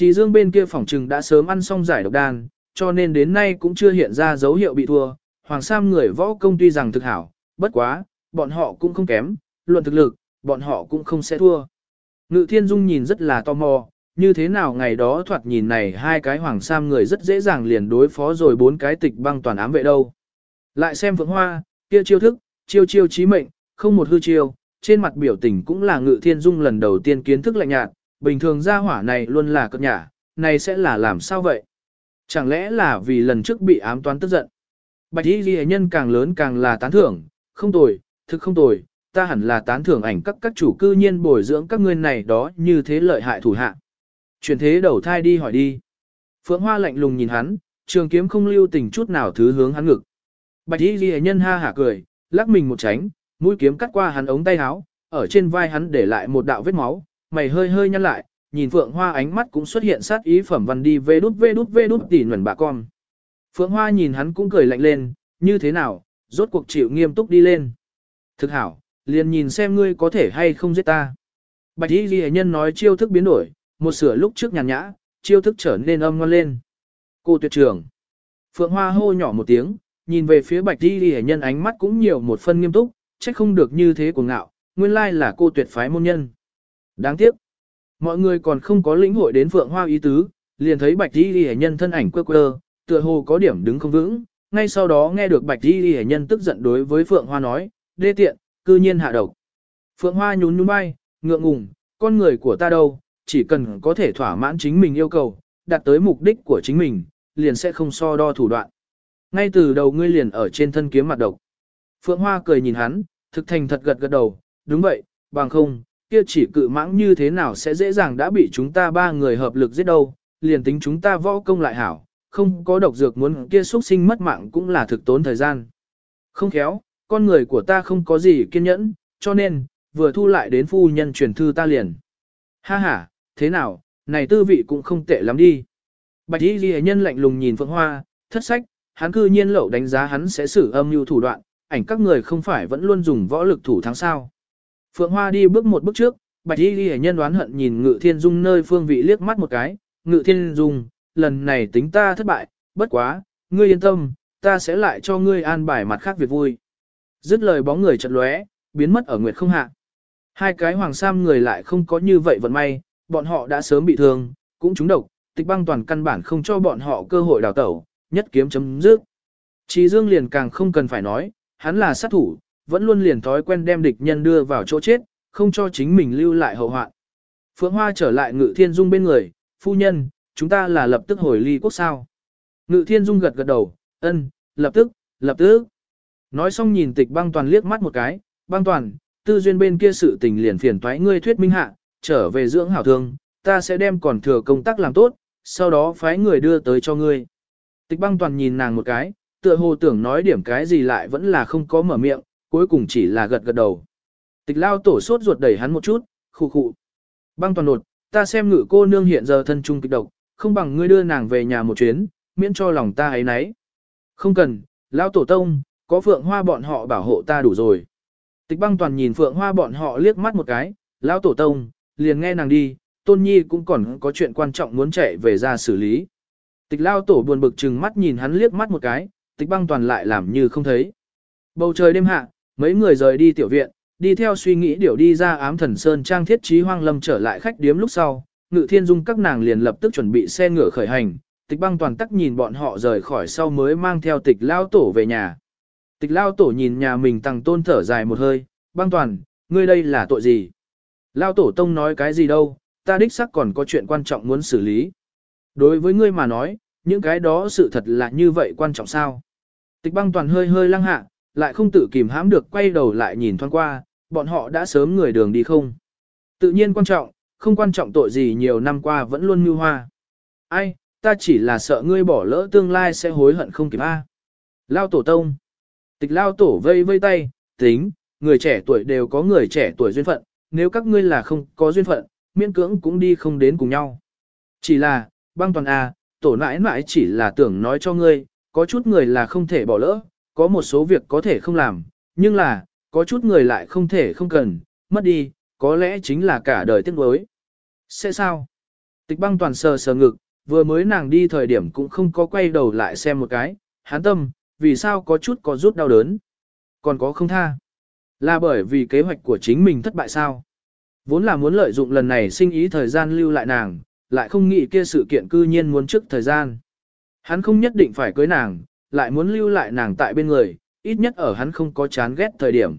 Chỉ dương bên kia phòng trừng đã sớm ăn xong giải độc đan, cho nên đến nay cũng chưa hiện ra dấu hiệu bị thua. Hoàng Sam người võ công tuy rằng thực hảo, bất quá, bọn họ cũng không kém, luận thực lực, bọn họ cũng không sẽ thua. Ngự Thiên Dung nhìn rất là tò mò, như thế nào ngày đó thoạt nhìn này hai cái Hoàng Sam người rất dễ dàng liền đối phó rồi bốn cái tịch băng toàn ám vệ đâu. Lại xem Phượng Hoa, kia chiêu thức, chiêu chiêu chí mệnh, không một hư chiêu, trên mặt biểu tình cũng là Ngự Thiên Dung lần đầu tiên kiến thức lạnh nhạt, bình thường gia hỏa này luôn là cợt nhả, này sẽ là làm sao vậy? Chẳng lẽ là vì lần trước bị ám toán tức giận? Bạch y ghi nhân càng lớn càng là tán thưởng, không tồi, thực không tồi, ta hẳn là tán thưởng ảnh các các chủ cư nhiên bồi dưỡng các ngươi này đó như thế lợi hại thủ hạ. Chuyển thế đầu thai đi hỏi đi. Phượng Hoa lạnh lùng nhìn hắn, trường kiếm không lưu tình chút nào thứ hướng hắn ngực. Bạch y ghi nhân ha hả cười, lắc mình một tránh, mũi kiếm cắt qua hắn ống tay áo, ở trên vai hắn để lại một đạo vết máu, mày hơi hơi nhăn lại, nhìn Phượng Hoa ánh mắt cũng xuất hiện sát ý phẩm văn đi vê đút vê đút vê đút tỉ nguẩn bà con. Phượng Hoa nhìn hắn cũng cười lạnh lên, như thế nào, rốt cuộc chịu nghiêm túc đi lên. Thực hảo, liền nhìn xem ngươi có thể hay không giết ta. Bạch y ghi nhân nói chiêu thức biến đổi, một sửa lúc trước nhàn nhã, chiêu thức trở nên âm ngon lên. Cô tuyệt trưởng. Phượng Hoa hô nhỏ một tiếng, nhìn về phía bạch y ghi nhân ánh mắt cũng nhiều một phân nghiêm túc, trách không được như thế của ngạo, nguyên lai là cô tuyệt phái môn nhân. Đáng tiếc. Mọi người còn không có lĩnh hội đến Phượng Hoa ý tứ, liền thấy bạch y ghi nhân thân ảnh quơ quơ, tựa hồ có điểm đứng không vững, ngay sau đó nghe được bạch y ghi nhân tức giận đối với Phượng Hoa nói, đê tiện, cư nhiên hạ độc. Phượng Hoa nhún nhún bay, ngượng ngùng, con người của ta đâu, chỉ cần có thể thỏa mãn chính mình yêu cầu, đạt tới mục đích của chính mình, liền sẽ không so đo thủ đoạn. Ngay từ đầu ngươi liền ở trên thân kiếm mặt độc. Phượng Hoa cười nhìn hắn, thực thành thật gật gật đầu, đúng vậy, bằng không, kia chỉ cự mãng như thế nào sẽ dễ dàng đã bị chúng ta ba người hợp lực giết đâu, liền tính chúng ta võ công lại hảo, không có độc dược muốn kia xuất sinh mất mạng cũng là thực tốn thời gian. Không khéo, con người của ta không có gì kiên nhẫn, cho nên, vừa thu lại đến phu nhân truyền thư ta liền. Ha ha, thế nào, này tư vị cũng không tệ lắm đi. Bạch y ghi nhân lạnh lùng nhìn Phượng Hoa, thất sách, hắn cư nhiên lậu đánh giá hắn sẽ xử âm mưu thủ đoạn, ảnh các người không phải vẫn luôn dùng võ lực thủ thắng sao. Phượng Hoa đi bước một bước trước, Bạch y ghi nhân đoán hận nhìn Ngự Thiên Dung nơi phương vị liếc mắt một cái, Ngự Thiên Dung, lần này tính ta thất bại, bất quá, ngươi yên tâm, ta sẽ lại cho ngươi an bài mặt khác việc vui. Dứt lời bóng người chật lóe, biến mất ở nguyệt không hạ. Hai cái hoàng sam người lại không có như vậy vận may, bọn họ đã sớm bị thương, cũng trúng độc, tịch băng toàn căn bản không cho bọn họ cơ hội đào tẩu, nhất kiếm chấm dứt. Trí Dương liền càng không cần phải nói, hắn là sát thủ, vẫn luôn liền thói quen đem địch nhân đưa vào chỗ chết, không cho chính mình lưu lại hậu hoạn. Phượng Hoa trở lại Ngự Thiên Dung bên người, phu nhân, chúng ta là lập tức hồi ly quốc sao. Ngự Thiên Dung gật gật đầu, ân, lập tức, lập tức. Nói xong nhìn tịch băng toàn liếc mắt một cái, băng toàn, tư duyên bên kia sự tình liền phiền toái ngươi thuyết minh hạ, trở về dưỡng hảo thương, ta sẽ đem còn thừa công tác làm tốt, sau đó phái người đưa tới cho ngươi. Tịch băng toàn nhìn nàng một cái, tựa hồ tưởng nói điểm cái gì lại vẫn là không có mở miệng, cuối cùng chỉ là gật gật đầu. Tịch lao tổ sốt ruột đẩy hắn một chút, khu khụ. Băng toàn nột, ta xem ngự cô nương hiện giờ thân trung kịch độc, không bằng ngươi đưa nàng về nhà một chuyến, miễn cho lòng ta ấy nấy. Không cần, lao tổ tông, có phượng hoa bọn họ bảo hộ ta đủ rồi. Tịch băng toàn nhìn phượng hoa bọn họ liếc mắt một cái, lão tổ tông, liền nghe nàng đi, tôn nhi cũng còn có chuyện quan trọng muốn chạy về ra xử lý. Tịch lao tổ buồn bực chừng mắt nhìn hắn liếc mắt một cái, tịch băng toàn lại làm như không thấy. Bầu trời đêm hạ, mấy người rời đi tiểu viện, đi theo suy nghĩ điều đi ra ám thần sơn trang thiết trí hoang lâm trở lại khách điếm lúc sau, ngự thiên dung các nàng liền lập tức chuẩn bị xe ngựa khởi hành, tịch băng toàn tắc nhìn bọn họ rời khỏi sau mới mang theo tịch lao tổ về nhà. Tịch lao tổ nhìn nhà mình tăng tôn thở dài một hơi, băng toàn, ngươi đây là tội gì? Lao tổ tông nói cái gì đâu, ta đích xác còn có chuyện quan trọng muốn xử lý. Đối với ngươi mà nói, những cái đó sự thật là như vậy quan trọng sao? Tịch băng toàn hơi hơi lăng hạ, lại không tự kìm hãm được quay đầu lại nhìn thoáng qua, bọn họ đã sớm người đường đi không? Tự nhiên quan trọng, không quan trọng tội gì nhiều năm qua vẫn luôn mưu hoa. Ai, ta chỉ là sợ ngươi bỏ lỡ tương lai sẽ hối hận không kịp a. Lao tổ tông. Tịch lao tổ vây vây tay, tính, người trẻ tuổi đều có người trẻ tuổi duyên phận, nếu các ngươi là không có duyên phận, miễn cưỡng cũng đi không đến cùng nhau. Chỉ là, băng toàn A, tổ nãi nãi chỉ là tưởng nói cho ngươi, có chút người là không thể bỏ lỡ, có một số việc có thể không làm, nhưng là, có chút người lại không thể không cần, mất đi, có lẽ chính là cả đời tiếc nuối. Sẽ sao? Tịch băng toàn sờ sờ ngực, vừa mới nàng đi thời điểm cũng không có quay đầu lại xem một cái, hán tâm, vì sao có chút có rút đau đớn. Còn có không tha. Là bởi vì kế hoạch của chính mình thất bại sao. Vốn là muốn lợi dụng lần này sinh ý thời gian lưu lại nàng, lại không nghĩ kia sự kiện cư nhiên muốn trước thời gian. Hắn không nhất định phải cưới nàng, lại muốn lưu lại nàng tại bên người, ít nhất ở hắn không có chán ghét thời điểm.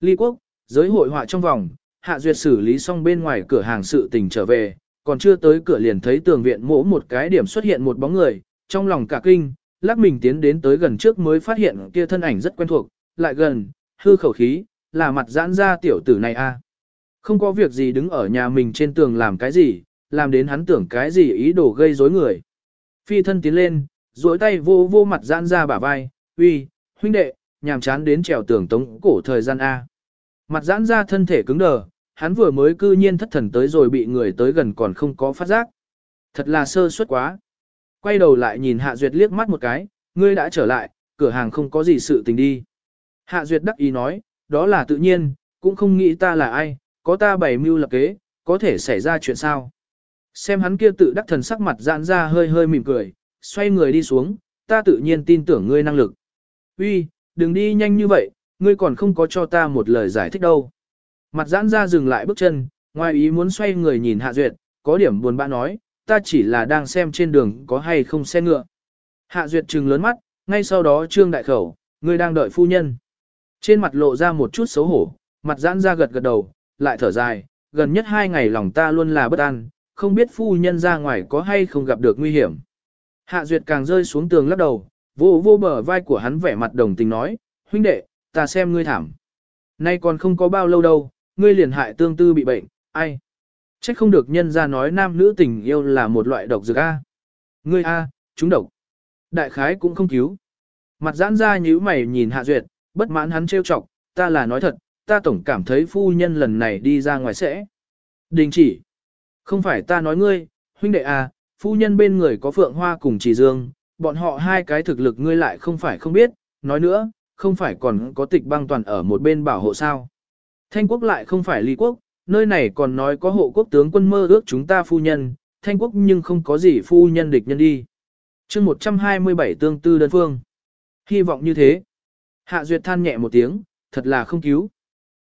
Ly quốc, giới hội họa trong vòng, hạ duyệt xử lý xong bên ngoài cửa hàng sự tình trở về, còn chưa tới cửa liền thấy tường viện mỗ một cái điểm xuất hiện một bóng người, trong lòng cả kinh, lắc mình tiến đến tới gần trước mới phát hiện kia thân ảnh rất quen thuộc, lại gần, hư khẩu khí, là mặt giãn ra tiểu tử này a. Không có việc gì đứng ở nhà mình trên tường làm cái gì, làm đến hắn tưởng cái gì ý đồ gây rối người. Phi thân tiến lên, duỗi tay vô vô mặt giãn ra bả vai, uy, huynh đệ, nhàm chán đến trèo tường tống cổ thời gian A. Mặt giãn ra thân thể cứng đờ, hắn vừa mới cư nhiên thất thần tới rồi bị người tới gần còn không có phát giác. Thật là sơ suất quá. Quay đầu lại nhìn Hạ Duyệt liếc mắt một cái, ngươi đã trở lại, cửa hàng không có gì sự tình đi. Hạ Duyệt đắc ý nói, đó là tự nhiên, cũng không nghĩ ta là ai, có ta bày mưu lập kế, có thể xảy ra chuyện sao. Xem hắn kia tự đắc thần sắc mặt giãn ra hơi hơi mỉm cười, xoay người đi xuống, ta tự nhiên tin tưởng ngươi năng lực. Uy, đừng đi nhanh như vậy, ngươi còn không có cho ta một lời giải thích đâu. Mặt giãn ra dừng lại bước chân, ngoài ý muốn xoay người nhìn Hạ Duyệt, có điểm buồn bã nói, ta chỉ là đang xem trên đường có hay không xe ngựa. Hạ Duyệt trừng lớn mắt, ngay sau đó trương đại khẩu, ngươi đang đợi phu nhân. Trên mặt lộ ra một chút xấu hổ, mặt giãn ra gật gật đầu, lại thở dài, gần nhất hai ngày lòng ta luôn là bất an, không biết phu nhân ra ngoài có hay không gặp được nguy hiểm. Hạ Duyệt càng rơi xuống tường lắc đầu, vô vô bờ vai của hắn vẻ mặt đồng tình nói, huynh đệ, ta xem ngươi thảm. Nay còn không có bao lâu đâu, ngươi liền hại tương tư bị bệnh, ai? Trách không được nhân ra nói nam nữ tình yêu là một loại độc dược A. Ngươi A, chúng độc. Đại khái cũng không cứu. Mặt giãn ra nhíu mày nhìn Hạ Duyệt, bất mãn hắn trêu chọc, ta là nói thật, ta tổng cảm thấy phu nhân lần này đi ra ngoài sẽ. Đình chỉ. Không phải ta nói ngươi, huynh đệ à, phu nhân bên người có Phượng Hoa cùng Chỉ Dương, bọn họ hai cái thực lực ngươi lại không phải không biết, nói nữa, không phải còn có tịch băng toàn ở một bên bảo hộ sao. Thanh quốc lại không phải ly quốc, nơi này còn nói có hộ quốc tướng quân mơ ước chúng ta phu nhân, thanh quốc nhưng không có gì phu nhân địch nhân đi. chương 127 tương tư đơn phương. Hy vọng như thế. Hạ Duyệt than nhẹ một tiếng, thật là không cứu.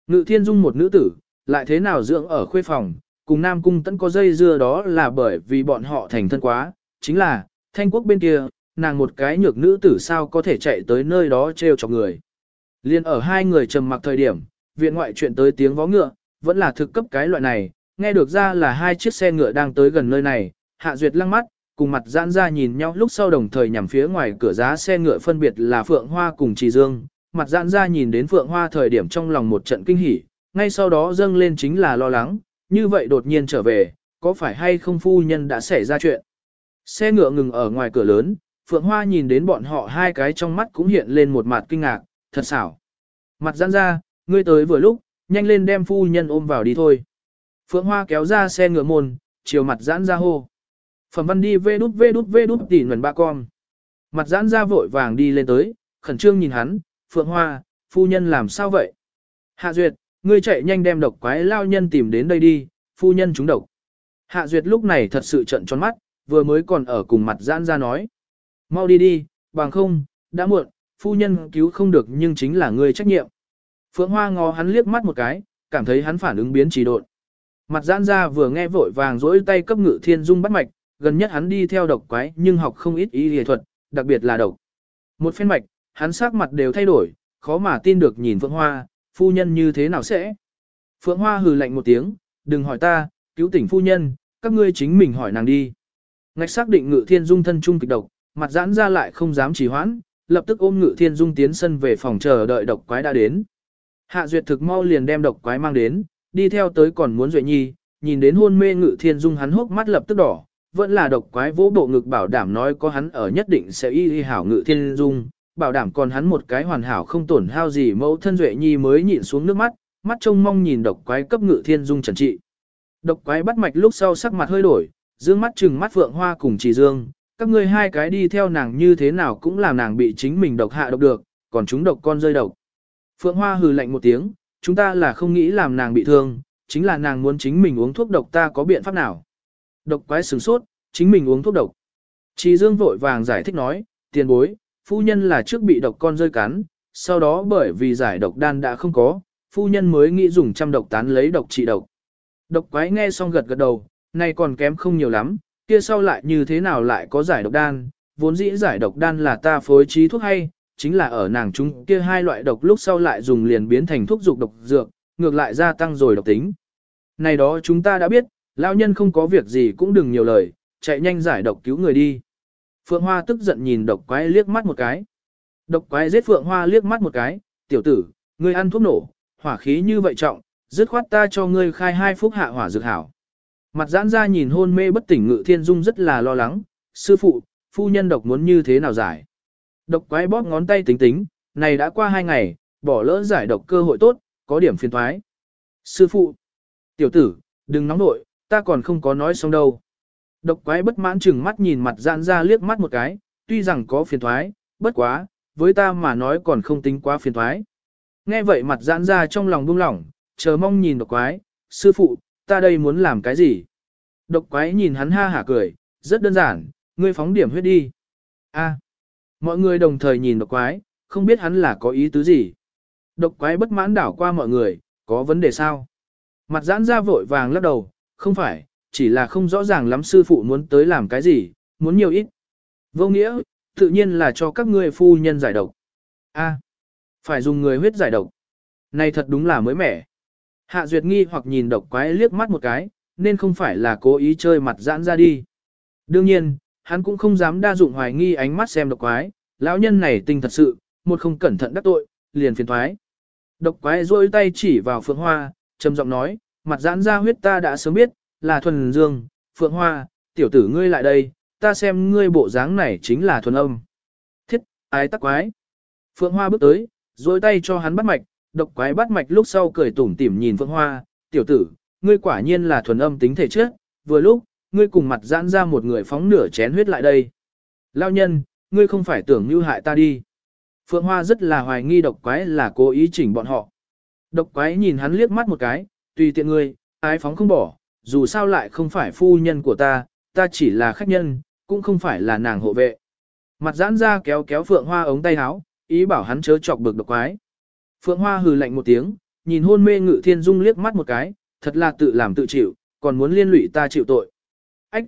Ngự thiên dung một nữ tử, lại thế nào dưỡng ở khuê phòng, cùng Nam Cung Tấn có dây dưa đó là bởi vì bọn họ thành thân quá, chính là, thanh quốc bên kia, nàng một cái nhược nữ tử sao có thể chạy tới nơi đó trêu chọc người. Liên ở hai người trầm mặc thời điểm, viện ngoại chuyện tới tiếng vó ngựa, vẫn là thực cấp cái loại này, nghe được ra là hai chiếc xe ngựa đang tới gần nơi này, hạ duyệt lăng mắt, cùng mặt giãn ra nhìn nhau lúc sau đồng thời nhằm phía ngoài cửa giá xe ngựa phân biệt là Phượng Hoa cùng Trì Dương, mặt giãn ra nhìn đến Phượng Hoa thời điểm trong lòng một trận kinh hỉ, ngay sau đó dâng lên chính là lo lắng, như vậy đột nhiên trở về, có phải hay không phu nhân đã xảy ra chuyện. Xe ngựa ngừng ở ngoài cửa lớn, Phượng Hoa nhìn đến bọn họ hai cái trong mắt cũng hiện lên một mặt kinh ngạc, thật xảo. Mặt giãn ra, ngươi tới vừa lúc, nhanh lên đem phu nhân ôm vào đi thôi. Phượng Hoa kéo ra xe ngựa môn, chiều mặt giãn ra hô. Phẩm văn đi vê đút vê đút vê đút tỉ nguồn ba con. Mặt giãn ra vội vàng đi lên tới, khẩn trương nhìn hắn, Phượng Hoa, phu nhân làm sao vậy? Hạ Duyệt, ngươi chạy nhanh đem độc quái lao nhân tìm đến đây đi, phu nhân chúng độc. Hạ Duyệt lúc này thật sự trận tròn mắt, vừa mới còn ở cùng mặt giãn ra nói. Mau đi đi, bằng không, đã muộn, phu nhân cứu không được nhưng chính là ngươi trách nhiệm. Phượng Hoa ngó hắn liếc mắt một cái, cảm thấy hắn phản ứng biến trì độn. Mặt giãn ra vừa nghe vội vàng rỗi tay cấp ngự thiên dung bắt mạch, gần nhất hắn đi theo độc quái nhưng học không ít y y thuật, đặc biệt là độc. Một phen mạch, hắn sắc mặt đều thay đổi, khó mà tin được nhìn Phượng Hoa, phu nhân như thế nào sẽ? Phượng Hoa hừ lạnh một tiếng, đừng hỏi ta, cứu tỉnh phu nhân, các ngươi chính mình hỏi nàng đi. Ngạch xác định ngự thiên dung thân trung kịch độc, mặt giãn ra lại không dám trì hoãn, lập tức ôm ngự thiên dung tiến sân về phòng chờ đợi độc quái đã đến. Hạ duyệt thực mau liền đem độc quái mang đến, đi theo tới còn muốn duệ nhi, nhìn đến hôn mê ngự thiên dung hắn hốc mắt lập tức đỏ, vẫn là độc quái vỗ bộ ngực bảo đảm nói có hắn ở nhất định sẽ y y hảo ngự thiên dung, bảo đảm còn hắn một cái hoàn hảo không tổn hao gì mẫu thân duệ nhi mới nhịn xuống nước mắt, mắt trông mong nhìn độc quái cấp ngự thiên dung trần trị. Độc quái bắt mạch lúc sau sắc mặt hơi đổi, dương mắt chừng mắt phượng hoa cùng trì dương, các ngươi hai cái đi theo nàng như thế nào cũng làm nàng bị chính mình độc hạ độc được, còn chúng độc con rơi độc. Phượng hoa hừ lạnh một tiếng, chúng ta là không nghĩ làm nàng bị thương, chính là nàng muốn chính mình uống thuốc độc ta có biện pháp nào. Độc quái sửng sốt, chính mình uống thuốc độc. trì Dương vội vàng giải thích nói, tiền bối, phu nhân là trước bị độc con rơi cắn, sau đó bởi vì giải độc đan đã không có, phu nhân mới nghĩ dùng trăm độc tán lấy độc trị độc. Độc quái nghe xong gật gật đầu, này còn kém không nhiều lắm, kia sau lại như thế nào lại có giải độc đan, vốn dĩ giải độc đan là ta phối trí thuốc hay, chính là ở nàng chúng kia hai loại độc lúc sau lại dùng liền biến thành thuốc dục độc dược, ngược lại gia tăng rồi độc tính. Này đó chúng ta đã biết, lão nhân không có việc gì cũng đừng nhiều lời, chạy nhanh giải độc cứu người đi. Phượng Hoa tức giận nhìn độc quái liếc mắt một cái. Độc quái giết Phượng Hoa liếc mắt một cái, tiểu tử, ngươi ăn thuốc nổ, hỏa khí như vậy trọng, dứt khoát ta cho ngươi khai hai phút hạ hỏa dược hảo. Mặt giãn ra nhìn hôn mê bất tỉnh ngự thiên dung rất là lo lắng, sư phụ, phu nhân độc muốn như thế nào giải. Độc quái bóp ngón tay tính tính, này đã qua hai ngày, bỏ lỡ giải độc cơ hội tốt, có điểm phiền thoái. Sư phụ, tiểu tử, đừng nóng nội, ta còn không có nói xong đâu. Độc quái bất mãn chừng mắt nhìn mặt giãn ra liếc mắt một cái, tuy rằng có phiền thoái, bất quá, với ta mà nói còn không tính quá phiền thoái. Nghe vậy mặt giãn ra trong lòng buông lỏng, chờ mong nhìn độc quái, sư phụ, ta đây muốn làm cái gì? Độc quái nhìn hắn ha hả cười, rất đơn giản, ngươi phóng điểm huyết đi. A. mọi người đồng thời nhìn độc quái, không biết hắn là có ý tứ gì. Độc quái bất mãn đảo qua mọi người, có vấn đề sao? Mặt giãn ra vội vàng lắc đầu, không phải, chỉ là không rõ ràng lắm sư phụ muốn tới làm cái gì, muốn nhiều ít. Vô nghĩa, tự nhiên là cho các ngươi phu nhân giải độc. A, phải dùng người huyết giải độc. Này thật đúng là mới mẻ. Hạ Duyệt nghi hoặc nhìn độc quái liếc mắt một cái, nên không phải là cố ý chơi mặt giãn ra đi. Đương nhiên, hắn cũng không dám đa dụng hoài nghi ánh mắt xem độc quái, lão nhân này tinh thật sự, một không cẩn thận đắc tội, liền phiền thoái. Độc quái rôi tay chỉ vào phượng hoa, trầm giọng nói, mặt giãn ra huyết ta đã sớm biết, là thuần dương, phượng hoa, tiểu tử ngươi lại đây, ta xem ngươi bộ dáng này chính là thuần âm. Thiết, ái tắc quái. Phượng hoa bước tới, dối tay cho hắn bắt mạch, độc quái bắt mạch lúc sau cười tủm tỉm nhìn phượng hoa, tiểu tử, ngươi quả nhiên là thuần âm tính thể chất, vừa lúc, ngươi cùng mặt giãn ra một người phóng nửa chén huyết lại đây. Lao nhân, ngươi không phải tưởng như hại ta đi. Phượng Hoa rất là hoài nghi độc quái là cố ý chỉnh bọn họ. Độc quái nhìn hắn liếc mắt một cái, tùy tiện ngươi, ái phóng không bỏ, dù sao lại không phải phu nhân của ta, ta chỉ là khách nhân, cũng không phải là nàng hộ vệ. Mặt giãn ra kéo kéo Phượng Hoa ống tay áo, ý bảo hắn chớ chọc bực độc quái. Phượng Hoa hừ lạnh một tiếng, nhìn hôn mê ngự thiên dung liếc mắt một cái, thật là tự làm tự chịu, còn muốn liên lụy ta chịu tội. Ách!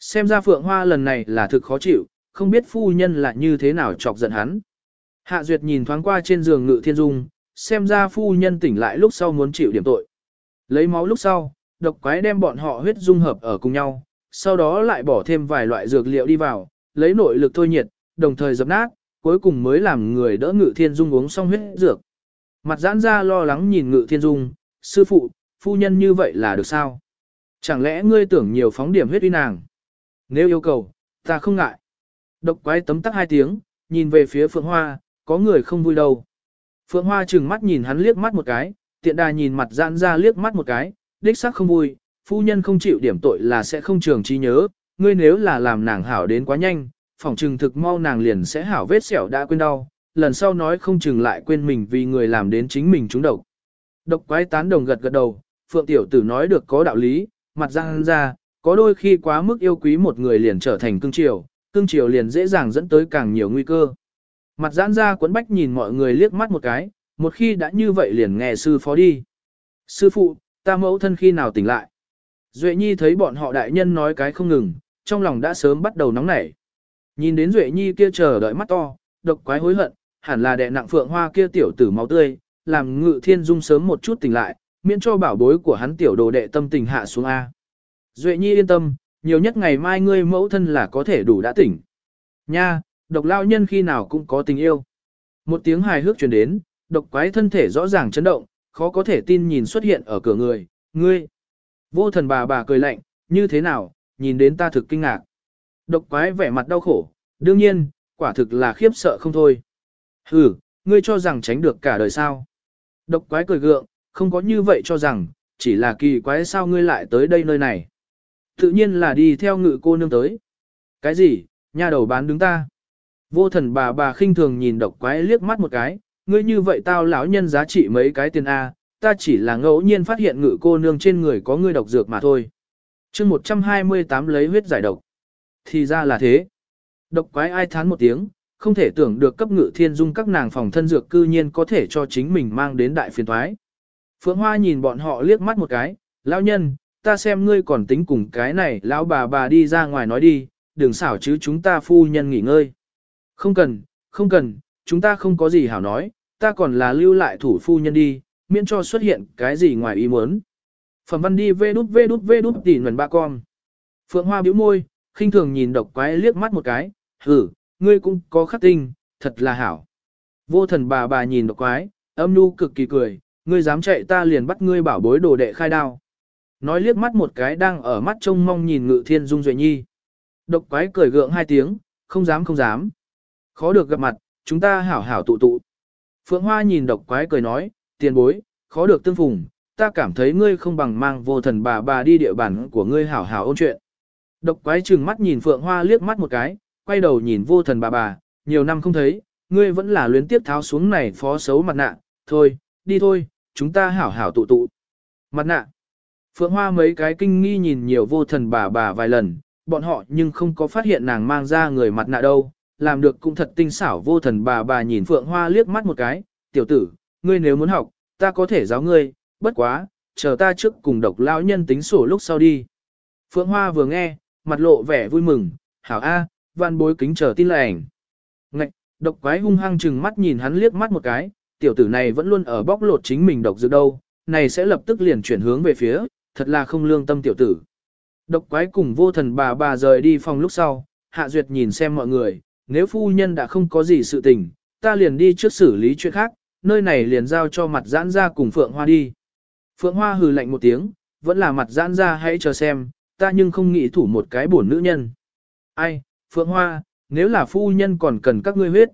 Xem ra Phượng Hoa lần này là thực khó chịu, không biết phu nhân là như thế nào chọc giận hắn. Hạ Duyệt nhìn thoáng qua trên giường ngự thiên dung, xem ra phu nhân tỉnh lại lúc sau muốn chịu điểm tội. Lấy máu lúc sau, độc quái đem bọn họ huyết dung hợp ở cùng nhau, sau đó lại bỏ thêm vài loại dược liệu đi vào, lấy nội lực thôi nhiệt, đồng thời dập nát, cuối cùng mới làm người đỡ ngự thiên dung uống xong huyết dược. Mặt giãn ra lo lắng nhìn ngự thiên dung, sư phụ, phu nhân như vậy là được sao? Chẳng lẽ ngươi tưởng nhiều phóng điểm huyết uy nàng? Nếu yêu cầu, ta không ngại. Độc quái tấm tắc hai tiếng, nhìn về phía Phượng Hoa, có người không vui đâu. Phượng Hoa chừng mắt nhìn hắn liếc mắt một cái, tiện đà nhìn mặt giãn ra liếc mắt một cái, đích xác không vui, phu nhân không chịu điểm tội là sẽ không trường trí nhớ, ngươi nếu là làm nàng hảo đến quá nhanh, phỏng trừng thực mau nàng liền sẽ hảo vết sẹo đã quên đau, lần sau nói không chừng lại quên mình vì người làm đến chính mình trúng độc. Độc quái tán đồng gật gật đầu, Phượng tiểu tử nói được có đạo lý, mặt giãn ra, có đôi khi quá mức yêu quý một người liền trở thành cương triều, cương triều liền dễ dàng dẫn tới càng nhiều nguy cơ. Mặt giãn ra quấn bách nhìn mọi người liếc mắt một cái, một khi đã như vậy liền nghe sư phó đi. Sư phụ, ta mẫu thân khi nào tỉnh lại? Duệ Nhi thấy bọn họ đại nhân nói cái không ngừng, trong lòng đã sớm bắt đầu nóng nảy. Nhìn đến Duệ Nhi kia chờ đợi mắt to, độc quái hối hận, hẳn là đệ nặng phượng hoa kia tiểu tử máu tươi, làm ngự thiên dung sớm một chút tỉnh lại, miễn cho bảo bối của hắn tiểu đồ đệ tâm tình hạ xuống A. Duệ Nhi yên tâm, nhiều nhất ngày mai ngươi mẫu thân là có thể đủ đã tỉnh. Nha, độc lao nhân khi nào cũng có tình yêu. Một tiếng hài hước truyền đến, độc quái thân thể rõ ràng chấn động, khó có thể tin nhìn xuất hiện ở cửa người, ngươi. Vô thần bà bà cười lạnh, như thế nào, nhìn đến ta thực kinh ngạc. Độc quái vẻ mặt đau khổ, đương nhiên, quả thực là khiếp sợ không thôi. Hừ, ngươi cho rằng tránh được cả đời sao. Độc quái cười gượng, không có như vậy cho rằng, chỉ là kỳ quái sao ngươi lại tới đây nơi này. Tự nhiên là đi theo ngự cô nương tới. Cái gì, nhà đầu bán đứng ta. Vô thần bà bà khinh thường nhìn độc quái liếc mắt một cái, ngươi như vậy tao lão nhân giá trị mấy cái tiền A, ta chỉ là ngẫu nhiên phát hiện ngự cô nương trên người có ngươi độc dược mà thôi. chương 128 lấy huyết giải độc. Thì ra là thế. Độc quái ai thán một tiếng, không thể tưởng được cấp ngự thiên dung các nàng phòng thân dược cư nhiên có thể cho chính mình mang đến đại phiền thoái. Phượng Hoa nhìn bọn họ liếc mắt một cái, lão nhân, ta xem ngươi còn tính cùng cái này, lão bà bà đi ra ngoài nói đi, đừng xảo chứ chúng ta phu nhân nghỉ ngơi. Không cần, không cần, chúng ta không có gì hảo nói, ta còn là lưu lại thủ phu nhân đi, miễn cho xuất hiện cái gì ngoài ý muốn. Phẩm văn đi vê đút vê đút vê đút tỉ nguồn ba con. Phượng Hoa bĩu môi, khinh thường nhìn độc quái liếc mắt một cái, hử, ngươi cũng có khắc tinh, thật là hảo. Vô thần bà bà nhìn độc quái, âm nu cực kỳ cười, ngươi dám chạy ta liền bắt ngươi bảo bối đồ đệ khai đao. Nói liếc mắt một cái đang ở mắt trông mong nhìn ngự thiên dung duệ nhi. Độc quái cười gượng hai tiếng, không dám không dám. Khó được gặp mặt, chúng ta hảo hảo tụ tụ. Phượng Hoa nhìn độc quái cười nói, tiền bối, khó được tương phùng, ta cảm thấy ngươi không bằng mang vô thần bà bà đi địa bàn của ngươi hảo hảo ôn chuyện. Độc quái trừng mắt nhìn Phượng Hoa liếc mắt một cái, quay đầu nhìn vô thần bà bà, nhiều năm không thấy, ngươi vẫn là luyến tiếp tháo xuống này phó xấu mặt nạ, thôi, đi thôi, chúng ta hảo hảo tụ tụ. Mặt nạ. Phượng Hoa mấy cái kinh nghi nhìn nhiều vô thần bà bà vài lần, bọn họ nhưng không có phát hiện nàng mang ra người mặt nạ đâu, làm được cũng thật tinh xảo vô thần bà bà nhìn Phượng Hoa liếc mắt một cái, tiểu tử, ngươi nếu muốn học, ta có thể giáo ngươi, bất quá, chờ ta trước cùng độc lão nhân tính sổ lúc sau đi. Phượng Hoa vừa nghe, mặt lộ vẻ vui mừng, hảo A, văn bối kính chờ tin lành. Ngạch, độc quái hung hăng chừng mắt nhìn hắn liếc mắt một cái, tiểu tử này vẫn luôn ở bóc lột chính mình độc dược đâu, này sẽ lập tức liền chuyển hướng về phía, thật là không lương tâm tiểu tử. Độc quái cùng vô thần bà bà rời đi phòng lúc sau, hạ duyệt nhìn xem mọi người, nếu phu nhân đã không có gì sự tình, ta liền đi trước xử lý chuyện khác, nơi này liền giao cho mặt giãn ra cùng Phượng Hoa đi. Phượng Hoa hừ lạnh một tiếng, vẫn là mặt giãn ra hãy chờ xem, ta nhưng không nghĩ thủ một cái bổn nữ nhân. Ai, Phượng Hoa, nếu là phu nhân còn cần các ngươi huyết.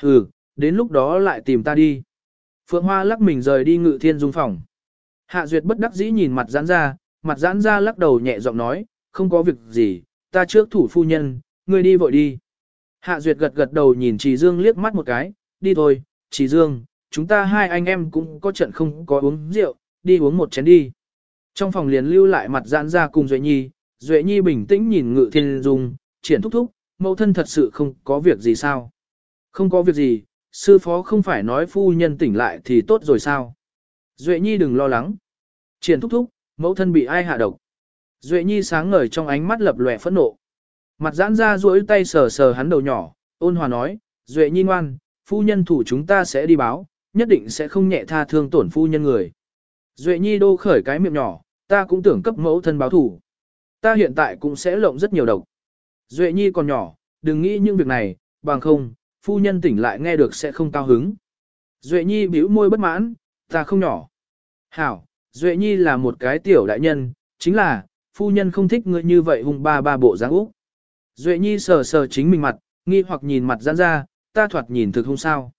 Hừ, đến lúc đó lại tìm ta đi. Phượng Hoa lắc mình rời đi ngự thiên dung phòng. Hạ Duyệt bất đắc dĩ nhìn mặt giãn ra, mặt giãn ra lắc đầu nhẹ giọng nói, không có việc gì, ta trước thủ phu nhân, ngươi đi vội đi. Hạ Duyệt gật gật đầu nhìn Trì Dương liếc mắt một cái, đi thôi, Trì Dương, chúng ta hai anh em cũng có trận không có uống rượu, đi uống một chén đi. Trong phòng liền lưu lại mặt giãn ra cùng Duệ Nhi, Duệ Nhi bình tĩnh nhìn Ngự Thiên Dung, triển thúc thúc, mẫu thân thật sự không có việc gì sao. Không có việc gì, sư phó không phải nói phu nhân tỉnh lại thì tốt rồi sao. Duệ Nhi đừng lo lắng. Triển thúc thúc, mẫu thân bị ai hạ độc. Duệ Nhi sáng ngời trong ánh mắt lập lòe phẫn nộ. Mặt giãn ra duỗi tay sờ sờ hắn đầu nhỏ, ôn hòa nói, Duệ Nhi ngoan, phu nhân thủ chúng ta sẽ đi báo, nhất định sẽ không nhẹ tha thương tổn phu nhân người. Duệ Nhi đô khởi cái miệng nhỏ, ta cũng tưởng cấp mẫu thân báo thủ. Ta hiện tại cũng sẽ lộng rất nhiều độc. Duệ Nhi còn nhỏ, đừng nghĩ những việc này, bằng không, phu nhân tỉnh lại nghe được sẽ không cao hứng. Duệ Nhi bĩu môi bất mãn, ta không nhỏ. Hảo, Duệ Nhi là một cái tiểu đại nhân, chính là, phu nhân không thích ngươi như vậy hung ba ba bộ dáng úc. Duệ Nhi sờ sờ chính mình mặt, nghi hoặc nhìn mặt giãn ra, ta thoạt nhìn thực không sao.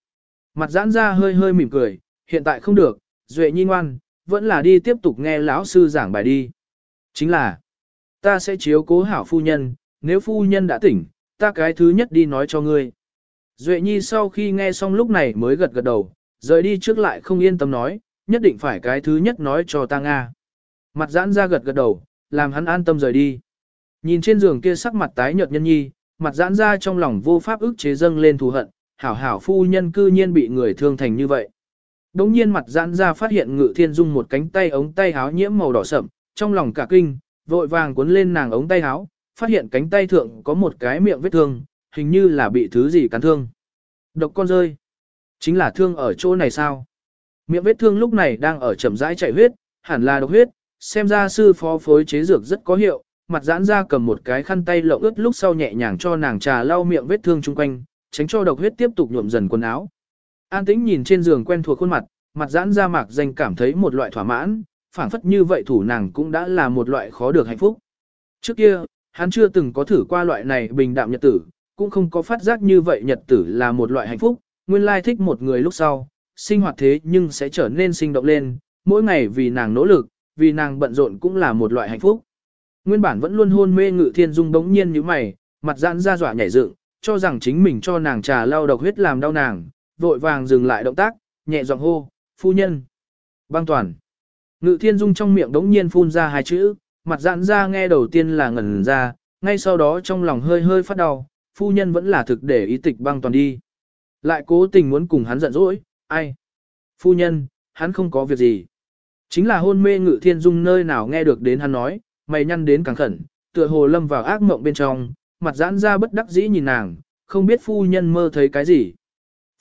Mặt giãn ra hơi hơi mỉm cười, hiện tại không được, Duệ Nhi ngoan, vẫn là đi tiếp tục nghe lão sư giảng bài đi. Chính là, ta sẽ chiếu cố hảo phu nhân, nếu phu nhân đã tỉnh, ta cái thứ nhất đi nói cho ngươi. Duệ Nhi sau khi nghe xong lúc này mới gật gật đầu, rời đi trước lại không yên tâm nói, nhất định phải cái thứ nhất nói cho ta Nga. Mặt giãn ra gật gật đầu, làm hắn an tâm rời đi. Nhìn trên giường kia sắc mặt tái nhợt nhân nhi, mặt giãn ra trong lòng vô pháp ức chế dâng lên thù hận, hảo hảo phu nhân cư nhiên bị người thương thành như vậy. Đống nhiên mặt giãn ra phát hiện ngự thiên dung một cánh tay ống tay háo nhiễm màu đỏ sậm, trong lòng cả kinh, vội vàng cuốn lên nàng ống tay háo, phát hiện cánh tay thượng có một cái miệng vết thương, hình như là bị thứ gì cắn thương. Độc con rơi. Chính là thương ở chỗ này sao? Miệng vết thương lúc này đang ở chậm rãi chạy huyết, hẳn là độc huyết, xem ra sư phó phối chế dược rất có hiệu, mặt giãn ra cầm một cái khăn tay lộng ướt lúc sau nhẹ nhàng cho nàng trà lau miệng vết thương chung quanh, tránh cho độc huyết tiếp tục nhuộm dần quần áo. An tĩnh nhìn trên giường quen thuộc khuôn mặt, mặt giãn ra mạc danh cảm thấy một loại thỏa mãn, phảng phất như vậy thủ nàng cũng đã là một loại khó được hạnh phúc. Trước kia, hắn chưa từng có thử qua loại này bình đạm nhật tử, cũng không có phát giác như vậy nhật tử là một loại hạnh phúc, nguyên lai thích một người lúc sau, sinh hoạt thế nhưng sẽ trở nên sinh động lên, mỗi ngày vì nàng nỗ lực, vì nàng bận rộn cũng là một loại hạnh phúc. Nguyên bản vẫn luôn hôn mê ngự thiên dung bỗng nhiên như mày, mặt giãn ra dọa nhảy dựng, cho rằng chính mình cho nàng trà lau độc huyết làm đau nàng, vội vàng dừng lại động tác, nhẹ giọng hô, phu nhân. Băng toàn. Ngự thiên dung trong miệng đống nhiên phun ra hai chữ, mặt giãn ra nghe đầu tiên là ngẩn ra, ngay sau đó trong lòng hơi hơi phát đau, phu nhân vẫn là thực để ý tịch băng toàn đi. Lại cố tình muốn cùng hắn giận dỗi, ai? Phu nhân, hắn không có việc gì. Chính là hôn mê ngự thiên dung nơi nào nghe được đến hắn nói, mày nhăn đến càng khẩn, tựa hồ lâm vào ác mộng bên trong, mặt giãn ra bất đắc dĩ nhìn nàng, không biết phu nhân mơ thấy cái gì.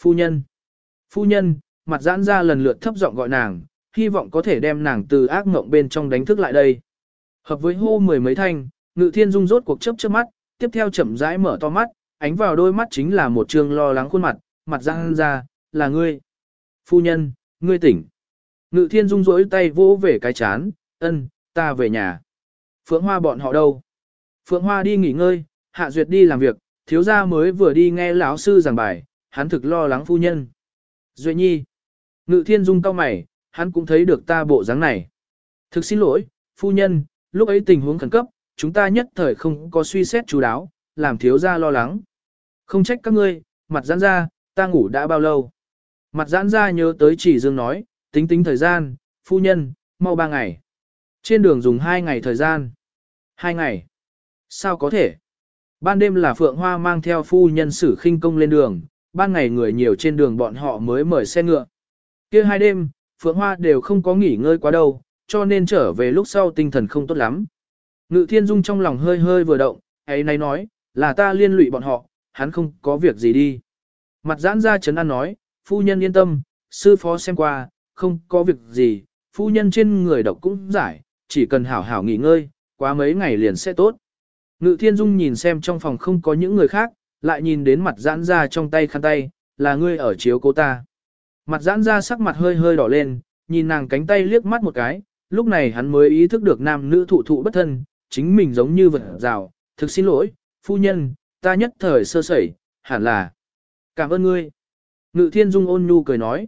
Phu nhân, phu nhân, mặt giãn ra lần lượt thấp giọng gọi nàng, hy vọng có thể đem nàng từ ác mộng bên trong đánh thức lại đây. Hợp với hô mười mấy thanh, ngự thiên dung rốt cuộc chớp chớp mắt, tiếp theo chậm rãi mở to mắt, ánh vào đôi mắt chính là một trường lo lắng khuôn mặt, mặt giãn ra, là ngươi. Phu nhân, ngươi tỉnh. Ngự thiên dung rỗi tay vỗ về cái chán, ân, ta về nhà. Phượng Hoa bọn họ đâu? Phượng Hoa đi nghỉ ngơi, Hạ Duyệt đi làm việc, thiếu gia mới vừa đi nghe lão sư giảng bài, hắn thực lo lắng phu nhân. Duệ nhi. Ngự thiên dung cao mày, hắn cũng thấy được ta bộ dáng này. Thực xin lỗi, phu nhân, lúc ấy tình huống khẩn cấp, chúng ta nhất thời không có suy xét chú đáo, làm thiếu gia lo lắng. Không trách các ngươi, mặt giãn ra, ta ngủ đã bao lâu. Mặt giãn ra nhớ tới chỉ dương nói, tính tính thời gian, phu nhân, mau ba ngày. Trên đường dùng hai ngày thời gian. Hai ngày. Sao có thể? Ban đêm là Phượng Hoa mang theo phu nhân sử khinh công lên đường, ban ngày người nhiều trên đường bọn họ mới mời xe ngựa. kia hai đêm, Phượng Hoa đều không có nghỉ ngơi quá đâu, cho nên trở về lúc sau tinh thần không tốt lắm. Ngự Thiên Dung trong lòng hơi hơi vừa động, ấy nay nói, là ta liên lụy bọn họ, hắn không có việc gì đi. Mặt giãn ra chấn an nói, phu nhân yên tâm, sư phó xem qua, không có việc gì, phu nhân trên người độc cũng giải, chỉ cần hảo hảo nghỉ ngơi, quá mấy ngày liền sẽ tốt. Ngự thiên dung nhìn xem trong phòng không có những người khác, lại nhìn đến mặt giãn ra trong tay khăn tay, là ngươi ở chiếu cô ta. Mặt giãn ra sắc mặt hơi hơi đỏ lên, nhìn nàng cánh tay liếc mắt một cái, lúc này hắn mới ý thức được nam nữ thụ thụ bất thân, chính mình giống như vật rào, thực xin lỗi, phu nhân, ta nhất thời sơ sẩy, hẳn là. Cảm ơn ngươi. Ngự thiên dung ôn nhu cười nói.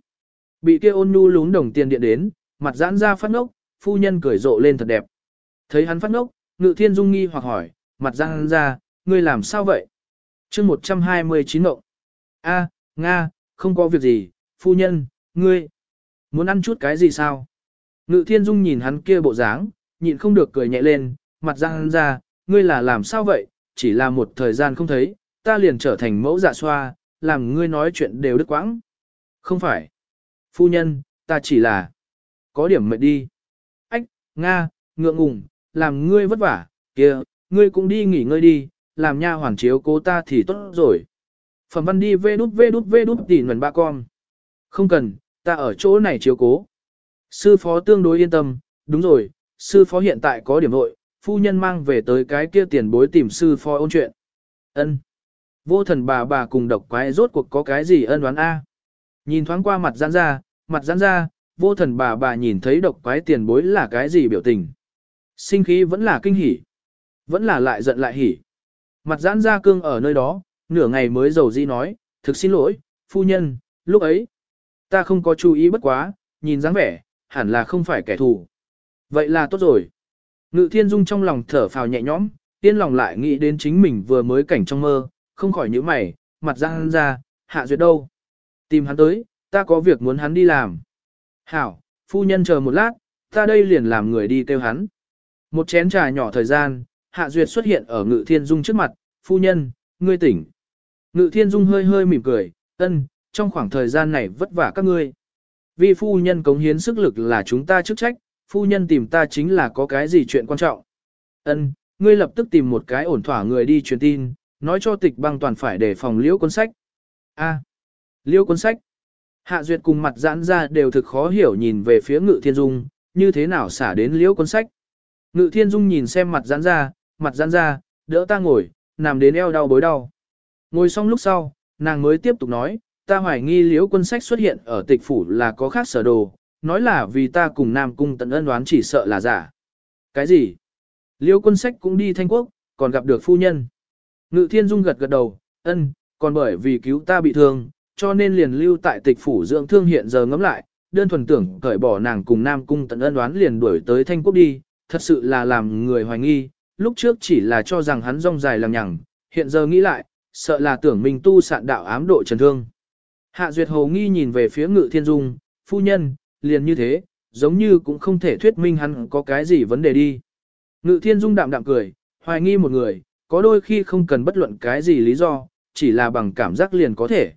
Bị kia ôn nhu lún đồng tiền điện đến, mặt giãn ra phát ngốc, phu nhân cười rộ lên thật đẹp. Thấy hắn phát ngốc, ngự thiên dung nghi hoặc hỏi, mặt giãn ra, ngươi làm sao vậy? chương 129 nộ. A, Nga, không có việc gì, phu nhân, ngươi, muốn ăn chút cái gì sao? Ngự thiên dung nhìn hắn kia bộ dáng, nhịn không được cười nhẹ lên, mặt giãn ra, ngươi là làm sao vậy? Chỉ là một thời gian không thấy, ta liền trở thành mẫu dạ xoa, làm ngươi nói chuyện đều đứt quãng. Không phải. Phu nhân, ta chỉ là có điểm mệt đi. Nga, ngượng ngùng, làm ngươi vất vả, kia, ngươi cũng đi nghỉ ngơi đi, làm nha hoàn chiếu cố ta thì tốt rồi. Phẩm văn đi vê đút vê đút vê đút tỉ nguồn ba con. Không cần, ta ở chỗ này chiếu cố. Sư phó tương đối yên tâm, đúng rồi, sư phó hiện tại có điểm hội, phu nhân mang về tới cái kia tiền bối tìm sư phó ôn chuyện. Ân. Vô thần bà bà cùng độc quái rốt cuộc có cái gì ân đoán a? Nhìn thoáng qua mặt giãn ra, mặt giãn ra, vô thần bà bà nhìn thấy độc quái tiền bối là cái gì biểu tình. Sinh khí vẫn là kinh hỉ. Vẫn là lại giận lại hỉ. Mặt giãn ra cương ở nơi đó, nửa ngày mới dầu di nói, thực xin lỗi, phu nhân, lúc ấy. Ta không có chú ý bất quá, nhìn dáng vẻ, hẳn là không phải kẻ thù. Vậy là tốt rồi. Ngự thiên dung trong lòng thở phào nhẹ nhõm, tiên lòng lại nghĩ đến chính mình vừa mới cảnh trong mơ, không khỏi nhíu mày, mặt giãn ra, hạ duyệt đâu. Tìm hắn tới, ta có việc muốn hắn đi làm. Hảo, phu nhân chờ một lát, ta đây liền làm người đi kêu hắn. Một chén trà nhỏ thời gian, Hạ Duyệt xuất hiện ở Ngự Thiên Dung trước mặt, phu nhân, ngươi tỉnh. Ngự Thiên Dung hơi hơi mỉm cười, ân, trong khoảng thời gian này vất vả các ngươi. Vì phu nhân cống hiến sức lực là chúng ta chức trách, phu nhân tìm ta chính là có cái gì chuyện quan trọng. Ân, ngươi lập tức tìm một cái ổn thỏa người đi truyền tin, nói cho tịch băng toàn phải để phòng liễu cuốn sách. A, liễu cuốn sách. Hạ Duyệt cùng mặt giãn ra đều thực khó hiểu nhìn về phía Ngự Thiên Dung, như thế nào xả đến liễu cuốn sách. Ngự Thiên Dung nhìn xem mặt giãn ra, mặt giãn ra, đỡ ta ngồi, nằm đến eo đau bối đau. Ngồi xong lúc sau, nàng mới tiếp tục nói, ta hoài nghi liễu quân sách xuất hiện ở tịch phủ là có khác sở đồ, nói là vì ta cùng Nam Cung tận ân đoán chỉ sợ là giả. Cái gì? Liễu quân sách cũng đi thanh quốc, còn gặp được phu nhân. Ngự Thiên Dung gật gật đầu, ân, còn bởi vì cứu ta bị thương, cho nên liền lưu tại tịch phủ dưỡng thương hiện giờ ngẫm lại, đơn thuần tưởng cởi bỏ nàng cùng Nam Cung tận ân đoán liền đuổi tới thanh quốc đi, thật sự là làm người hoài nghi, lúc trước chỉ là cho rằng hắn rong dài làm nhằng, hiện giờ nghĩ lại, sợ là tưởng mình tu sạn đạo ám độ trần thương. Hạ Duyệt Hồ nghi nhìn về phía Ngự Thiên Dung, phu nhân, liền như thế, giống như cũng không thể thuyết minh hắn có cái gì vấn đề đi. Ngự thiên dung đạm đạm cười, hoài nghi một người, có đôi khi không cần bất luận cái gì lý do, chỉ là bằng cảm giác liền có thể.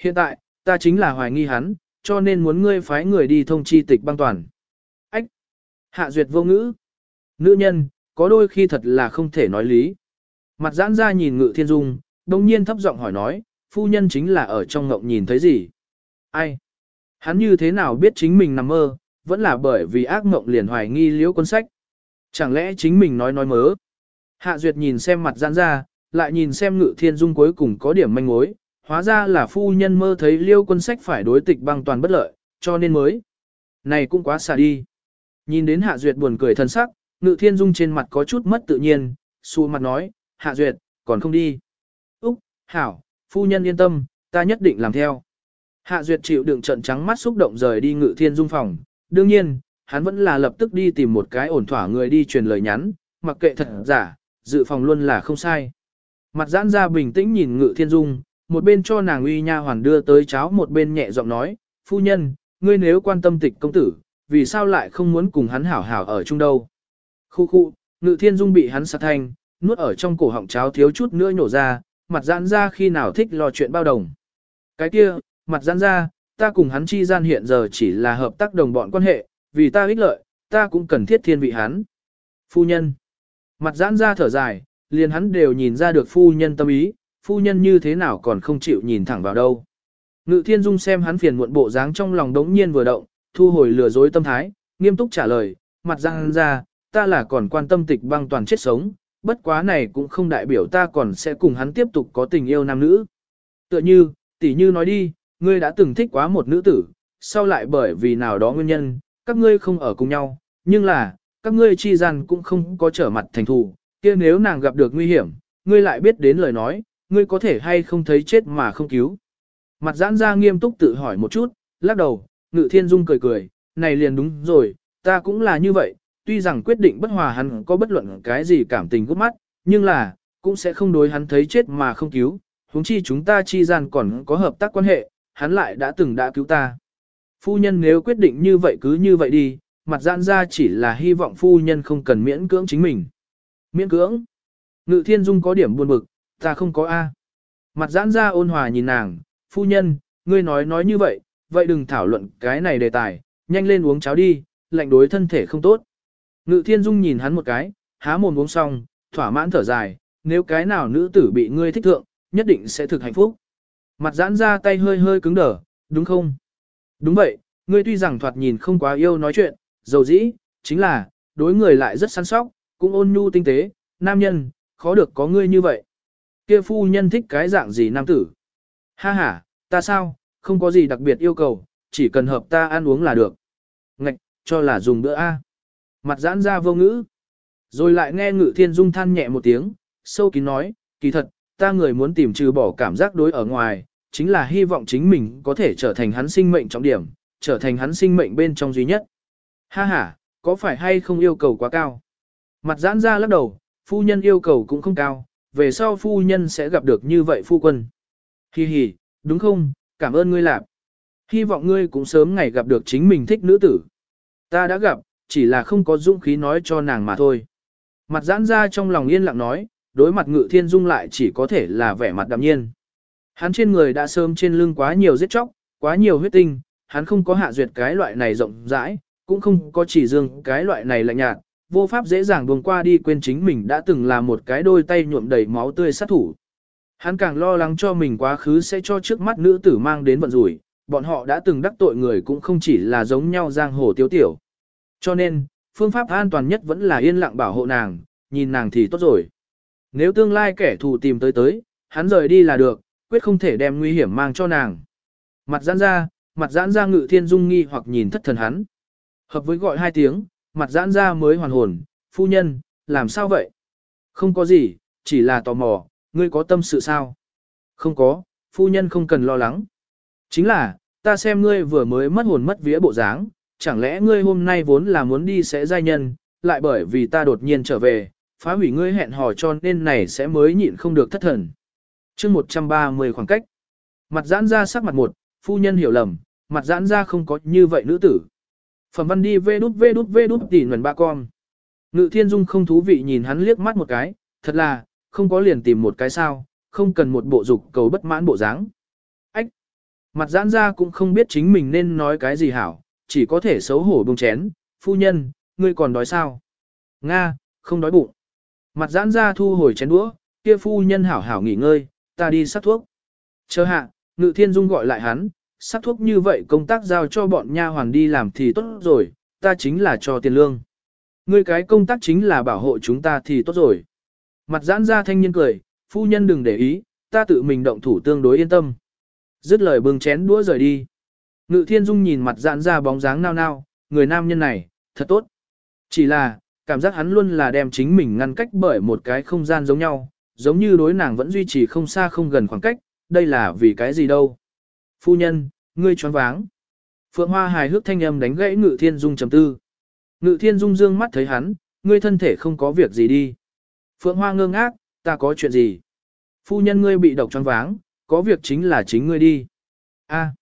Hiện tại, ta chính là hoài nghi hắn, cho nên muốn ngươi phái người đi thông chi tịch băng toàn. Ách! Hạ duyệt vô ngữ. Nữ nhân, có đôi khi thật là không thể nói lý. Mặt giãn ra nhìn ngự thiên dung, đồng nhiên thấp giọng hỏi nói, phu nhân chính là ở trong ngộng nhìn thấy gì? Ai? Hắn như thế nào biết chính mình nằm mơ, vẫn là bởi vì ác ngộng liền hoài nghi liễu cuốn sách. Chẳng lẽ chính mình nói nói mớ? Hạ Duyệt nhìn xem mặt giãn ra, lại nhìn xem ngự thiên dung cuối cùng có điểm manh mối, hóa ra là phu nhân mơ thấy liêu quân sách phải đối tịch băng toàn bất lợi, cho nên mới. Này cũng quá xa đi. Nhìn đến Hạ Duyệt buồn cười thân sắc, ngự thiên dung trên mặt có chút mất tự nhiên, xua mặt nói, Hạ Duyệt, còn không đi. Úc, Hảo, phu nhân yên tâm, ta nhất định làm theo. Hạ Duyệt chịu đựng trận trắng mắt xúc động rời đi ngự thiên dung phòng, đương nhiên, hắn vẫn là lập tức đi tìm một cái ổn thỏa người đi truyền lời nhắn, mặc kệ thật giả, dự phòng luôn là không sai. Mặt giãn ra bình tĩnh nhìn ngự thiên dung, một bên cho nàng uy nha hoàn đưa tới cháo một bên nhẹ giọng nói, phu nhân, ngươi nếu quan tâm tịch công tử, vì sao lại không muốn cùng hắn hảo hảo ở chung đâu. Khu khu, ngự thiên dung bị hắn sát thanh, nuốt ở trong cổ họng cháo thiếu chút nữa nhổ ra, mặt giãn ra khi nào thích lo chuyện bao đồng. Cái kia, mặt giãn ra, ta cùng hắn chi gian hiện giờ chỉ là hợp tác đồng bọn quan hệ, vì ta ích lợi, ta cũng cần thiết thiên vị hắn. Phu nhân. Mặt giãn ra thở dài, liền hắn đều nhìn ra được phu nhân tâm ý, phu nhân như thế nào còn không chịu nhìn thẳng vào đâu. Ngự thiên dung xem hắn phiền muộn bộ dáng trong lòng đống nhiên vừa động, thu hồi lừa dối tâm thái, nghiêm túc trả lời, mặt giãn ra, ta là còn quan tâm tịch băng toàn chết sống, bất quá này cũng không đại biểu ta còn sẽ cùng hắn tiếp tục có tình yêu nam nữ. Tựa như, tỷ như nói đi, ngươi đã từng thích quá một nữ tử, sau lại bởi vì nào đó nguyên nhân, các ngươi không ở cùng nhau, nhưng là, các ngươi chi gian cũng không có trở mặt thành thù, kia nếu nàng gặp được nguy hiểm, ngươi lại biết đến lời nói, ngươi có thể hay không thấy chết mà không cứu. Mặt giãn ra nghiêm túc tự hỏi một chút, lắc đầu, ngự thiên dung cười cười, này liền đúng rồi, ta cũng là như vậy, tuy rằng quyết định bất hòa hắn có bất luận cái gì cảm tình gút mắt, nhưng là, cũng sẽ không đối hắn thấy chết mà không cứu, huống chi chúng ta chi gian còn có hợp tác quan hệ, hắn lại đã từng đã cứu ta. Phu nhân nếu quyết định như vậy cứ như vậy đi, mặt giãn ra chỉ là hy vọng phu nhân không cần miễn cưỡng chính mình. Miễn cưỡng. Ngự thiên dung có điểm buồn bực, ta không có A. Mặt giãn ra ôn hòa nhìn nàng, phu nhân, ngươi nói nói như vậy, vậy đừng thảo luận cái này đề tài, nhanh lên uống cháo đi, lạnh đối thân thể không tốt. Ngự thiên dung nhìn hắn một cái, há mồm uống xong, thỏa mãn thở dài, nếu cái nào nữ tử bị ngươi thích thượng, nhất định sẽ thực hạnh phúc. Mặt giãn ra tay hơi hơi cứng đờ, đúng không? Đúng vậy, ngươi tuy rằng thoạt nhìn không quá yêu nói chuyện, dầu dĩ, chính là, đối người lại rất săn sóc, cũng ôn nhu tinh tế, nam nhân, khó được có ngươi như vậy. Kia phu nhân thích cái dạng gì nam tử? Ha ha, ta sao, không có gì đặc biệt yêu cầu, chỉ cần hợp ta ăn uống là được. Ngạch, cho là dùng bữa A. Mặt giãn ra vô ngữ. Rồi lại nghe ngự thiên dung than nhẹ một tiếng, sâu kín nói, kỳ thật, ta người muốn tìm trừ bỏ cảm giác đối ở ngoài, chính là hy vọng chính mình có thể trở thành hắn sinh mệnh trọng điểm, trở thành hắn sinh mệnh bên trong duy nhất. Ha ha, có phải hay không yêu cầu quá cao? Mặt giãn ra lắc đầu, phu nhân yêu cầu cũng không cao, về sau phu nhân sẽ gặp được như vậy phu quân. Hi hi, đúng không, cảm ơn ngươi lạp. Hy vọng ngươi cũng sớm ngày gặp được chính mình thích nữ tử. Ta đã gặp, chỉ là không có dũng khí nói cho nàng mà thôi. Mặt giãn ra trong lòng yên lặng nói, đối mặt ngự thiên dung lại chỉ có thể là vẻ mặt đạm nhiên. Hắn trên người đã sớm trên lưng quá nhiều giết chóc, quá nhiều huyết tinh, hắn không có hạ duyệt cái loại này rộng rãi, cũng không có chỉ dương cái loại này lạnh nhạt, vô pháp dễ dàng buông qua đi quên chính mình đã từng là một cái đôi tay nhuộm đầy máu tươi sát thủ. Hắn càng lo lắng cho mình quá khứ sẽ cho trước mắt nữ tử mang đến vận rủi, bọn họ đã từng đắc tội người cũng không chỉ là giống nhau giang hồ tiếu tiểu. Cho nên, phương pháp an toàn nhất vẫn là yên lặng bảo hộ nàng, nhìn nàng thì tốt rồi. Nếu tương lai kẻ thù tìm tới tới, hắn rời đi là được, quyết không thể đem nguy hiểm mang cho nàng. Mặt giãn ra, mặt giãn ra ngự thiên dung nghi hoặc nhìn thất thần hắn. Hợp với gọi hai tiếng, mặt giãn ra mới hoàn hồn, phu nhân, làm sao vậy? Không có gì, chỉ là tò mò, ngươi có tâm sự sao? Không có, phu nhân không cần lo lắng. Chính là, ta xem ngươi vừa mới mất hồn mất vía bộ dáng, chẳng lẽ ngươi hôm nay vốn là muốn đi sẽ giai nhân, lại bởi vì ta đột nhiên trở về, phá hủy ngươi hẹn hò cho nên này sẽ mới nhịn không được thất thần. chương 130 khoảng cách. Mặt giãn ra sắc mặt một, phu nhân hiểu lầm, mặt giãn ra không có như vậy nữ tử. Phẩm văn đi vê đút vê đút vê đút tỉ nguồn ba con. Ngự thiên dung không thú vị nhìn hắn liếc mắt một cái, thật là, không có liền tìm một cái sao, không cần một bộ dục cầu bất mãn bộ dáng. Ách! Mặt giãn ra cũng không biết chính mình nên nói cái gì hảo, chỉ có thể xấu hổ bông chén, phu nhân, ngươi còn đói sao? Nga, không đói bụng. Mặt giãn ra thu hồi chén đũa, kia phu nhân hảo hảo nghỉ ngơi, ta đi sắc thuốc. Chờ hạ, ngự thiên dung gọi lại hắn, sắc thuốc như vậy công tác giao cho bọn nha hoàn đi làm thì tốt rồi, ta chính là cho tiền lương. Ngươi cái công tác chính là bảo hộ chúng ta thì tốt rồi. Mặt giãn ra thanh niên cười, phu nhân đừng để ý, ta tự mình động thủ tương đối yên tâm. Dứt lời bưng chén đũa rời đi. Ngự thiên dung nhìn mặt giãn ra bóng dáng nao nao, người nam nhân này, thật tốt. Chỉ là, cảm giác hắn luôn là đem chính mình ngăn cách bởi một cái không gian giống nhau, giống như đối nàng vẫn duy trì không xa không gần khoảng cách, đây là vì cái gì đâu. Phu nhân, ngươi choáng váng. Phượng Hoa hài hước thanh âm đánh gãy Ngự Thiên Dung trầm tư. Ngự Thiên Dung dương mắt thấy hắn, ngươi thân thể không có việc gì đi. Phượng Hoa ngơ ngác, ta có chuyện gì? Phu nhân ngươi bị độc choáng váng, có việc chính là chính ngươi đi. A.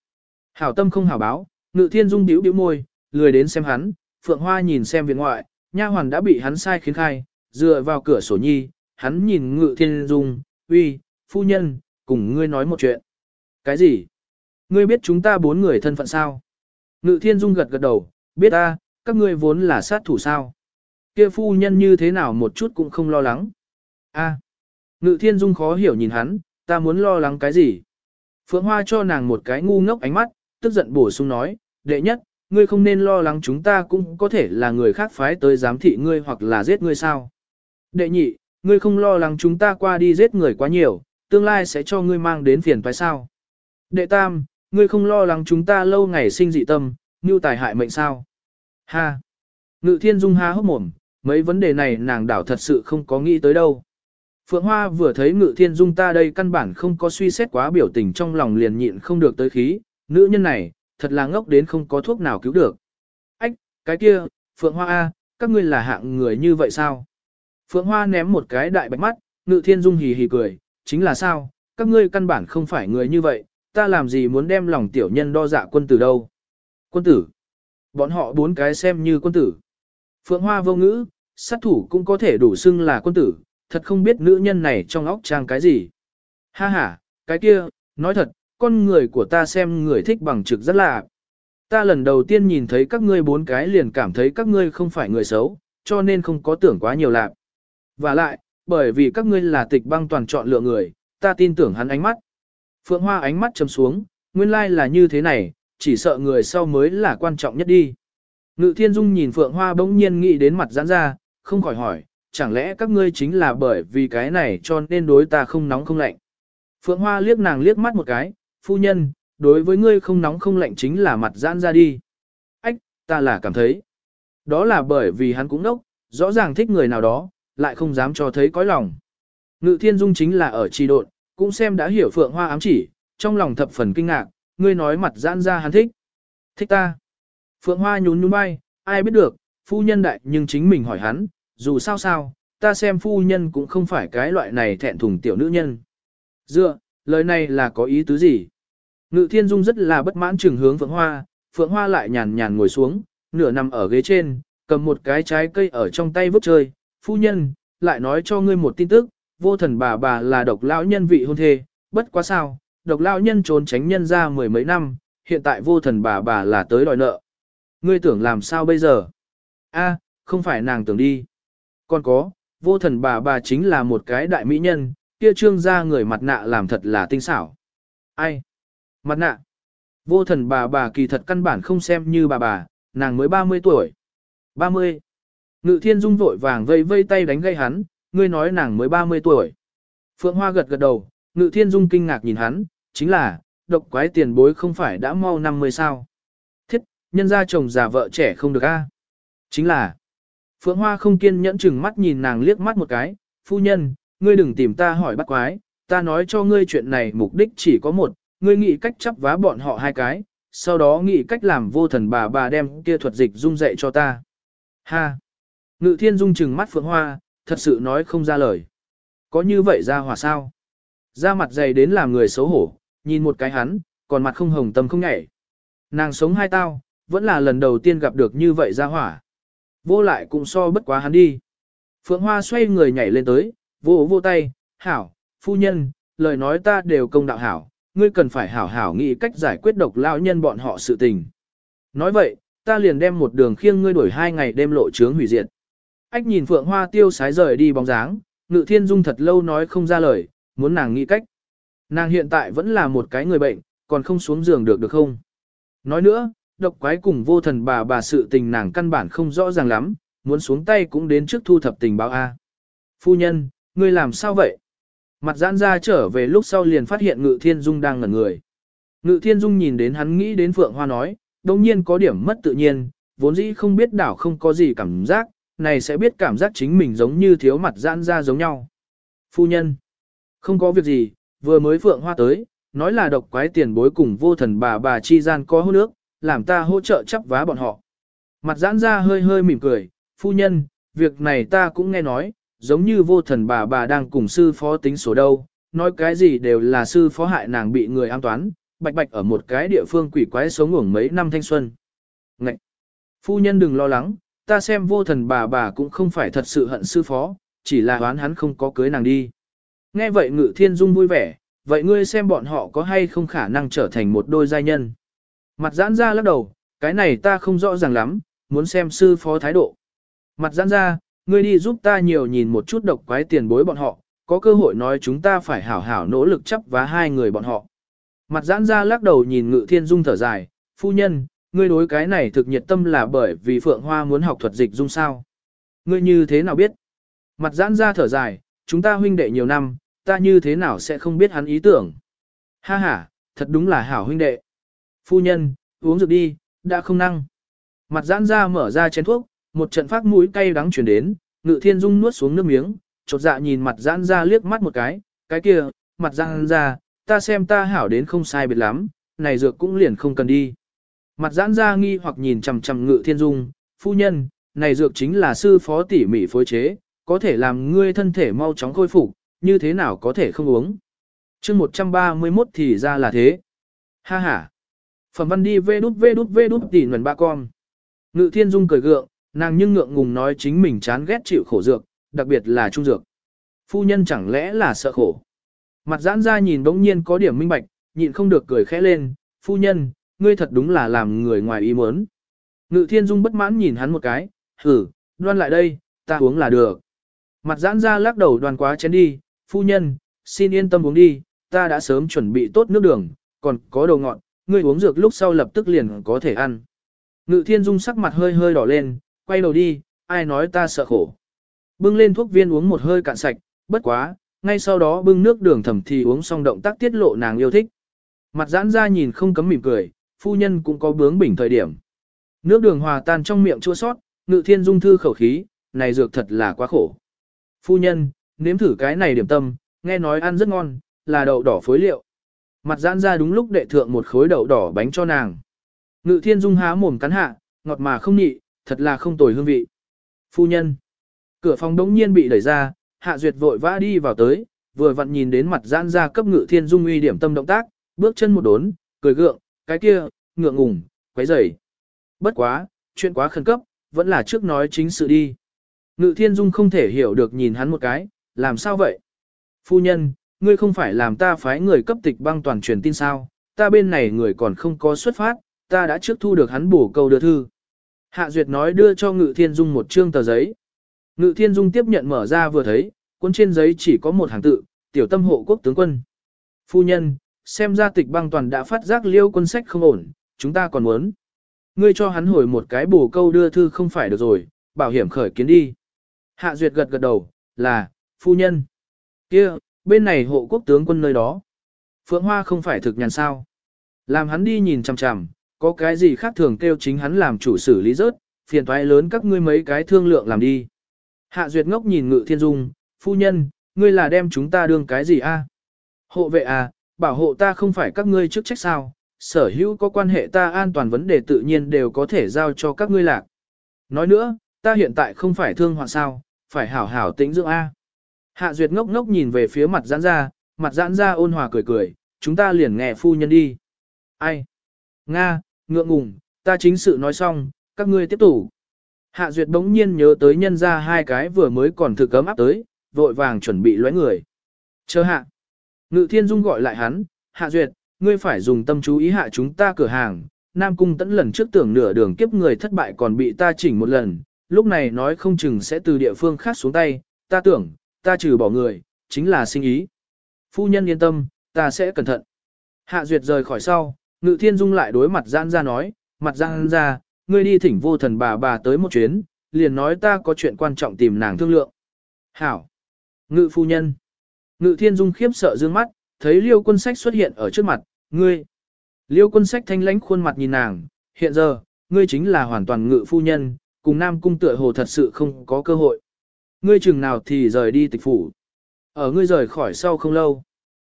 Hảo tâm không hảo báo, Ngự Thiên Dung bĩu bĩu môi, lười đến xem hắn, Phượng Hoa nhìn xem viện ngoại, nha hoàn đã bị hắn sai khiến khai, dựa vào cửa sổ nhi, hắn nhìn Ngự Thiên Dung, uy, phu nhân, cùng ngươi nói một chuyện. Cái gì? Ngươi biết chúng ta bốn người thân phận sao? Ngự Thiên Dung gật gật đầu, biết ta, các ngươi vốn là sát thủ sao? Kia phu nhân như thế nào một chút cũng không lo lắng. A. À, Ngự Thiên Dung khó hiểu nhìn hắn, ta muốn lo lắng cái gì? Phượng Hoa cho nàng một cái ngu ngốc ánh mắt, tức giận bổ sung nói, đệ nhất, ngươi không nên lo lắng chúng ta cũng có thể là người khác phái tới giám thị ngươi hoặc là giết ngươi sao. Đệ nhị, ngươi không lo lắng chúng ta qua đi giết người quá nhiều, tương lai sẽ cho ngươi mang đến phiền phải sao. Đệ tam, ngươi không lo lắng chúng ta lâu ngày sinh dị tâm, như tài hại mệnh sao. Ha! Ngự thiên dung ha hốc mồm, mấy vấn đề này nàng đảo thật sự không có nghĩ tới đâu. Phượng Hoa vừa thấy ngự thiên dung ta đây căn bản không có suy xét quá biểu tình trong lòng liền nhịn không được tới khí, nữ nhân này, thật là ngốc đến không có thuốc nào cứu được. Ách, cái kia, Phượng Hoa A, các ngươi là hạng người như vậy sao? Phượng Hoa ném một cái đại bạch mắt, ngự thiên dung hì hì cười, chính là sao, các ngươi căn bản không phải người như vậy, ta làm gì muốn đem lòng tiểu nhân đo dạ quân tử đâu. Quân tử. Bọn họ bốn cái xem như quân tử. Phượng Hoa vô ngữ, sát thủ cũng có thể đủ xưng là quân tử, thật không biết nữ nhân này trong óc trang cái gì. Ha ha, cái kia, nói thật, con người của ta xem người thích bằng trực rất là. Ta lần đầu tiên nhìn thấy các ngươi bốn cái liền cảm thấy các ngươi không phải người xấu, cho nên không có tưởng quá nhiều lạc. Và lại, bởi vì các ngươi là tịch băng toàn chọn lựa người, ta tin tưởng hắn ánh mắt. Phượng Hoa ánh mắt chầm xuống, nguyên lai là như thế này, chỉ sợ người sau mới là quan trọng nhất đi. Ngự Thiên Dung nhìn Phượng Hoa bỗng nhiên nghĩ đến mặt giãn ra, không khỏi hỏi, chẳng lẽ các ngươi chính là bởi vì cái này cho nên đối ta không nóng không lạnh. Phượng Hoa liếc nàng liếc mắt một cái, phu nhân, đối với ngươi không nóng không lạnh chính là mặt giãn ra đi. Ách, ta là cảm thấy. Đó là bởi vì hắn cũng nốc, rõ ràng thích người nào đó, lại không dám cho thấy cõi lòng. Ngự thiên dung chính là ở trì độn, cũng xem đã hiểu phượng hoa ám chỉ, trong lòng thập phần kinh ngạc, ngươi nói mặt giãn ra hắn thích. Thích ta. Phượng hoa nhún nhún bay, ai biết được, phu nhân đại nhưng chính mình hỏi hắn, dù sao sao, ta xem phu nhân cũng không phải cái loại này thẹn thùng tiểu nữ nhân. Dựa, lời này là có ý tứ gì? Ngự thiên dung rất là bất mãn trừng hướng Phượng Hoa, Phượng Hoa lại nhàn nhàn ngồi xuống, nửa nằm ở ghế trên, cầm một cái trái cây ở trong tay vứt chơi. Phu nhân, lại nói cho ngươi một tin tức, vô thần bà bà là độc lão nhân vị hôn thê, bất quá sao, độc lão nhân trốn tránh nhân ra mười mấy năm, hiện tại vô thần bà bà là tới đòi nợ. Ngươi tưởng làm sao bây giờ? A, không phải nàng tưởng đi. Còn có, vô thần bà bà chính là một cái đại mỹ nhân, kia trương ra người mặt nạ làm thật là tinh xảo. Ai? Mặt nạ. Vô thần bà bà kỳ thật căn bản không xem như bà bà, nàng mới 30 tuổi. 30. Ngự thiên dung vội vàng vây vây tay đánh gây hắn, ngươi nói nàng mới 30 tuổi. Phượng Hoa gật gật đầu, ngự thiên dung kinh ngạc nhìn hắn, chính là, độc quái tiền bối không phải đã mau 50 sao. Thiết, nhân ra chồng già vợ trẻ không được a. Chính là, Phượng Hoa không kiên nhẫn chừng mắt nhìn nàng liếc mắt một cái, phu nhân, ngươi đừng tìm ta hỏi bắt quái, ta nói cho ngươi chuyện này mục đích chỉ có một, ngươi nghĩ cách chấp vá bọn họ hai cái, sau đó nghĩ cách làm vô thần bà bà đem kia thuật dịch dung dạy cho ta. Ha! Ngự thiên dung chừng mắt phượng hoa, thật sự nói không ra lời. Có như vậy ra hỏa sao? Ra mặt dày đến làm người xấu hổ, nhìn một cái hắn, còn mặt không hồng tâm không nhảy. Nàng sống hai tao, vẫn là lần đầu tiên gặp được như vậy ra hỏa. Vô lại cũng so bất quá hắn đi. Phượng Hoa xoay người nhảy lên tới, vô vô tay, hảo, phu nhân, lời nói ta đều công đạo hảo, ngươi cần phải hảo hảo nghĩ cách giải quyết độc lão nhân bọn họ sự tình. Nói vậy, ta liền đem một đường khiêng ngươi đuổi hai ngày đêm lộ trướng hủy diệt. Ách nhìn Phượng Hoa tiêu sái rời đi bóng dáng, Ngự Thiên Dung thật lâu nói không ra lời, muốn nàng nghĩ cách. Nàng hiện tại vẫn là một cái người bệnh, còn không xuống giường được được không? Nói nữa, độc quái cùng vô thần bà bà sự tình nàng căn bản không rõ ràng lắm, muốn xuống tay cũng đến trước thu thập tình báo A. Phu nhân, ngươi làm sao vậy? Mặt giãn ra trở về lúc sau liền phát hiện Ngự Thiên Dung đang ngẩn người. Ngự Thiên Dung nhìn đến hắn nghĩ đến Phượng Hoa nói, đồng nhiên có điểm mất tự nhiên, vốn dĩ không biết đảo không có gì cảm giác, này sẽ biết cảm giác chính mình giống như thiếu mặt giãn ra giống nhau. Phu nhân, không có việc gì, vừa mới Phượng Hoa tới, nói là độc quái tiền bối cùng vô thần bà bà chi gian có hôn nước, làm ta hỗ trợ chấp vá bọn họ. Mặt giãn ra hơi hơi mỉm cười, phu nhân, việc này ta cũng nghe nói, giống như vô thần bà bà đang cùng sư phó tính số đâu, nói cái gì đều là sư phó hại nàng bị người an toán, bạch bạch ở một cái địa phương quỷ quái sống ngủng mấy năm thanh xuân. Ngậy! Phu nhân đừng lo lắng, ta xem vô thần bà bà cũng không phải thật sự hận sư phó, chỉ là đoán hắn không có cưới nàng đi. Nghe vậy ngự thiên dung vui vẻ, vậy ngươi xem bọn họ có hay không khả năng trở thành một đôi giai nhân. Mặt giãn ra lắc đầu, cái này ta không rõ ràng lắm, muốn xem sư phó thái độ. Mặt giãn ra, ngươi đi giúp ta nhiều nhìn một chút độc quái tiền bối bọn họ, có cơ hội nói chúng ta phải hảo hảo nỗ lực chấp vá hai người bọn họ. Mặt giãn ra lắc đầu nhìn ngự thiên dung thở dài, phu nhân, ngươi đối cái này thực nhiệt tâm là bởi vì Phượng Hoa muốn học thuật dịch dung sao. Ngươi như thế nào biết? Mặt giãn ra thở dài, chúng ta huynh đệ nhiều năm, ta như thế nào sẽ không biết hắn ý tưởng. Ha ha, thật đúng là hảo huynh đệ. Phu nhân, uống rượu đi, đã không năng. Mặt giãn ra mở ra chén thuốc, một trận phát mũi cay đắng chuyển đến, ngự thiên dung nuốt xuống nước miếng, chột dạ nhìn mặt giãn ra liếc mắt một cái, cái kia, mặt giãn ra, ta xem ta hảo đến không sai biệt lắm, này dược cũng liền không cần đi. Mặt giãn ra nghi hoặc nhìn chằm chằm ngự thiên dung, phu nhân, này dược chính là sư phó tỉ mỉ phối chế, có thể làm ngươi thân thể mau chóng khôi phục, như thế nào có thể không uống. chương 131 thì ra là thế. Ha ha. Phẩm văn đi vê đút vê đút vê đút tỉ nguồn ba con. Ngự thiên dung cười gượng, nàng nhưng ngượng ngùng nói chính mình chán ghét chịu khổ dược, đặc biệt là trung dược. Phu nhân chẳng lẽ là sợ khổ. Mặt giãn ra nhìn bỗng nhiên có điểm minh bạch, nhịn không được cười khẽ lên, phu nhân, ngươi thật đúng là làm người ngoài ý muốn. Ngự thiên dung bất mãn nhìn hắn một cái, hử, đoan lại đây, ta uống là được. Mặt giãn ra lắc đầu đoàn quá chén đi, phu nhân, xin yên tâm uống đi, ta đã sớm chuẩn bị tốt nước đường, còn có đồ ngọt, ngươi uống dược lúc sau lập tức liền có thể ăn. Ngự thiên dung sắc mặt hơi hơi đỏ lên, quay đầu đi, ai nói ta sợ khổ. Bưng lên thuốc viên uống một hơi cạn sạch, bất quá, ngay sau đó bưng nước đường thầm thì uống xong động tác tiết lộ nàng yêu thích. Mặt giãn ra nhìn không cấm mỉm cười, phu nhân cũng có bướng bỉnh thời điểm. Nước đường hòa tan trong miệng chua sót, ngự thiên dung thư khẩu khí, này dược thật là quá khổ. Phu nhân, nếm thử cái này điểm tâm, nghe nói ăn rất ngon, là đậu đỏ phối liệu. Mặt giãn ra đúng lúc đệ thượng một khối đậu đỏ bánh cho nàng. Ngự thiên dung há mồm cắn hạ, ngọt mà không nhị, thật là không tồi hương vị. Phu nhân. Cửa phòng đống nhiên bị đẩy ra, hạ duyệt vội vã đi vào tới, vừa vặn nhìn đến mặt giãn ra cấp ngự thiên dung uy điểm tâm động tác, bước chân một đốn, cười gượng, cái kia, ngượng ngùng, quấy rầy. Bất quá, chuyện quá khẩn cấp, vẫn là trước nói chính sự đi. Ngự thiên dung không thể hiểu được nhìn hắn một cái, làm sao vậy? Phu nhân, ngươi không phải làm ta phái người cấp tịch băng toàn truyền tin sao, ta bên này người còn không có xuất phát, ta đã trước thu được hắn bổ câu đưa thư. Hạ Duyệt nói đưa cho Ngự Thiên Dung một trương tờ giấy. Ngự Thiên Dung tiếp nhận mở ra vừa thấy, cuốn trên giấy chỉ có một hàng tự, tiểu tâm hộ quốc tướng quân. Phu nhân, xem ra tịch băng toàn đã phát giác liêu quân sách không ổn, chúng ta còn muốn. Ngươi cho hắn hồi một cái bổ câu đưa thư không phải được rồi, bảo hiểm khởi kiến đi. Hạ Duyệt gật gật đầu, là, phu nhân. kia bên này hộ quốc tướng quân nơi đó. Phượng Hoa không phải thực nhàn sao. Làm hắn đi nhìn chằm chằm, có cái gì khác thường kêu chính hắn làm chủ xử lý rớt, phiền toái lớn các ngươi mấy cái thương lượng làm đi. Hạ Duyệt ngốc nhìn Ngự Thiên Dung, phu nhân, ngươi là đem chúng ta đương cái gì a? Hộ vệ à, bảo hộ ta không phải các ngươi chức trách sao, sở hữu có quan hệ ta an toàn vấn đề tự nhiên đều có thể giao cho các ngươi lạc. Nói nữa, ta hiện tại không phải thương hoạn sao, phải hảo hảo tĩnh dưỡng A. Hạ Duyệt ngốc ngốc nhìn về phía mặt giãn ra, mặt giãn ra ôn hòa cười cười, chúng ta liền nghe phu nhân đi. Ai? Nga, ngượng ngùng, ta chính sự nói xong, các ngươi tiếp tục. Hạ Duyệt bỗng nhiên nhớ tới nhân ra hai cái vừa mới còn thực cấm áp tới, vội vàng chuẩn bị lóe người. Chờ hạ. Ngự Thiên Dung gọi lại hắn, Hạ Duyệt, ngươi phải dùng tâm chú ý hạ chúng ta cửa hàng. Nam Cung tẫn lần trước tưởng nửa đường kiếp người thất bại còn bị ta chỉnh một lần, lúc này nói không chừng sẽ từ địa phương khác xuống tay, ta tưởng, ta trừ bỏ người, chính là sinh ý. Phu nhân yên tâm, ta sẽ cẩn thận. Hạ Duyệt rời khỏi sau, Ngự Thiên Dung lại đối mặt Giang ra nói, mặt Giang ra, ngươi đi thỉnh vô thần bà bà tới một chuyến, liền nói ta có chuyện quan trọng tìm nàng thương lượng. Hảo. Ngự phu nhân. Ngự Thiên Dung khiếp sợ dương mắt, thấy Liêu quân sách xuất hiện ở trước mặt, ngươi. Liêu quân sách thanh lãnh khuôn mặt nhìn nàng, hiện giờ, ngươi chính là hoàn toàn ngự phu nhân, cùng Nam Cung tựa hồ thật sự không có cơ hội. Ngươi chừng nào thì rời đi tịch phủ. Ở ngươi rời khỏi sau không lâu.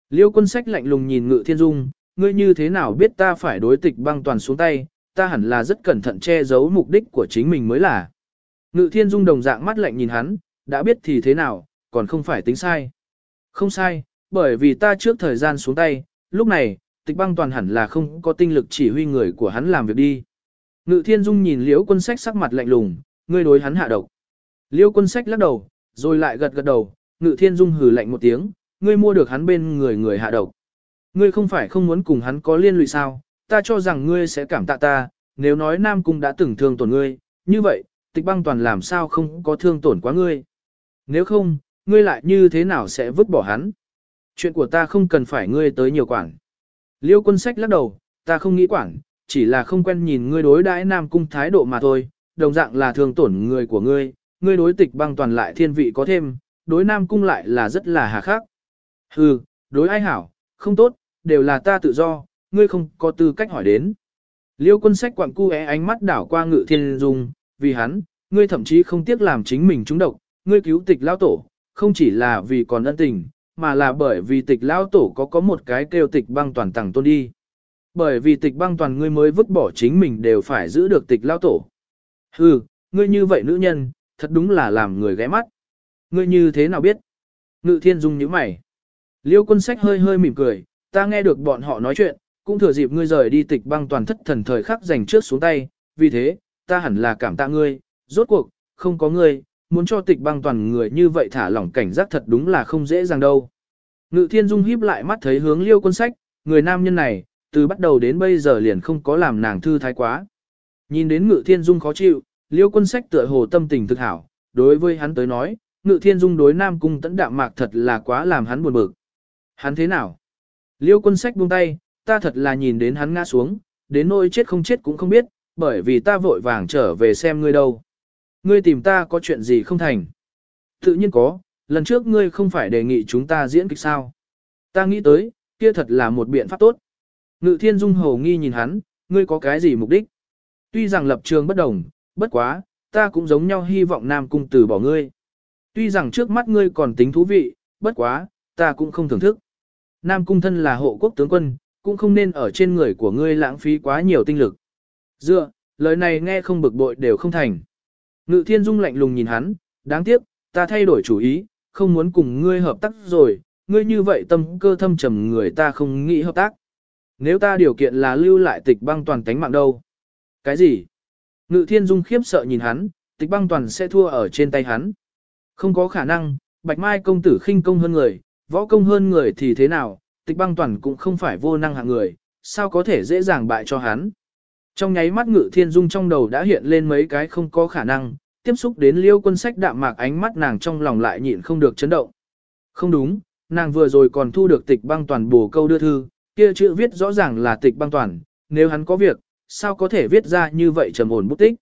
Liêu quân sách lạnh lùng nhìn ngự thiên dung, ngươi như thế nào biết ta phải đối tịch băng toàn xuống tay, ta hẳn là rất cẩn thận che giấu mục đích của chính mình mới là. Ngự thiên dung đồng dạng mắt lạnh nhìn hắn, đã biết thì thế nào, còn không phải tính sai. Không sai, bởi vì ta trước thời gian xuống tay, lúc này, tịch băng toàn hẳn là không có tinh lực chỉ huy người của hắn làm việc đi. Ngự thiên dung nhìn liễu quân sách sắc mặt lạnh lùng, ngươi đối hắn hạ độc. Liễu quân sách lắc đầu, rồi lại gật gật đầu, ngự thiên dung hừ lạnh một tiếng, ngươi mua được hắn bên người người hạ độc. Ngươi không phải không muốn cùng hắn có liên lụy sao, ta cho rằng ngươi sẽ cảm tạ ta, nếu nói Nam Cung đã từng thương tổn ngươi, như vậy, tịch băng toàn làm sao không có thương tổn quá ngươi. Nếu không, ngươi lại như thế nào sẽ vứt bỏ hắn? Chuyện của ta không cần phải ngươi tới nhiều quản. Liêu quân sách lắc đầu, ta không nghĩ quản, chỉ là không quen nhìn ngươi đối đãi Nam Cung thái độ mà thôi, đồng dạng là thường tổn người của ngươi, ngươi đối tịch băng toàn lại thiên vị có thêm, đối Nam Cung lại là rất là hà khắc. Hừ, đối ai hảo, không tốt, đều là ta tự do, ngươi không có tư cách hỏi đến. Liêu quân sách quặng cu é ánh mắt đảo qua ngự thiên dung, vì hắn, ngươi thậm chí không tiếc làm chính mình trúng độc, ngươi cứu tịch lao tổ, không chỉ là vì còn ân tình, mà là bởi vì tịch lao tổ có có một cái kêu tịch băng toàn tặng tôn đi. Bởi vì tịch băng toàn ngươi mới vứt bỏ chính mình đều phải giữ được tịch lao tổ. Hừ, ngươi như vậy nữ nhân, thật đúng là làm người ghé mắt. Ngươi như thế nào biết? Ngự thiên dung nhíu mày. Liêu quân sách hơi hơi mỉm cười, ta nghe được bọn họ nói chuyện, cũng thừa dịp ngươi rời đi tịch băng toàn thất thần thời khắc dành trước xuống tay, vì thế, ta hẳn là cảm tạ ngươi, rốt cuộc, không có ngươi, muốn cho tịch băng toàn người như vậy thả lỏng cảnh giác thật đúng là không dễ dàng đâu. Ngự thiên dung híp lại mắt thấy hướng liêu quân sách, người nam nhân này, từ bắt đầu đến bây giờ liền không có làm nàng thư thái quá. Nhìn đến ngự thiên dung khó chịu, liêu quân sách tựa hồ tâm tình thực hảo, đối với hắn tới nói, ngự thiên dung đối nam cung tẫn đạm mạc thật là quá làm hắn buồn bực. Hắn thế nào? Liêu quân sách buông tay, ta thật là nhìn đến hắn ngã xuống, đến nỗi chết không chết cũng không biết, bởi vì ta vội vàng trở về xem ngươi đâu. Ngươi tìm ta có chuyện gì không thành? Tự nhiên có, lần trước ngươi không phải đề nghị chúng ta diễn kịch sao? Ta nghĩ tới, kia thật là một biện pháp tốt. Ngự thiên dung hầu nghi nhìn hắn, ngươi có cái gì mục đích? Tuy rằng lập trường bất đồng, bất quá, ta cũng giống nhau hy vọng Nam Cung từ bỏ ngươi. Tuy rằng trước mắt ngươi còn tính thú vị, bất quá, ta cũng không thưởng thức. Nam Cung thân là hộ quốc tướng quân, cũng không nên ở trên người của ngươi lãng phí quá nhiều tinh lực. Dựa, lời này nghe không bực bội đều không thành. Ngự thiên dung lạnh lùng nhìn hắn, đáng tiếc, ta thay đổi chủ ý, không muốn cùng ngươi hợp tác rồi, ngươi như vậy tâm cơ thâm trầm người ta không nghĩ hợp tác. Nếu ta điều kiện là lưu lại tịch băng toàn tánh mạng đâu? Cái gì? Ngự thiên dung khiếp sợ nhìn hắn, tịch băng toàn sẽ thua ở trên tay hắn. Không có khả năng, bạch mai công tử khinh công hơn người, võ công hơn người thì thế nào, tịch băng toàn cũng không phải vô năng hạng người, sao có thể dễ dàng bại cho hắn. Trong nháy mắt ngự thiên dung trong đầu đã hiện lên mấy cái không có khả năng, tiếp xúc đến liêu quân sách đạm mạc ánh mắt nàng trong lòng lại nhịn không được chấn động. Không đúng, nàng vừa rồi còn thu được tịch băng toàn bổ câu đưa thư, kia chữ viết rõ ràng là tịch băng toàn, nếu hắn có việc, sao có thể viết ra như vậy trầm ổn bút tích.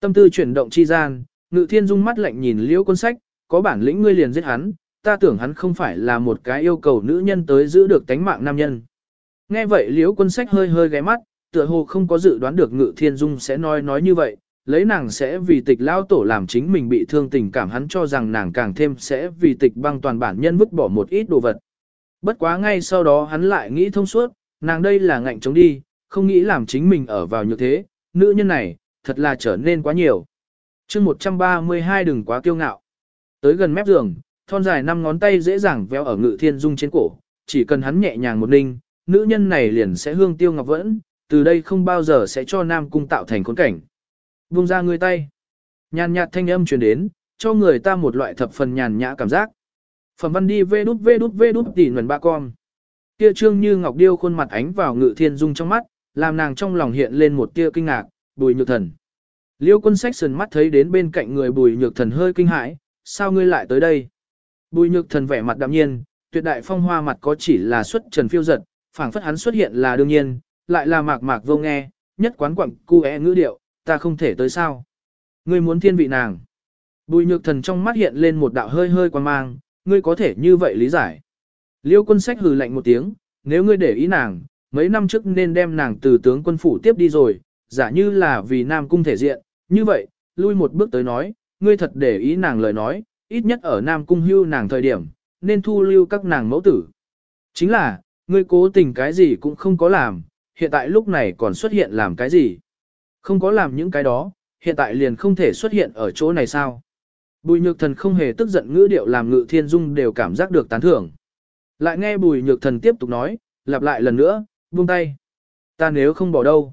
Tâm tư chuyển động chi gian, ngự thiên dung mắt lạnh nhìn liêu quân sách, có bản lĩnh ngươi liền giết hắn, ta tưởng hắn không phải là một cái yêu cầu nữ nhân tới giữ được tánh mạng nam nhân. Nghe vậy liễu quân sách hơi hơi ghé mắt, tựa hồ không có dự đoán được ngự thiên dung sẽ nói nói như vậy, lấy nàng sẽ vì tịch lao tổ làm chính mình bị thương tình cảm hắn cho rằng nàng càng thêm sẽ vì tịch băng toàn bản nhân vứt bỏ một ít đồ vật. Bất quá ngay sau đó hắn lại nghĩ thông suốt, nàng đây là ngạnh chống đi, không nghĩ làm chính mình ở vào như thế, nữ nhân này, thật là trở nên quá nhiều. chương 132 đừng quá kiêu ngạo. Tới gần mép giường, thon dài năm ngón tay dễ dàng véo ở ngự thiên dung trên cổ, chỉ cần hắn nhẹ nhàng một ninh, nữ nhân này liền sẽ hương tiêu ngọc vẫn, từ đây không bao giờ sẽ cho nam cung tạo thành khốn cảnh. Vung ra người tay. Nhàn nhạt thanh âm truyền đến, cho người ta một loại thập phần nhàn nhã cảm giác. Phẩm văn đi vê đút vê đút vê đút tỉ nguồn ba con. Kia trương như ngọc điêu khuôn mặt ánh vào ngự thiên dung trong mắt, làm nàng trong lòng hiện lên một tia kinh ngạc, bùi nhược thần. Liêu quân sách sườn mắt thấy đến bên cạnh người bùi nhược thần hơi kinh hãi, sao ngươi lại tới đây? Bùi nhược thần vẻ mặt đạm nhiên, tuyệt đại phong hoa mặt có chỉ là xuất trần phiêu giật, phảng phất hắn xuất hiện là đương nhiên, lại là mạc mạc vô nghe, nhất quán quặng cu é ngữ điệu, ta không thể tới sao. Ngươi muốn thiên vị nàng. Bùi nhược thần trong mắt hiện lên một đạo hơi hơi quan mang, ngươi có thể như vậy lý giải. Liêu quân sách hừ lạnh một tiếng, nếu ngươi để ý nàng, mấy năm trước nên đem nàng từ tướng quân phủ tiếp đi rồi, giả như là vì Nam Cung thể diện, như vậy, lui một bước tới nói, ngươi thật để ý nàng lời nói, ít nhất ở Nam Cung hưu nàng thời điểm, nên thu lưu các nàng mẫu tử. Chính là, ngươi cố tình cái gì cũng không có làm, hiện tại lúc này còn xuất hiện làm cái gì. Không có làm những cái đó, hiện tại liền không thể xuất hiện ở chỗ này sao. Bùi nhược thần không hề tức giận ngữ điệu làm ngự thiên dung đều cảm giác được tán thưởng. Lại nghe bùi nhược thần tiếp tục nói, lặp lại lần nữa, buông tay. Ta nếu không bỏ đâu.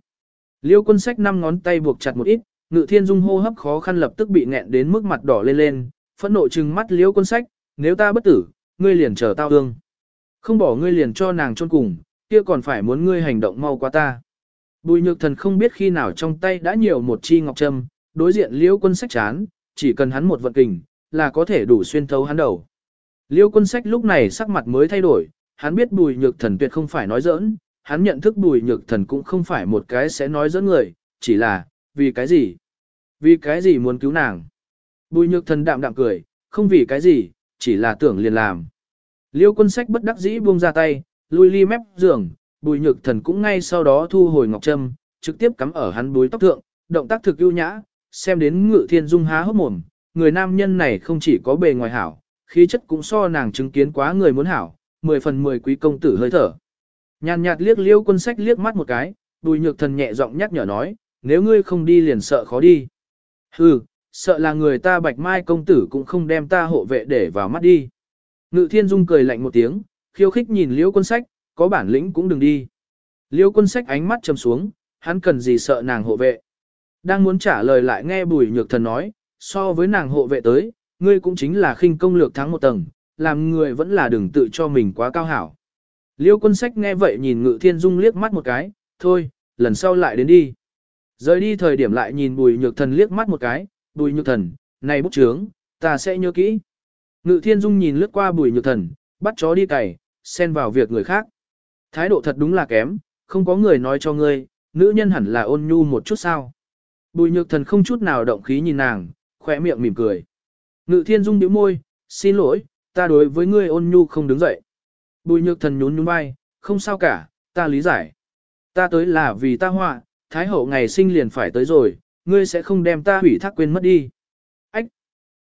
Liêu quân sách năm ngón tay buộc chặt một ít, ngự thiên dung hô hấp khó khăn lập tức bị nghẹn đến mức mặt đỏ lên lên, phẫn nộ trừng mắt liêu quân sách, nếu ta bất tử, ngươi liền chờ tao thương. Không bỏ ngươi liền cho nàng chôn cùng, kia còn phải muốn ngươi hành động mau quá ta. Bùi nhược thần không biết khi nào trong tay đã nhiều một chi ngọc trâm, đối diện liêu quân sách chán, chỉ cần hắn một vận kình, là có thể đủ xuyên thấu hắn đầu. Liêu quân sách lúc này sắc mặt mới thay đổi, hắn biết bùi nhược thần tuyệt không phải nói giỡn, hắn nhận thức bùi nhược thần cũng không phải một cái sẽ nói giỡn người, chỉ là, vì cái gì? Vì cái gì muốn cứu nàng? Bùi nhược thần đạm đạm cười, không vì cái gì, chỉ là tưởng liền làm. Liêu quân sách bất đắc dĩ buông ra tay, lui ly mép giường, bùi nhược thần cũng ngay sau đó thu hồi ngọc trâm, trực tiếp cắm ở hắn búi tóc thượng, động tác thực ưu nhã, xem đến ngự thiên dung há hốc mồm, người nam nhân này không chỉ có bề ngoài hảo, khí chất cũng so nàng chứng kiến quá người muốn hảo, mười phần mười quý công tử hơi thở. Nhàn nhạt liếc liêu quân sách liếc mắt một cái, bùi nhược thần nhẹ giọng nhắc nhở nói, nếu ngươi không đi liền sợ khó đi. Hừ, sợ là người ta bạch mai công tử cũng không đem ta hộ vệ để vào mắt đi. Ngự thiên dung cười lạnh một tiếng, khiêu khích nhìn liễu quân sách, có bản lĩnh cũng đừng đi. liễu quân sách ánh mắt trầm xuống, hắn cần gì sợ nàng hộ vệ. Đang muốn trả lời lại nghe bùi nhược thần nói, so với nàng hộ vệ tới, ngươi cũng chính là khinh công lược thắng một tầng, làm người vẫn là đừng tự cho mình quá cao hảo. Liêu quân sách nghe vậy nhìn ngự thiên dung liếc mắt một cái, thôi, lần sau lại đến đi. Rời đi thời điểm lại nhìn bùi nhược thần liếc mắt một cái, bùi nhược thần, này bút trướng, ta sẽ nhớ kỹ. Ngự thiên dung nhìn lướt qua bùi nhược thần, bắt chó đi cày, xen vào việc người khác. Thái độ thật đúng là kém, không có người nói cho ngươi, nữ nhân hẳn là ôn nhu một chút sao. Bùi nhược thần không chút nào động khí nhìn nàng, khỏe miệng mỉm cười. Ngự thiên dung nhíu môi, xin lỗi, ta đối với ngươi ôn nhu không đứng dậy. Bùi nhược thần nhún nhún vai, không sao cả, ta lý giải. Ta tới là vì ta họa, thái hậu ngày sinh liền phải tới rồi, ngươi sẽ không đem ta hủy thác quên mất đi. Ách!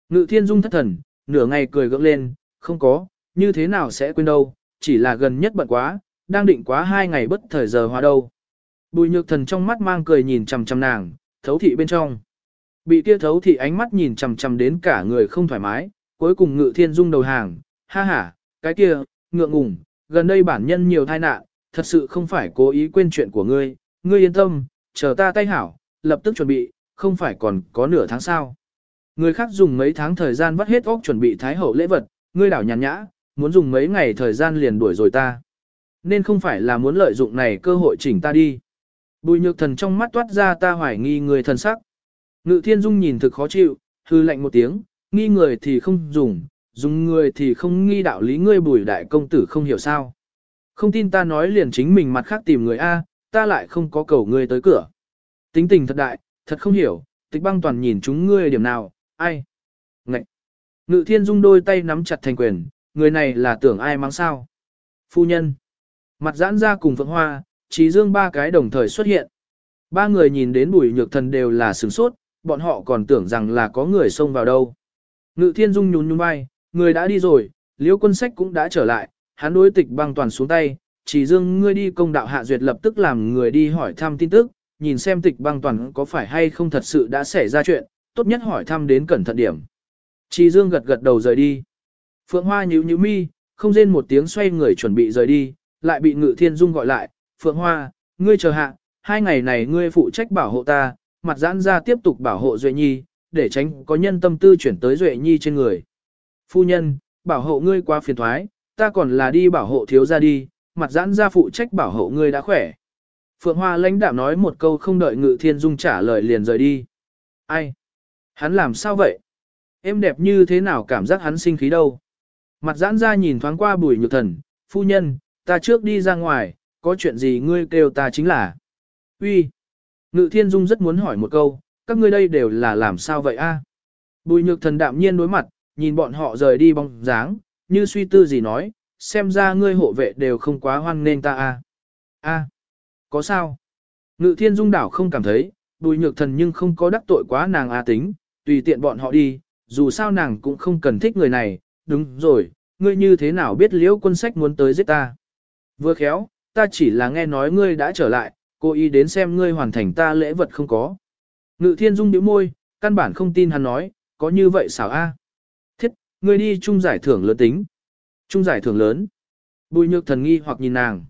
Ngự thiên dung thất thần, nửa ngày cười gượng lên, không có, như thế nào sẽ quên đâu, chỉ là gần nhất bận quá, đang định quá hai ngày bất thời giờ hòa đâu. Bùi nhược thần trong mắt mang cười nhìn chằm chằm nàng, thấu thị bên trong. Bị kia thấu thị ánh mắt nhìn chằm chằm đến cả người không thoải mái, cuối cùng ngự thiên dung đầu hàng, ha ha, cái kia, ngượng ngùng, gần đây bản nhân nhiều tai nạn, thật sự không phải cố ý quên chuyện của ngươi, ngươi yên tâm, chờ ta tay hảo, lập tức chuẩn bị, không phải còn có nửa tháng sau. Người khác dùng mấy tháng thời gian vắt hết óc chuẩn bị thái hậu lễ vật, ngươi đảo nhàn nhã, muốn dùng mấy ngày thời gian liền đuổi rồi ta. Nên không phải là muốn lợi dụng này cơ hội chỉnh ta đi. Bùi nhược thần trong mắt toát ra ta hoài nghi người thần sắc. Ngự thiên dung nhìn thực khó chịu, hư lạnh một tiếng, nghi người thì không dùng, dùng người thì không nghi đạo lý ngươi bùi đại công tử không hiểu sao. Không tin ta nói liền chính mình mặt khác tìm người A, ta lại không có cầu ngươi tới cửa. Tính tình thật đại, thật không hiểu, tịch băng toàn nhìn chúng ngươi điểm nào, ai. Ngậy. Ngự thiên dung đôi tay nắm chặt thành quyền, người này là tưởng ai mang sao. Phu nhân. Mặt giãn ra cùng phượng hoa, trí dương ba cái đồng thời xuất hiện. Ba người nhìn đến bùi nhược thần đều là sửng sốt, bọn họ còn tưởng rằng là có người xông vào đâu. Ngự thiên dung nhún nhún vai, người đã đi rồi, liễu quân sách cũng đã trở lại, hắn đối tịch băng toàn xuống tay, chỉ dương ngươi đi công đạo hạ duyệt lập tức làm người đi hỏi thăm tin tức, nhìn xem tịch băng toàn có phải hay không thật sự đã xảy ra chuyện, tốt nhất hỏi thăm đến cẩn thận điểm. Chỉ dương gật gật đầu rời đi. Phượng Hoa nhíu nhíu mi, không rên một tiếng xoay người chuẩn bị rời đi, lại bị Ngự Thiên Dung gọi lại, Phượng Hoa, ngươi chờ hạ, hai ngày này ngươi phụ trách bảo hộ ta, mặt giãn ra tiếp tục bảo hộ Duệ Nhi, để tránh có nhân tâm tư chuyển tới Duệ Nhi trên người. Phu nhân, bảo hộ ngươi quá phiền thoái, ta còn là đi bảo hộ thiếu gia đi, mặt giãn ra phụ trách bảo hộ ngươi đã khỏe. Phượng Hoa lãnh đạm nói một câu không đợi Ngự Thiên Dung trả lời liền rời đi. Ai? Hắn làm sao vậy? Em đẹp như thế nào cảm giác hắn sinh khí đâu? Mặt giãn ra nhìn thoáng qua bùi nhược thần, phu nhân, ta trước đi ra ngoài, có chuyện gì ngươi kêu ta chính là. Uy. Ngự Thiên Dung rất muốn hỏi một câu, các ngươi đây đều là làm sao vậy a? Bùi nhược thần đạm nhiên đối mặt, nhìn bọn họ rời đi bóng dáng, như suy tư gì nói, xem ra ngươi hộ vệ đều không quá hoan nên ta a. A. Có sao? Ngự Thiên Dung đảo không cảm thấy, bùi nhược thần nhưng không có đắc tội quá nàng a tính, tùy tiện bọn họ đi, dù sao nàng cũng không cần thích người này, đúng rồi, ngươi như thế nào biết liễu quân sách muốn tới giết ta? Vừa khéo, ta chỉ là nghe nói ngươi đã trở lại, cô ý đến xem ngươi hoàn thành ta lễ vật không có. Ngự thiên dung nhíu môi, căn bản không tin hắn nói, có như vậy xảo a? Thiết, ngươi đi chung giải thưởng lớn tính. Chung giải thưởng lớn. Bùi nhược thần nghi hoặc nhìn nàng.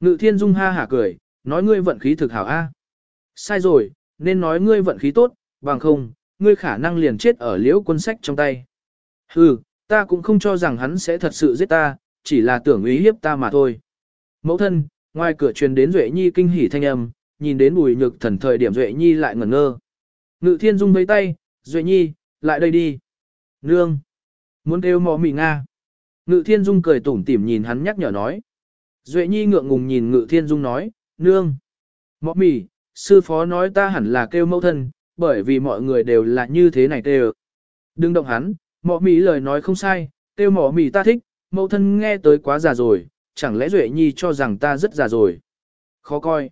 Ngự thiên dung ha hả cười, nói ngươi vận khí thực hảo a. Sai rồi, nên nói ngươi vận khí tốt, bằng không, ngươi khả năng liền chết ở liễu quân sách trong tay. Hừ, ta cũng không cho rằng hắn sẽ thật sự giết ta, chỉ là tưởng ý hiếp ta mà thôi. Mẫu thân, ngoài cửa truyền đến Duệ Nhi kinh hỉ thanh âm, nhìn đến bùi nhược thần thời điểm Duệ Nhi lại ngẩn ngơ. Ngự thiên dung mấy tay, Duệ Nhi, lại đây đi. Nương, muốn kêu mò mì Nga. Ngự thiên dung cười tủm tỉm nhìn hắn nhắc nhở nói. Duệ Nhi ngượng ngùng nhìn ngự thiên dung nói, nương. Mọ mì, sư phó nói ta hẳn là kêu mẫu thân, bởi vì mọi người đều là như thế này kêu. Đừng động hắn, mọ mì lời nói không sai, tiêu mọ mì ta thích, mẫu thân nghe tới quá già rồi, chẳng lẽ Duệ Nhi cho rằng ta rất già rồi. Khó coi.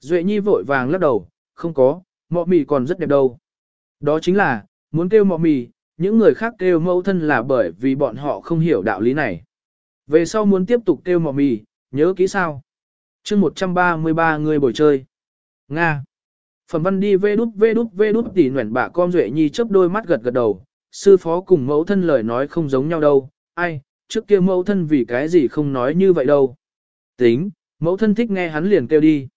Duệ Nhi vội vàng lắc đầu, không có, mọ mì còn rất đẹp đâu. Đó chính là, muốn kêu mọ mì, những người khác kêu mẫu thân là bởi vì bọn họ không hiểu đạo lý này. Về sau muốn tiếp tục kêu mọ mì, nhớ kỹ sao. chương 133 người bồi chơi. Nga. Phẩm văn đi vê đút vê đút vê đút tỉ nguyện bạ con Duệ Nhi chớp đôi mắt gật gật đầu, sư phó cùng mẫu thân lời nói không giống nhau đâu, ai, trước kia mẫu thân vì cái gì không nói như vậy đâu. Tính, mẫu thân thích nghe hắn liền kêu đi.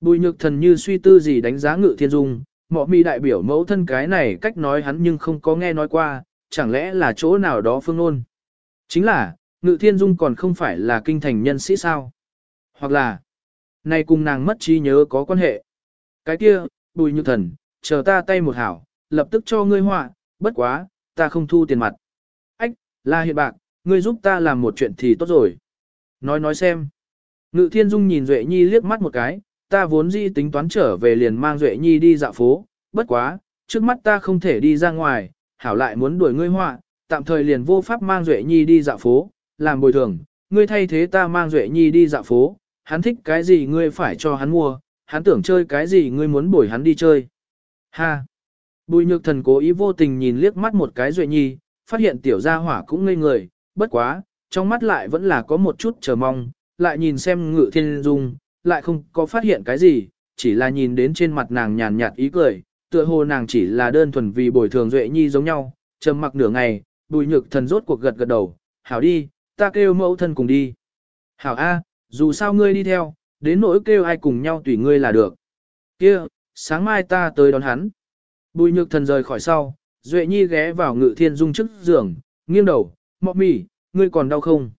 Bùi nhược thần như suy tư gì đánh giá ngự thiên dung, mọ mi đại biểu mẫu thân cái này cách nói hắn nhưng không có nghe nói qua, chẳng lẽ là chỗ nào đó phương ôn. Chính là, ngự thiên dung còn không phải là kinh thành nhân sĩ sao. Hoặc là, nay cùng nàng mất trí nhớ có quan hệ. Cái kia, bùi nhược thần, chờ ta tay một hảo, lập tức cho ngươi họa, bất quá, ta không thu tiền mặt. Ách, là hiện bạc, ngươi giúp ta làm một chuyện thì tốt rồi. Nói nói xem. Ngự thiên dung nhìn Duệ Nhi liếc mắt một cái, ta vốn dĩ tính toán trở về liền mang Duệ Nhi đi dạo phố, bất quá, trước mắt ta không thể đi ra ngoài, hảo lại muốn đuổi ngươi họa, tạm thời liền vô pháp mang Duệ Nhi đi dạo phố, làm bồi thường, ngươi thay thế ta mang Duệ Nhi đi dạo phố, hắn thích cái gì ngươi phải cho hắn mua, hắn tưởng chơi cái gì ngươi muốn bồi hắn đi chơi. Ha! Bùi nhược thần cố ý vô tình nhìn liếc mắt một cái Duệ Nhi, phát hiện tiểu gia hỏa cũng ngây người, bất quá, trong mắt lại vẫn là có một chút chờ mong, lại nhìn xem ngự thiên dung, lại không có phát hiện cái gì, chỉ là nhìn đến trên mặt nàng nhàn nhạt ý cười, tựa hồ nàng chỉ là đơn thuần vì bồi thường Duệ Nhi giống nhau, trầm mặc nửa ngày, bùi nhược thần rốt cuộc gật gật đầu, hảo đi, ta kêu mẫu thân cùng đi. Hảo A, dù sao ngươi đi theo, đến nỗi kêu ai cùng nhau tùy ngươi là được. Kia, sáng mai ta tới đón hắn. Bùi nhược thần rời khỏi sau, Duệ Nhi ghé vào ngự thiên dung trước giường, nghiêng đầu, mọ mỉ, ngươi còn đau không?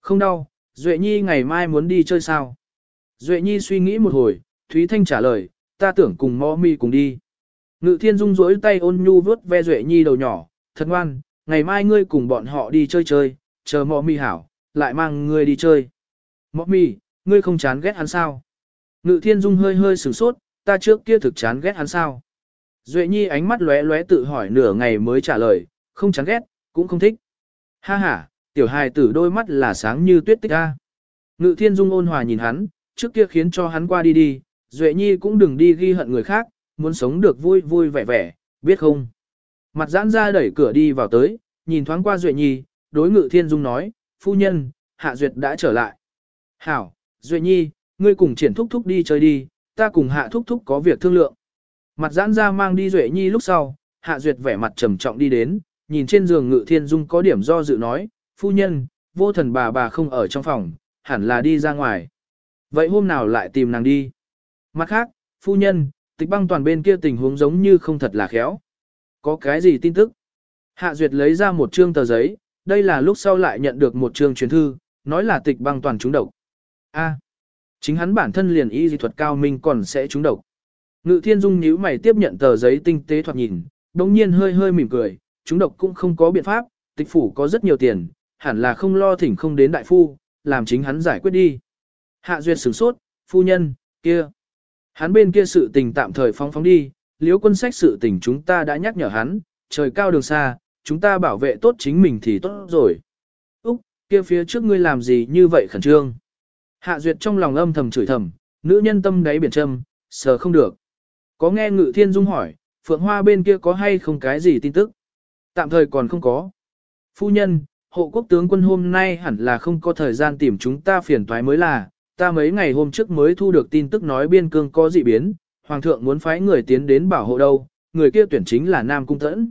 Không đau, Duệ Nhi ngày mai muốn đi chơi sao? Duệ Nhi suy nghĩ một hồi, Thúy Thanh trả lời, ta tưởng cùng mọ mỉ cùng đi. Ngự thiên dung rỗi tay ôn nhu vớt ve Duệ Nhi đầu nhỏ, thật ngoan, ngày mai ngươi cùng bọn họ đi chơi chơi, chờ mọ mỉ hảo, lại mang ngươi đi chơi. Mọ mỉ, ngươi không chán ghét hắn sao? Ngự thiên dung hơi hơi sửng sốt, ta trước kia thực chán ghét hắn sao? Duệ Nhi ánh mắt lóe lóe tự hỏi nửa ngày mới trả lời, không chán ghét, cũng không thích. Ha ha, tiểu hài tử đôi mắt là sáng như tuyết tích a. Ngự thiên dung ôn hòa nhìn hắn, trước kia khiến cho hắn qua đi đi, Duệ Nhi cũng đừng đi ghi hận người khác, muốn sống được vui vui vẻ vẻ, biết không? Mặt giãn ra đẩy cửa đi vào tới, nhìn thoáng qua Duệ Nhi, đối ngự thiên dung nói, phu nhân, Hạ Duyệt đã trở lại. Hảo, Duệ Nhi, ngươi cùng triển thúc thúc đi chơi đi, ta cùng Hạ thúc thúc có việc thương lượng. Mặt giãn ra mang đi Duệ Nhi lúc sau, Hạ Duyệt vẻ mặt trầm trọng đi đến, nhìn trên giường ngự thiên dung có điểm do dự nói, phu nhân, vô thần bà bà không ở trong phòng, hẳn là đi ra ngoài. Vậy hôm nào lại tìm nàng đi? Mặt khác, phu nhân, tịch băng toàn bên kia tình huống giống như không thật là khéo. Có cái gì tin tức? Hạ Duyệt lấy ra một trương tờ giấy, đây là lúc sau lại nhận được một trương truyền thư, nói là tịch băng toàn trúng độc. A, chính hắn bản thân liền y dị thuật cao minh còn sẽ trúng độc. Ngự thiên dung nhíu mày tiếp nhận tờ giấy tinh tế thoạt nhìn, đồng nhiên hơi hơi mỉm cười, Chúng độc cũng không có biện pháp, tịch phủ có rất nhiều tiền, hẳn là không lo thỉnh không đến đại phu, làm chính hắn giải quyết đi. Hạ Duyệt sửng sốt, phu nhân, kia. Hắn bên kia sự tình tạm thời phóng phóng đi, liếu quân sách sự tình chúng ta đã nhắc nhở hắn, trời cao đường xa, chúng ta bảo vệ tốt chính mình thì tốt rồi. Úc, kia phía trước ngươi làm gì như vậy khẩn trương. Hạ Duyệt trong lòng âm thầm chửi thầm, nữ nhân tâm đáy biển châm, sờ không được. Có nghe Ngự Thiên Dung hỏi, Phượng Hoa bên kia có hay không cái gì tin tức? Tạm thời còn không có. Phu nhân, hộ quốc tướng quân hôm nay hẳn là không có thời gian tìm chúng ta phiền toái mới là, ta mấy ngày hôm trước mới thu được tin tức nói biên cương có dị biến, hoàng thượng muốn phái người tiến đến bảo hộ đâu, người kia tuyển chính là Nam Cung Tẫn.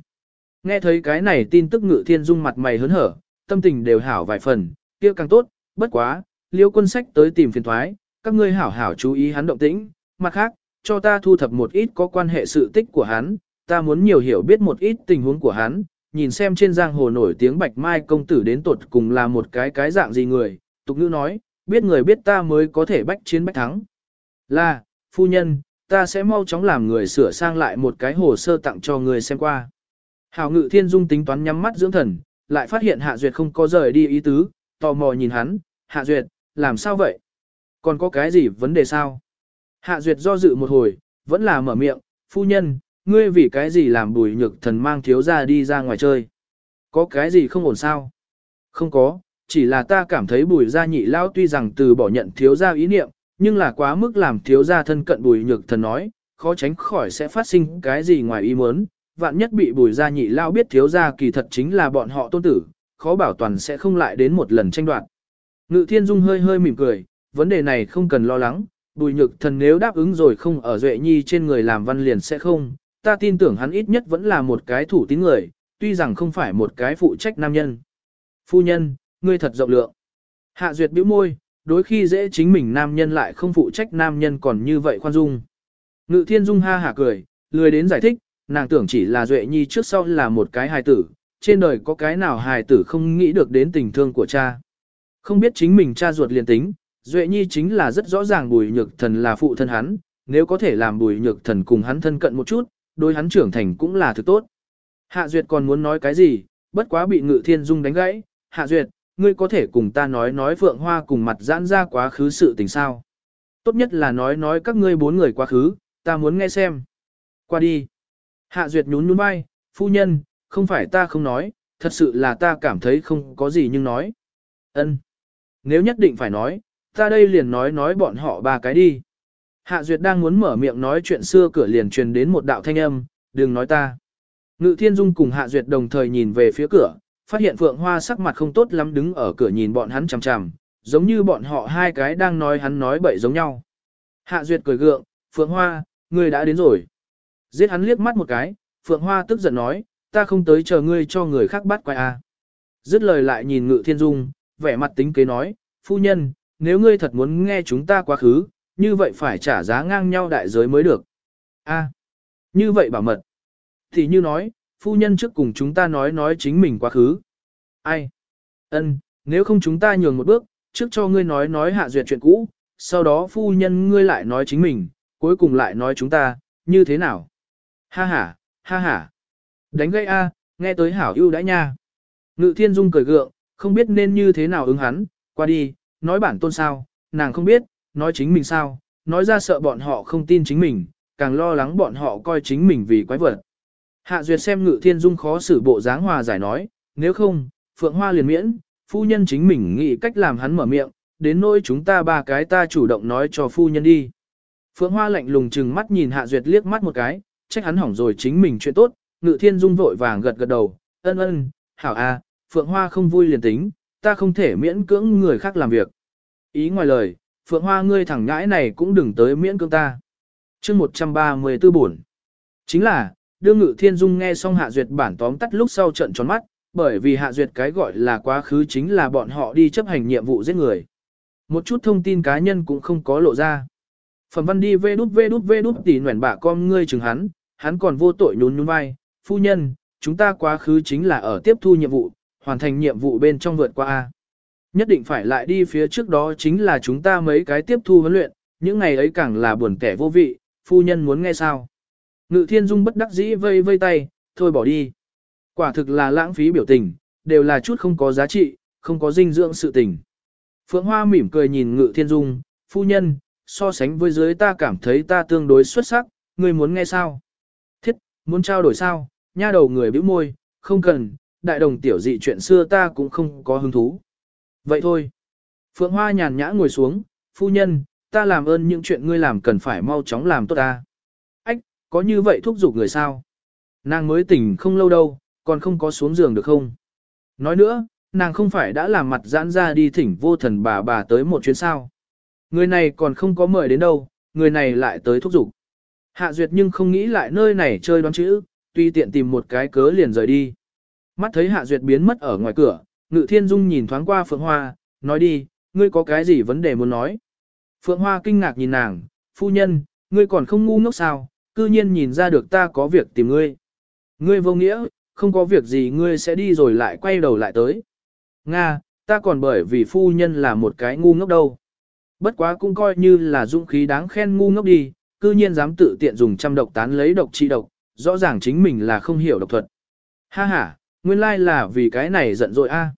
Nghe thấy cái này tin tức ngự thiên dung mặt mày hớn hở, tâm tình đều hảo vài phần, kia càng tốt, bất quá, liêu quân sách tới tìm phiền thoái, các ngươi hảo hảo chú ý hắn động tĩnh, mặt khác, cho ta thu thập một ít có quan hệ sự tích của hắn, ta muốn nhiều hiểu biết một ít tình huống của hắn, nhìn xem trên giang hồ nổi tiếng bạch mai công tử đến tột cùng là một cái cái dạng gì người, tục ngữ nói, biết người biết ta mới có thể bách chiến bách thắng. Là, phu nhân, ta sẽ mau chóng làm người sửa sang lại một cái hồ sơ tặng cho người xem qua. Hào ngự thiên dung tính toán nhắm mắt dưỡng thần, lại phát hiện Hạ Duyệt không có rời đi ý tứ, tò mò nhìn hắn, Hạ Duyệt, làm sao vậy? Còn có cái gì vấn đề sao? Hạ Duyệt do dự một hồi, vẫn là mở miệng, phu nhân, ngươi vì cái gì làm bùi nhược thần mang thiếu ra đi ra ngoài chơi? Có cái gì không ổn sao? Không có, chỉ là ta cảm thấy bùi gia nhị lao tuy rằng từ bỏ nhận thiếu gia ý niệm, nhưng là quá mức làm thiếu gia thân cận bùi nhược thần nói, khó tránh khỏi sẽ phát sinh cái gì ngoài ý muốn, vạn nhất bị bùi gia nhị lao biết thiếu gia kỳ thật chính là bọn họ tôn tử, khó bảo toàn sẽ không lại đến một lần tranh đoạt. Ngự thiên dung hơi hơi mỉm cười, vấn đề này không cần lo lắng, bùi nhược thần nếu đáp ứng rồi không ở duệ nhi trên người làm văn liền sẽ không, ta tin tưởng hắn ít nhất vẫn là một cái thủ tín người, tuy rằng không phải một cái phụ trách nam nhân. Phu nhân, ngươi thật rộng lượng. Hạ duyệt bĩu môi, đối khi dễ chính mình nam nhân lại không phụ trách nam nhân còn như vậy khoan dung. Ngự thiên dung ha hả cười, lười đến giải thích, nàng tưởng chỉ là Duệ Nhi trước sau là một cái hài tử, trên đời có cái nào hài tử không nghĩ được đến tình thương của cha. Không biết chính mình cha ruột liền tính, Duệ Nhi chính là rất rõ ràng bùi nhược thần là phụ thân hắn, nếu có thể làm bùi nhược thần cùng hắn thân cận một chút, đối hắn trưởng thành cũng là thứ tốt. Hạ Duyệt còn muốn nói cái gì, bất quá bị Ngự Thiên Dung đánh gãy, Hạ Duyệt, ngươi có thể cùng ta nói nói Phượng Hoa cùng mặt giãn ra quá khứ sự tình sao. Tốt nhất là nói nói các ngươi bốn người quá khứ, ta muốn nghe xem. Qua đi. Hạ Duyệt nhún nhún vai, phu nhân, không phải ta không nói, thật sự là ta cảm thấy không có gì nhưng nói. Ân, Nếu nhất định phải nói, ta đây liền nói nói bọn họ ba cái đi. Hạ Duyệt đang muốn mở miệng nói chuyện xưa cửa liền truyền đến một đạo thanh âm, đừng nói ta. Ngự Thiên Dung cùng Hạ Duyệt đồng thời nhìn về phía cửa, phát hiện Phượng Hoa sắc mặt không tốt lắm đứng ở cửa nhìn bọn hắn chằm chằm, giống như bọn họ hai cái đang nói hắn nói bậy giống nhau. Hạ Duyệt cười gượng, Phượng Hoa, ngươi đã đến rồi. Giết hắn liếc mắt một cái, Phượng Hoa tức giận nói, ta không tới chờ ngươi cho người khác bắt quay a. À. Dứt lời lại nhìn Ngự Thiên Dung, vẻ mặt tính kế nói, phu nhân, nếu ngươi thật muốn nghe chúng ta quá khứ, như vậy phải trả giá ngang nhau đại giới mới được. A, như vậy bảo mật. Thì như nói, phu nhân trước cùng chúng ta nói nói chính mình quá khứ. Ai? Ân, nếu không chúng ta nhường một bước, trước cho ngươi nói nói hạ duyệt chuyện cũ, sau đó phu nhân ngươi lại nói chính mình, cuối cùng lại nói chúng ta, như thế nào? Ha ha, ha ha. Đánh gây a, nghe tới hảo ưu đã nha. Ngự thiên dung cười gượng, không biết nên như thế nào ứng hắn, qua đi, nói bản tôn sao, nàng không biết, nói chính mình sao, nói ra sợ bọn họ không tin chính mình, càng lo lắng bọn họ coi chính mình vì quái vật. Hạ duyệt xem ngự thiên dung khó xử bộ dáng hòa giải nói, nếu không, phượng hoa liền miễn, phu nhân chính mình nghĩ cách làm hắn mở miệng, đến nỗi chúng ta ba cái ta chủ động nói cho phu nhân đi. Phượng hoa lạnh lùng chừng mắt nhìn hạ duyệt liếc mắt một cái, trách hắn hỏng rồi chính mình chuyện tốt, ngự thiên dung vội vàng gật gật đầu, ân ân, hảo a, Phượng Hoa không vui liền tính, ta không thể miễn cưỡng người khác làm việc. Ý ngoài lời, Phượng Hoa ngươi thẳng ngãi này cũng đừng tới miễn cưỡng ta. chương 134 buồn. Chính là, đương ngự thiên dung nghe xong hạ duyệt bản tóm tắt lúc sau trận tròn mắt, bởi vì hạ duyệt cái gọi là quá khứ chính là bọn họ đi chấp hành nhiệm vụ giết người. Một chút thông tin cá nhân cũng không có lộ ra. Phẩm văn đi vê đút vê đút vê đút tỉ nguyện bạ con ngươi chừng hắn, hắn còn vô tội nhún nhún vai, phu nhân, chúng ta quá khứ chính là ở tiếp thu nhiệm vụ, hoàn thành nhiệm vụ bên trong vượt qua A. Nhất định phải lại đi phía trước đó chính là chúng ta mấy cái tiếp thu huấn luyện, những ngày ấy càng là buồn kẻ vô vị, phu nhân muốn nghe sao. Ngự thiên dung bất đắc dĩ vây vây tay, thôi bỏ đi. Quả thực là lãng phí biểu tình, đều là chút không có giá trị, không có dinh dưỡng sự tình. Phượng Hoa mỉm cười nhìn ngự thiên dung, phu nhân, so sánh với dưới ta cảm thấy ta tương đối xuất sắc, người muốn nghe sao? Thiết, muốn trao đổi sao? Nha đầu người bĩu môi, không cần, đại đồng tiểu dị chuyện xưa ta cũng không có hứng thú. Vậy thôi. Phượng Hoa nhàn nhã ngồi xuống, phu nhân, ta làm ơn những chuyện ngươi làm cần phải mau chóng làm tốt ta. Ách, có như vậy thúc giục người sao? Nàng mới tỉnh không lâu đâu, còn không có xuống giường được không? Nói nữa, nàng không phải đã làm mặt giãn ra đi thỉnh vô thần bà bà tới một chuyến sao. Người này còn không có mời đến đâu, người này lại tới thúc giục. Hạ Duyệt nhưng không nghĩ lại nơi này chơi đoán chữ, tuy tiện tìm một cái cớ liền rời đi. Mắt thấy Hạ Duyệt biến mất ở ngoài cửa, Ngự Thiên Dung nhìn thoáng qua Phượng Hoa, nói đi, ngươi có cái gì vấn đề muốn nói. Phượng Hoa kinh ngạc nhìn nàng, phu nhân, ngươi còn không ngu ngốc sao, cư nhiên nhìn ra được ta có việc tìm ngươi. Ngươi vô nghĩa, không có việc gì ngươi sẽ đi rồi lại quay đầu lại tới. Nga, ta còn bởi vì phu nhân là một cái ngu ngốc đâu. Bất quá cũng coi như là dũng khí đáng khen ngu ngốc đi, cư nhiên dám tự tiện dùng trăm độc tán lấy độc trị độc, rõ ràng chính mình là không hiểu độc thuật. Ha ha, nguyên lai là vì cái này giận dội a.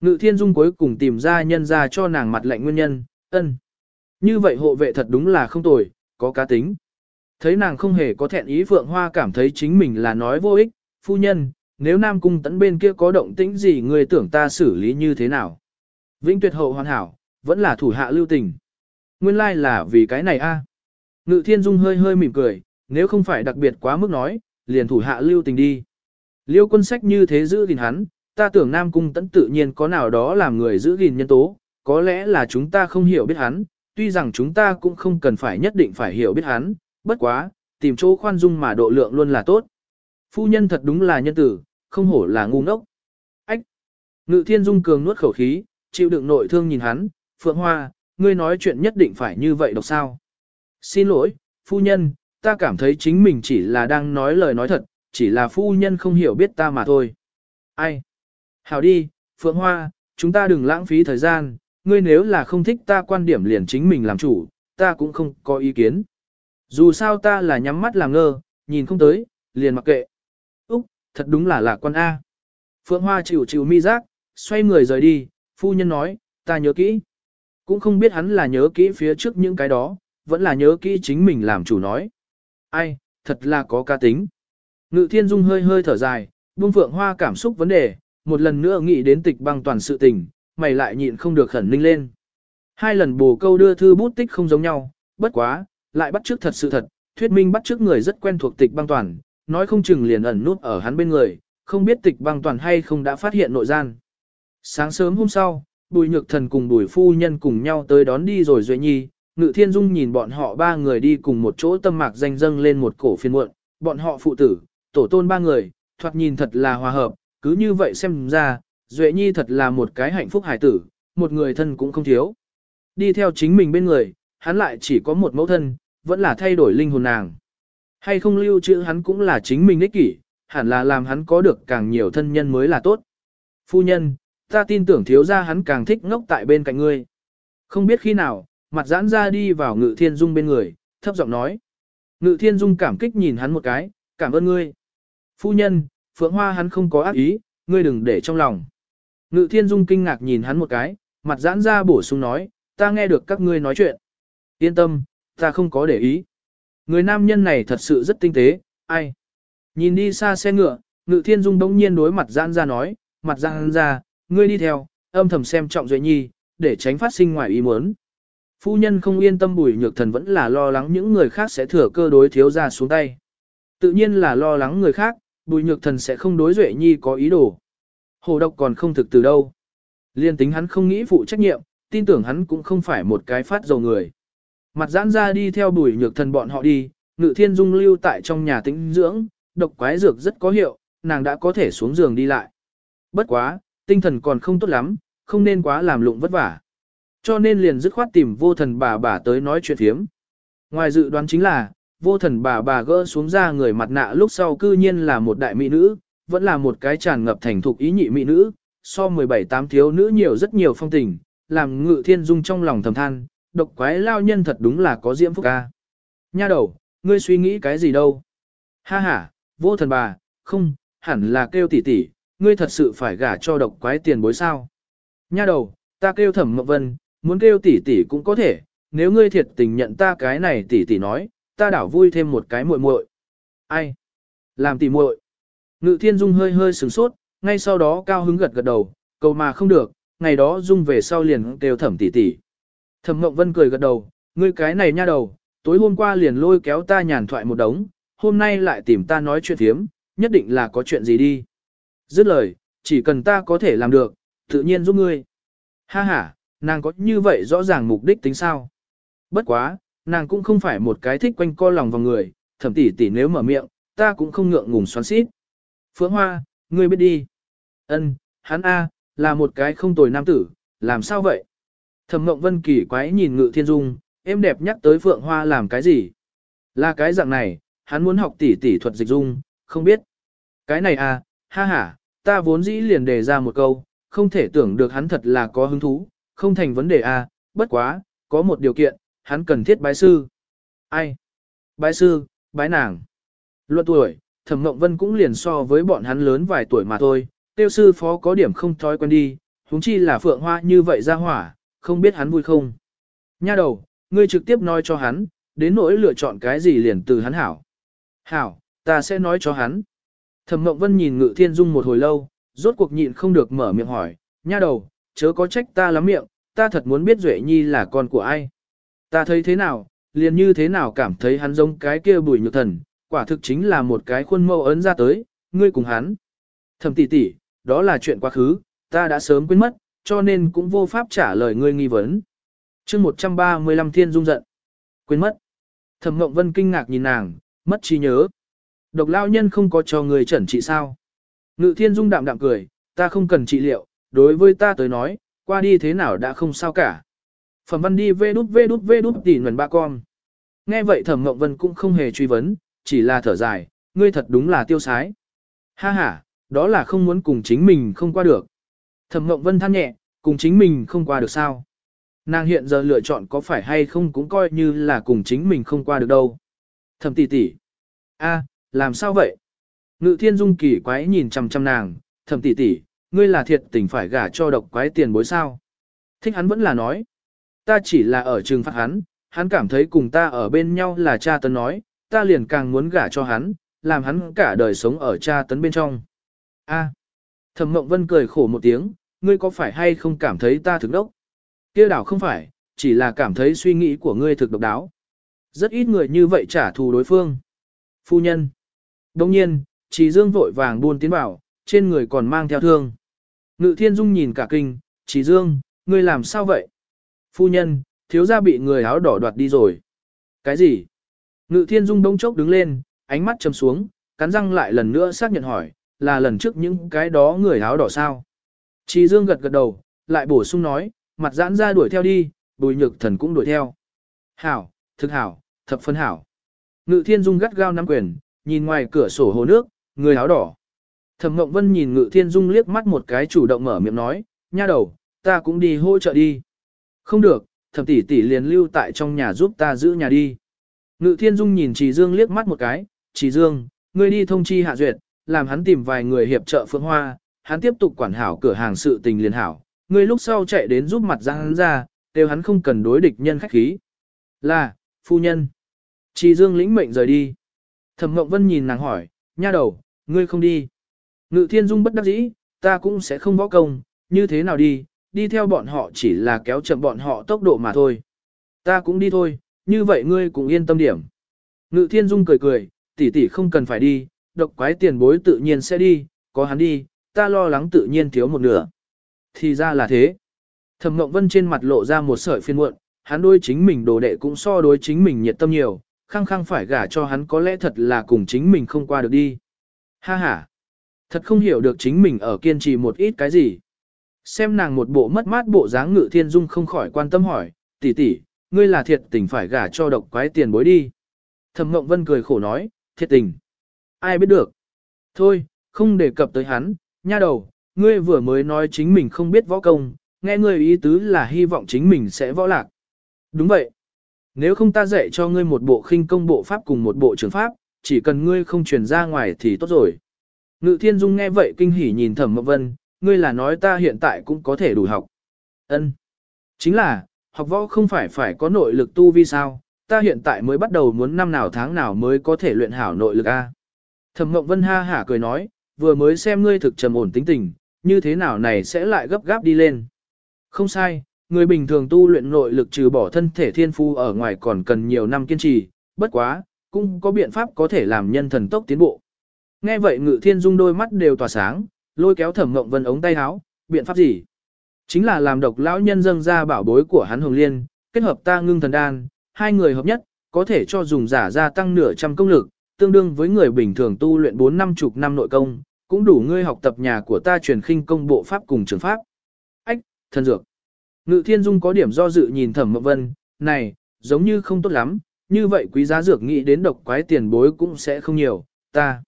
Ngự thiên dung cuối cùng tìm ra nhân ra cho nàng mặt lạnh nguyên nhân, ân. Như vậy hộ vệ thật đúng là không tồi, có cá tính. Thấy nàng không hề có thẹn ý Phượng Hoa cảm thấy chính mình là nói vô ích, phu nhân, nếu Nam Cung tấn bên kia có động tĩnh gì người tưởng ta xử lý như thế nào. Vĩnh tuyệt hậu hoàn hảo, vẫn là thủ hạ lưu tình. Nguyên lai là vì cái này a. Ngự thiên dung hơi hơi mỉm cười, nếu không phải đặc biệt quá mức nói, liền thủ hạ lưu tình đi. Liêu quân sách như thế giữ gìn hắn, ta tưởng Nam Cung tẫn tự nhiên có nào đó làm người giữ gìn nhân tố, có lẽ là chúng ta không hiểu biết hắn, tuy rằng chúng ta cũng không cần phải nhất định phải hiểu biết hắn, bất quá, tìm chỗ khoan dung mà độ lượng luôn là tốt. Phu nhân thật đúng là nhân tử, không hổ là ngu ngốc. Ách! Ngự thiên dung cường nuốt khẩu khí, chịu đựng nội thương nhìn hắn, Phượng Hoa, ngươi nói chuyện nhất định phải như vậy độc sao. Xin lỗi, phu nhân, ta cảm thấy chính mình chỉ là đang nói lời nói thật, chỉ là phu nhân không hiểu biết ta mà thôi. Ai? Hảo đi, Phượng Hoa, chúng ta đừng lãng phí thời gian, ngươi nếu là không thích ta quan điểm liền chính mình làm chủ, ta cũng không có ý kiến. Dù sao ta là nhắm mắt làm ngơ, nhìn không tới, liền mặc kệ. Úc, thật đúng là lạc quan A. Phượng Hoa chịu chịu mi giác, xoay người rời đi, phu nhân nói, ta nhớ kỹ. Cũng không biết hắn là nhớ kỹ phía trước những cái đó, vẫn là nhớ kỹ chính mình làm chủ nói. Ai, thật là có ca tính. Ngự thiên dung hơi hơi thở dài, buông Phượng Hoa cảm xúc vấn đề, một lần nữa nghĩ đến tịch băng toàn sự tình, mày lại nhịn không được khẩn ninh lên. Hai lần bồ câu đưa thư bút tích không giống nhau, bất quá, lại bắt trước thật sự thật, thuyết minh bắt trước người rất quen thuộc tịch băng toàn, nói không chừng liền ẩn nút ở hắn bên người, không biết tịch băng toàn hay không đã phát hiện nội gian. Sáng sớm hôm sau, bùi nhược thần cùng bùi phu nhân cùng nhau tới đón đi rồi Duệ Nhi, Ngự Thiên Dung nhìn bọn họ ba người đi cùng một chỗ tâm mạc danh dâng lên một cổ phiên muộn, bọn họ phụ tử, tổ tôn ba người, thoạt nhìn thật là hòa hợp, cứ như vậy xem ra, Duệ Nhi thật là một cái hạnh phúc hải tử, một người thân cũng không thiếu. Đi theo chính mình bên người, hắn lại chỉ có một mẫu thân, vẫn là thay đổi linh hồn nàng. Hay không lưu trữ hắn cũng là chính mình ích kỷ, hẳn là làm hắn có được càng nhiều thân nhân mới là tốt. Phu nhân, ta tin tưởng thiếu gia hắn càng thích ngốc tại bên cạnh ngươi. Không biết khi nào, mặt giãn ra đi vào ngự thiên dung bên người, thấp giọng nói. Ngự thiên dung cảm kích nhìn hắn một cái, cảm ơn ngươi. Phu nhân, phượng hoa hắn không có ác ý, ngươi đừng để trong lòng. Ngự thiên dung kinh ngạc nhìn hắn một cái, mặt giãn ra bổ sung nói, ta nghe được các ngươi nói chuyện. Yên tâm, ta không có để ý. Người nam nhân này thật sự rất tinh tế, ai. Nhìn đi xa xe ngựa, ngự thiên dung đống nhiên đối mặt giãn ra nói, mặt giãn ra, ngươi đi theo, âm thầm xem trọng duệ nhi, để tránh phát sinh ngoài ý muốn. Phu nhân không yên tâm bùi nhược thần vẫn là lo lắng những người khác sẽ thừa cơ đối thiếu ra xuống tay. Tự nhiên là lo lắng người khác, bùi nhược thần sẽ không đối duệ nhi có ý đồ. Hồ độc còn không thực từ đâu. Liên tính hắn không nghĩ phụ trách nhiệm, tin tưởng hắn cũng không phải một cái phát dầu người. Mặt giãn ra đi theo bùi nhược thần bọn họ đi, ngự thiên dung lưu tại trong nhà tĩnh dưỡng, độc quái dược rất có hiệu, nàng đã có thể xuống giường đi lại. Bất quá, tinh thần còn không tốt lắm, không nên quá làm lụng vất vả. Cho nên liền dứt khoát tìm vô thần bà bà tới nói chuyện phiếm. Ngoài dự đoán chính là, vô thần bà bà gỡ xuống ra người mặt nạ lúc sau cư nhiên là một đại mỹ nữ, vẫn là một cái tràn ngập thành thục ý nhị mỹ nữ, so 17 tám thiếu nữ nhiều rất nhiều phong tình, làm ngự thiên dung trong lòng thầm than, độc quái lao nhân thật đúng là có diễm phúc ca. Nha đầu, ngươi suy nghĩ cái gì đâu? Ha ha, vô thần bà, không, hẳn là kêu tỷ tỷ, ngươi thật sự phải gả cho độc quái tiền bối sao? Nha đầu, ta kêu thẩm mộng vân, muốn kêu tỷ tỷ cũng có thể, nếu ngươi thiệt tình nhận ta cái này tỷ tỷ nói, ta đảo vui thêm một cái muội muội. Ai? Làm tỉ muội. Ngự thiên dung hơi hơi sửng sốt, ngay sau đó cao hứng gật gật đầu, cầu mà không được, ngày đó dung về sau liền kêu thẩm tỷ tỷ. Thẩm mộng Vân cười gật đầu, ngươi cái này nha đầu, tối hôm qua liền lôi kéo ta nhàn thoại một đống, hôm nay lại tìm ta nói chuyện thiếm, nhất định là có chuyện gì đi. Dứt lời, chỉ cần ta có thể làm được, tự nhiên giúp ngươi. Ha ha, nàng có như vậy rõ ràng mục đích tính sao? Bất quá, nàng cũng không phải một cái thích quanh co lòng vào người, thẩm tỷ tỷ nếu mở miệng, ta cũng không ngượng ngùng xoắn xít. Phượng Hoa, ngươi biết đi. Ân, hắn A, là một cái không tồi nam tử, làm sao vậy? Thẩm Ngộng Vân kỳ quái nhìn Ngự Thiên Dung, em đẹp nhắc tới Phượng Hoa làm cái gì? Là cái dạng này, hắn muốn học tỷ tỷ thuật dịch dung, không biết. Cái này à, ha ha, ta vốn dĩ liền đề ra một câu, không thể tưởng được hắn thật là có hứng thú, không thành vấn đề à, bất quá, có một điều kiện, hắn cần thiết bái sư. Ai? Bái sư, bái nàng. Luận tuổi, Thẩm Ngộng Vân cũng liền so với bọn hắn lớn vài tuổi mà thôi, tiêu sư phó có điểm không thói quen đi, huống chi là Phượng Hoa như vậy ra hỏa, không biết hắn vui không. Nha đầu, ngươi trực tiếp nói cho hắn, đến nỗi lựa chọn cái gì liền từ hắn hảo. Hảo, ta sẽ nói cho hắn. Thẩm Mộng Vân nhìn Ngự Thiên Dung một hồi lâu, rốt cuộc nhịn không được mở miệng hỏi, nha đầu, chớ có trách ta lắm miệng, ta thật muốn biết Duệ Nhi là con của ai. Ta thấy thế nào, liền như thế nào cảm thấy hắn giống cái kia bùi nhược thần, quả thực chính là một cái khuôn mẫu ấn ra tới, ngươi cùng hắn. Thẩm tỷ tỷ, đó là chuyện quá khứ, ta đã sớm quên mất, cho nên cũng vô pháp trả lời ngươi nghi vấn. chương 135 thiên dung giận. Quên mất. Thẩm Mộng Vân kinh ngạc nhìn nàng, mất trí nhớ. Độc lao nhân không có cho người chẩn trị sao. Ngự thiên dung đạm đạm cười, ta không cần trị liệu, đối với ta tới nói, qua đi thế nào đã không sao cả. Phẩm văn đi vê đút vê đút vê đút tỉ nguồn ba con. Nghe vậy thẩm Mộng Vân cũng không hề truy vấn, chỉ là thở dài, ngươi thật đúng là tiêu sái. Ha ha, đó là không muốn cùng chính mình không qua được. Thẩm Mộng Vân than nhẹ, cùng chính mình không qua được sao. Nàng hiện giờ lựa chọn có phải hay không cũng coi như là cùng chính mình không qua được đâu. Thẩm tỷ tỷ. a, làm sao vậy? Ngự thiên dung kỳ quái nhìn chằm chằm nàng, thẩm tỷ tỷ, ngươi là thiệt tình phải gả cho độc quái tiền bối sao? Thích hắn vẫn là nói. Ta chỉ là ở trường phạt hắn, hắn cảm thấy cùng ta ở bên nhau là cha tấn nói, ta liền càng muốn gả cho hắn, làm hắn cả đời sống ở cha tấn bên trong. A. Thẩm Mộng Vân cười khổ một tiếng, ngươi có phải hay không cảm thấy ta thực đốc? Kia đảo không phải, chỉ là cảm thấy suy nghĩ của ngươi thực độc đáo. Rất ít người như vậy trả thù đối phương. Phu nhân. Đồng nhiên, Trì Dương vội vàng buôn tiến vào, trên người còn mang theo thương. Ngự Thiên Dung nhìn cả kinh, Trì Dương, ngươi làm sao vậy? Phu nhân, thiếu gia bị người áo đỏ đoạt đi rồi. Cái gì? Ngự Thiên Dung đông chốc đứng lên, ánh mắt châm xuống, cắn răng lại lần nữa xác nhận hỏi, là lần trước những cái đó người áo đỏ sao. Trí Dương gật gật đầu, lại bổ sung nói, mặt giãn ra đuổi theo đi, bùi nhược thần cũng đuổi theo. Hảo, thực hảo, thập phân hảo. Ngự thiên dung gắt gao nắm quyền, nhìn ngoài cửa sổ hồ nước, người áo đỏ. Thẩm Ngộng Vân nhìn Ngự Thiên Dung liếc mắt một cái chủ động mở miệng nói, nha đầu, ta cũng đi hỗ trợ đi. Không được, thẩm tỷ tỷ liền lưu tại trong nhà giúp ta giữ nhà đi. Ngự Thiên Dung nhìn Trì Dương liếc mắt một cái, Trì Dương, ngươi đi thông chi hạ duyệt, làm hắn tìm vài người hiệp trợ Phượng Hoa, hắn tiếp tục quản hảo cửa hàng sự tình liền hảo, ngươi lúc sau chạy đến giúp mặt ra hắn ra, đều hắn không cần đối địch nhân khách khí. Là, phu nhân. Trì Dương lĩnh mệnh rời đi. Thẩm Ngộng Vân nhìn nàng hỏi, nha đầu, ngươi không đi. Ngự Thiên Dung bất đắc dĩ, ta cũng sẽ không võ công, như thế nào đi, đi theo bọn họ chỉ là kéo chậm bọn họ tốc độ mà thôi. Ta cũng đi thôi, như vậy ngươi cũng yên tâm điểm. Ngự Thiên Dung cười cười, tỷ tỷ không cần phải đi, độc quái tiền bối tự nhiên sẽ đi, có hắn đi, ta lo lắng tự nhiên thiếu một nửa. Thì ra là thế. Thẩm Ngộng Vân trên mặt lộ ra một sợi phiên muộn, hắn đôi chính mình đồ đệ cũng so đối chính mình nhiệt tâm nhiều, khăng khăng phải gả cho hắn có lẽ thật là cùng chính mình không qua được đi. Ha ha. Thật không hiểu được chính mình ở kiên trì một ít cái gì. Xem nàng một bộ mất mát bộ dáng ngự thiên dung không khỏi quan tâm hỏi, tỷ tỷ, ngươi là thiệt tình phải gả cho độc quái tiền bối đi. Thẩm Ngộng Vân cười khổ nói, thiệt tình. Ai biết được. Thôi, không đề cập tới hắn, nha đầu, ngươi vừa mới nói chính mình không biết võ công, nghe ngươi ý tứ là hy vọng chính mình sẽ võ lạc. Đúng vậy. Nếu không ta dạy cho ngươi một bộ khinh công bộ pháp cùng một bộ trường pháp, chỉ cần ngươi không truyền ra ngoài thì tốt rồi. Ngự thiên dung nghe vậy kinh hỉ nhìn thẩm mộng vân, ngươi là nói ta hiện tại cũng có thể đủ học. ân Chính là, học võ không phải phải có nội lực tu vi sao, ta hiện tại mới bắt đầu muốn năm nào tháng nào mới có thể luyện hảo nội lực A. Thẩm mộng vân ha hả cười nói, vừa mới xem ngươi thực trầm ổn tính tình, như thế nào này sẽ lại gấp gáp đi lên. Không sai, người bình thường tu luyện nội lực trừ bỏ thân thể thiên phu ở ngoài còn cần nhiều năm kiên trì, bất quá, cũng có biện pháp có thể làm nhân thần tốc tiến bộ. Nghe vậy ngự thiên dung đôi mắt đều tỏa sáng, lôi kéo thẩm mộng vân ống tay áo, biện pháp gì? Chính là làm độc lão nhân dâng ra bảo bối của hắn hồng liên, kết hợp ta ngưng thần đan, hai người hợp nhất, có thể cho dùng giả gia tăng nửa trăm công lực, tương đương với người bình thường tu luyện 4 năm chục năm nội công, cũng đủ ngươi học tập nhà của ta truyền khinh công bộ pháp cùng trường pháp. Ách, thần dược. Ngự thiên dung có điểm do dự nhìn thẩm mộng vân, này, giống như không tốt lắm, như vậy quý giá dược nghĩ đến độc quái tiền bối cũng sẽ không nhiều, ta.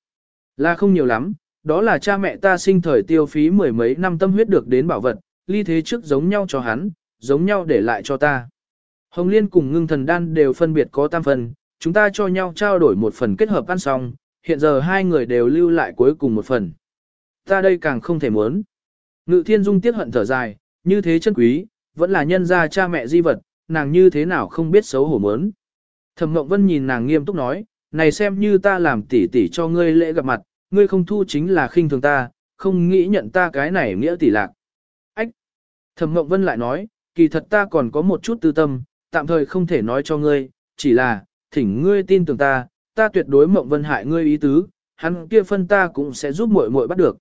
Là không nhiều lắm, đó là cha mẹ ta sinh thời tiêu phí mười mấy năm tâm huyết được đến bảo vật, ly thế trước giống nhau cho hắn, giống nhau để lại cho ta. Hồng Liên cùng ngưng thần đan đều phân biệt có tam phần, chúng ta cho nhau trao đổi một phần kết hợp ăn xong, hiện giờ hai người đều lưu lại cuối cùng một phần. Ta đây càng không thể muốn. Ngự thiên dung tiếc hận thở dài, như thế chân quý, vẫn là nhân gia cha mẹ di vật, nàng như thế nào không biết xấu hổ muốn. Thẩm Ngộng Vân nhìn nàng nghiêm túc nói, này xem như ta làm tỉ tỉ cho ngươi lễ gặp mặt, ngươi không thu chính là khinh thường ta, không nghĩ nhận ta cái này nghĩa tỷ lạc. Ách! Thẩm Ngộng Vân lại nói, kỳ thật ta còn có một chút tư tâm, tạm thời không thể nói cho ngươi, chỉ là, thỉnh ngươi tin tưởng ta, ta tuyệt đối Mộng Vân hại ngươi ý tứ, hắn kia phân ta cũng sẽ giúp muội muội bắt được.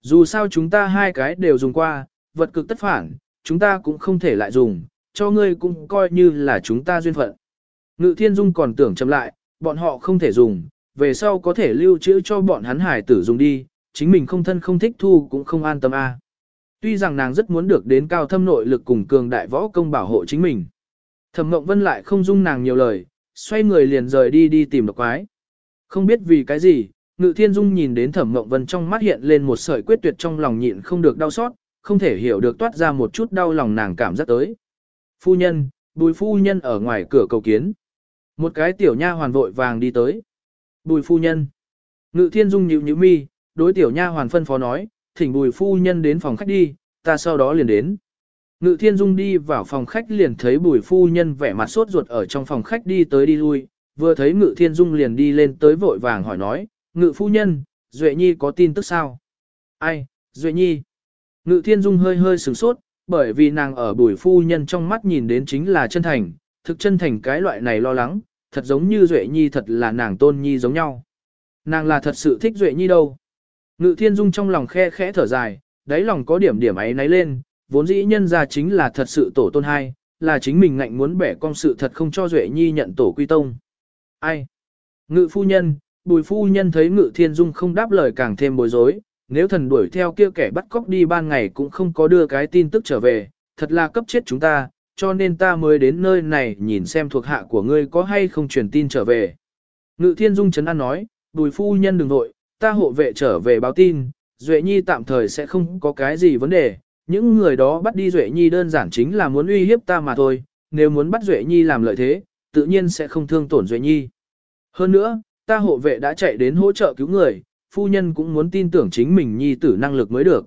Dù sao chúng ta hai cái đều dùng qua, vật cực tất phản, chúng ta cũng không thể lại dùng, cho ngươi cũng coi như là chúng ta duyên phận. Ngự thiên dung còn tưởng chậm lại, bọn họ không thể dùng, về sau có thể lưu trữ cho bọn hắn hải tử dùng đi, chính mình không thân không thích thu cũng không an tâm a. Tuy rằng nàng rất muốn được đến cao thâm nội lực cùng cường đại võ công bảo hộ chính mình. Thẩm Mộng Vân lại không dung nàng nhiều lời, xoay người liền rời đi đi tìm độc quái. Không biết vì cái gì, Ngự Thiên Dung nhìn đến Thẩm Mộng Vân trong mắt hiện lên một sợi quyết tuyệt trong lòng nhịn không được đau xót, không thể hiểu được toát ra một chút đau lòng nàng cảm giác tới. Phu nhân, bùi phu nhân ở ngoài cửa cầu kiến. Một cái tiểu nha hoàn vội vàng đi tới. Bùi phu nhân. Ngự thiên dung nhíu nhíu mi, đối tiểu nha hoàn phân phó nói, thỉnh bùi phu nhân đến phòng khách đi, ta sau đó liền đến. Ngự thiên dung đi vào phòng khách liền thấy bùi phu nhân vẻ mặt sốt ruột ở trong phòng khách đi tới đi lui, vừa thấy ngự thiên dung liền đi lên tới vội vàng hỏi nói, ngự phu nhân, Duệ Nhi có tin tức sao? Ai, Duệ Nhi? Ngự thiên dung hơi hơi sửng sốt, bởi vì nàng ở bùi phu nhân trong mắt nhìn đến chính là chân thành, thực chân thành cái loại này lo lắng, thật giống như Duệ Nhi thật là nàng tôn nhi giống nhau. Nàng là thật sự thích Duệ Nhi đâu. Ngự thiên dung trong lòng khe khẽ thở dài, đáy lòng có điểm điểm ấy náy lên, vốn dĩ nhân ra chính là thật sự tổ tôn hai, là chính mình ngạnh muốn bẻ con sự thật không cho Duệ Nhi nhận tổ quy tông. Ai? Ngự phu nhân, bùi phu nhân thấy ngự thiên dung không đáp lời càng thêm bối rối, nếu thần đuổi theo kia kẻ bắt cóc đi ban ngày cũng không có đưa cái tin tức trở về, thật là cấp chết chúng ta, cho nên ta mới đến nơi này nhìn xem thuộc hạ của ngươi có hay không truyền tin trở về. Ngự thiên dung chấn an nói, bùi phu nhân đừng nội, ta hộ vệ trở về báo tin, Duệ Nhi tạm thời sẽ không có cái gì vấn đề, những người đó bắt đi Duệ Nhi đơn giản chính là muốn uy hiếp ta mà thôi, nếu muốn bắt Duệ Nhi làm lợi thế, tự nhiên sẽ không thương tổn Duệ Nhi. Hơn nữa, ta hộ vệ đã chạy đến hỗ trợ cứu người, phu nhân cũng muốn tin tưởng chính mình Nhi tử năng lực mới được.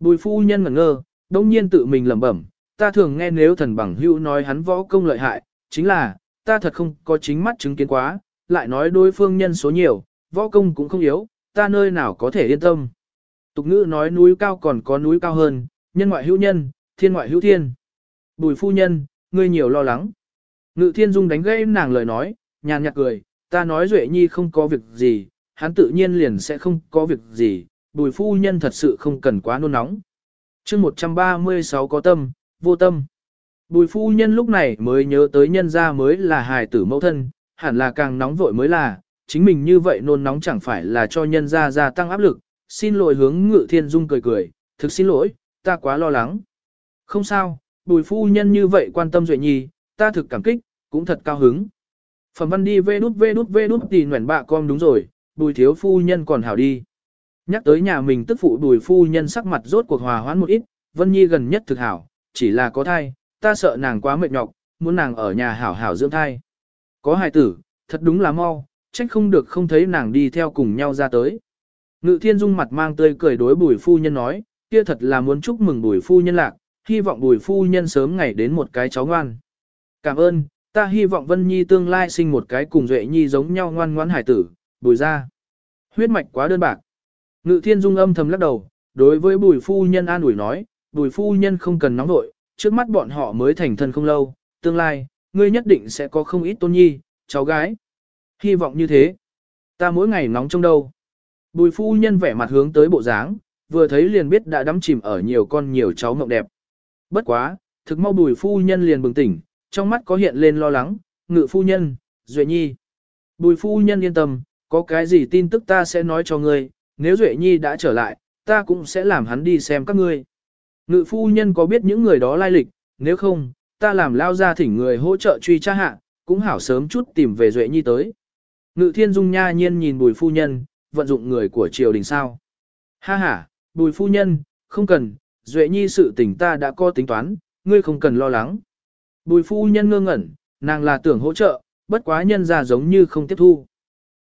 Bùi phu nhân ngẩn ngơ, đông nhiên tự mình lẩm bẩm, ta thường nghe nếu thần bằng hữu nói hắn võ công lợi hại, chính là, ta thật không có chính mắt chứng kiến quá, lại nói đối phương nhân số nhiều, võ công cũng không yếu, ta nơi nào có thể yên tâm. Tục ngữ nói núi cao còn có núi cao hơn, nhân ngoại hữu nhân, thiên ngoại hữu thiên. Bùi phu nhân, ngươi nhiều lo lắng. Ngự thiên dung đánh gây nàng lời nói, nhàn nhạt cười, ta nói Duệ Nhi không có việc gì, hắn tự nhiên liền sẽ không có việc gì, bùi phu nhân thật sự không cần quá nôn nóng. chương 136 có tâm, vô tâm. Bùi phu nhân lúc này mới nhớ tới nhân gia mới là hài tử mẫu thân, hẳn là càng nóng vội mới là, chính mình như vậy nôn nóng chẳng phải là cho nhân gia gia tăng áp lực, xin lỗi hướng ngự thiên dung cười cười, thực xin lỗi, ta quá lo lắng. Không sao, bùi phu nhân như vậy quan tâm Duệ Nhi, ta thực cảm kích, cũng thật cao hứng. Phẩm văn đi vê đút vê đút vê đút thì nguyện bạ con đúng rồi, bùi thiếu phu nhân còn hảo đi. Nhắc tới nhà mình tức phụ bùi phu nhân sắc mặt rốt cuộc hòa hoãn một ít, Vân Nhi gần nhất thực hảo, chỉ là có thai, ta sợ nàng quá mệt nhọc, muốn nàng ở nhà hảo hảo dưỡng thai. Có hài tử, thật đúng là mau, trách không được không thấy nàng đi theo cùng nhau ra tới. Ngự thiên dung mặt mang tươi cười đối bùi phu nhân nói, kia thật là muốn chúc mừng bùi phu nhân lạc, hy vọng bùi phu nhân sớm ngày đến một cái cháu ngoan. Cảm ơn, ta hy vọng Vân Nhi tương lai sinh một cái cùng Duệ Nhi giống nhau ngoan ngoãn hải tử, bùi ra. Huyết mạch quá đơn bạc. Ngự thiên dung âm thầm lắc đầu, đối với bùi phu nhân an ủi nói, bùi phu nhân không cần nóng nội, trước mắt bọn họ mới thành thân không lâu, tương lai, ngươi nhất định sẽ có không ít tôn nhi, cháu gái. Hy vọng như thế. Ta mỗi ngày nóng trong đâu. Bùi phu nhân vẻ mặt hướng tới bộ dáng, vừa thấy liền biết đã đắm chìm ở nhiều con nhiều cháu mộng đẹp. Bất quá, thực mau bùi phu nhân liền bừng tỉnh, trong mắt có hiện lên lo lắng, ngự phu nhân, Duệ Nhi. Bùi phu nhân yên tâm, có cái gì tin tức ta sẽ nói cho ngươi, nếu Duệ Nhi đã trở lại, ta cũng sẽ làm hắn đi xem các ngươi. Ngự phu nhân có biết những người đó lai lịch, nếu không, ta làm lao ra thỉnh người hỗ trợ truy tra hạ, cũng hảo sớm chút tìm về Duệ Nhi tới. Ngự thiên dung nha nhiên nhìn bùi phu nhân, vận dụng người của triều đình sao. Ha ha, bùi phu nhân, không cần, Duệ Nhi sự tình ta đã có tính toán, ngươi không cần lo lắng. Bùi phu nhân ngơ ngẩn, nàng là tưởng hỗ trợ, bất quá nhân ra giống như không tiếp thu.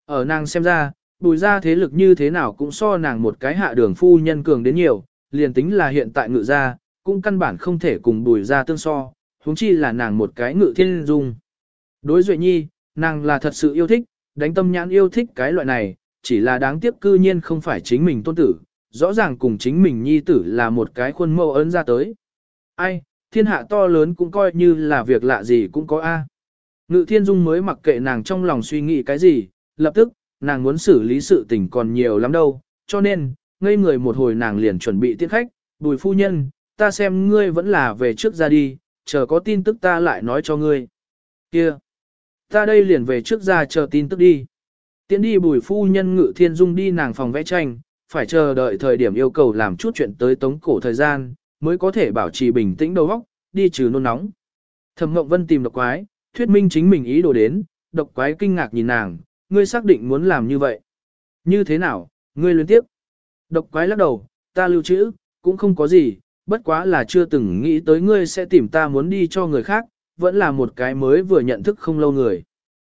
Ở nàng xem ra, bùi ra thế lực như thế nào cũng so nàng một cái hạ đường phu nhân cường đến nhiều, liền tính là hiện tại ngự gia cũng căn bản không thể cùng bùi ra tương so, huống chi là nàng một cái ngự thiên dung. Đối Duệ Nhi, nàng là thật sự yêu thích, đánh tâm nhãn yêu thích cái loại này, chỉ là đáng tiếc cư nhiên không phải chính mình tôn tử, rõ ràng cùng chính mình nhi tử là một cái khuôn mẫu ấn ra tới. Ai, thiên hạ to lớn cũng coi như là việc lạ gì cũng có a. Ngự thiên dung mới mặc kệ nàng trong lòng suy nghĩ cái gì, lập tức, nàng muốn xử lý sự tình còn nhiều lắm đâu, cho nên, ngây người một hồi nàng liền chuẩn bị tiễn khách, bùi phu nhân, ta xem ngươi vẫn là về trước ra đi, chờ có tin tức ta lại nói cho ngươi. Kia, ta đây liền về trước ra chờ tin tức đi. Tiến đi bùi phu nhân ngự thiên dung đi nàng phòng vẽ tranh, phải chờ đợi thời điểm yêu cầu làm chút chuyện tới tống cổ thời gian, mới có thể bảo trì bình tĩnh đầu óc, đi trừ nôn nóng. Thẩm Ngộng Vân tìm độc quái, thuyết minh chính mình ý đồ đến, độc quái kinh ngạc nhìn nàng, ngươi xác định muốn làm như vậy. Như thế nào, ngươi luyến tiếp. Độc quái lắc đầu, ta lưu trữ, cũng không có gì, bất quá là chưa từng nghĩ tới ngươi sẽ tìm ta muốn đi cho người khác, vẫn là một cái mới vừa nhận thức không lâu người.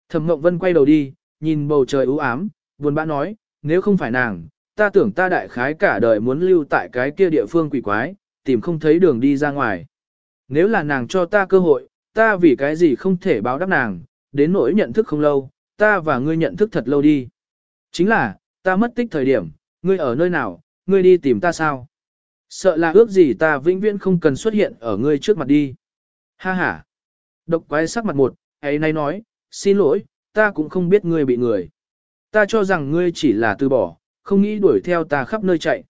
Thẩm Ngộng Vân quay đầu đi, nhìn bầu trời u ám, buồn bã nói, nếu không phải nàng, ta tưởng ta đại khái cả đời muốn lưu tại cái kia địa phương quỷ quái, tìm không thấy đường đi ra ngoài. Nếu là nàng cho ta cơ hội, ta vì cái gì không thể báo đáp nàng, đến nỗi nhận thức không lâu, ta và ngươi nhận thức thật lâu đi. Chính là, ta mất tích thời điểm, ngươi ở nơi nào, ngươi đi tìm ta sao? Sợ là ước gì ta vĩnh viễn không cần xuất hiện ở ngươi trước mặt đi. Ha ha. Độc quái sắc mặt một, ấy nay nói, xin lỗi, ta cũng không biết ngươi bị người. Ta cho rằng ngươi chỉ là từ bỏ, không nghĩ đuổi theo ta khắp nơi chạy.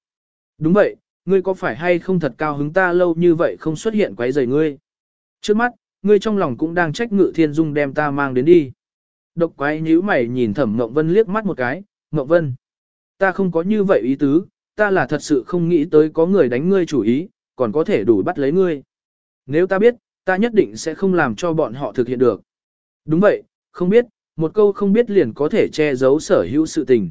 Đúng vậy, ngươi có phải hay không thật cao hứng ta lâu như vậy không xuất hiện quấy rầy ngươi. Trước mắt, ngươi trong lòng cũng đang trách ngự thiên dung đem ta mang đến đi. Độc quái nhíu mày nhìn thẩm Ngộng Vân liếc mắt một cái, Ngộng Vân. Ta không có như vậy ý tứ, ta là thật sự không nghĩ tới có người đánh ngươi chủ ý, còn có thể đủ bắt lấy ngươi. Nếu ta biết, ta nhất định sẽ không làm cho bọn họ thực hiện được. Đúng vậy, không biết, một câu không biết liền có thể che giấu sở hữu sự tình.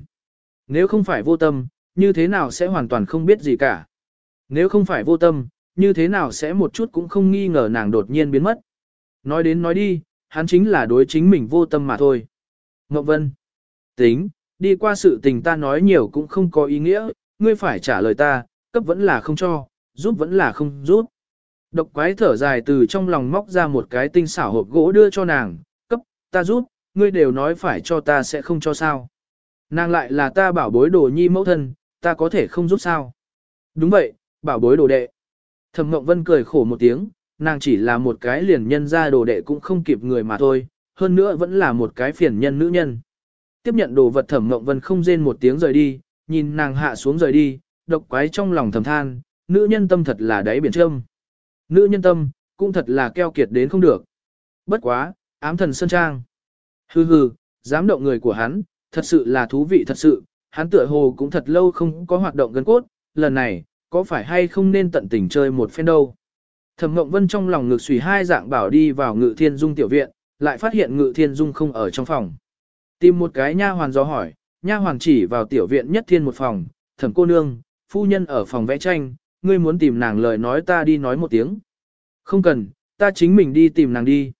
Nếu không phải vô tâm, như thế nào sẽ hoàn toàn không biết gì cả. Nếu không phải vô tâm, như thế nào sẽ một chút cũng không nghi ngờ nàng đột nhiên biến mất. Nói đến nói đi, hắn chính là đối chính mình vô tâm mà thôi. Ngọc Vân. Tính, đi qua sự tình ta nói nhiều cũng không có ý nghĩa, ngươi phải trả lời ta, cấp vẫn là không cho, giúp vẫn là không giúp. Độc quái thở dài từ trong lòng móc ra một cái tinh xảo hộp gỗ đưa cho nàng, cấp, ta giúp, ngươi đều nói phải cho ta sẽ không cho sao. Nàng lại là ta bảo bối đồ nhi mẫu thân, ta có thể không giúp sao. Đúng vậy, bảo bối đồ đệ. Thẩm Ngộng Vân cười khổ một tiếng, nàng chỉ là một cái liền nhân ra đồ đệ cũng không kịp người mà thôi, hơn nữa vẫn là một cái phiền nhân nữ nhân. Tiếp nhận đồ vật Thẩm mộng Vân không rên một tiếng rời đi, nhìn nàng hạ xuống rời đi, độc quái trong lòng thầm than, nữ nhân tâm thật là đáy biển trâm. Nữ nhân tâm, cũng thật là keo kiệt đến không được. Bất quá, ám thần sơn trang. Hừ hừ, dám động người của hắn, thật sự là thú vị thật sự, hắn tựa hồ cũng thật lâu không có hoạt động gần cốt, lần này, có phải hay không nên tận tình chơi một phen đâu. Thẩm Ngộng Vân trong lòng ngực xùy hai dạng bảo đi vào ngự thiên dung tiểu viện, lại phát hiện Ngự Thiên Dung không ở trong phòng. Tìm một cái nha hoàn do hỏi, nha hoàn chỉ vào tiểu viện nhất thiên một phòng, thẩm cô nương, phu nhân ở phòng vẽ tranh, ngươi muốn tìm nàng lời nói ta đi nói một tiếng. Không cần, ta chính mình đi tìm nàng đi.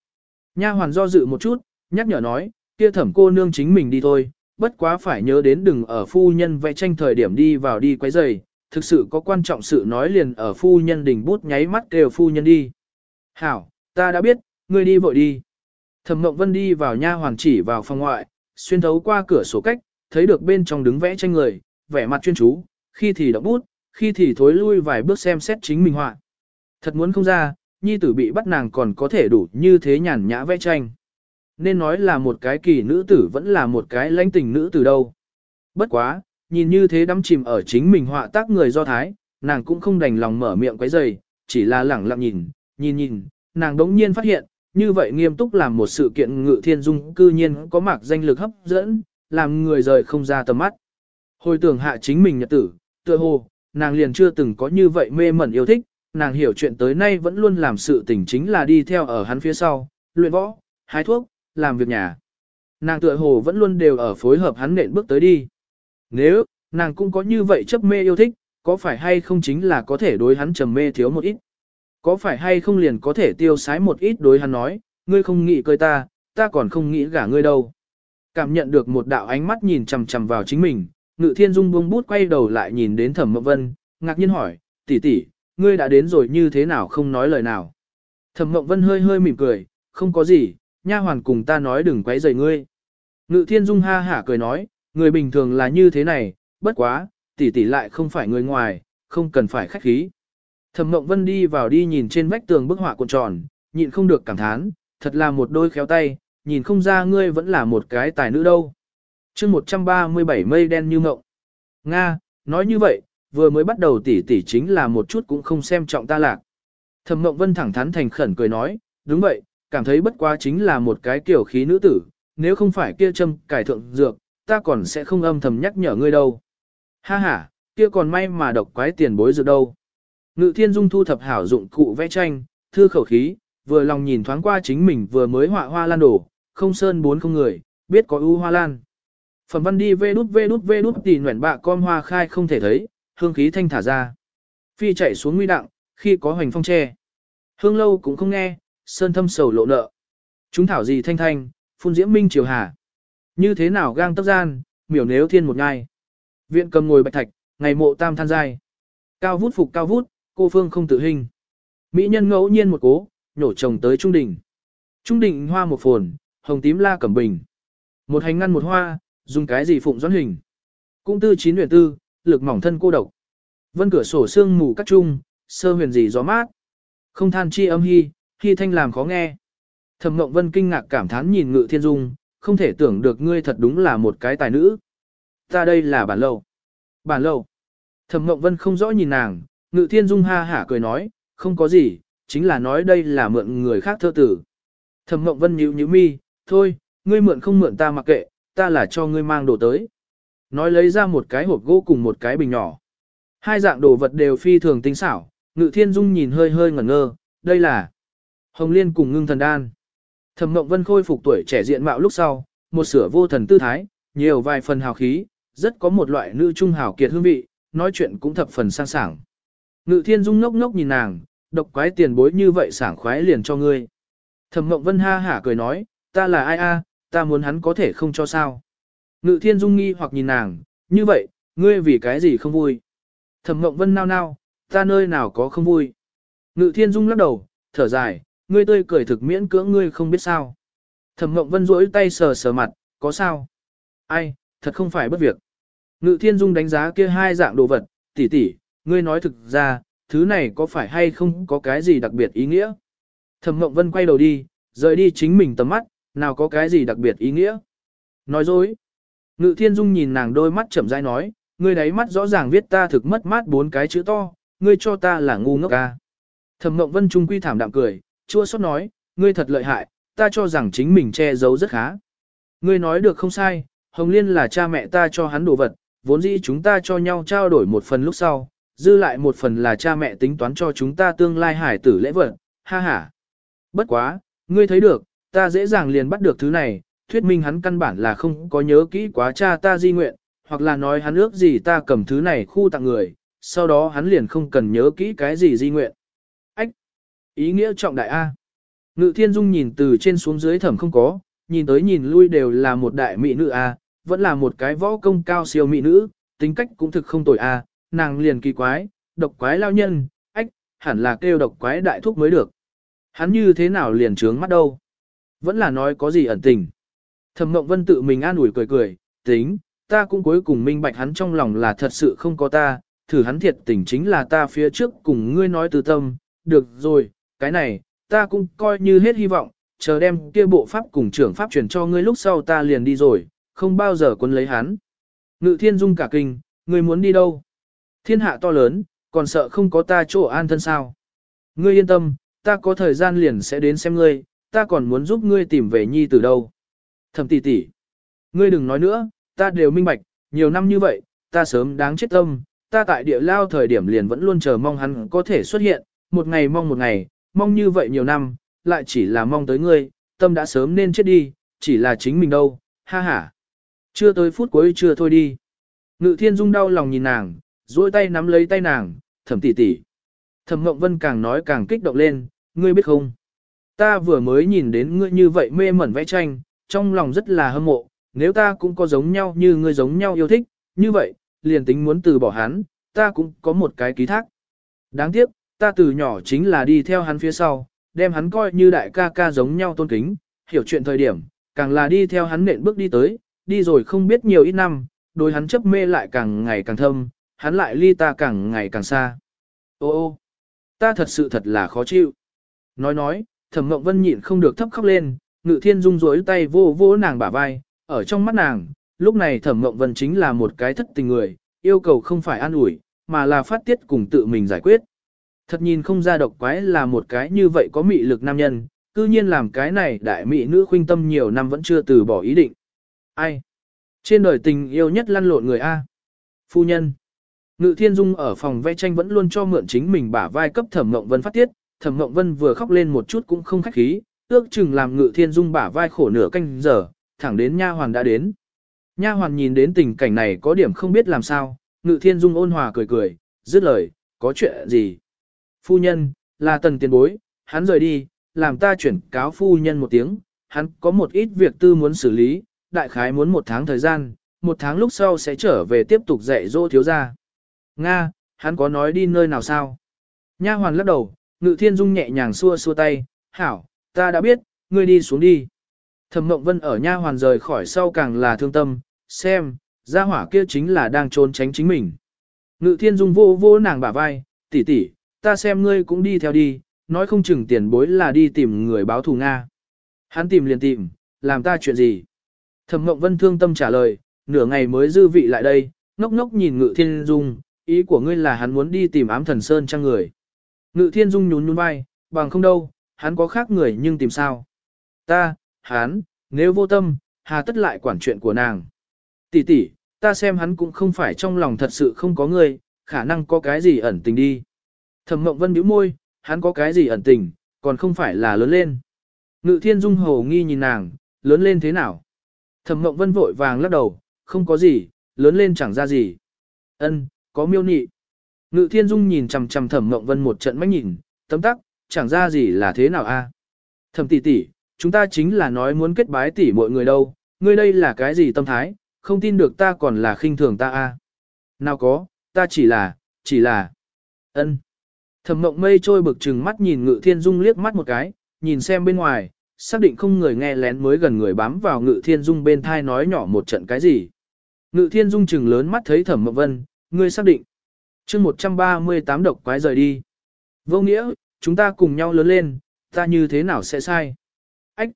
Nha hoàn do dự một chút, nhắc nhở nói, kia thẩm cô nương chính mình đi thôi, bất quá phải nhớ đến đừng ở phu nhân vẽ tranh thời điểm đi vào đi quấy rầy, thực sự có quan trọng sự nói liền ở phu nhân đỉnh bút nháy mắt kêu phu nhân đi. Hảo, ta đã biết, ngươi đi vội đi. Thẩm Mộng Vân đi vào nha hoàn chỉ vào phòng ngoại, xuyên thấu qua cửa sổ cách, thấy được bên trong đứng vẽ tranh người, vẻ mặt chuyên chú, khi thì động bút, khi thì thối lui vài bước xem xét chính mình họa. Thật muốn không ra, nhi tử bị bắt nàng còn có thể đủ như thế nhàn nhã vẽ tranh. Nên nói là một cái kỳ nữ tử vẫn là một cái lãnh tình nữ tử đâu. Bất quá, nhìn như thế đắm chìm ở chính mình họa tác người do thái, nàng cũng không đành lòng mở miệng quấy rầy, chỉ là lẳng lặng nhìn, nhìn nhìn, nàng đống nhiên phát hiện, như vậy nghiêm túc làm một sự kiện ngự thiên dung cư nhiên có mạc danh lực hấp dẫn, làm người rời không ra tầm mắt. Hồi tưởng hạ chính mình nhật tử, tựa hồ, nàng liền chưa từng có như vậy mê mẩn yêu thích, nàng hiểu chuyện tới nay vẫn luôn làm sự tình chính là đi theo ở hắn phía sau, luyện võ, hái thuốc, làm việc nhà. Nàng tựa hồ vẫn luôn đều ở phối hợp hắn nện bước tới đi. Nếu, nàng cũng có như vậy chấp mê yêu thích, có phải hay không chính là có thể đối hắn trầm mê thiếu một ít. Có phải hay không liền có thể tiêu sái một ít đối hắn nói, ngươi không nghĩ cười ta, ta còn không nghĩ gả ngươi đâu. Cảm nhận được một đạo ánh mắt nhìn chằm chằm vào chính mình, Ngự Thiên Dung buông bút quay đầu lại nhìn đến Thẩm Mộng Vân, ngạc nhiên hỏi, tỷ tỷ, ngươi đã đến rồi như thế nào không nói lời nào. Thẩm Mộng Vân hơi hơi mỉm cười, không có gì, nha hoàn cùng ta nói đừng quấy rầy ngươi. Ngự Thiên Dung ha hả cười nói, người bình thường là như thế này, bất quá, tỷ tỷ lại không phải người ngoài, không cần phải khách khí. Thẩm Mộng Vân đi vào đi nhìn trên vách tường bức họa cuộn tròn, nhịn không được cảm thán, thật là một đôi khéo tay, nhìn không ra ngươi vẫn là một cái tài nữ đâu. chương 137 mây đen như mộng. Nga, nói như vậy, vừa mới bắt đầu tỷ tỷ chính là một chút cũng không xem trọng ta lạc. Thẩm Mộng Vân thẳng thắn thành khẩn cười nói, đúng vậy, cảm thấy bất quá chính là một cái kiểu khí nữ tử, nếu không phải kia châm cải thượng dược, ta còn sẽ không âm thầm nhắc nhở ngươi đâu. Ha ha, kia còn may mà độc quái tiền bối dược đâu. Ngự thiên dung thu thập hảo dụng cụ vẽ tranh, thư khẩu khí, vừa lòng nhìn thoáng qua chính mình vừa mới họa hoa lan đổ, không sơn bốn không người, biết có ưu hoa lan. Phẩm văn đi vê đút vê đút vê đút tì nguyện bạ con hoa khai không thể thấy, hương khí thanh thả ra. Phi chạy xuống nguy đặng, khi có hoành phong tre. Hương lâu cũng không nghe, sơn thâm sầu lộ nợ. Chúng thảo gì thanh thanh, phun diễm minh triều hà. Như thế nào gang tấp gian, miểu nếu thiên một ngai. Viện cầm ngồi bạch thạch, ngày mộ tam than dài. Cao vút phục cao vút, cô phương không tự hình. Mỹ nhân ngẫu nhiên một cố, nhổ chồng tới trung đỉnh. Trung đỉnh hoa một phồn, hồng tím la cẩm bình. Một hành ngăn một hoa, dùng cái gì phụng doãn hình. Cung tư chín huyền tư, lực mỏng thân cô độc. Vân cửa sổ xương mù cắt trung, sơ huyền gì gió mát. Không than chi âm hy, hy thanh làm khó nghe. Thẩm Ngộng Vân kinh ngạc cảm thán nhìn Ngự Thiên Dung, không thể tưởng được ngươi thật đúng là một cái tài nữ. Ta đây là bản lầu. Bản lầu. Thẩm Ngộng Vân không rõ nhìn nàng, Ngự Thiên Dung ha hả cười nói, không có gì, chính là nói đây là mượn người khác thơ tử. Thẩm Mộng Vân nhíu nhíu mi, thôi, ngươi mượn không mượn ta mặc kệ, ta là cho ngươi mang đồ tới. Nói lấy ra một cái hộp gỗ cùng một cái bình nhỏ. Hai dạng đồ vật đều phi thường tinh xảo, Ngự Thiên Dung nhìn hơi hơi ngẩn ngơ, đây là Hồng Liên cùng ngưng thần đan. Thẩm Mộng Vân khôi phục tuổi trẻ diện mạo lúc sau, một sửa vô thần tư thái, nhiều vài phần hào khí, rất có một loại nữ trung hào kiệt hương vị, nói chuyện cũng thập phần sang sảng. Ngự Thiên Dung ngốc ngốc nhìn nàng, độc quái tiền bối như vậy sảng khoái liền cho ngươi. Thẩm Mộng Vân ha hả cười nói, ta là ai a, à, ta muốn hắn có thể không cho sao. Ngự Thiên Dung nghi hoặc nhìn nàng, như vậy, ngươi vì cái gì không vui. Thẩm Mộng Vân nao nao, ta nơi nào có không vui. Ngự Thiên Dung lắc đầu, thở dài, ngươi tươi cười thực miễn cưỡng ngươi không biết sao. Thẩm Mộng Vân duỗi tay sờ sờ mặt, có sao? Ai, thật không phải bất việc. Ngự Thiên Dung đánh giá kia hai dạng đồ vật, tỷ tỷ, ngươi nói thực ra, thứ này có phải hay không có cái gì đặc biệt ý nghĩa? Thẩm Mộng Vân quay đầu đi, rời đi chính mình tầm mắt, nào có cái gì đặc biệt ý nghĩa? Nói dối. Ngự Thiên Dung nhìn nàng đôi mắt chậm rãi nói, ngươi đáy mắt rõ ràng viết ta thực mất mát bốn cái chữ to, ngươi cho ta là ngu ngốc ca. Thẩm Mộng Vân trung quy thảm đạm cười, chua xót nói, ngươi thật lợi hại, ta cho rằng chính mình che giấu rất khá. Ngươi nói được không sai, Hồng Liên là cha mẹ ta cho hắn đồ vật, vốn dĩ chúng ta cho nhau trao đổi một phần lúc sau, dư lại một phần là cha mẹ tính toán cho chúng ta tương lai hải tử lễ vật, ha ha. Bất quá, ngươi thấy được, ta dễ dàng liền bắt được thứ này, thuyết minh hắn căn bản là không có nhớ kỹ quá cha ta di nguyện, hoặc là nói hắn ước gì ta cầm thứ này khu tặng người, sau đó hắn liền không cần nhớ kỹ cái gì di nguyện. Ách! Ý nghĩa trọng đại A. Ngự thiên dung nhìn từ trên xuống dưới thẩm không có, nhìn tới nhìn lui đều là một đại mỹ nữ A, vẫn là một cái võ công cao siêu mỹ nữ, tính cách cũng thực không tồi A, nàng liền kỳ quái, độc quái lao nhân, ách, hẳn là kêu độc quái đại thúc mới được. Hắn như thế nào liền trướng mắt đâu? Vẫn là nói có gì ẩn tình. Thẩm Mộng Vân tự mình an ủi cười cười, tính, ta cũng cuối cùng minh bạch hắn trong lòng là thật sự không có ta, thử hắn thiệt tình chính là ta phía trước cùng ngươi nói từ tâm, được rồi, cái này, ta cũng coi như hết hy vọng, chờ đem kia bộ pháp cùng trưởng pháp truyền cho ngươi lúc sau ta liền đi rồi, không bao giờ quân lấy hắn. Ngự thiên dung cả kinh, ngươi muốn đi đâu? Thiên hạ to lớn, còn sợ không có ta chỗ an thân sao? Ngươi yên tâm, ta có thời gian liền sẽ đến xem ngươi, ta còn muốn giúp ngươi tìm về nhi từ đâu. Thẩm tỷ tỷ, ngươi đừng nói nữa, ta đều minh bạch, nhiều năm như vậy, ta sớm đáng chết tâm, ta tại địa lao thời điểm liền vẫn luôn chờ mong hắn có thể xuất hiện, một ngày mong một ngày, mong như vậy nhiều năm, lại chỉ là mong tới ngươi, tâm đã sớm nên chết đi, chỉ là chính mình đâu, ha ha. Chưa tới phút cuối chưa thôi đi. Ngự thiên dung đau lòng nhìn nàng, duỗi tay nắm lấy tay nàng, thẩm tỷ tỷ. Thẩm Ngộng Vân càng nói càng kích động lên, ngươi biết không? Ta vừa mới nhìn đến ngươi như vậy mê mẩn vẽ tranh, trong lòng rất là hâm mộ, nếu ta cũng có giống nhau như ngươi giống nhau yêu thích, như vậy, liền tính muốn từ bỏ hắn, ta cũng có một cái ký thác. Đáng tiếc, ta từ nhỏ chính là đi theo hắn phía sau, đem hắn coi như đại ca ca giống nhau tôn kính, hiểu chuyện thời điểm, càng là đi theo hắn nện bước đi tới, đi rồi không biết nhiều ít năm, đối hắn chấp mê lại càng ngày càng thâm, hắn lại ly ta càng ngày càng xa. Ô ô, ta thật sự thật là khó chịu. Nói nói, thẩm mộng vân nhịn không được thấp khóc lên, ngự thiên dung rối tay vô vô nàng bả vai, ở trong mắt nàng, lúc này thẩm mộng vân chính là một cái thất tình người, yêu cầu không phải an ủi, mà là phát tiết cùng tự mình giải quyết. Thật nhìn không ra độc quái là một cái như vậy có mị lực nam nhân, cư nhiên làm cái này đại mỹ nữ khuynh tâm nhiều năm vẫn chưa từ bỏ ý định. Ai? Trên đời tình yêu nhất lăn lộn người A. Phu nhân. Ngự thiên dung ở phòng vẽ tranh vẫn luôn cho mượn chính mình bả vai cấp thẩm mộng vân phát tiết, thẩm mộng vân vừa khóc lên một chút cũng không khách khí, ước chừng làm ngự thiên dung bả vai khổ nửa canh giờ, thẳng đến nha hoàn đã đến. Nha hoàn nhìn đến tình cảnh này có điểm không biết làm sao, ngự thiên dung ôn hòa cười cười, dứt lời, có chuyện gì? Phu nhân, là tần tiền bối, hắn rời đi, làm ta chuyển cáo phu nhân một tiếng, hắn có một ít việc tư muốn xử lý, đại khái muốn một tháng thời gian, một tháng lúc sau sẽ trở về tiếp tục dạy dỗ thiếu gia. Nga, hắn có nói đi nơi nào sao? Nha hoàn lắc đầu, ngự thiên dung nhẹ nhàng xua xua tay, hảo, ta đã biết, ngươi đi xuống đi. Thẩm Mộng Vân ở nha hoàn rời khỏi sau càng là thương tâm, xem, gia hỏa kia chính là đang trốn tránh chính mình. Ngự thiên dung vô vô nàng bả vai, tỷ tỷ, ta xem ngươi cũng đi theo đi, nói không chừng tiền bối là đi tìm người báo thù Nga. Hắn tìm liền tìm, làm ta chuyện gì? Thẩm Mộng Vân thương tâm trả lời, nửa ngày mới dư vị lại đây, ngốc ngốc nhìn Ngự Thiên Dung, ý của ngươi là hắn muốn đi tìm ám thần sơn trang người. Ngự Thiên Dung nhún nhún vai, bằng không đâu, hắn có khác người nhưng tìm sao? Ta, hắn, nếu vô tâm, hà tất lại quản chuyện của nàng. Tỷ tỷ, ta xem hắn cũng không phải trong lòng thật sự không có người, khả năng có cái gì ẩn tình đi. Thẩm Mộng Vân bĩu môi, hắn có cái gì ẩn tình, còn không phải là lớn lên. Ngự Thiên Dung hồ nghi nhìn nàng, lớn lên thế nào? Thẩm Mộng Vân vội vàng lắc đầu, không có gì, lớn lên chẳng ra gì. Ân, có miêu nị. Ngự Thiên Dung nhìn chằm chằm Thẩm Mộng Vân một trận mắt nhìn, tấm tắc, chẳng ra gì là thế nào a? Thẩm tỷ tỷ, chúng ta chính là nói muốn kết bái tỷ mọi người đâu, ngươi đây là cái gì tâm thái, không tin được ta còn là khinh thường ta a? Nào có, ta chỉ là, chỉ là. Ân. Thẩm Mộng Mây trôi bực chừng mắt nhìn Ngự Thiên Dung liếc mắt một cái, nhìn xem bên ngoài, xác định không người nghe lén mới gần người bám vào Ngự Thiên Dung bên thai nói nhỏ một trận cái gì. Ngự Thiên Dung chừng lớn mắt thấy Thẩm Mộng Vân, ngươi xác định. Chương 138 độc quái rời đi. Vô nghĩa, chúng ta cùng nhau lớn lên, ta như thế nào sẽ sai? Ách!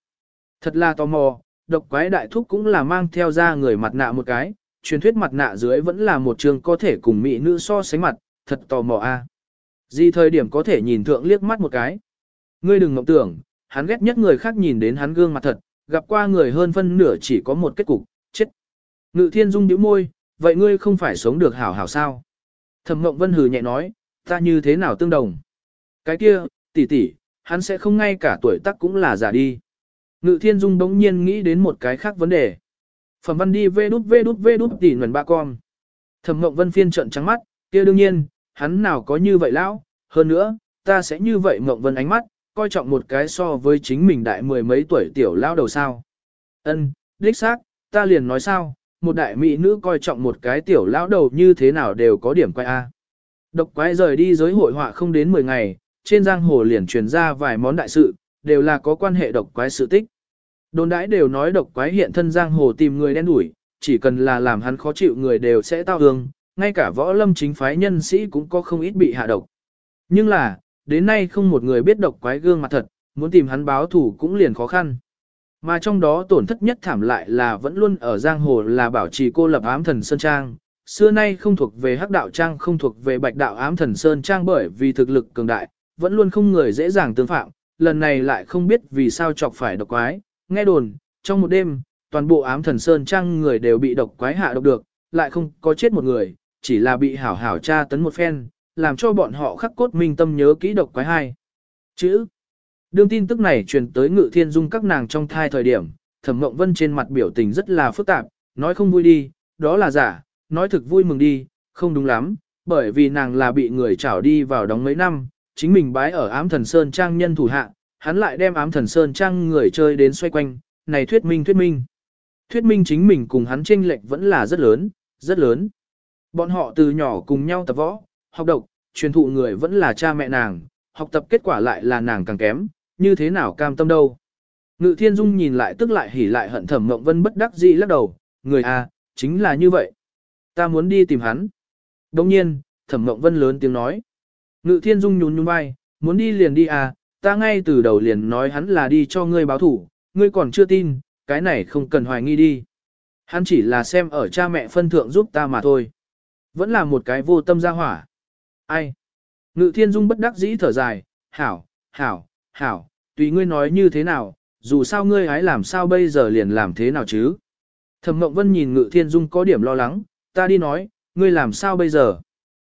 Thật là tò mò, độc quái đại thúc cũng là mang theo ra người mặt nạ một cái, truyền thuyết mặt nạ dưới vẫn là một trường có thể cùng mỹ nữ so sánh mặt, thật tò mò a. Gì thời điểm có thể nhìn thượng liếc mắt một cái. Ngươi đừng ngậm tưởng, hắn ghét nhất người khác nhìn đến hắn gương mặt thật, gặp qua người hơn phân nửa chỉ có một kết cục, chết. Ngự thiên dung nhíu môi, vậy ngươi không phải sống được hảo hảo sao? Thẩm Mộng Vân hừ nhẹ nói, ta như thế nào tương đồng? Cái kia, tỷ tỷ, hắn sẽ không ngay cả tuổi tác cũng là già đi. Ngự thiên dung đống nhiên nghĩ đến một cái khác vấn đề. Phẩm văn đi vê đút vê đút vê đút tỷ nguồn ba con. Thẩm Mộng Vân phiên trợn trắng mắt, kia đương nhiên, hắn nào có như vậy lão, hơn nữa, ta sẽ như vậy Mộng Vân ánh mắt, coi trọng một cái so với chính mình đại mười mấy tuổi tiểu lão đầu sao. Ân, đích xác, ta liền nói sao, một đại mỹ nữ coi trọng một cái tiểu lão đầu như thế nào đều có điểm quay A. Độc quái rời đi giới hội họa không đến 10 ngày, trên giang hồ liền truyền ra vài món đại sự, đều là có quan hệ độc quái sự tích. Đồn đãi đều nói độc quái hiện thân giang hồ tìm người đen đuổi, chỉ cần là làm hắn khó chịu người đều sẽ tao hương, ngay cả võ lâm chính phái nhân sĩ cũng có không ít bị hạ độc. Nhưng là, đến nay không một người biết độc quái gương mặt thật, muốn tìm hắn báo thủ cũng liền khó khăn. Mà trong đó tổn thất nhất thảm lại là vẫn luôn ở giang hồ là bảo trì cô lập ám thần Sơn Trang. Xưa nay không thuộc về hắc đạo trang không thuộc về bạch đạo ám thần Sơn Trang bởi vì thực lực cường đại, vẫn luôn không người dễ dàng tương phạm, lần này lại không biết vì sao chọc phải độc quái, nghe đồn, trong một đêm, toàn bộ ám thần Sơn Trang người đều bị độc quái hạ độc được, lại không có chết một người, chỉ là bị hảo hảo tra tấn một phen, làm cho bọn họ khắc cốt minh tâm nhớ kỹ độc quái hai. Chữ Đương tin tức này truyền tới Ngự Thiên Dung các nàng trong thai thời điểm, Thẩm Mộng Vân trên mặt biểu tình rất là phức tạp, nói không vui đi, đó là giả, nói thực vui mừng đi, không đúng lắm, bởi vì nàng là bị người trảo đi vào đóng mấy năm, chính mình bái ở ám thần Sơn Trang nhân thủ hạ, hắn lại đem ám thần Sơn Trang người chơi đến xoay quanh, này thuyết minh thuyết minh. Thuyết minh chính mình cùng hắn tranh lệch vẫn là rất lớn, rất lớn. Bọn họ từ nhỏ cùng nhau tập võ, học độc, truyền thụ người vẫn là cha mẹ nàng, học tập kết quả lại là nàng càng kém, như thế nào cam tâm đâu. Ngự thiên dung nhìn lại tức lại hỉ lại hận thẩm mộng vân bất đắc dĩ lắc đầu, người à, chính là như vậy. Ta muốn đi tìm hắn. Đồng nhiên, thẩm mộng vân lớn tiếng nói. Ngự thiên dung nhún nhún vai, muốn đi liền đi à, ta ngay từ đầu liền nói hắn là đi cho ngươi báo thủ, ngươi còn chưa tin, cái này không cần hoài nghi đi. Hắn chỉ là xem ở cha mẹ phân thượng giúp ta mà thôi. Vẫn là một cái vô tâm gia hỏa. Ai? Ngự thiên dung bất đắc dĩ thở dài, hảo, hảo, hảo, tùy ngươi nói như thế nào, dù sao ngươi hái làm sao bây giờ liền làm thế nào chứ. Thẩm Mộng Vân nhìn Ngự Thiên Dung có điểm lo lắng, ta đi nói, ngươi làm sao bây giờ.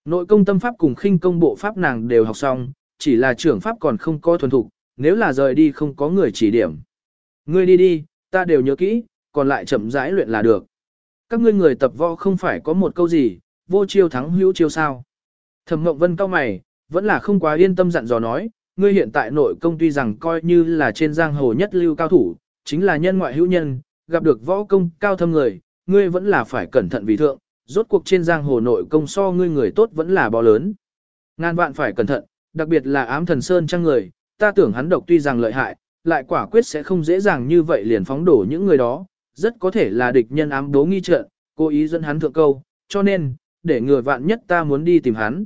Nội công tâm pháp cùng khinh công bộ pháp nàng đều học xong, chỉ là trưởng pháp còn không có thuần thục, nếu là rời đi không có người chỉ điểm. Ngươi đi đi, ta đều nhớ kỹ, còn lại chậm rãi luyện là được. Các ngươi người tập võ không phải có một câu gì, vô chiêu thắng hữu chiêu sao. Thẩm Mộng Vân cao mày, vẫn là không quá yên tâm dặn dò nói, ngươi hiện tại nội công tuy rằng coi như là trên giang hồ nhất lưu cao thủ, chính là nhân ngoại hữu nhân, gặp được võ công cao thâm người, ngươi vẫn là phải cẩn thận vì thượng, rốt cuộc trên giang hồ nội công so ngươi người tốt vẫn là bò lớn. Ngàn vạn phải cẩn thận, đặc biệt là ám thần sơn trang người, ta tưởng hắn độc tuy rằng lợi hại, lại quả quyết sẽ không dễ dàng như vậy liền phóng đổ những người đó, rất có thể là địch nhân ám đố nghi trận, cố ý dẫn hắn thượng câu, cho nên, để ngừa vạn nhất ta muốn đi tìm hắn.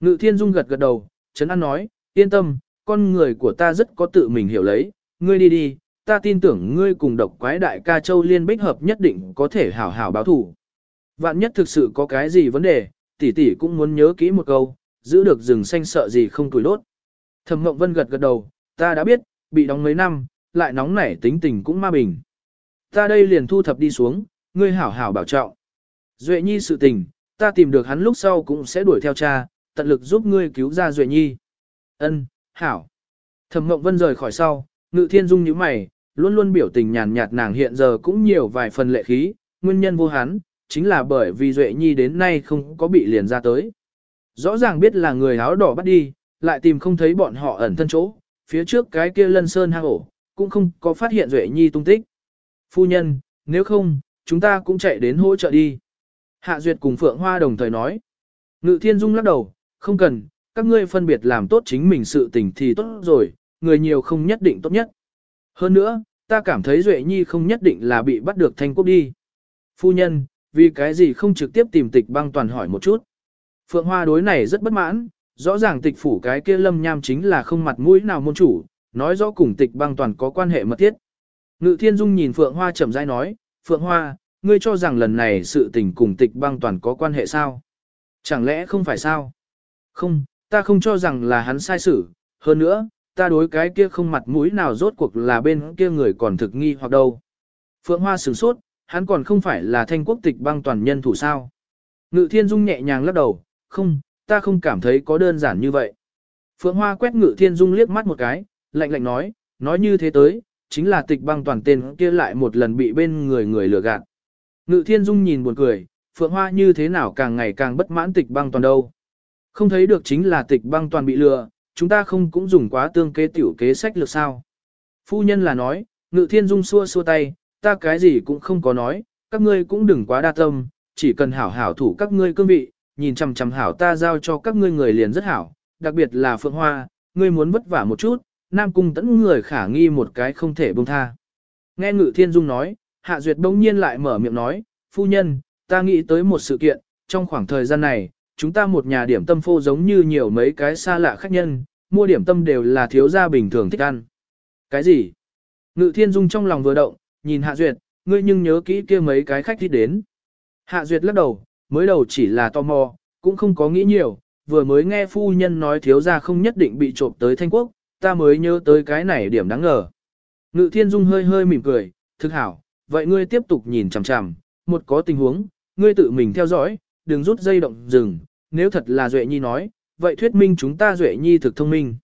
Ngự thiên dung gật gật đầu, Trấn An nói, yên tâm, con người của ta rất có tự mình hiểu lấy, ngươi đi đi, ta tin tưởng ngươi cùng độc quái đại ca châu liên bích hợp nhất định có thể hảo hảo báo thủ. Vạn nhất thực sự có cái gì vấn đề, tỷ tỷ cũng muốn nhớ kỹ một câu, giữ được rừng xanh sợ gì không tuổi đốt. Thẩm Ngộng Vân gật gật đầu, ta đã biết, bị đóng mấy năm, lại nóng nảy tính tình cũng ma bình. Ta đây liền thu thập đi xuống, ngươi hảo hảo bảo trọng. Duệ Nhi sự tình, ta tìm được hắn lúc sau cũng sẽ đuổi theo cha, tận lực giúp ngươi cứu ra Duệ Nhi. Ân, hảo. Thẩm Mộng Vân rời khỏi sau, Ngự Thiên Dung nhíu mày, luôn luôn biểu tình nhàn nhạt nàng hiện giờ cũng nhiều vài phần lệ khí, nguyên nhân vô hắn, chính là bởi vì Duệ Nhi đến nay không có bị liền ra tới. Rõ ràng biết là người áo đỏ bắt đi, lại tìm không thấy bọn họ ẩn thân chỗ, phía trước cái kia lân sơn hang ổ, cũng không có phát hiện Duệ Nhi tung tích. Phu nhân, nếu không, chúng ta cũng chạy đến hỗ trợ đi. Hạ Duyệt cùng Phượng Hoa đồng thời nói. Ngự Thiên Dung lắc đầu, không cần, các ngươi phân biệt làm tốt chính mình sự tình thì tốt rồi, người nhiều không nhất định tốt nhất. Hơn nữa, ta cảm thấy Duệ Nhi không nhất định là bị bắt được thanh quốc đi. Phu nhân, vì cái gì không trực tiếp tìm tịch băng toàn hỏi một chút. Phượng Hoa đối này rất bất mãn, rõ ràng tịch phủ cái kia lâm nham chính là không mặt mũi nào môn chủ, nói rõ cùng tịch băng toàn có quan hệ mật thiết. Ngự Thiên Dung nhìn Phượng Hoa chậm rãi nói, Phượng Hoa, ngươi cho rằng lần này sự tình cùng tịch băng toàn có quan hệ sao? Chẳng lẽ không phải sao? Không, ta không cho rằng là hắn sai xử, hơn nữa, ta đối cái kia không mặt mũi nào rốt cuộc là bên kia người còn thực nghi hoặc đâu. Phượng Hoa sửng sốt, hắn còn không phải là thanh quốc tịch băng toàn nhân thủ sao. Ngự thiên dung nhẹ nhàng lắc đầu, không, ta không cảm thấy có đơn giản như vậy. Phượng Hoa quét ngự thiên dung liếc mắt một cái, lạnh lạnh nói, nói như thế tới, chính là tịch băng toàn tên kia lại một lần bị bên người người lừa gạt. Ngự thiên dung nhìn buồn cười, phượng hoa như thế nào càng ngày càng bất mãn tịch băng toàn đâu. Không thấy được chính là tịch băng toàn bị lừa, chúng ta không cũng dùng quá tương kế tiểu kế sách lược sao. Phu nhân là nói, ngự thiên dung xua xua tay, ta cái gì cũng không có nói, các ngươi cũng đừng quá đa tâm, chỉ cần hảo hảo thủ các ngươi cương vị, nhìn chằm chằm hảo ta giao cho các ngươi người liền rất hảo, đặc biệt là Phượng Hoa, ngươi muốn vất vả một chút, Nam Cung tẫn người khả nghi một cái không thể buông tha. Nghe Ngự Thiên Dung nói, Hạ Duyệt bỗng nhiên lại mở miệng nói, phu nhân, ta nghĩ tới một sự kiện, trong khoảng thời gian này, chúng ta một nhà điểm tâm phô giống như nhiều mấy cái xa lạ khách nhân, mua điểm tâm đều là thiếu gia bình thường thích ăn. Cái gì? Ngự Thiên Dung trong lòng vừa động, nhìn Hạ Duyệt, ngươi nhưng nhớ kỹ kia mấy cái khách thích đến. Hạ Duyệt lắc đầu, mới đầu chỉ là tò mò, cũng không có nghĩ nhiều, vừa mới nghe phu nhân nói thiếu gia không nhất định bị trộm tới Thanh Quốc, ta mới nhớ tới cái này điểm đáng ngờ. Ngự Thiên Dung hơi hơi mỉm cười, thực hảo, vậy ngươi tiếp tục nhìn chằm chằm, một có tình huống, ngươi tự mình theo dõi, đừng rút dây động dừng, nếu thật là Duệ Nhi nói, vậy thuyết minh chúng ta Duệ Nhi thực thông minh.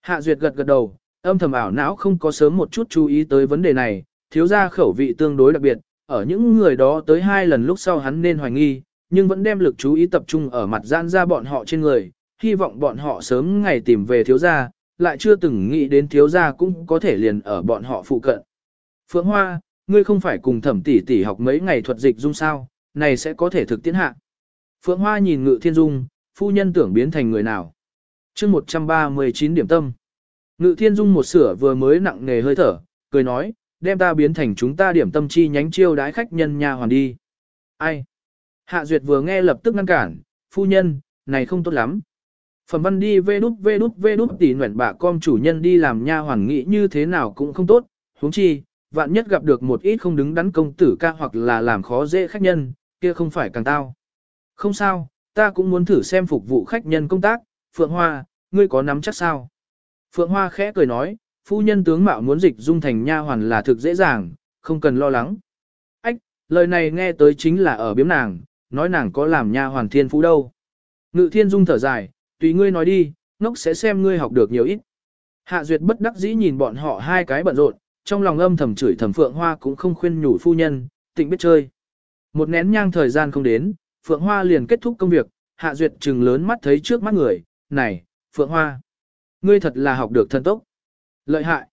Hạ Duyệt gật gật đầu, âm thầm ảo não không có sớm một chút chú ý tới vấn đề này, thiếu gia khẩu vị tương đối đặc biệt, ở những người đó tới hai lần lúc sau hắn nên hoài nghi, nhưng vẫn đem lực chú ý tập trung ở mặt gian ra bọn họ trên người, hy vọng bọn họ sớm ngày tìm về thiếu gia, lại chưa từng nghĩ đến thiếu gia cũng có thể liền ở bọn họ phụ cận. Phượng Hoa, ngươi không phải cùng thẩm tỷ tỷ học mấy ngày thuật dịch dung sao, này sẽ có thể thực tiễn hạ. Phượng Hoa nhìn Ngự Thiên Dung, phu nhân tưởng biến thành người nào. chương 139 điểm tâm. Ngự Thiên Dung một sửa vừa mới nặng nề hơi thở, cười nói, đem ta biến thành chúng ta điểm tâm chi nhánh chiêu đái khách nhân nhà hoàn đi. Ai? Hạ Duyệt vừa nghe lập tức ngăn cản, phu nhân, này không tốt lắm. Phẩm văn đi vê đút vê đút vê đút tỉ nguyện bà con chủ nhân đi làm nha hoàn nghĩ như thế nào cũng không tốt, huống chi, vạn nhất gặp được một ít không đứng đắn công tử ca hoặc là làm khó dễ khách nhân, kia không phải càng tao. Không sao, ta cũng muốn thử xem phục vụ khách nhân công tác, Phượng Hoa, ngươi có nắm chắc sao? Phượng Hoa khẽ cười nói, phu nhân tướng mạo muốn dịch dung thành nha hoàn là thực dễ dàng, không cần lo lắng. Ách, lời này nghe tới chính là ở biếm nàng, nói nàng có làm nha hoàn thiên phú đâu. Ngự thiên dung thở dài, tùy ngươi nói đi, ngốc sẽ xem ngươi học được nhiều ít. Hạ duyệt bất đắc dĩ nhìn bọn họ hai cái bận rộn, trong lòng âm thầm chửi thầm Phượng Hoa cũng không khuyên nhủ phu nhân, tịnh biết chơi. Một nén nhang thời gian không đến, Phượng Hoa liền kết thúc công việc, Hạ Duyệt trừng lớn mắt thấy trước mắt người, này, Phượng Hoa, ngươi thật là học được thân tốc. Lợi hại.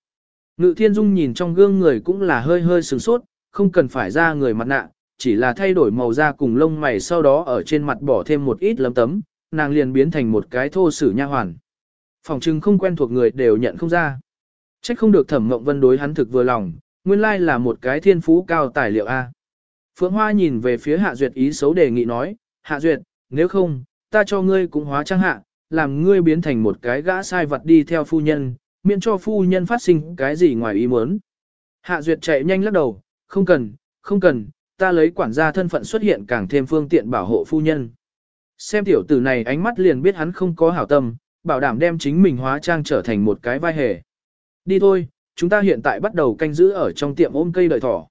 Ngự thiên dung nhìn trong gương người cũng là hơi hơi sửng sốt, không cần phải ra người mặt nạ, chỉ là thay đổi màu da cùng lông mày sau đó ở trên mặt bỏ thêm một ít lấm tấm, nàng liền biến thành một cái thô sử nha hoàn. Phòng trưng không quen thuộc người đều nhận không ra. Trách không được thẩm mộng vân đối hắn thực vừa lòng, nguyên lai là một cái thiên phú cao tài liệu A. Phượng Hoa nhìn về phía Hạ Duyệt ý xấu đề nghị nói, Hạ Duyệt, nếu không, ta cho ngươi cũng hóa trang hạ, làm ngươi biến thành một cái gã sai vật đi theo phu nhân, miễn cho phu nhân phát sinh cái gì ngoài ý muốn. Hạ Duyệt chạy nhanh lắc đầu, không cần, không cần, ta lấy quản gia thân phận xuất hiện càng thêm phương tiện bảo hộ phu nhân. Xem tiểu tử này ánh mắt liền biết hắn không có hảo tâm, bảo đảm đem chính mình hóa trang trở thành một cái vai hề. Đi thôi, chúng ta hiện tại bắt đầu canh giữ ở trong tiệm ôm cây đợi thỏ.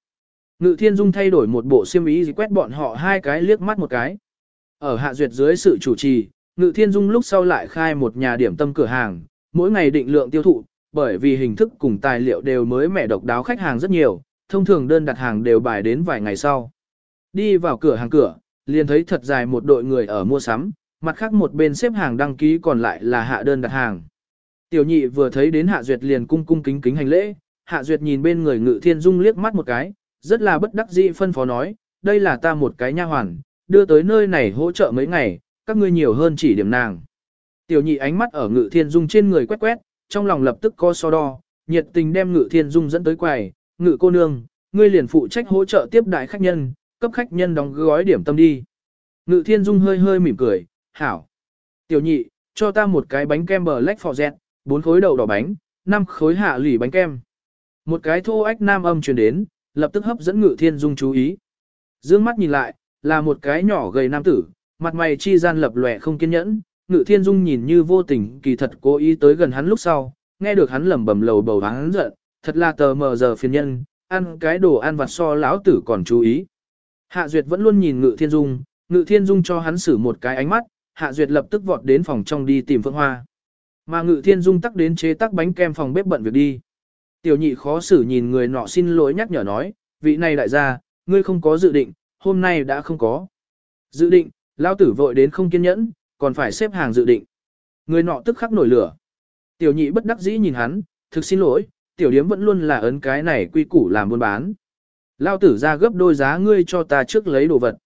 Ngự thiên dung thay đổi một bộ xiêm ý quét bọn họ hai cái liếc mắt một cái. Ở hạ duyệt dưới sự chủ trì, ngự thiên dung lúc sau lại khai một nhà điểm tâm cửa hàng, mỗi ngày định lượng tiêu thụ, bởi vì hình thức cùng tài liệu đều mới mẻ độc đáo khách hàng rất nhiều, thông thường đơn đặt hàng đều bài đến vài ngày sau. Đi vào cửa hàng cửa, liền thấy thật dài một đội người ở mua sắm, mặt khác một bên xếp hàng đăng ký còn lại là hạ đơn đặt hàng. Tiểu nhị vừa thấy đến Hạ Duyệt liền cung cung kính kính hành lễ, Hạ Duyệt nhìn bên người Ngự Thiên Dung liếc mắt một cái, rất là bất đắc dĩ phân phó nói, đây là ta một cái nha hoàn, đưa tới nơi này hỗ trợ mấy ngày, các ngươi nhiều hơn chỉ điểm nàng. Tiểu nhị ánh mắt ở Ngự Thiên Dung trên người quét quét, trong lòng lập tức co so đo, nhiệt tình đem Ngự Thiên Dung dẫn tới quầy, Ngự cô nương, ngươi liền phụ trách hỗ trợ tiếp đại khách nhân, cấp khách nhân đóng gói điểm tâm đi. Ngự Thiên Dung hơi hơi mỉm cười, hảo. Tiểu nhị, cho ta một cái bánh kem bờ lách phò dẹt, bốn khối đậu đỏ bánh, năm khối hạ lỉ bánh kem. Một cái thô ách nam âm truyền đến, lập tức hấp dẫn Ngự Thiên Dung chú ý. Dương mắt nhìn lại, là một cái nhỏ gầy nam tử, mặt mày chi gian lập lòe không kiên nhẫn, Ngự Thiên Dung nhìn như vô tình, kỳ thật cố ý tới gần hắn lúc sau, nghe được hắn lẩm bẩm lầu bầu hắn giận, thật là tờ mờ giờ phiền nhân, ăn cái đồ ăn vặt so lão tử còn chú ý. Hạ Duyệt vẫn luôn nhìn Ngự Thiên Dung, Ngự Thiên Dung cho hắn xử một cái ánh mắt, Hạ Duyệt lập tức vọt đến phòng trong đi tìm Phượng Hoa. Mà Ngự Thiên Dung tắc đến chế tác bánh kem phòng bếp bận việc đi. Tiểu nhị khó xử nhìn người nọ xin lỗi nhắc nhở nói, vị này đại gia, ngươi không có dự định, hôm nay đã không có. Dự định, lao tử vội đến không kiên nhẫn, còn phải xếp hàng dự định. Người nọ tức khắc nổi lửa. Tiểu nhị bất đắc dĩ nhìn hắn, thực xin lỗi, tiểu điếm vẫn luôn là ấn cái này quy củ làm buôn bán. Lao tử ra gấp đôi giá ngươi cho ta trước lấy đồ vật.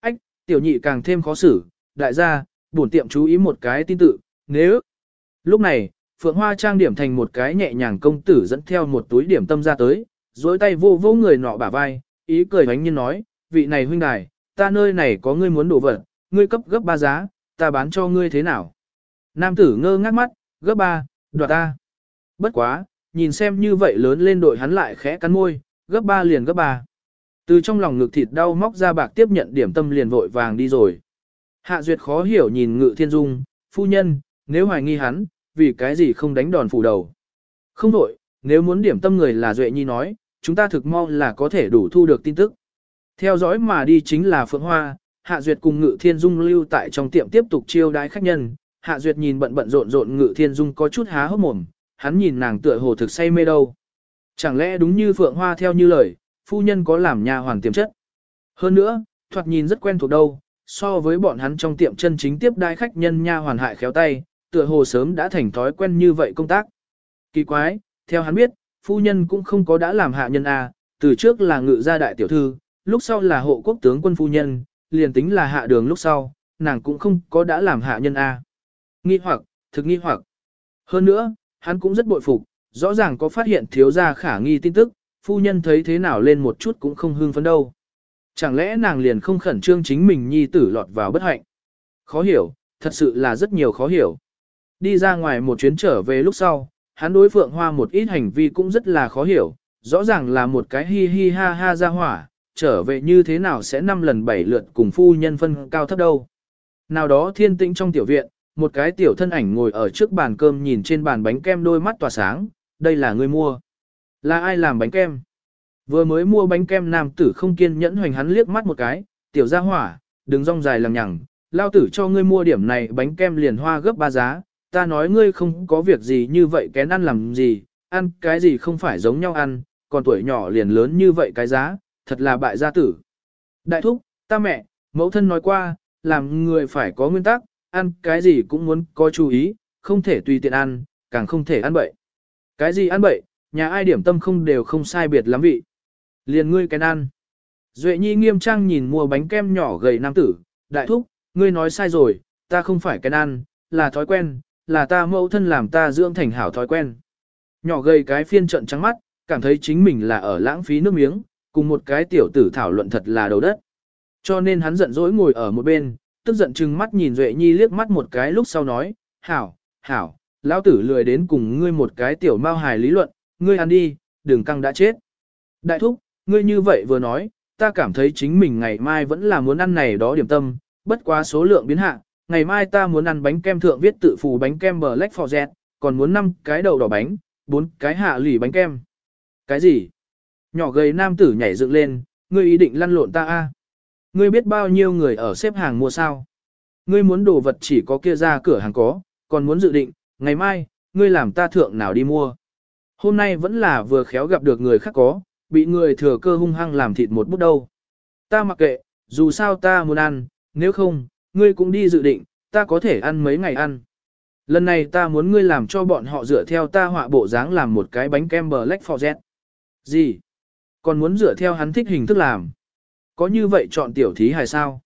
Ách, tiểu nhị càng thêm khó xử, đại gia, bổn tiệm chú ý một cái tin tự, nếu... Lúc này, Phượng Hoa trang điểm thành một cái nhẹ nhàng công tử dẫn theo một túi điểm tâm ra tới, dối tay vô vô người nọ bả vai, ý cười hoánh nhiên nói, vị này huynh đài, ta nơi này có ngươi muốn đổ vật, ngươi cấp gấp ba giá, ta bán cho ngươi thế nào. Nam tử ngơ ngác mắt, gấp ba, đoạt ta. Bất quá, nhìn xem như vậy lớn lên đội hắn lại khẽ cắn môi, gấp ba liền gấp ba. Từ trong lòng ngực thịt đau móc ra bạc tiếp nhận điểm tâm liền vội vàng đi rồi. Hạ Duyệt khó hiểu nhìn ngự thiên dung, phu nhân, nếu hoài nghi hắn, vì cái gì không đánh đòn phủ đầu. Không đổi, nếu muốn điểm tâm người là Duệ Nhi nói, chúng ta thực mong là có thể đủ thu được tin tức. Theo dõi mà đi chính là Phượng Hoa, Hạ Duyệt cùng Ngự Thiên Dung lưu tại trong tiệm tiếp tục chiêu đái khách nhân. Hạ Duyệt nhìn bận bận rộn rộn Ngự Thiên Dung có chút há hốc mồm, hắn nhìn nàng tựa hồ thực say mê đâu. Chẳng lẽ đúng như Phượng Hoa theo như lời, phu nhân có làm nhà hoàng tiềm chất. Hơn nữa, thoạt nhìn rất quen thuộc đâu, so với bọn hắn trong tiệm chân chính tiếp đai khách nhân nha hoàn hại khéo tay, tựa hồ sớm đã thành thói quen như vậy công tác. Kỳ quái, theo hắn biết, phu nhân cũng không có đã làm hạ nhân A, à, từ trước là ngự gia đại tiểu thư, lúc sau là hộ quốc tướng quân phu nhân, liền tính là hạ đường lúc sau, nàng cũng không có đã làm hạ nhân A. À. Nghi hoặc, thực nghi hoặc. Hơn nữa, hắn cũng rất bội phục, rõ ràng có phát hiện thiếu gia khả nghi tin tức, phu nhân thấy thế nào lên một chút cũng không hưng phấn đâu. Chẳng lẽ nàng liền không khẩn trương chính mình nhi tử lọt vào bất hạnh? Khó hiểu, thật sự là rất nhiều khó hiểu. Đi ra ngoài một chuyến trở về lúc sau, hắn đối Phượng Hoa một ít hành vi cũng rất là khó hiểu, rõ ràng là một cái hi hi ha ha ra hỏa, trở về như thế nào sẽ năm lần bảy lượt cùng phu nhân phân cao thấp đâu. Nào đó thiên tĩnh trong tiểu viện, một cái tiểu thân ảnh ngồi ở trước bàn cơm nhìn trên bàn bánh kem đôi mắt tỏa sáng, đây là người mua. Là ai làm bánh kem? Vừa mới mua bánh kem nam tử không kiên nhẫn hoành hắn liếc mắt một cái, tiểu gia hỏa, đừng rong dài lằng nhằng, lao tử cho ngươi mua điểm này bánh kem liền hoa gấp ba giá, ta nói ngươi không có việc gì như vậy kén ăn làm gì, ăn cái gì không phải giống nhau ăn, còn tuổi nhỏ liền lớn như vậy cái giá, thật là bại gia tử. Đại thúc, ta mẹ, mẫu thân nói qua, làm người phải có nguyên tắc, ăn cái gì cũng muốn có chú ý, không thể tùy tiện ăn, càng không thể ăn bậy. Cái gì ăn bậy, nhà ai điểm tâm không đều không sai biệt lắm vị. Liền ngươi cái ăn. Duệ nhi nghiêm trang nhìn mua bánh kem nhỏ gầy nam tử, đại thúc, ngươi nói sai rồi, ta không phải cái ăn, là thói quen, là ta mẫu thân làm ta dưỡng thành hảo thói quen. Nhỏ gầy cái phiên trận trắng mắt, cảm thấy chính mình là ở lãng phí nước miếng, cùng một cái tiểu tử thảo luận thật là đầu đất. Cho nên hắn giận dỗi ngồi ở một bên, tức giận chừng mắt nhìn Duệ Nhi liếc mắt một cái lúc sau nói, hảo, hảo, lão tử lười đến cùng ngươi một cái tiểu mao hài lý luận, ngươi ăn đi, đừng căng đã chết. Đại thúc, ngươi như vậy vừa nói, ta cảm thấy chính mình ngày mai vẫn là muốn ăn này đó điểm tâm, bất quá số lượng biến hạ, ngày mai ta muốn ăn bánh kem thượng viết tự phù bánh kem Black Forest, còn muốn 5 cái đầu đỏ bánh, 4 cái hạ lỉ bánh kem. Cái gì? Nhỏ gầy nam tử nhảy dựng lên, ngươi ý định lăn lộn ta a? Ngươi biết bao nhiêu người ở xếp hàng mua sao? Ngươi muốn đồ vật chỉ có kia ra cửa hàng có, còn muốn dự định, ngày mai, ngươi làm ta thượng nào đi mua. Hôm nay vẫn là vừa khéo gặp được người khác có, bị người thừa cơ hung hăng làm thịt một bút đâu. Ta mặc kệ, dù sao ta muốn ăn, nếu không, ngươi cũng đi dự định, ta có thể ăn mấy ngày ăn. Lần này ta muốn ngươi làm cho bọn họ dựa theo ta họa bộ dáng làm một cái bánh kem Black Forest. Gì? Còn muốn dựa theo hắn thích hình thức làm? Có như vậy chọn tiểu thí hài sao?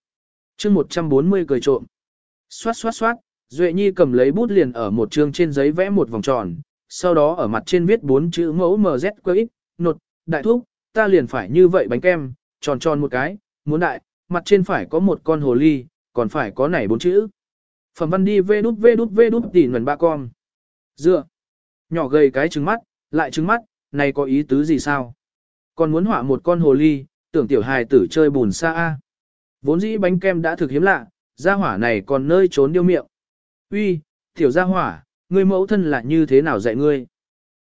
chương 140 cười trộm. Xoát xoát xoát, Duệ Nhi cầm lấy bút liền ở một chương trên giấy vẽ một vòng tròn, sau đó ở mặt trên viết bốn chữ mẫu MZ QX, nột, đại thúc, ta liền phải như vậy bánh kem, tròn tròn một cái, muốn đại, mặt trên phải có một con hồ ly, còn phải có nảy bốn chữ. Phẩm văn đi vê đút vê đút vê đút tỉ nguồn ba con. Dựa. Nhỏ gầy cái trứng mắt, lại trứng mắt, này có ý tứ gì sao? Còn muốn họa một con hồ ly, tưởng tiểu hài tử chơi bùn xa a. Vốn dĩ bánh kem đã thực hiếm lạ, gia hỏa này còn nơi trốn điêu miệng. Uy, tiểu gia hỏa, ngươi mẫu thân là như thế nào dạy ngươi?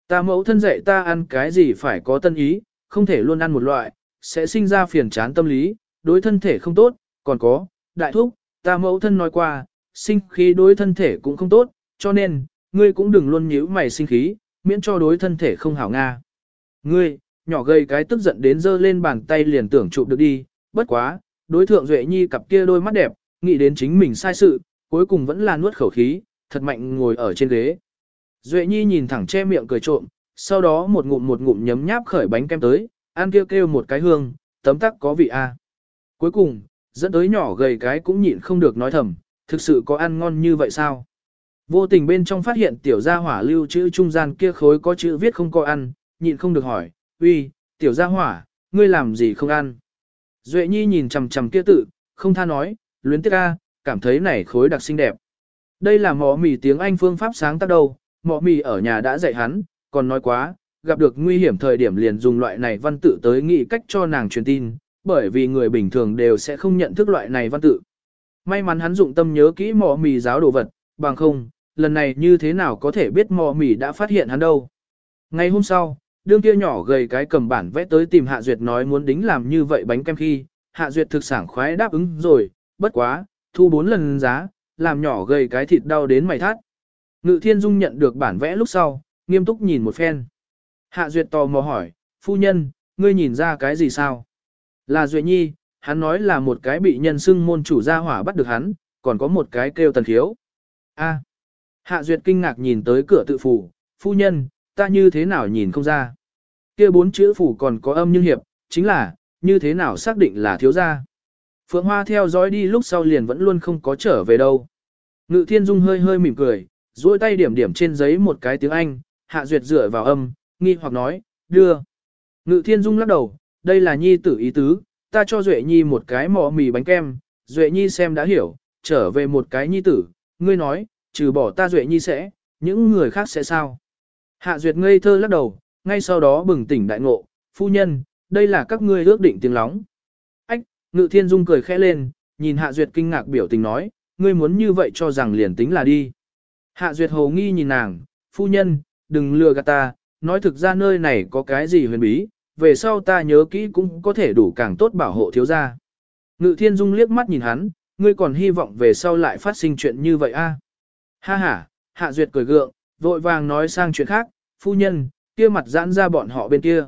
Ta mẫu thân dạy ta ăn cái gì phải có tân ý, không thể luôn ăn một loại, sẽ sinh ra phiền chán tâm lý, đối thân thể không tốt, còn có, đại thúc, ta mẫu thân nói qua, sinh khí đối thân thể cũng không tốt, cho nên, ngươi cũng đừng luôn nhíu mày sinh khí, miễn cho đối thân thể không hảo nga. Ngươi, nhỏ gầy cái tức giận đến giơ lên bàn tay liền tưởng chụp được đi, bất quá, đối thượng Duệ Nhi cặp kia đôi mắt đẹp, nghĩ đến chính mình sai sự, cuối cùng vẫn là nuốt khẩu khí, thật mạnh ngồi ở trên ghế. Duệ Nhi nhìn thẳng che miệng cười trộm, sau đó một ngụm một ngụm nhấm nháp khởi bánh kem tới, ăn kêu kêu một cái hương, tấm tắc có vị a. Cuối cùng, dẫn tới nhỏ gầy cái cũng nhịn không được nói thầm, thực sự có ăn ngon như vậy sao? Vô tình bên trong phát hiện tiểu gia hỏa lưu chữ trung gian kia khối có chữ viết không có ăn, nhịn không được hỏi, uy, tiểu gia hỏa, ngươi làm gì không ăn? Duệ Nhi nhìn chằm chằm kia tự, không tha nói, luyến tiếc a, cảm thấy này khối đặc xinh đẹp. Đây là mỏ mì tiếng Anh phương pháp sáng tác đâu, mỏ mì ở nhà đã dạy hắn, còn nói quá, gặp được nguy hiểm thời điểm liền dùng loại này văn tự tới nghĩ cách cho nàng truyền tin, bởi vì người bình thường đều sẽ không nhận thức loại này văn tự. May mắn hắn dụng tâm nhớ kỹ mò mì giáo đồ vật, bằng không, lần này như thế nào có thể biết mò mì đã phát hiện hắn đâu. Ngày hôm sau, đương kia nhỏ gầy cái cầm bản vẽ tới tìm Hạ Duyệt nói muốn đính làm như vậy bánh kem khi, Hạ Duyệt thực sảng khoái đáp ứng rồi, bất quá, thu bốn lần giá, làm nhỏ gầy cái thịt đau đến mày thắt. Ngự Thiên Dung nhận được bản vẽ lúc sau, nghiêm túc nhìn một phen. Hạ Duyệt tò mò hỏi, phu nhân, ngươi nhìn ra cái gì sao? Là Duệ Nhi, hắn nói là một cái bị nhân xưng môn chủ gia hỏa bắt được hắn, còn có một cái kêu tần khiếu. A. Hạ Duyệt kinh ngạc nhìn tới cửa tự phủ, phu nhân, ta như thế nào nhìn không ra. Kia bốn chữ phủ còn có âm nhưng hiệp, chính là, như thế nào xác định là thiếu gia. Phượng Hoa theo dõi đi lúc sau liền vẫn luôn không có trở về đâu. Ngự Thiên Dung hơi hơi mỉm cười, duỗi tay điểm điểm trên giấy một cái tiếng Anh, Hạ Duyệt dựa vào âm, nghi hoặc nói, đưa. Ngự Thiên Dung lắc đầu, đây là nhi tử ý tứ, ta cho Duệ Nhi một cái mò mì bánh kem, Duệ Nhi xem đã hiểu, trở về một cái nhi tử, ngươi nói, trừ bỏ ta Duệ Nhi sẽ, những người khác sẽ sao? Hạ Duyệt ngây thơ lắc đầu, ngay sau đó bừng tỉnh đại ngộ, phu nhân, đây là các ngươi ước định tiếng lóng. Ách, Ngự Thiên Dung cười khẽ lên, nhìn Hạ Duyệt kinh ngạc biểu tình nói, ngươi muốn như vậy cho rằng liền tính là đi. Hạ Duyệt hồ nghi nhìn nàng, phu nhân, đừng lừa gạt ta, nói thực ra nơi này có cái gì huyền bí, về sau ta nhớ kỹ cũng có thể đủ càng tốt bảo hộ thiếu gia. Ngự Thiên Dung liếc mắt nhìn hắn, ngươi còn hy vọng về sau lại phát sinh chuyện như vậy a? À? Ha ha, Hạ Duyệt cười gượng, vội vàng nói sang chuyện khác, phu nhân, kia mặt giãn ra bọn họ bên kia.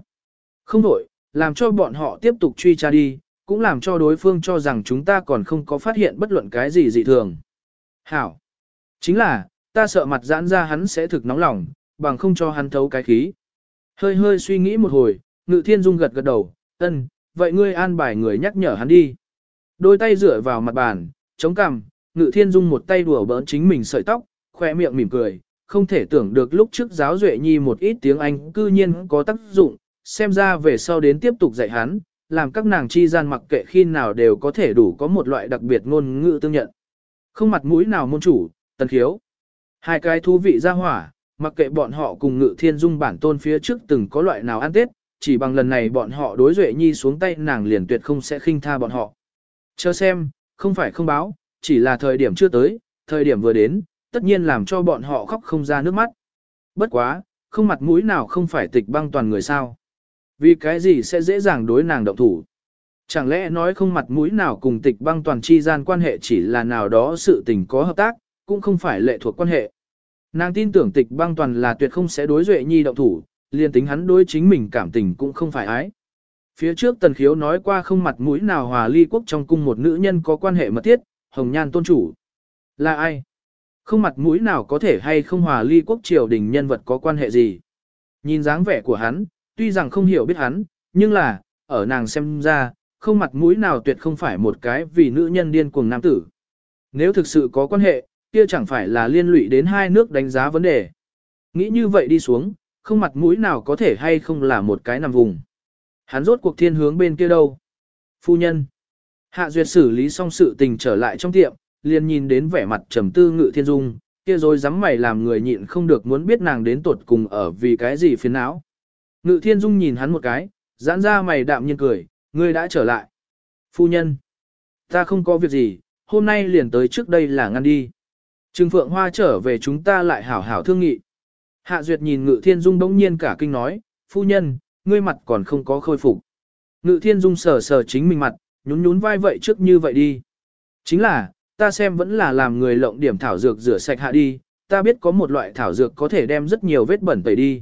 Không đổi, làm cho bọn họ tiếp tục truy tra đi, cũng làm cho đối phương cho rằng chúng ta còn không có phát hiện bất luận cái gì dị thường. Hảo. Chính là, ta sợ mặt giãn ra hắn sẽ thực nóng lòng, bằng không cho hắn thấu cái khí. Hơi hơi suy nghĩ một hồi, ngự thiên dung gật gật đầu, ân, vậy ngươi an bài người nhắc nhở hắn đi. Đôi tay dựa vào mặt bàn, chống cằm, ngự thiên dung một tay đùa bỡn chính mình sợi tóc, khoe miệng mỉm cười, không thể tưởng được lúc trước giáo duệ nhi một ít tiếng Anh cư nhiên có tác dụng, xem ra về sau đến tiếp tục dạy hắn, làm các nàng chi gian mặc kệ khi nào đều có thể đủ có một loại đặc biệt ngôn ngữ tương nhận. Không mặt mũi nào môn chủ, tần khiếu. Hai cái thú vị ra hỏa, mặc kệ bọn họ cùng ngự thiên dung bản tôn phía trước từng có loại nào ăn tết, chỉ bằng lần này bọn họ đối duệ nhi xuống tay nàng liền tuyệt không sẽ khinh tha bọn họ. Chờ xem, không phải không báo, chỉ là thời điểm chưa tới, thời điểm vừa đến, tất nhiên làm cho bọn họ khóc không ra nước mắt. Bất quá, không mặt mũi nào không phải tịch băng toàn người sao. Vì cái gì sẽ dễ dàng đối nàng động thủ. Chẳng lẽ nói không mặt mũi nào cùng tịch băng toàn chi gian quan hệ chỉ là nào đó sự tình có hợp tác, cũng không phải lệ thuộc quan hệ. Nàng tin tưởng tịch băng toàn là tuyệt không sẽ đối duệ nhi động thủ, liền tính hắn đối chính mình cảm tình cũng không phải ái. Phía trước tần khiếu nói qua không mặt mũi nào hòa ly quốc trong cung một nữ nhân có quan hệ mật thiết, hồng nhan tôn chủ. Là ai? Không mặt mũi nào có thể hay không hòa ly quốc triều đình nhân vật có quan hệ gì. Nhìn dáng vẻ của hắn, tuy rằng không hiểu biết hắn, nhưng là, ở nàng xem ra, không mặt mũi nào tuyệt không phải một cái vì nữ nhân điên cuồng nam tử. Nếu thực sự có quan hệ, kia chẳng phải là liên lụy đến hai nước đánh giá vấn đề. Nghĩ như vậy đi xuống, không mặt mũi nào có thể hay không là một cái nằm vùng. Hắn rốt cuộc thiên hướng bên kia đâu. Phu nhân. Hạ duyệt xử lý xong sự tình trở lại trong tiệm, liền nhìn đến vẻ mặt trầm tư ngự thiên dung, kia rồi dám mày làm người nhịn không được muốn biết nàng đến tuột cùng ở vì cái gì phiền não. Ngự thiên dung nhìn hắn một cái, giãn ra mày đạm nhiên cười, ngươi đã trở lại. Phu nhân. Ta không có việc gì, hôm nay liền tới trước đây là ngăn đi. Trừng Phượng Hoa trở về chúng ta lại hảo hảo thương nghị. Hạ Duyệt nhìn Ngự Thiên Dung bỗng nhiên cả kinh nói, phu nhân, ngươi mặt còn không có khôi phục. Ngự Thiên Dung sờ sờ chính mình mặt, nhún nhún vai vậy trước như vậy đi. Chính là, ta xem vẫn là làm người lộng điểm thảo dược rửa sạch hạ đi, ta biết có một loại thảo dược có thể đem rất nhiều vết bẩn tẩy đi.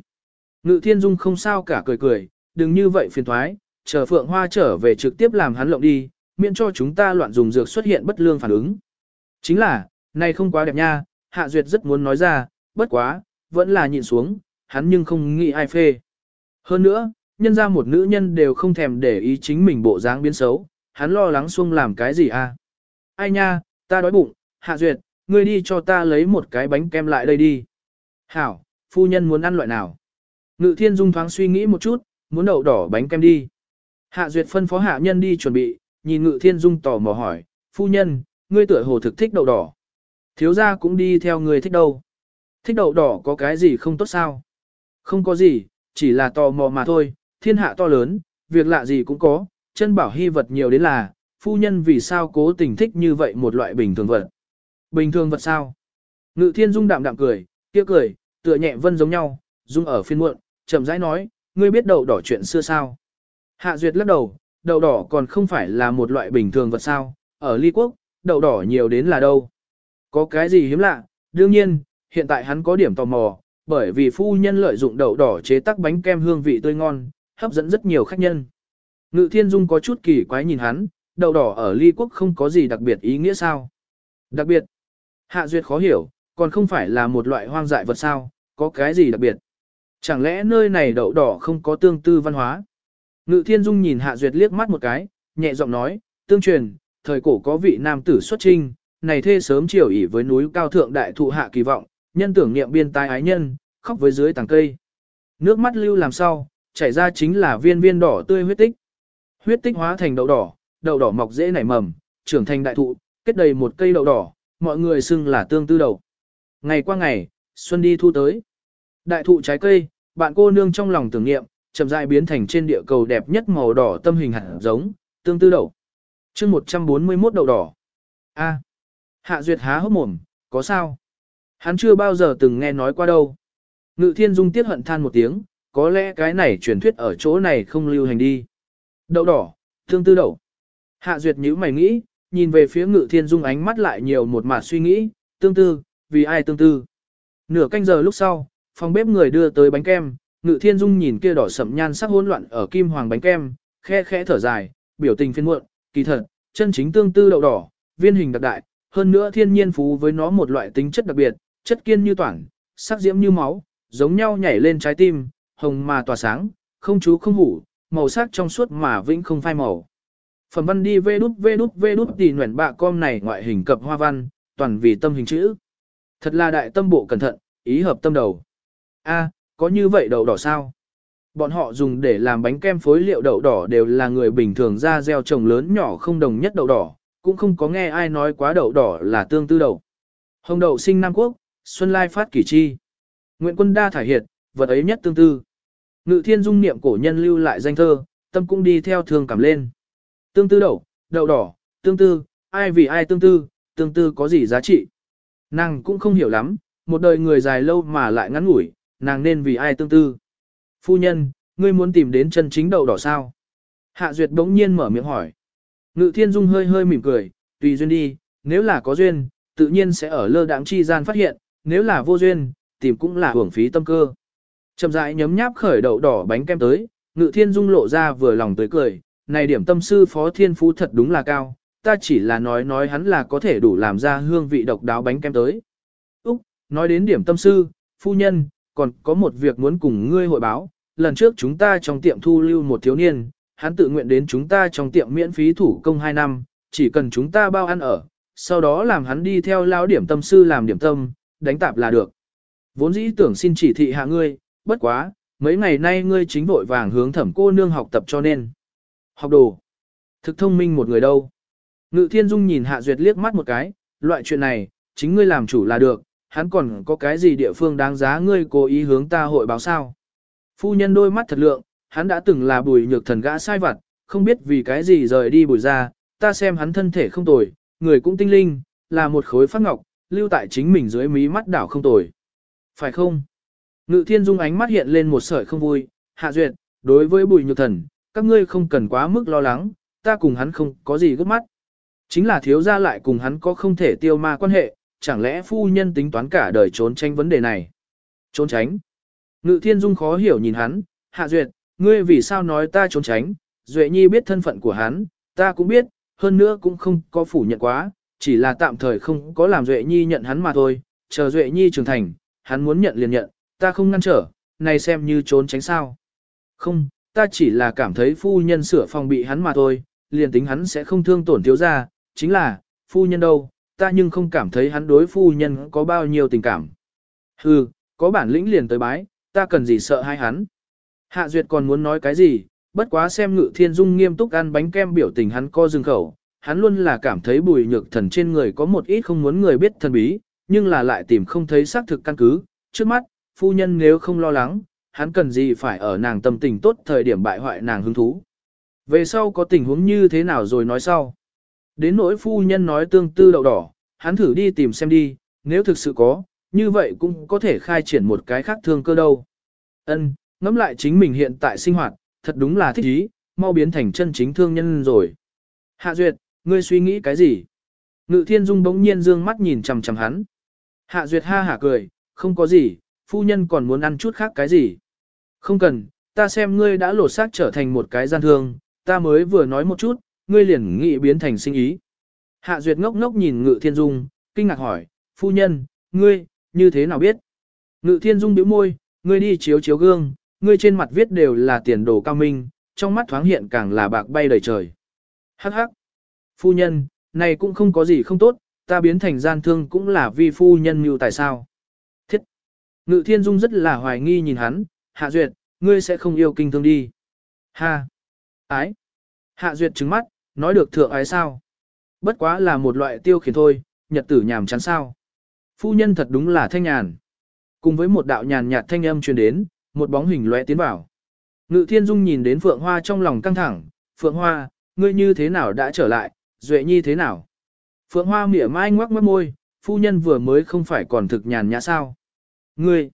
Ngự thiên dung không sao cả cười cười, đừng như vậy phiền thoái, chờ phượng hoa trở về trực tiếp làm hắn lộng đi, miễn cho chúng ta loạn dùng dược xuất hiện bất lương phản ứng. Chính là, này không quá đẹp nha, hạ duyệt rất muốn nói ra, bất quá, vẫn là nhịn xuống, hắn nhưng không nghĩ ai phê. Hơn nữa, nhân ra một nữ nhân đều không thèm để ý chính mình bộ dáng biến xấu, hắn lo lắng xuông làm cái gì à. Ai nha, ta đói bụng, hạ duyệt, ngươi đi cho ta lấy một cái bánh kem lại đây đi. Hảo, phu nhân muốn ăn loại nào? Ngự thiên dung thoáng suy nghĩ một chút, muốn đậu đỏ bánh kem đi. Hạ duyệt phân phó hạ nhân đi chuẩn bị, nhìn ngự thiên dung tò mò hỏi, phu nhân, ngươi tuổi hồ thực thích đậu đỏ. Thiếu gia cũng đi theo người thích đâu. Thích đậu đỏ có cái gì không tốt sao? Không có gì, chỉ là tò mò mà thôi, thiên hạ to lớn, việc lạ gì cũng có, chân bảo hy vật nhiều đến là, phu nhân vì sao cố tình thích như vậy một loại bình thường vật. Bình thường vật sao? Ngự thiên dung đạm đạm cười, kia cười, tựa nhẹ vân giống nhau, dung ở phiên muộn, chậm rãi nói, ngươi biết đậu đỏ chuyện xưa sao? Hạ duyệt lắc đầu, đậu đỏ còn không phải là một loại bình thường vật sao, ở ly quốc, đậu đỏ nhiều đến là đâu. Có cái gì hiếm lạ, đương nhiên, hiện tại hắn có điểm tò mò, bởi vì phu nhân lợi dụng đậu đỏ chế tác bánh kem hương vị tươi ngon, hấp dẫn rất nhiều khách nhân. Ngự thiên dung có chút kỳ quái nhìn hắn, đậu đỏ ở ly quốc không có gì đặc biệt ý nghĩa sao. Đặc biệt, hạ duyệt khó hiểu, còn không phải là một loại hoang dại vật sao, có cái gì đặc biệt. Chẳng lẽ nơi này đậu đỏ không có tương tư văn hóa? Ngự thiên dung nhìn hạ duyệt liếc mắt một cái, nhẹ giọng nói, tương truyền, thời cổ có vị nam tử xuất trinh, này thê sớm chiều ỉ với núi cao thượng đại thụ hạ kỳ vọng, nhân tưởng niệm biên tai ái nhân, khóc với dưới tàng cây. Nước mắt lưu làm sao, chảy ra chính là viên viên đỏ tươi huyết tích. Huyết tích hóa thành đậu đỏ, đậu đỏ mọc dễ nảy mầm, trưởng thành đại thụ, kết đầy một cây đậu đỏ, mọi người xưng là tương tư đậu. Ngày qua ngày, xuân đi thu tới. Đại thụ trái cây, bạn cô nương trong lòng tưởng niệm, chậm rãi biến thành trên địa cầu đẹp nhất màu đỏ tâm hình hạt giống, tương tư đậu. chương 141 đậu đỏ. A. Hạ Duyệt há hốc mồm, có sao? Hắn chưa bao giờ từng nghe nói qua đâu. Ngự thiên dung tiết hận than một tiếng, có lẽ cái này truyền thuyết ở chỗ này không lưu hành đi. Đậu đỏ, tương tư đậu. Hạ Duyệt nhíu mày nghĩ, nhìn về phía ngự thiên dung ánh mắt lại nhiều một mặt suy nghĩ, tương tư, vì ai tương tư. Nửa canh giờ lúc sau, phòng bếp người đưa tới bánh kem, ngự thiên dung nhìn kia đỏ sậm nhan sắc hỗn loạn ở kim hoàng bánh kem, khe khẽ thở dài, biểu tình phiên muộn, kỳ thật, chân chính tương tư đậu đỏ, viên hình đặc đại, hơn nữa thiên nhiên phú với nó một loại tính chất đặc biệt, chất kiên như toản, sắc diễm như máu, giống nhau nhảy lên trái tim, hồng mà tỏa sáng, không chú không hủ, màu sắc trong suốt mà vĩnh không phai màu. Phẩm văn đi vê đút vê đút vê đút tỉ nguyện bạ com này ngoại hình cập hoa văn, toàn vì tâm hình chữ. Thật là đại tâm bộ cẩn thận, ý hợp tâm đầu. A, có như vậy đậu đỏ sao? Bọn họ dùng để làm bánh kem phối liệu đậu đỏ đều là người bình thường ra gieo trồng lớn nhỏ không đồng nhất đậu đỏ, cũng không có nghe ai nói quá đậu đỏ là tương tư đậu. Hồng đậu sinh Nam Quốc, Xuân Lai phát kỷ chi. Nguyện quân đa thải hiệt, vật ấy nhất tương tư. Ngự thiên dung niệm cổ nhân lưu lại danh thơ, tâm cũng đi theo thường cảm lên. Tương tư đậu, đậu đỏ, tương tư, ai vì ai tương tư, tương tư có gì giá trị. Nàng cũng không hiểu lắm, một đời người dài lâu mà lại ngắn ngủi, nàng nên vì ai tương tư. Phu nhân, ngươi muốn tìm đến chân chính đậu đỏ sao? Hạ Duyệt bỗng nhiên mở miệng hỏi. Ngự thiên dung hơi hơi mỉm cười, tùy duyên đi, nếu là có duyên, tự nhiên sẽ ở lơ đãng chi gian phát hiện, nếu là vô duyên, tìm cũng là hưởng phí tâm cơ. Chậm rãi nhấm nháp khởi đậu đỏ bánh kem tới, ngự thiên dung lộ ra vừa lòng tới cười, này điểm tâm sư phó thiên phú thật đúng là cao, ta chỉ là nói nói hắn là có thể đủ làm ra hương vị độc đáo bánh kem tới. Úc, nói đến điểm tâm sư, phu nhân, còn có một việc muốn cùng ngươi hội báo, lần trước chúng ta trong tiệm thu lưu một thiếu niên, hắn tự nguyện đến chúng ta trong tiệm miễn phí thủ công 2 năm, chỉ cần chúng ta bao ăn ở, sau đó làm hắn đi theo lao điểm tâm sư làm điểm tâm, đánh tạp là được. Vốn dĩ tưởng xin chỉ thị hạ ngươi, bất quá, mấy ngày nay ngươi chính vội vàng hướng thẩm cô nương học tập cho nên. Học đồ. Thực thông minh một người đâu. Ngự thiên dung nhìn hạ duyệt liếc mắt một cái, loại chuyện này, chính ngươi làm chủ là được, hắn còn có cái gì địa phương đáng giá ngươi cố ý hướng ta hội báo sao. Phu nhân đôi mắt thật lượng, hắn đã từng là bùi nhược thần gã sai vặt, không biết vì cái gì rời đi bùi ra, ta xem hắn thân thể không tồi, người cũng tinh linh, là một khối phát ngọc, lưu tại chính mình dưới mí mắt đảo không tồi. Phải không? Ngự thiên dung ánh mắt hiện lên một sợi không vui, hạ duyệt, đối với bùi nhược thần, các ngươi không cần quá mức lo lắng, ta cùng hắn không có gì gấp mắt. Chính là thiếu gia lại cùng hắn có không thể tiêu ma quan hệ, chẳng lẽ phu nhân tính toán cả đời trốn tránh vấn đề này? Trốn tránh? Ngự thiên dung khó hiểu nhìn hắn, hạ duyệt, ngươi vì sao nói ta trốn tránh, Duệ Nhi biết thân phận của hắn, ta cũng biết, hơn nữa cũng không có phủ nhận quá, chỉ là tạm thời không có làm Duệ Nhi nhận hắn mà thôi, chờ Duệ Nhi trưởng thành, hắn muốn nhận liền nhận, ta không ngăn trở, này xem như trốn tránh sao. Không, ta chỉ là cảm thấy phu nhân sửa phòng bị hắn mà thôi, liền tính hắn sẽ không thương tổn thiếu gia, chính là, phu nhân đâu, ta nhưng không cảm thấy hắn đối phu nhân có bao nhiêu tình cảm. Hừ, có bản lĩnh liền tới bái, ta cần gì sợ hai hắn. Hạ Duyệt còn muốn nói cái gì, bất quá xem ngự thiên dung nghiêm túc ăn bánh kem biểu tình hắn co dừng khẩu, hắn luôn là cảm thấy bùi nhược thần trên người có một ít không muốn người biết thần bí, nhưng là lại tìm không thấy xác thực căn cứ, trước mắt, phu nhân nếu không lo lắng, hắn cần gì phải ở nàng tâm tình tốt thời điểm bại hoại nàng hứng thú. Về sau có tình huống như thế nào rồi nói sau. Đến nỗi phu nhân nói tương tư đậu đỏ, hắn thử đi tìm xem đi, nếu thực sự có, như vậy cũng có thể khai triển một cái khác thương cơ đâu. Ân, ngẫm lại chính mình hiện tại sinh hoạt, thật đúng là thích ý, mau biến thành chân chính thương nhân rồi. Hạ Duyệt, ngươi suy nghĩ cái gì? Ngự thiên dung bỗng nhiên dương mắt nhìn chằm chằm hắn. Hạ Duyệt ha hả cười, không có gì, phu nhân còn muốn ăn chút khác cái gì. Không cần, ta xem ngươi đã lột xác trở thành một cái gian thương, ta mới vừa nói một chút, ngươi liền nghĩ biến thành sinh ý. Hạ Duyệt ngốc ngốc nhìn Ngự Thiên Dung, kinh ngạc hỏi, phu nhân, ngươi, như thế nào biết? Ngự Thiên Dung bĩu môi, ngươi đi chiếu chiếu gương, ngươi trên mặt viết đều là tiền đồ cao minh, trong mắt thoáng hiện càng là bạc bay đầy trời. Hắc hắc. Phu nhân, này cũng không có gì không tốt, ta biến thành gian thương cũng là vì phu nhân mưu tại sao. Thiết. Ngự Thiên Dung rất là hoài nghi nhìn hắn, Hạ Duyệt, ngươi sẽ không yêu kinh thương đi. Ha. Ái. Hạ Duyệt trứng mắt, nói được thượng ái sao. Bất quá là một loại tiêu khiển thôi, nhật tử nhàm chán sao. Phu nhân thật đúng là thanh nhàn. Cùng với một đạo nhàn nhạt thanh âm truyền đến, một bóng hình lóe tiến vào. Ngự thiên dung nhìn đến Phượng Hoa trong lòng căng thẳng, Phượng Hoa, ngươi như thế nào đã trở lại, Duệ Nhi thế nào? Phượng Hoa mỉa mai ngoắc mất môi, phu nhân vừa mới không phải còn thực nhàn nhã sao? Ngươi!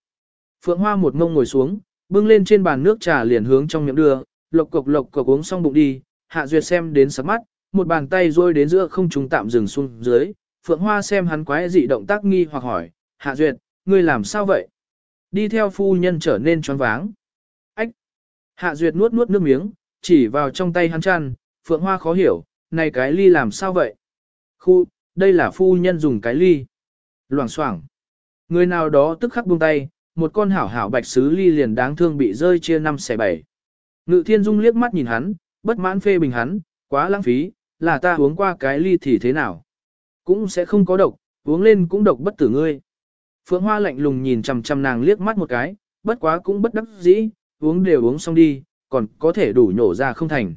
Phượng Hoa một ngông ngồi xuống, bưng lên trên bàn nước trà liền hướng trong miệng đưa, lộc cộc lộc cộc uống xong bụng đi, Hạ Duyệt xem đến sắc mắt, một bàn tay rôi đến giữa không trung tạm dừng xuống dưới, Phượng Hoa xem hắn quái dị động tác nghi hoặc hỏi, Hạ Duyệt, ngươi làm sao vậy? Đi theo phu nhân trở nên choáng váng. Ách! Hạ Duyệt nuốt nuốt nước miếng, chỉ vào trong tay hắn chăn, Phượng Hoa khó hiểu, này cái ly làm sao vậy? Khu, đây là phu nhân dùng cái ly. Loảng xoảng. Người nào đó tức khắc buông tay, một con hảo hảo bạch sứ ly liền đáng thương bị rơi chia năm xẻ bảy. Ngự thiên dung liếc mắt nhìn hắn, bất mãn phê bình hắn, quá lãng phí, là ta uống qua cái ly thì thế nào? Cũng sẽ không có độc, uống lên cũng độc bất tử ngươi. Phượng Hoa lạnh lùng nhìn chằm chằm nàng liếc mắt một cái, bất quá cũng bất đắc dĩ, uống đều uống xong đi, còn có thể đủ nhổ ra không thành.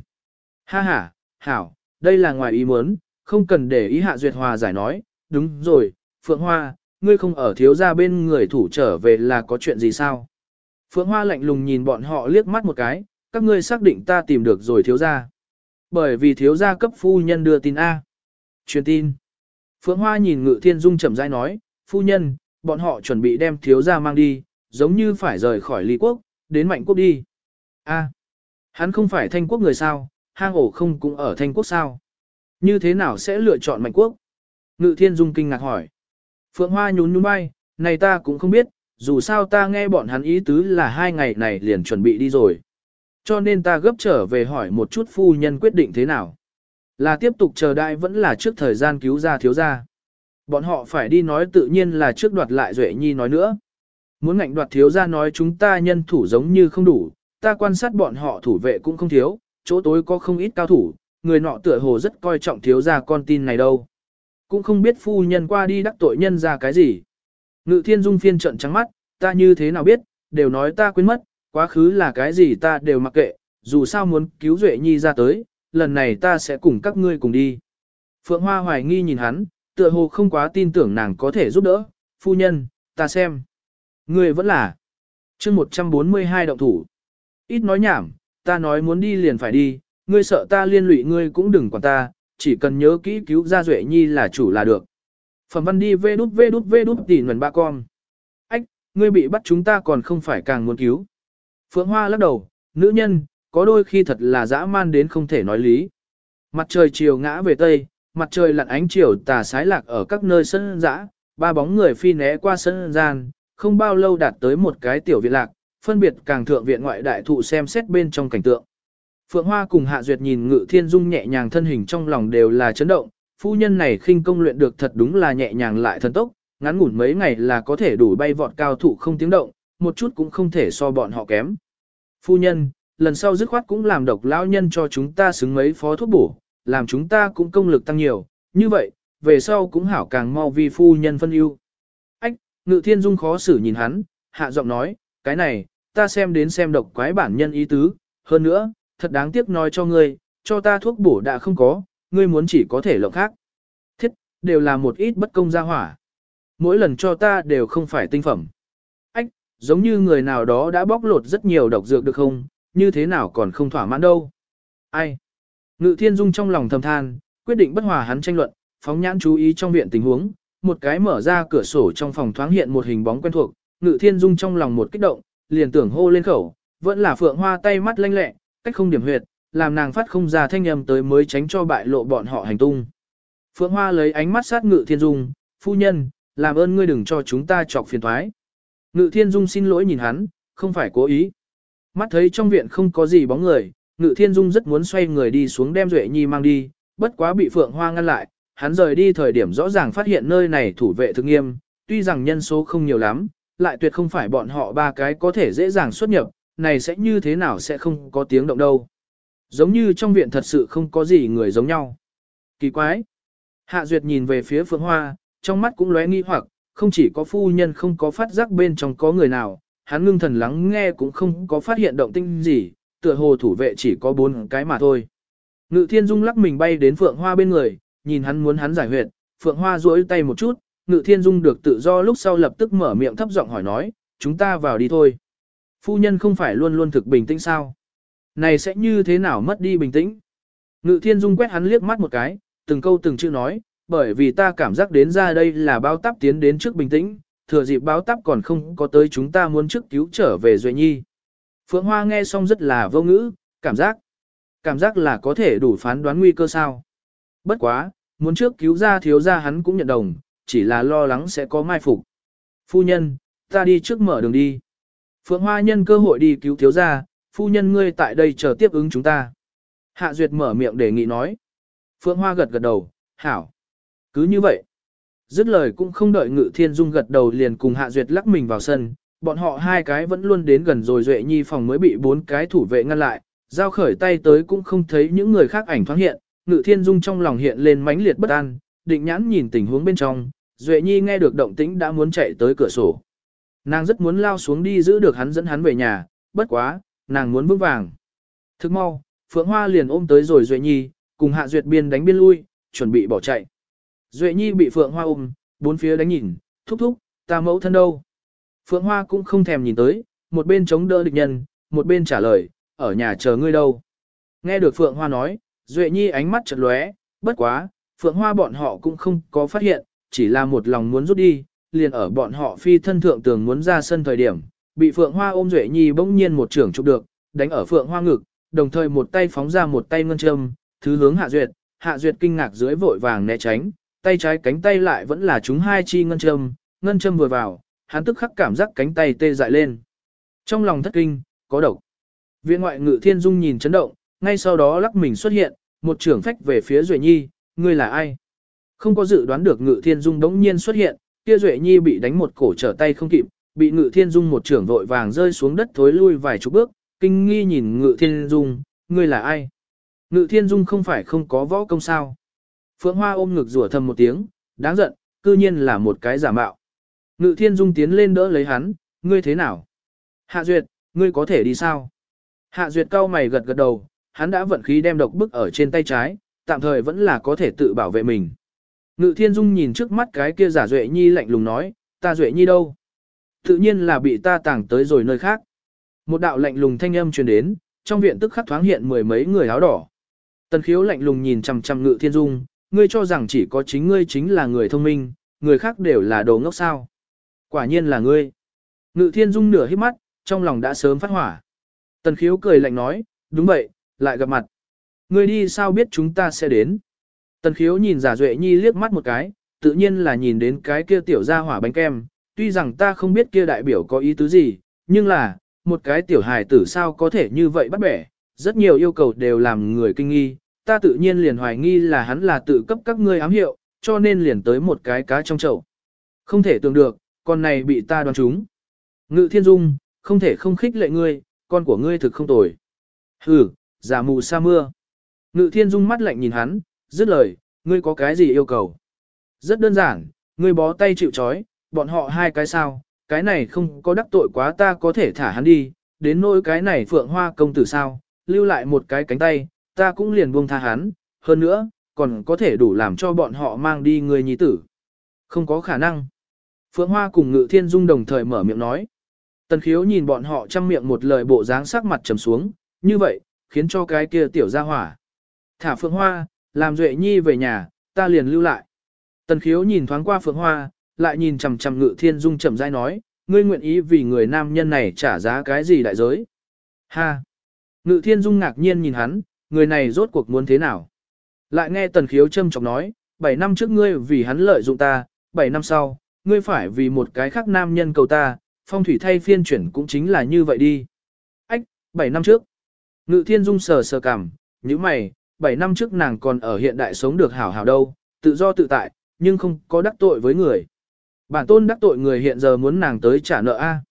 Ha ha, hảo, đây là ngoài ý muốn, không cần để ý hạ duyệt hòa giải nói, đúng rồi, Phượng Hoa, ngươi không ở thiếu gia bên người thủ trở về là có chuyện gì sao? Phượng Hoa lạnh lùng nhìn bọn họ liếc mắt một cái, các ngươi xác định ta tìm được rồi thiếu gia. Bởi vì thiếu gia cấp phu nhân đưa tin A. Truyền tin. Phượng Hoa nhìn Ngự Thiên Dung chậm rãi nói, phu nhân, bọn họ chuẩn bị đem thiếu gia mang đi, giống như phải rời khỏi ly quốc, đến mạnh quốc đi. A. Hắn không phải thanh quốc người sao, hang ổ không cũng ở thanh quốc sao. Như thế nào sẽ lựa chọn mạnh quốc? Ngự Thiên Dung kinh ngạc hỏi. Phượng Hoa nhún nhún bay, này ta cũng không biết, dù sao ta nghe bọn hắn ý tứ là hai ngày này liền chuẩn bị đi rồi. Cho nên ta gấp trở về hỏi một chút phu nhân quyết định thế nào. Là tiếp tục chờ đợi vẫn là trước thời gian cứu ra thiếu gia. Bọn họ phải đi nói tự nhiên là trước đoạt lại Duệ Nhi nói nữa. Muốn ngạnh đoạt thiếu gia nói chúng ta nhân thủ giống như không đủ, ta quan sát bọn họ thủ vệ cũng không thiếu, chỗ tối có không ít cao thủ, người nọ tựa hồ rất coi trọng thiếu gia con tin này đâu. Cũng không biết phu nhân qua đi đắc tội nhân ra cái gì. Ngự thiên dung phiên trận trắng mắt, ta như thế nào biết, đều nói ta quên mất, quá khứ là cái gì ta đều mặc kệ, dù sao muốn cứu Duệ Nhi ra tới, lần này ta sẽ cùng các ngươi cùng đi. Phượng Hoa hoài nghi nhìn hắn, tựa hồ không quá tin tưởng nàng có thể giúp đỡ, phu nhân, ta xem. Ngươi vẫn là chương 142 động thủ. Ít nói nhảm, ta nói muốn đi liền phải đi, ngươi sợ ta liên lụy ngươi cũng đừng quản ta, chỉ cần nhớ kỹ cứu ra Duệ Nhi là chủ là được. Phẩm văn đi vê đút vê đút vê đút tỉ nguồn ba con. Ách, ngươi bị bắt chúng ta còn không phải càng muốn cứu. Phượng Hoa lắc đầu, nữ nhân, có đôi khi thật là dã man đến không thể nói lý. Mặt trời chiều ngã về tây, mặt trời lặn ánh chiều tà sái lạc ở các nơi sân dã, ba bóng người phi né qua sân gian, không bao lâu đạt tới một cái tiểu viện lạc, phân biệt càng thượng viện ngoại đại thụ xem xét bên trong cảnh tượng. Phượng Hoa cùng Hạ Duyệt nhìn Ngự Thiên Dung nhẹ nhàng thân hình trong lòng đều là chấn động, phu nhân này khinh công luyện được thật đúng là nhẹ nhàng lại thần tốc, ngắn ngủn mấy ngày là có thể đủ bay vọt cao thủ không tiếng động, một chút cũng không thể so bọn họ kém. Phu nhân, lần sau dứt khoát cũng làm độc lão nhân cho chúng ta xứng mấy phó thuốc bổ, làm chúng ta cũng công lực tăng nhiều, như vậy, về sau cũng hảo càng mau vì phu nhân phân ưu. Ách, Ngự Thiên Dung khó xử nhìn hắn, hạ giọng nói, cái này, ta xem đến xem độc quái bản nhân ý tứ, hơn nữa, thật đáng tiếc nói cho ngươi, cho ta thuốc bổ đã không có, ngươi muốn chỉ có thể lộng khác. Thiết, đều là một ít bất công gia hỏa. Mỗi lần cho ta đều không phải tinh phẩm. Ách, giống như người nào đó đã bóc lột rất nhiều độc dược được không, như thế nào còn không thỏa mãn đâu. Ai? Ngự thiên dung trong lòng thầm than, quyết định bất hòa hắn tranh luận, phóng nhãn chú ý trong viện tình huống, một cái mở ra cửa sổ trong phòng thoáng hiện một hình bóng quen thuộc, ngự thiên dung trong lòng một kích động, liền tưởng hô lên khẩu, vẫn là phượng hoa tay mắt lanh lẹ, cách không điểm huyệt, làm nàng phát không ra thanh âm tới mới tránh cho bại lộ bọn họ hành tung. Phượng Hoa lấy ánh mắt sát Ngự Thiên Dung, phu nhân, làm ơn ngươi đừng cho chúng ta chọc phiền thoái. Ngự Thiên Dung xin lỗi nhìn hắn, không phải cố ý. Mắt thấy trong viện không có gì bóng người, Ngự Thiên Dung rất muốn xoay người đi xuống đem Duệ Nhi mang đi, bất quá bị Phượng Hoa ngăn lại, hắn rời đi thời điểm rõ ràng phát hiện nơi này thủ vệ thực nghiêm, tuy rằng nhân số không nhiều lắm, lại tuyệt không phải bọn họ ba cái có thể dễ dàng xuất nhập, này sẽ như thế nào sẽ không có tiếng động đâu. Giống như trong viện thật sự không có gì người giống nhau. Kỳ quái. Hạ Duyệt nhìn về phía Phượng Hoa, trong mắt cũng lóe nghi hoặc, không chỉ có phu nhân không có phát giác bên trong có người nào, hắn ngưng thần lắng nghe cũng không có phát hiện động tinh gì, tựa hồ thủ vệ chỉ có bốn cái mà thôi. Ngự thiên dung lắc mình bay đến Phượng Hoa bên người, nhìn hắn muốn hắn giải huyệt, Phượng Hoa duỗi tay một chút, Ngự thiên dung được tự do lúc sau lập tức mở miệng thấp giọng hỏi nói, chúng ta vào đi thôi. Phu nhân không phải luôn luôn thực bình tĩnh sao? Này sẽ như thế nào mất đi bình tĩnh? Ngự thiên dung quét hắn liếc mắt một cái, từng câu từng chữ nói, bởi vì ta cảm giác đến ra đây là báo táp tiến đến trước bình tĩnh, thừa dịp báo táp còn không có tới chúng ta muốn trước cứu trở về Duệ Nhi. Phượng Hoa nghe xong rất là vô ngữ, cảm giác, cảm giác là có thể đủ phán đoán nguy cơ sao. Bất quá, muốn trước cứu ra thiếu ra hắn cũng nhận đồng, chỉ là lo lắng sẽ có mai phục. Phu nhân, ta đi trước mở đường đi. Phượng Hoa nhân cơ hội đi cứu thiếu gia, phu nhân ngươi tại đây chờ tiếp ứng chúng ta. Hạ Duyệt mở miệng đề nghị nói. Phượng Hoa gật gật đầu, hảo. Cứ như vậy. Dứt lời cũng không đợi Ngự Thiên Dung gật đầu liền cùng Hạ Duyệt lắc mình vào sân, bọn họ hai cái vẫn luôn đến gần rồi Duệ Nhi phòng mới bị bốn cái thủ vệ ngăn lại, giao khởi tay tới cũng không thấy những người khác ảnh thoáng hiện, Ngự Thiên Dung trong lòng hiện lên mãnh liệt bất an, định nhãn nhìn tình huống bên trong, Duệ Nhi nghe được động tĩnh đã muốn chạy tới cửa sổ. Nàng rất muốn lao xuống đi giữ được hắn dẫn hắn về nhà, bất quá, nàng muốn vững vàng. Thức mau, Phượng Hoa liền ôm tới rồi Duệ Nhi, cùng Hạ Duyệt biên đánh biên lui, chuẩn bị bỏ chạy. Duệ Nhi bị Phượng Hoa ôm, bốn phía đánh nhìn, thúc thúc, ta mẫu thân đâu. Phượng Hoa cũng không thèm nhìn tới, một bên chống đỡ địch nhân, một bên trả lời, ở nhà chờ ngươi đâu. Nghe được Phượng Hoa nói, Duệ Nhi ánh mắt chợt lóe, bất quá, Phượng Hoa bọn họ cũng không có phát hiện, chỉ là một lòng muốn rút đi, liền ở bọn họ phi thân thượng tường muốn ra sân thời điểm, bị Phượng Hoa ôm Duệ Nhi bỗng nhiên một trưởng chụp được, đánh ở Phượng Hoa ngực, đồng thời một tay phóng ra một tay ngân châm, thứ hướng Hạ Duyệt, Hạ Duyệt kinh ngạc dưới vội vàng né tránh, tay trái cánh tay lại vẫn là chúng hai chi ngân châm, ngân châm vừa vào, hắn tức khắc cảm giác cánh tay tê dại lên. Trong lòng thất kinh, có độc. Viện ngoại ngự thiên dung nhìn chấn động, ngay sau đó lắc mình xuất hiện, một trưởng phách về phía Duệ Nhi, ngươi là ai? Không có dự đoán được ngự thiên dung đống nhiên xuất hiện, kia Duệ Nhi bị đánh một cổ trở tay không kịp, bị Ngự Thiên Dung một trưởng vội vàng rơi xuống đất thối lui vài chục bước, kinh nghi nhìn Ngự Thiên Dung, ngươi là ai? Ngự Thiên Dung không phải không có võ công sao? Phượng Hoa ôm ngực rủa thầm một tiếng, đáng giận, cư nhiên là một cái giả mạo. Ngự Thiên Dung tiến lên đỡ lấy hắn, ngươi thế nào? Hạ Duyệt, ngươi có thể đi sao? Hạ Duyệt cau mày gật gật đầu, hắn đã vận khí đem độc bức ở trên tay trái, tạm thời vẫn là có thể tự bảo vệ mình. Ngự Thiên Dung nhìn trước mắt cái kia giả Duệ Nhi lạnh lùng nói, ta Duệ Nhi đâu? Tự nhiên là bị ta tàng tới rồi nơi khác. Một đạo lạnh lùng thanh âm truyền đến, trong viện tức khắc thoáng hiện mười mấy người áo đỏ. Tần khiếu lạnh lùng nhìn chằm chằm Ngự Thiên Dung, ngươi cho rằng chỉ có chính ngươi chính là người thông minh, người khác đều là đồ ngốc sao. Quả nhiên là ngươi. Ngự Thiên Dung nửa hít mắt, trong lòng đã sớm phát hỏa. Tần khiếu cười lạnh nói, đúng vậy, lại gặp mặt. Ngươi đi sao biết chúng ta sẽ đến. Tần khiếu nhìn giả duệ nhi liếc mắt một cái, tự nhiên là nhìn đến cái kia tiểu ra hỏa bánh kem, tuy rằng ta không biết kia đại biểu có ý tứ gì, nhưng là, một cái tiểu hài tử sao có thể như vậy bắt bẻ, rất nhiều yêu cầu đều làm người kinh nghi, ta tự nhiên liền hoài nghi là hắn là tự cấp các ngươi ám hiệu, cho nên liền tới một cái cá trong chậu. Không thể tưởng được, con này bị ta đoán trúng. Ngự thiên dung, không thể không khích lệ ngươi, con của ngươi thực không tồi. Hừ, giả mù sa mưa. Ngự thiên dung mắt lạnh nhìn hắn, dứt lời, ngươi có cái gì yêu cầu? Rất đơn giản, ngươi bó tay chịu chói, bọn họ hai cái sao, cái này không có đắc tội quá ta có thể thả hắn đi, đến nỗi cái này phượng hoa công tử sao, lưu lại một cái cánh tay, ta cũng liền buông tha hắn, hơn nữa, còn có thể đủ làm cho bọn họ mang đi người nhi tử. Không có khả năng. Phượng Hoa cùng Ngự Thiên Dung đồng thời mở miệng nói. Tần khiếu nhìn bọn họ chăm miệng một lời bộ dáng sắc mặt trầm xuống, như vậy, khiến cho cái kia tiểu ra hỏa. Thả Phượng Hoa, làm Duệ Nhi về nhà, ta liền lưu lại. Tần khiếu nhìn thoáng qua Phượng Hoa, lại nhìn chằm chằm Ngự Thiên Dung chậm rãi nói, ngươi nguyện ý vì người nam nhân này trả giá cái gì đại giới. Ha! Ngự Thiên Dung ngạc nhiên nhìn hắn, người này rốt cuộc muốn thế nào. Lại nghe Tần khiếu châm chọc nói, 7 năm trước ngươi vì hắn lợi dụng ta, 7 năm sau, ngươi phải vì một cái khác nam nhân cầu ta, phong thủy thay phiên chuyển cũng chính là như vậy đi. Ách, 7 năm trước. Ngự thiên dung sờ sờ cảm như mày, 7 năm trước nàng còn ở hiện đại sống được hảo hảo đâu, tự do tự tại, nhưng không có đắc tội với người. Bản tôn đắc tội người hiện giờ muốn nàng tới trả nợ A.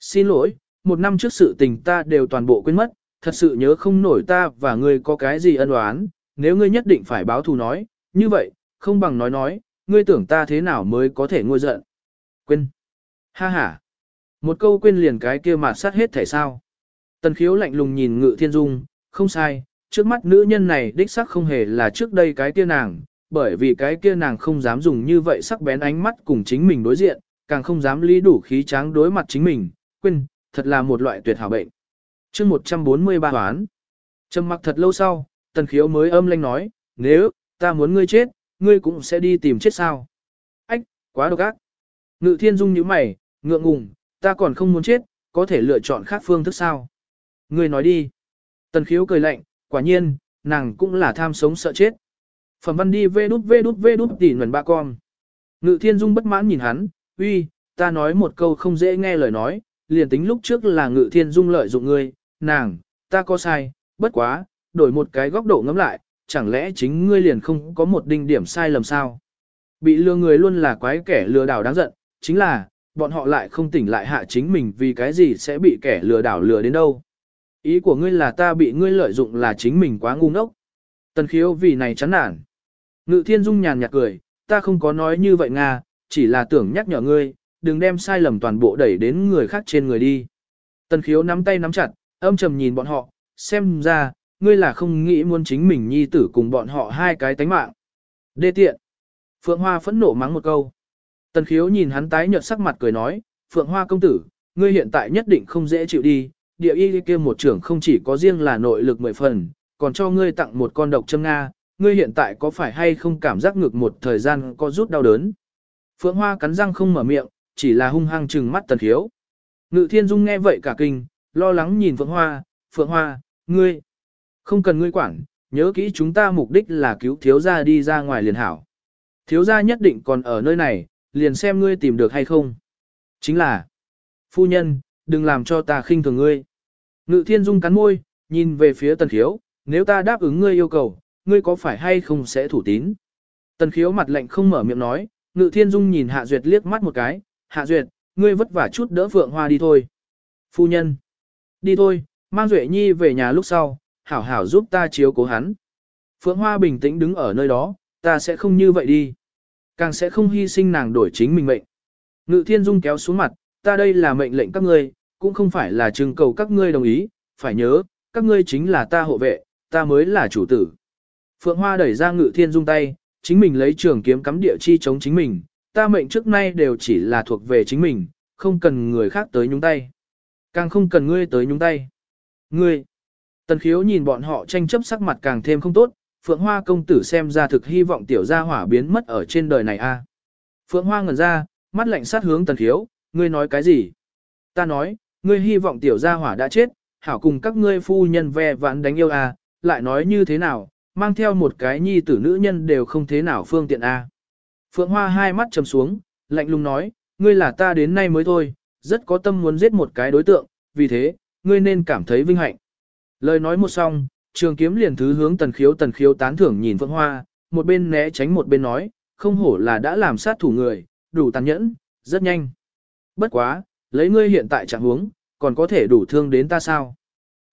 Xin lỗi, một năm trước sự tình ta đều toàn bộ quên mất, thật sự nhớ không nổi ta và ngươi có cái gì ân oán, nếu ngươi nhất định phải báo thù nói, như vậy, không bằng nói nói, ngươi tưởng ta thế nào mới có thể ngôi giận. Quên. Ha ha. Một câu quên liền cái kia mà sát hết thể sao. Tần khiếu lạnh lùng nhìn ngự thiên dung, không sai, trước mắt nữ nhân này đích sắc không hề là trước đây cái kia nàng, bởi vì cái kia nàng không dám dùng như vậy sắc bén ánh mắt cùng chính mình đối diện, càng không dám lý đủ khí tráng đối mặt chính mình, quên, thật là một loại tuyệt hảo bệnh. chương 143 hoán, trầm mặc thật lâu sau, tần khiếu mới âm lanh nói, nếu, ta muốn ngươi chết, ngươi cũng sẽ đi tìm chết sao. Ách, quá độc ác. Ngự thiên dung như mày, ngượng ngùng, ta còn không muốn chết, có thể lựa chọn khác phương thức sao. Ngươi nói đi. Tần khiếu cười lạnh, quả nhiên, nàng cũng là tham sống sợ chết. Phẩm văn đi vê đút vê đút vê đút tỉ nguồn ba con. Ngự thiên dung bất mãn nhìn hắn, uy, ta nói một câu không dễ nghe lời nói, liền tính lúc trước là ngự thiên dung lợi dụng ngươi, nàng, ta có sai, bất quá, đổi một cái góc độ ngắm lại, chẳng lẽ chính ngươi liền không có một đinh điểm sai lầm sao? Bị lừa người luôn là quái kẻ lừa đảo đáng giận, chính là, bọn họ lại không tỉnh lại hạ chính mình vì cái gì sẽ bị kẻ lừa đảo lừa đến đâu. Ý của ngươi là ta bị ngươi lợi dụng là chính mình quá ngu ngốc. Tần khiếu vì này chán nản. Ngự thiên dung nhàn nhạt cười, ta không có nói như vậy Nga, chỉ là tưởng nhắc nhở ngươi, đừng đem sai lầm toàn bộ đẩy đến người khác trên người đi. Tần khiếu nắm tay nắm chặt, âm trầm nhìn bọn họ, xem ra, ngươi là không nghĩ muốn chính mình nhi tử cùng bọn họ hai cái tánh mạng. Đê tiện. Phượng Hoa phẫn nộ mắng một câu. Tần khiếu nhìn hắn tái nhợt sắc mặt cười nói, Phượng Hoa công tử, ngươi hiện tại nhất định không dễ chịu đi, địa y kia một trưởng không chỉ có riêng là nội lực mười phần, còn cho ngươi tặng một con độc châm Nga, ngươi hiện tại có phải hay không cảm giác ngược một thời gian có rút đau đớn. Phượng Hoa cắn răng không mở miệng, chỉ là hung hăng trừng mắt tần khiếu. Ngự thiên dung nghe vậy cả kinh, lo lắng nhìn Phượng Hoa, Phượng Hoa, ngươi, không cần ngươi quản, nhớ kỹ chúng ta mục đích là cứu thiếu gia đi ra ngoài liền hảo. Thiếu gia nhất định còn ở nơi này, liền xem ngươi tìm được hay không. Chính là, phu nhân, đừng làm cho ta khinh thường ngươi. Ngự thiên dung cắn môi, nhìn về phía tần khiếu, nếu ta đáp ứng ngươi yêu cầu, ngươi có phải hay không sẽ thủ tín. Tần khiếu mặt lạnh không mở miệng nói, ngự thiên dung nhìn hạ duyệt liếc mắt một cái, hạ duyệt, ngươi vất vả chút đỡ phượng hoa đi thôi. Phu nhân, đi thôi, mang duệ nhi về nhà lúc sau, hảo hảo giúp ta chiếu cố hắn. Phượng Hoa bình tĩnh đứng ở nơi đó, ta sẽ không như vậy đi. Càng sẽ không hy sinh nàng đổi chính mình mệnh. Ngự thiên dung kéo xuống mặt, ta đây là mệnh lệnh các ngươi, cũng không phải là trưng cầu các ngươi đồng ý, phải nhớ, các ngươi chính là ta hộ vệ, ta mới là chủ tử. Phượng Hoa đẩy ra ngự thiên dung tay, chính mình lấy trường kiếm cắm địa chi chống chính mình, ta mệnh trước nay đều chỉ là thuộc về chính mình, không cần người khác tới nhúng tay. Càng không cần ngươi tới nhúng tay. Ngươi, Tần khiếu nhìn bọn họ tranh chấp sắc mặt càng thêm không tốt, Phượng Hoa công tử xem ra thực hy vọng tiểu gia hỏa biến mất ở trên đời này a. Phượng Hoa ngẩn ra, mắt lạnh sát hướng tần khiếu, ngươi nói cái gì? Ta nói, ngươi hy vọng tiểu gia hỏa đã chết, hảo cùng các ngươi phu nhân ve vãn đánh yêu à, lại nói như thế nào, mang theo một cái nhi tử nữ nhân đều không thế nào phương tiện a. Phượng Hoa hai mắt trầm xuống, lạnh lùng nói, ngươi là ta đến nay mới thôi, rất có tâm muốn giết một cái đối tượng, vì thế, ngươi nên cảm thấy vinh hạnh. Lời nói một xong, trường kiếm liền thứ hướng tần khiếu tần khiếu tán thưởng nhìn Phượng Hoa, một bên né tránh một bên nói, không hổ là đã làm sát thủ người, đủ tàn nhẫn, rất nhanh. Bất quá, lấy ngươi hiện tại trạng huống, còn có thể đủ thương đến ta sao?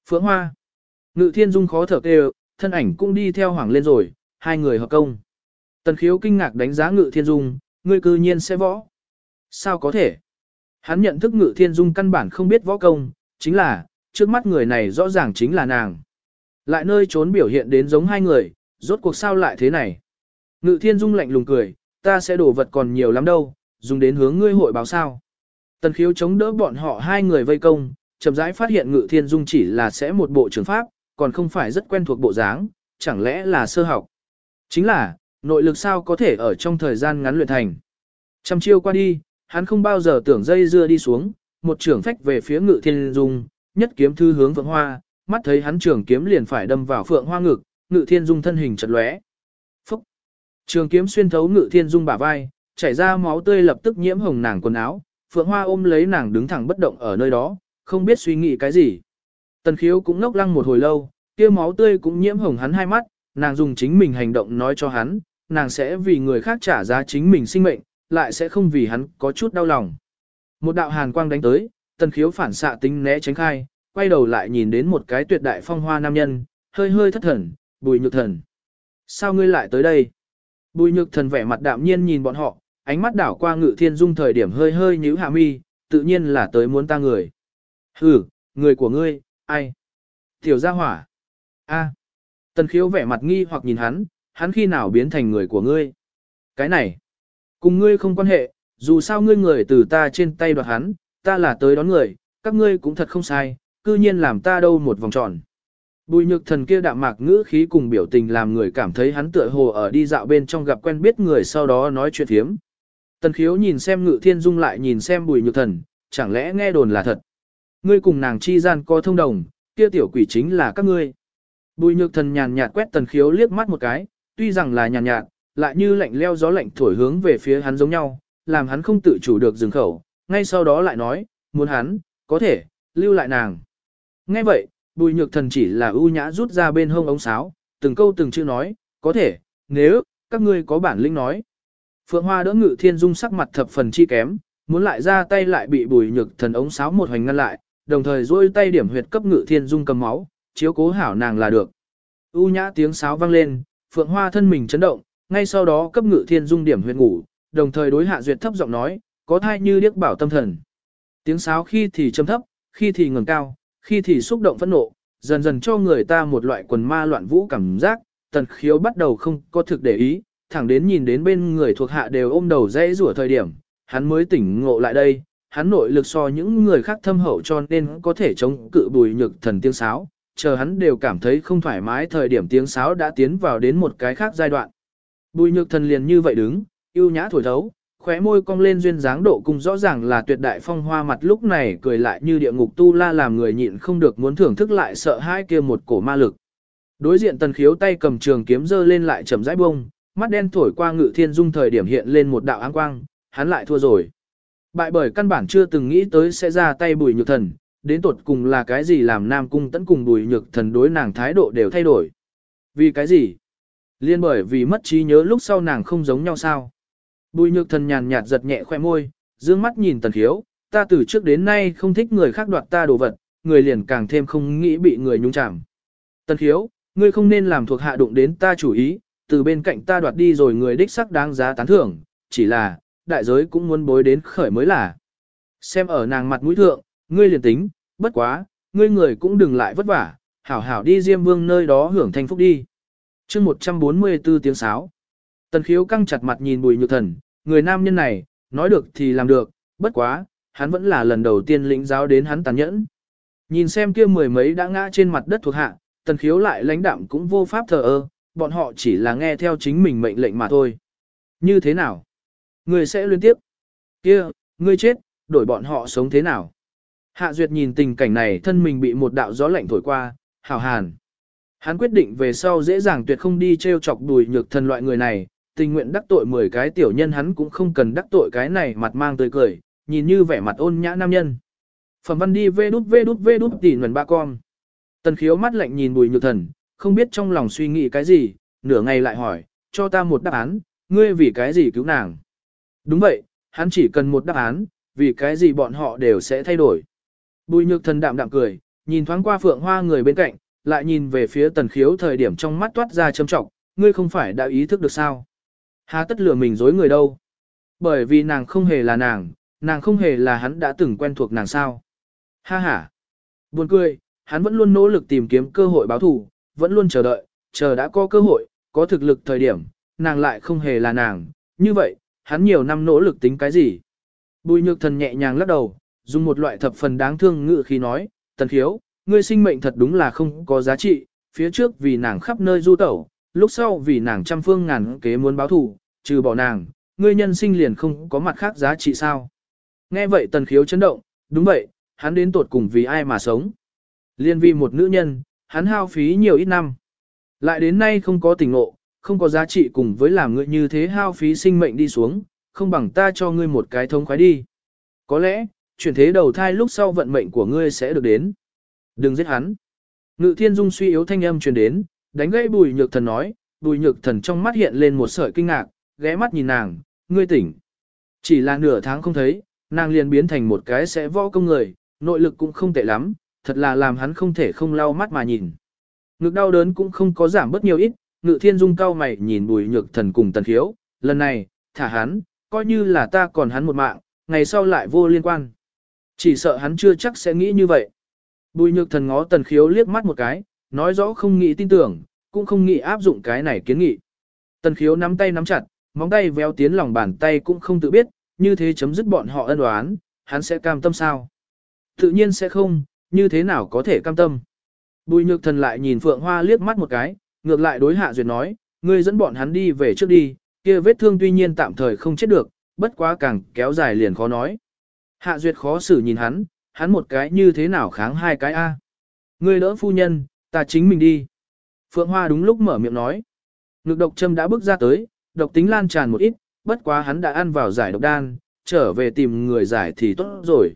Phượng Hoa. Ngự Thiên Dung khó thở kêu, thân ảnh cũng đi theo hoàng lên rồi, hai người hợp công. Tần khiếu kinh ngạc đánh giá Ngự Thiên Dung, ngươi cư nhiên sẽ võ. Sao có thể? Hắn nhận thức Ngự Thiên Dung căn bản không biết võ công, chính là, trước mắt người này rõ ràng chính là nàng. Lại nơi trốn biểu hiện đến giống hai người, rốt cuộc sao lại thế này? Ngự Thiên Dung lạnh lùng cười, ta sẽ đổ vật còn nhiều lắm đâu, dùng đến hướng ngươi hội báo sao. Tần khiếu chống đỡ bọn họ hai người vây công, chậm rãi phát hiện Ngự Thiên Dung chỉ là sẽ một bộ trường pháp, còn không phải rất quen thuộc bộ dáng, chẳng lẽ là sơ học. Chính là, nội lực sao có thể ở trong thời gian ngắn luyện thành. Trăm chiêu qua đi, hắn không bao giờ tưởng dây dưa đi xuống, một trường phách về phía Ngự Thiên Dung, nhất kiếm thư hướng Phượng Hoa, mắt thấy hắn trường kiếm liền phải đâm vào Phượng Hoa ngực, Ngự Thiên Dung thân hình chật lóe. Phúc! Trường kiếm xuyên thấu Ngự Thiên Dung bả vai, chảy ra máu tươi lập tức nhiễm hồng nàng quần áo, Phượng Hoa ôm lấy nàng đứng thẳng bất động ở nơi đó, không biết suy nghĩ cái gì. Tần khiếu cũng ngốc lăng một hồi lâu, kia máu tươi cũng nhiễm hồng hắn hai mắt, nàng dùng chính mình hành động nói cho hắn, nàng sẽ vì người khác trả giá chính mình sinh mệnh, lại sẽ không vì hắn có chút đau lòng. Một đạo hàn quang đánh tới, tần khiếu phản xạ tính né tránh khai, quay đầu lại nhìn đến một cái tuyệt đại phong hoa nam nhân, hơi hơi thất thần, bùi nhược thần. Sao ngươi lại tới đây? Bùi nhược thần vẻ mặt đạm nhiên nhìn bọn họ, ánh mắt đảo qua ngự thiên dung thời điểm hơi hơi nhíu hạ mi, tự nhiên là tới muốn ta người. Hừ, người của ngươi, ai? Tiểu gia hỏa. A. Tần khiếu vẻ mặt nghi hoặc nhìn hắn, hắn khi nào biến thành người của ngươi? Cái này, cùng ngươi không quan hệ, dù sao ngươi người từ ta trên tay đoạt hắn, ta là tới đón người, các ngươi cũng thật không sai, cư nhiên làm ta đâu một vòng tròn. Bùi nhược thần kia đạm mạc ngữ khí cùng biểu tình làm người cảm thấy hắn tựa hồ ở đi dạo bên trong gặp quen biết người sau đó nói chuyện thiếm. Tần khiếu nhìn xem ngự thiên dung lại nhìn xem bùi nhược thần, chẳng lẽ nghe đồn là thật. Ngươi cùng nàng chi gian có thông đồng, kia tiểu quỷ chính là các ngươi. Bùi nhược thần nhàn nhạt quét tần khiếu liếc mắt một cái, tuy rằng là nhàn nhạt, lại như lạnh leo gió lạnh thổi hướng về phía hắn giống nhau, làm hắn không tự chủ được dừng khẩu, ngay sau đó lại nói, muốn hắn, có thể, lưu lại nàng. Nghe vậy, bùi nhược thần chỉ là ưu nhã rút ra bên hông ống sáo, từng câu từng chữ nói, có thể, nếu, các ngươi có bản lĩnh nói. Phượng Hoa đỡ ngự thiên dung sắc mặt thập phần chi kém, muốn lại ra tay lại bị bùi nhược thần ống sáo một hoành ngăn lại, đồng thời duỗi tay điểm huyệt cấp ngự thiên dung cầm máu, chiếu cố hảo nàng là được. U nhã tiếng sáo vang lên, Phượng Hoa thân mình chấn động, ngay sau đó cấp ngự thiên dung điểm huyệt ngủ, đồng thời đối hạ duyệt thấp giọng nói, có thai như điếc bảo tâm thần. Tiếng sáo khi thì trầm thấp, khi thì ngẩng cao, khi thì xúc động phẫn nộ, dần dần cho người ta một loại quần ma loạn vũ cảm giác, tần khiếu bắt đầu không có thực để ý, thẳng đến nhìn đến bên người thuộc hạ đều ôm đầu dãy rủa thời điểm, hắn mới tỉnh ngộ lại đây, hắn nội lực so những người khác thâm hậu cho nên có thể chống cự bùi nhược thần tiếng sáo, chờ hắn đều cảm thấy không thoải mái thời điểm tiếng sáo đã tiến vào đến một cái khác giai đoạn. Bùi nhược thần liền như vậy đứng, yêu nhã thổi thấu, khóe môi cong lên duyên dáng độ cùng rõ ràng là tuyệt đại phong hoa mặt lúc này cười lại như địa ngục tu la làm người nhịn không được muốn thưởng thức lại sợ hai kia một cổ ma lực. Đối diện tần khiếu tay cầm trường kiếm dơ lên lại chậm rãi bông, mắt đen thổi qua ngự thiên dung thời điểm hiện lên một đạo áng quang, hắn lại thua rồi. Bại bởi căn bản chưa từng nghĩ tới sẽ ra tay bùi nhược thần, đến tột cùng là cái gì làm nam cung tấn cùng bùi nhược thần đối nàng thái độ đều thay đổi. Vì cái gì? Liên bởi vì mất trí nhớ lúc sau nàng không giống nhau sao? Bùi nhược thần nhàn nhạt giật nhẹ khoe môi, dương mắt nhìn tần khiếu, ta từ trước đến nay không thích người khác đoạt ta đồ vật, người liền càng thêm không nghĩ bị người nhung chạm. Tần khiếu, ngươi không nên làm thuộc hạ đụng đến ta chủ ý, từ bên cạnh ta đoạt đi rồi người đích sắc đáng giá tán thưởng, chỉ là, đại giới cũng muốn bối đến khởi mới là. Xem ở nàng mặt mũi thượng, ngươi liền tính, bất quá, ngươi người cũng đừng lại vất vả, hảo hảo đi Diêm Vương nơi đó hưởng thanh phúc đi. chương 144 tiếng sáo. Tần khiếu căng chặt mặt nhìn bùi nhược thần, người nam nhân này, nói được thì làm được, bất quá, hắn vẫn là lần đầu tiên lĩnh giáo đến hắn tàn nhẫn. Nhìn xem kia mười mấy đã ngã trên mặt đất thuộc hạ, tần khiếu lại lãnh đạm cũng vô pháp thờ ơ, bọn họ chỉ là nghe theo chính mình mệnh lệnh mà thôi. Như thế nào? Người sẽ liên tiếp. kia ngươi chết, đổi bọn họ sống thế nào? Hạ Duyệt nhìn tình cảnh này thân mình bị một đạo gió lạnh thổi qua, hào hàn. Hắn quyết định về sau dễ dàng tuyệt không đi treo chọc đùi nhược thần loại người này, tình nguyện đắc tội 10 cái tiểu nhân hắn cũng không cần đắc tội cái này mặt mang tươi cười, nhìn như vẻ mặt ôn nhã nam nhân. Phẩm văn đi vê đút vê đút vê đút tỉ nguồn ba con. Tần khiếu mắt lạnh nhìn bùi nhược thần, không biết trong lòng suy nghĩ cái gì, nửa ngày lại hỏi, cho ta một đáp án, ngươi vì cái gì cứu nàng. Đúng vậy, hắn chỉ cần một đáp án, vì cái gì bọn họ đều sẽ thay đổi. Bùi nhược thần đạm đạm cười, nhìn thoáng qua phượng hoa người bên cạnh, lại nhìn về phía tần khiếu thời điểm trong mắt toát ra châm trọng, ngươi không phải đã ý thức được sao. Há tất lừa mình dối người đâu. Bởi vì nàng không hề là nàng, nàng không hề là hắn đã từng quen thuộc nàng sao. Ha ha. Buồn cười, hắn vẫn luôn nỗ lực tìm kiếm cơ hội báo thù, vẫn luôn chờ đợi, chờ đã có cơ hội, có thực lực thời điểm, nàng lại không hề là nàng. Như vậy, hắn nhiều năm nỗ lực tính cái gì? Bùi nhược thần nhẹ nhàng lắc đầu, dùng một loại thập phần đáng thương ngự khi nói, tần khiếu, ngươi sinh mệnh thật đúng là không có giá trị, phía trước vì nàng khắp nơi du tẩu, lúc sau vì nàng trăm phương ngàn kế muốn báo thù, trừ bỏ nàng, ngươi nhân sinh liền không có mặt khác giá trị sao. Nghe vậy tần khiếu chấn động, đúng vậy, hắn đến tột cùng vì ai mà sống. Liên Vi một nữ nhân, hắn hao phí nhiều ít năm. Lại đến nay không có tình ngộ, không có giá trị cùng với làm ngươi như thế hao phí sinh mệnh đi xuống, không bằng ta cho ngươi một cái thông khoái đi. Có lẽ, chuyển thế đầu thai lúc sau vận mệnh của ngươi sẽ được đến. Đừng giết hắn. Ngự thiên dung suy yếu thanh âm truyền đến, đánh gãy bùi nhược thần nói, bùi nhược thần trong mắt hiện lên một sợi kinh ngạc, ghé mắt nhìn nàng, ngươi tỉnh. Chỉ là nửa tháng không thấy, nàng liền biến thành một cái sẽ võ công người, nội lực cũng không tệ lắm, thật là làm hắn không thể không lau mắt mà nhìn. Ngực đau đớn cũng không có giảm bớt nhiều ít, ngự thiên dung cao mày nhìn bùi nhược thần cùng tần khiếu, lần này, thả hắn, coi như là ta còn hắn một mạng, ngày sau lại vô liên quan. Chỉ sợ hắn chưa chắc sẽ nghĩ như vậy. Bùi nhược thần ngó tần khiếu liếc mắt một cái, nói rõ không nghĩ tin tưởng, cũng không nghĩ áp dụng cái này kiến nghị. Tần khiếu nắm tay nắm chặt, móng tay véo tiến lòng bàn tay cũng không tự biết, như thế chấm dứt bọn họ ân oán, hắn sẽ cam tâm sao? Tự nhiên sẽ không, như thế nào có thể cam tâm? Bùi nhược thần lại nhìn Phượng Hoa liếc mắt một cái, ngược lại đối hạ duyệt nói, ngươi dẫn bọn hắn đi về trước đi, kia vết thương tuy nhiên tạm thời không chết được, bất quá càng kéo dài liền khó nói. Hạ duyệt khó xử nhìn hắn, hắn một cái như thế nào kháng hai cái A. Ngươi đỡ phu nhân, ta chính mình đi. Phượng Hoa đúng lúc mở miệng nói. Ngực độc châm đã bước ra tới, độc tính lan tràn một ít, bất quá hắn đã ăn vào giải độc đan, trở về tìm người giải thì tốt rồi.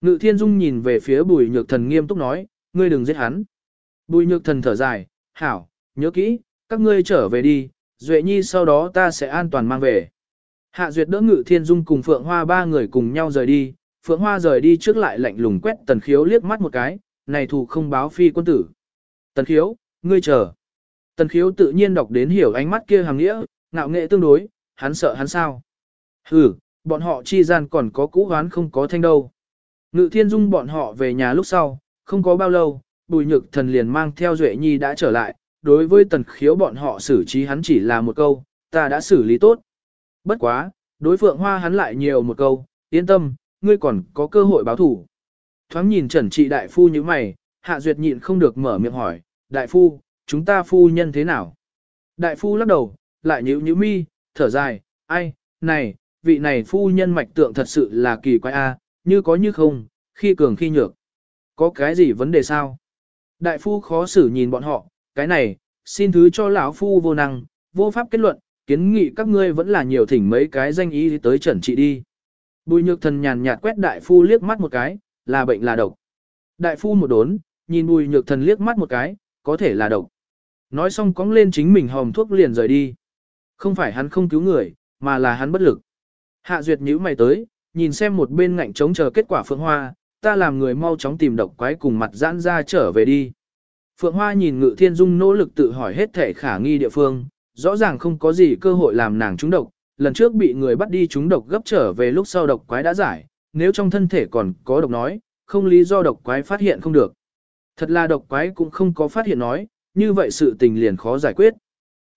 Ngự thiên dung nhìn về phía bùi nhược thần nghiêm túc nói, ngươi đừng giết hắn. Bùi nhược thần thở dài, hảo, nhớ kỹ, các ngươi trở về đi, Duệ Nhi sau đó ta sẽ an toàn mang về. Hạ Duyệt đỡ Ngự Thiên Dung cùng Phượng Hoa ba người cùng nhau rời đi, Phượng Hoa rời đi trước lại lạnh lùng quét Tần Khiếu liếc mắt một cái, này thù không báo phi quân tử. Tần Khiếu, ngươi chờ. Tần Khiếu tự nhiên đọc đến hiểu ánh mắt kia hàng nghĩa, ngạo nghệ tương đối, hắn sợ hắn sao. Hừ, bọn họ chi gian còn có cũ hoán không có thanh đâu. Ngự Thiên Dung bọn họ về nhà lúc sau, không có bao lâu, Bùi Nhược Thần liền mang theo Duệ Nhi đã trở lại, đối với Tần Khiếu bọn họ xử trí hắn chỉ là một câu, ta đã xử lý tốt. Bất quá, đối Phượng Hoa hắn lại nhiều một câu, yên tâm, ngươi còn có cơ hội báo thủ. Thoáng nhìn trần trị đại phu như mày, hạ duyệt nhịn không được mở miệng hỏi, đại phu, chúng ta phu nhân thế nào? Đại phu lắc đầu, lại nhíu nhíu mi, thở dài, ai, này, vị này phu nhân mạch tượng thật sự là kỳ quái a, như có như không, khi cường khi nhược. Có cái gì vấn đề sao? Đại phu khó xử nhìn bọn họ, cái này, xin thứ cho lão phu vô năng, vô pháp kết luận, kiến nghị các ngươi vẫn là nhiều thỉnh mấy cái danh y tới chẩn trị đi. Bùi nhược thần nhàn nhạt quét đại phu liếc mắt một cái, là bệnh là độc. Đại phu một đốn, nhìn bùi nhược thần liếc mắt một cái, có thể là độc. Nói xong cóng lên chính mình hòm thuốc liền rời đi. Không phải hắn không cứu người, mà là hắn bất lực. Hạ duyệt nhíu mày tới, nhìn xem một bên ngạnh chống chờ kết quả phượng hoa, ta làm người mau chóng tìm độc quái cùng mặt giãn ra trở về đi. Phượng Hoa nhìn Ngự Thiên Dung nỗ lực tự hỏi hết thể khả nghi địa phương, rõ ràng không có gì cơ hội làm nàng trúng độc, lần trước bị người bắt đi trúng độc gấp trở về lúc sau độc quái đã giải, nếu trong thân thể còn có độc nói, không lý do độc quái phát hiện không được. Thật là độc quái cũng không có phát hiện nói, như vậy sự tình liền khó giải quyết.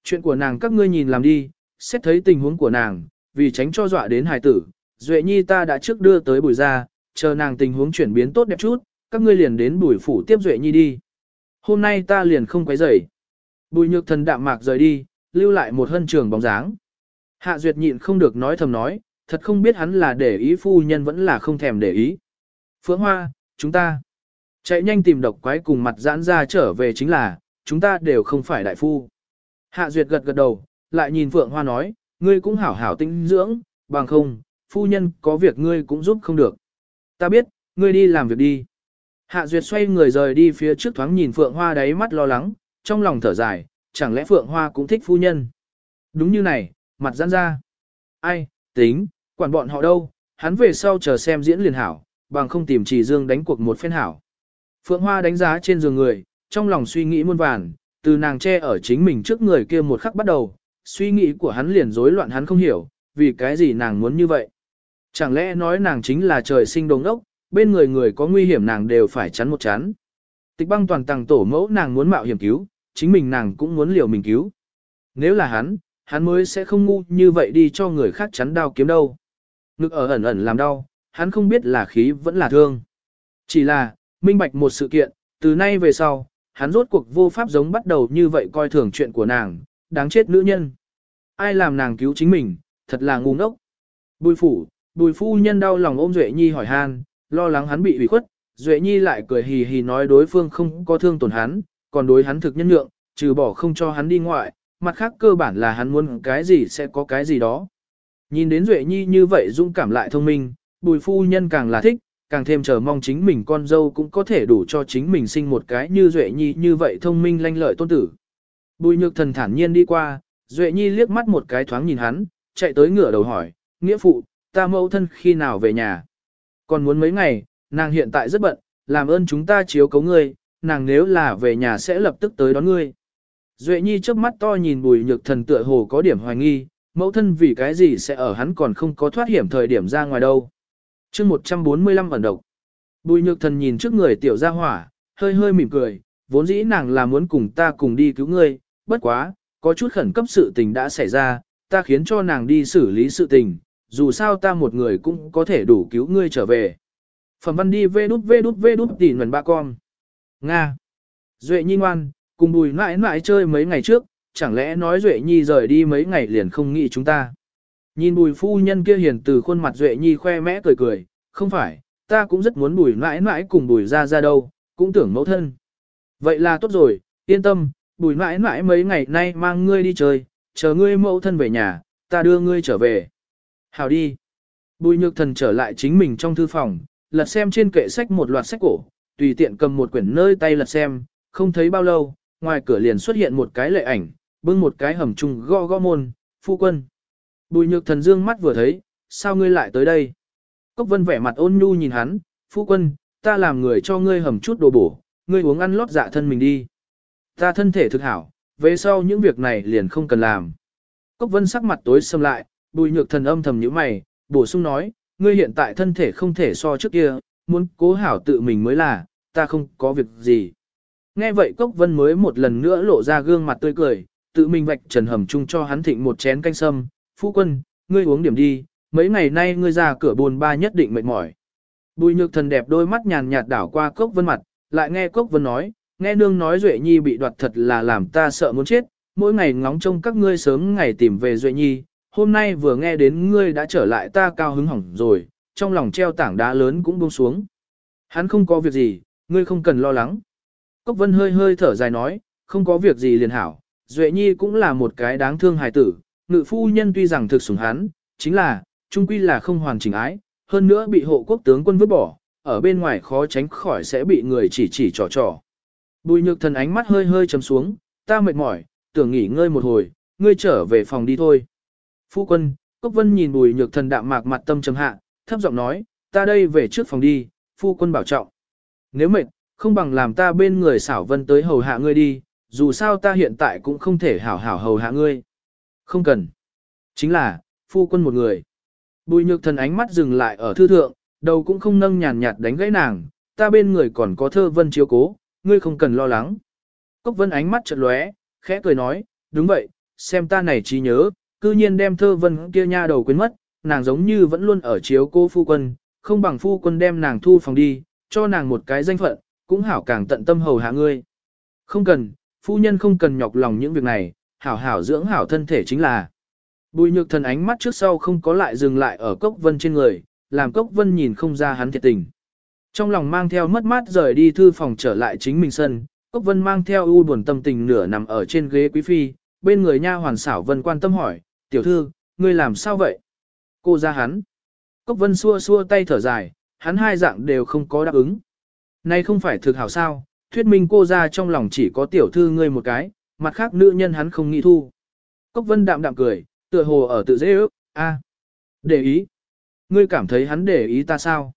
Chuyện của nàng các ngươi nhìn làm đi, xét thấy tình huống của nàng, vì tránh cho dọa đến hài tử, Duệ Nhi ta đã trước đưa tới bùi ra, chờ nàng tình huống chuyển biến tốt đẹp chút, các ngươi liền đến bùi phủ tiếp Duệ Nhi đi. Hôm nay ta liền không quấy rầy. Bùi nhược thần đạm mạc rời đi, lưu lại một hân trường bóng dáng. Hạ Duyệt nhịn không được nói thầm nói, thật không biết hắn là để ý phu nhân vẫn là không thèm để ý. Phượng Hoa, chúng ta chạy nhanh tìm độc quái cùng mặt giãn ra trở về chính là, chúng ta đều không phải đại phu. Hạ Duyệt gật gật đầu, lại nhìn Phượng Hoa nói, ngươi cũng hảo hảo tinh dưỡng, bằng không, phu nhân có việc ngươi cũng giúp không được. Ta biết, ngươi đi làm việc đi. Hạ Duyệt xoay người rời đi phía trước thoáng nhìn Phượng Hoa đáy mắt lo lắng, trong lòng thở dài, chẳng lẽ Phượng Hoa cũng thích phu nhân. Đúng như này, mặt giãn ra. Ai, tính, quản bọn họ đâu, hắn về sau chờ xem diễn liền hảo, bằng không tìm chỉ dương đánh cuộc một phen hảo. Phượng Hoa đánh giá trên giường người, trong lòng suy nghĩ muôn vàn, từ nàng che ở chính mình trước người kia một khắc bắt đầu, suy nghĩ của hắn liền rối loạn hắn không hiểu, vì cái gì nàng muốn như vậy. Chẳng lẽ nói nàng chính là trời sinh đồng ốc, bên người người có nguy hiểm nàng đều phải chắn một chắn. Tịch băng toàn tàng tổ mẫu nàng muốn mạo hiểm cứu, chính mình nàng cũng muốn liều mình cứu. Nếu là hắn, hắn mới sẽ không ngu như vậy đi cho người khác chắn đau kiếm đâu. Ngực ở ẩn ẩn làm đau, hắn không biết là khí vẫn là thương. Chỉ là, minh bạch một sự kiện, từ nay về sau, hắn rốt cuộc vô pháp giống bắt đầu như vậy coi thường chuyện của nàng, đáng chết nữ nhân. Ai làm nàng cứu chính mình, thật là ngu ngốc. Bùi phủ, bùi phu nhân đau lòng ôm Duệ Nhi hỏi han, lo lắng hắn bị ủy khuất, Duệ Nhi lại cười hì hì nói đối phương không có thương tổn hắn, còn đối hắn thực nhân nhượng, trừ bỏ không cho hắn đi ngoại, mặt khác cơ bản là hắn muốn cái gì sẽ có cái gì đó. Nhìn đến Duệ Nhi như vậy dũng cảm lại thông minh, bùi phu nhân càng là thích, càng thêm chờ mong chính mình con dâu cũng có thể đủ cho chính mình sinh một cái như Duệ Nhi như vậy thông minh lanh lợi tôn tử. Bùi nhược thần thản nhiên đi qua, Duệ Nhi liếc mắt một cái thoáng nhìn hắn, chạy tới ngửa đầu hỏi, nghĩa phụ, ta mẫu thân khi nào về nhà? Còn muốn mấy ngày, nàng hiện tại rất bận, làm ơn chúng ta chiếu cấu ngươi, nàng nếu là về nhà sẽ lập tức tới đón ngươi. Duệ Nhi trước mắt to nhìn bùi nhược thần tựa hồ có điểm hoài nghi, mẫu thân vì cái gì sẽ ở hắn còn không có thoát hiểm thời điểm ra ngoài đâu. chương 145 ẩn độc. Bùi nhược thần nhìn trước người tiểu gia hỏa, hơi hơi mỉm cười, vốn dĩ nàng là muốn cùng ta cùng đi cứu ngươi, bất quá, có chút khẩn cấp sự tình đã xảy ra, ta khiến cho nàng đi xử lý sự tình, dù sao ta một người cũng có thể đủ cứu ngươi trở về. Phẩm văn đi vê đút vê đút vê đút tỉ nguồn ba con. Nga. Duệ nhi ngoan, cùng bùi mãi mãi chơi mấy ngày trước, chẳng lẽ nói Duệ nhi rời đi mấy ngày liền không nghĩ chúng ta. Nhìn bùi phu nhân kia hiền từ khuôn mặt Duệ nhi khoe mẽ cười cười, không phải, ta cũng rất muốn bùi mãi mãi cùng bùi ra ra đâu, cũng tưởng mẫu thân. Vậy là tốt rồi, yên tâm, bùi mãi mãi mấy ngày nay mang ngươi đi chơi, chờ ngươi mẫu thân về nhà, ta đưa ngươi trở về. Hào đi. Bùi nhược thần trở lại chính mình trong thư phòng, lật xem trên kệ sách một loạt sách cổ, tùy tiện cầm một quyển nơi tay lật xem, không thấy bao lâu, ngoài cửa liền xuất hiện một cái lệ ảnh, bưng một cái hầm chung go go môn, phu quân. Bùi nhược thần dương mắt vừa thấy, sao ngươi lại tới đây? Cốc vân vẻ mặt ôn nhu nhìn hắn, phu quân, ta làm người cho ngươi hầm chút đồ bổ, ngươi uống ăn lót dạ thân mình đi. Ta thân thể thực hảo, về sau những việc này liền không cần làm. Cốc vân sắc mặt tối xâm lại, bùi nhược thần âm thầm nhíu mày, bổ sung nói, ngươi hiện tại thân thể không thể so trước kia, muốn cố hảo tự mình mới là, ta không có việc gì. Nghe vậy Cốc Vân mới một lần nữa lộ ra gương mặt tươi cười, tự mình vạch trần hầm chung cho hắn thịnh một chén canh sâm, phu quân, ngươi uống điểm đi, mấy ngày nay ngươi ra cửa buồn ba nhất định mệt mỏi. Bùi nhược thần đẹp đôi mắt nhàn nhạt đảo qua Cốc Vân mặt, lại nghe Cốc Vân nói, nghe nương nói Duệ Nhi bị đoạt thật là làm ta sợ muốn chết, mỗi ngày ngóng trông các ngươi sớm ngày tìm về Duệ Nhi, hôm nay vừa nghe đến ngươi đã trở lại ta cao hứng hỏng rồi, trong lòng treo tảng đá lớn cũng buông xuống. Hắn không có việc gì, ngươi không cần lo lắng. Cốc Vân hơi hơi thở dài nói, không có việc gì liền hảo, Duệ Nhi cũng là một cái đáng thương hài tử, ngự phu nhân tuy rằng thực sủng hắn, chính là, trung quy là không hoàn chỉnh ái, hơn nữa bị hộ quốc tướng quân vứt bỏ, ở bên ngoài khó tránh khỏi sẽ bị người chỉ chỉ trò trò. Bùi nhược thần ánh mắt hơi hơi chấm xuống, ta mệt mỏi, tưởng nghỉ ngơi một hồi, ngươi trở về phòng đi thôi. Phu quân, Cốc Vân nhìn bùi nhược thần đạm mạc mặt tâm trầm hạ, thấp giọng nói, ta đây về trước phòng đi, phu quân bảo trọng. Nếu mệt, không bằng làm ta bên người xảo vân tới hầu hạ ngươi đi, dù sao ta hiện tại cũng không thể hảo hảo hầu hạ ngươi. Không cần. Chính là, phu quân một người. Bùi nhược thần ánh mắt dừng lại ở thư thượng, đầu cũng không nâng nhàn nhạt đánh gãy nàng, ta bên người còn có thơ vân chiếu cố, ngươi không cần lo lắng. Cốc vân ánh mắt chợt lóe, khẽ cười nói, đúng vậy, xem ta này trí nhớ, cư nhiên đem thơ vân kia nha đầu quên mất, nàng giống như vẫn luôn ở chiếu cô phu quân, không bằng phu quân đem nàng thu phòng đi, cho nàng một cái danh phận, cũng hảo càng tận tâm hầu hạ ngươi. Không cần, phu nhân không cần nhọc lòng những việc này, hảo hảo dưỡng hảo thân thể chính là. Bùi nhược thần ánh mắt trước sau không có lại dừng lại ở cốc vân trên người, làm cốc vân nhìn không ra hắn thiệt tình. Trong lòng mang theo mất mát rời đi thư phòng trở lại chính mình sân, cốc vân mang theo u buồn tâm tình nửa nằm ở trên ghế quý phi, bên người nha hoàn xảo vân quan tâm hỏi, tiểu thư, ngươi làm sao vậy? Cô ra hắn. Cốc vân xua xua tay thở dài, hắn hai dạng đều không có đáp ứng. Nay không phải thực hảo sao, thuyết minh cô ra trong lòng chỉ có tiểu thư ngươi một cái, mặt khác nữ nhân hắn không nghĩ thu. Cốc vân đạm đạm cười, tựa hồ ở tự dễ ước, a, để ý. Ngươi cảm thấy hắn để ý ta sao?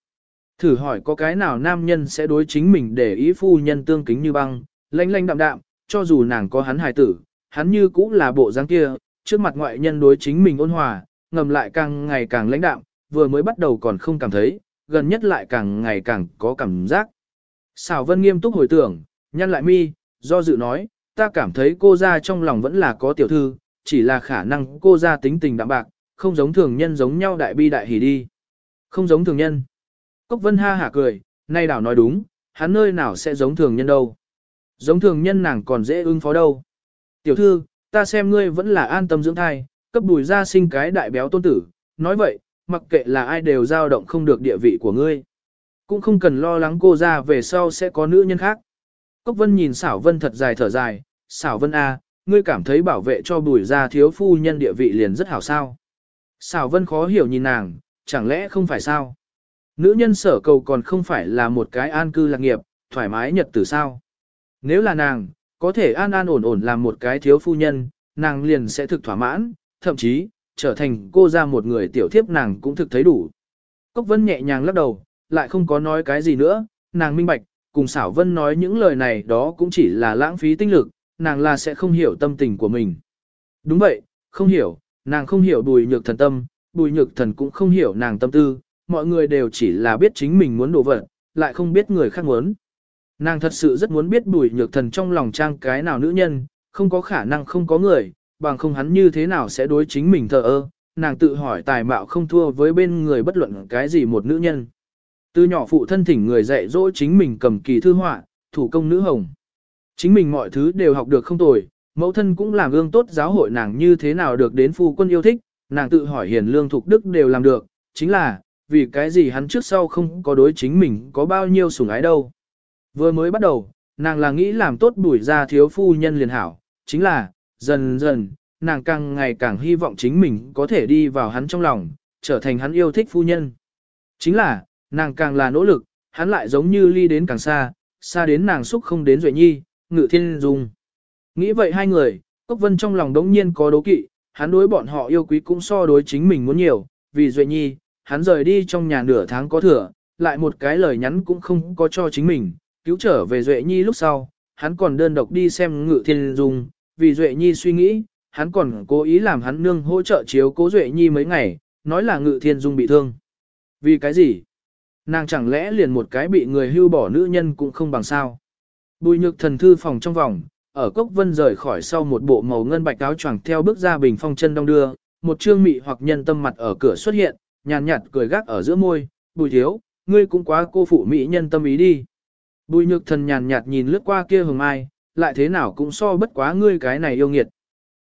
Thử hỏi có cái nào nam nhân sẽ đối chính mình để ý phu nhân tương kính như băng, lanh lanh đạm đạm, cho dù nàng có hắn hài tử, hắn như cũng là bộ dáng kia, trước mặt ngoại nhân đối chính mình ôn hòa, ngầm lại càng ngày càng lãnh đạm, vừa mới bắt đầu còn không cảm thấy, gần nhất lại càng ngày càng có cảm giác. Xảo Vân nghiêm túc hồi tưởng, nhăn lại mi, do dự nói, ta cảm thấy cô ra trong lòng vẫn là có tiểu thư, chỉ là khả năng cô ra tính tình đạm bạc, không giống thường nhân giống nhau đại bi đại hỉ đi. Không giống thường nhân. Cốc Vân ha hả cười, nay đảo nói đúng, hắn nơi nào sẽ giống thường nhân đâu. Giống thường nhân nàng còn dễ ứng phó đâu. Tiểu thư, ta xem ngươi vẫn là an tâm dưỡng thai, cấp bùi ra sinh cái đại béo tôn tử, nói vậy, mặc kệ là ai đều dao động không được địa vị của ngươi. Cũng không cần lo lắng cô ra về sau sẽ có nữ nhân khác. Cốc Vân nhìn xảo Vân thật dài thở dài, xảo Vân A, ngươi cảm thấy bảo vệ cho bùi ra thiếu phu nhân địa vị liền rất hảo sao. Xảo Vân khó hiểu nhìn nàng, chẳng lẽ không phải sao? Nữ nhân sở cầu còn không phải là một cái an cư lạc nghiệp, thoải mái nhật tử sao? Nếu là nàng, có thể an an ổn ổn làm một cái thiếu phu nhân, nàng liền sẽ thực thỏa mãn, thậm chí, trở thành cô ra một người tiểu thiếp nàng cũng thực thấy đủ. Cốc Vân nhẹ nhàng lắc đầu, lại không có nói cái gì nữa, nàng minh bạch, cùng xảo Vân nói những lời này đó cũng chỉ là lãng phí tinh lực, nàng là sẽ không hiểu tâm tình của mình. Đúng vậy, không hiểu, nàng không hiểu bùi nhược thần tâm, bùi nhược thần cũng không hiểu nàng tâm tư, mọi người đều chỉ là biết chính mình muốn đổ vật, lại không biết người khác muốn. Nàng thật sự rất muốn biết bùi nhược thần trong lòng trang cái nào nữ nhân, không có khả năng không có người, bằng không hắn như thế nào sẽ đối chính mình thờ ơ, nàng tự hỏi tài mạo không thua với bên người bất luận cái gì một nữ nhân. Từ nhỏ phụ thân thỉnh người dạy dỗ chính mình cầm kỳ thư họa, thủ công nữ hồng. Chính mình mọi thứ đều học được không tồi, mẫu thân cũng làm gương tốt giáo hội nàng như thế nào được đến phu quân yêu thích, nàng tự hỏi hiền lương thục đức đều làm được, chính là, vì cái gì hắn trước sau không có đối chính mình có bao nhiêu sủng ái đâu. Vừa mới bắt đầu, nàng là nghĩ làm tốt bùi ra thiếu phu nhân liền hảo, chính là, dần dần, nàng càng ngày càng hy vọng chính mình có thể đi vào hắn trong lòng, trở thành hắn yêu thích phu nhân. Chính là, nàng càng là nỗ lực, hắn lại giống như ly đến càng xa, xa đến nàng xúc không đến Duệ Nhi, ngự thiên dung. Nghĩ vậy hai người, Cốc Vân trong lòng đống nhiên có đố kỵ, hắn đối bọn họ yêu quý cũng so đối chính mình muốn nhiều, vì Duệ Nhi, hắn rời đi trong nhà nửa tháng có thừa, lại một cái lời nhắn cũng không có cho chính mình, cứu trở về Duệ Nhi lúc sau, hắn còn đơn độc đi xem ngự thiên dung, vì Duệ Nhi suy nghĩ, hắn còn cố ý làm hắn nương hỗ trợ chiếu cố Duệ Nhi mấy ngày, nói là ngự thiên dung bị thương. Vì cái gì? Nàng chẳng lẽ liền một cái bị người hưu bỏ nữ nhân cũng không bằng sao? Bùi nhược thần thư phòng trong vòng, ở cốc vân rời khỏi sau một bộ màu ngân bạch áo choàng theo bước ra bình phong chân đông đưa, một trương mị hoặc nhân tâm mặt ở cửa xuất hiện, nhàn nhạt cười gác ở giữa môi, bùi thiếu, ngươi cũng quá cô phụ mỹ nhân tâm ý đi. Bùi nhược thần nhàn nhạt nhìn lướt qua kia hồng ai, lại thế nào cũng so bất quá ngươi cái này yêu nghiệt.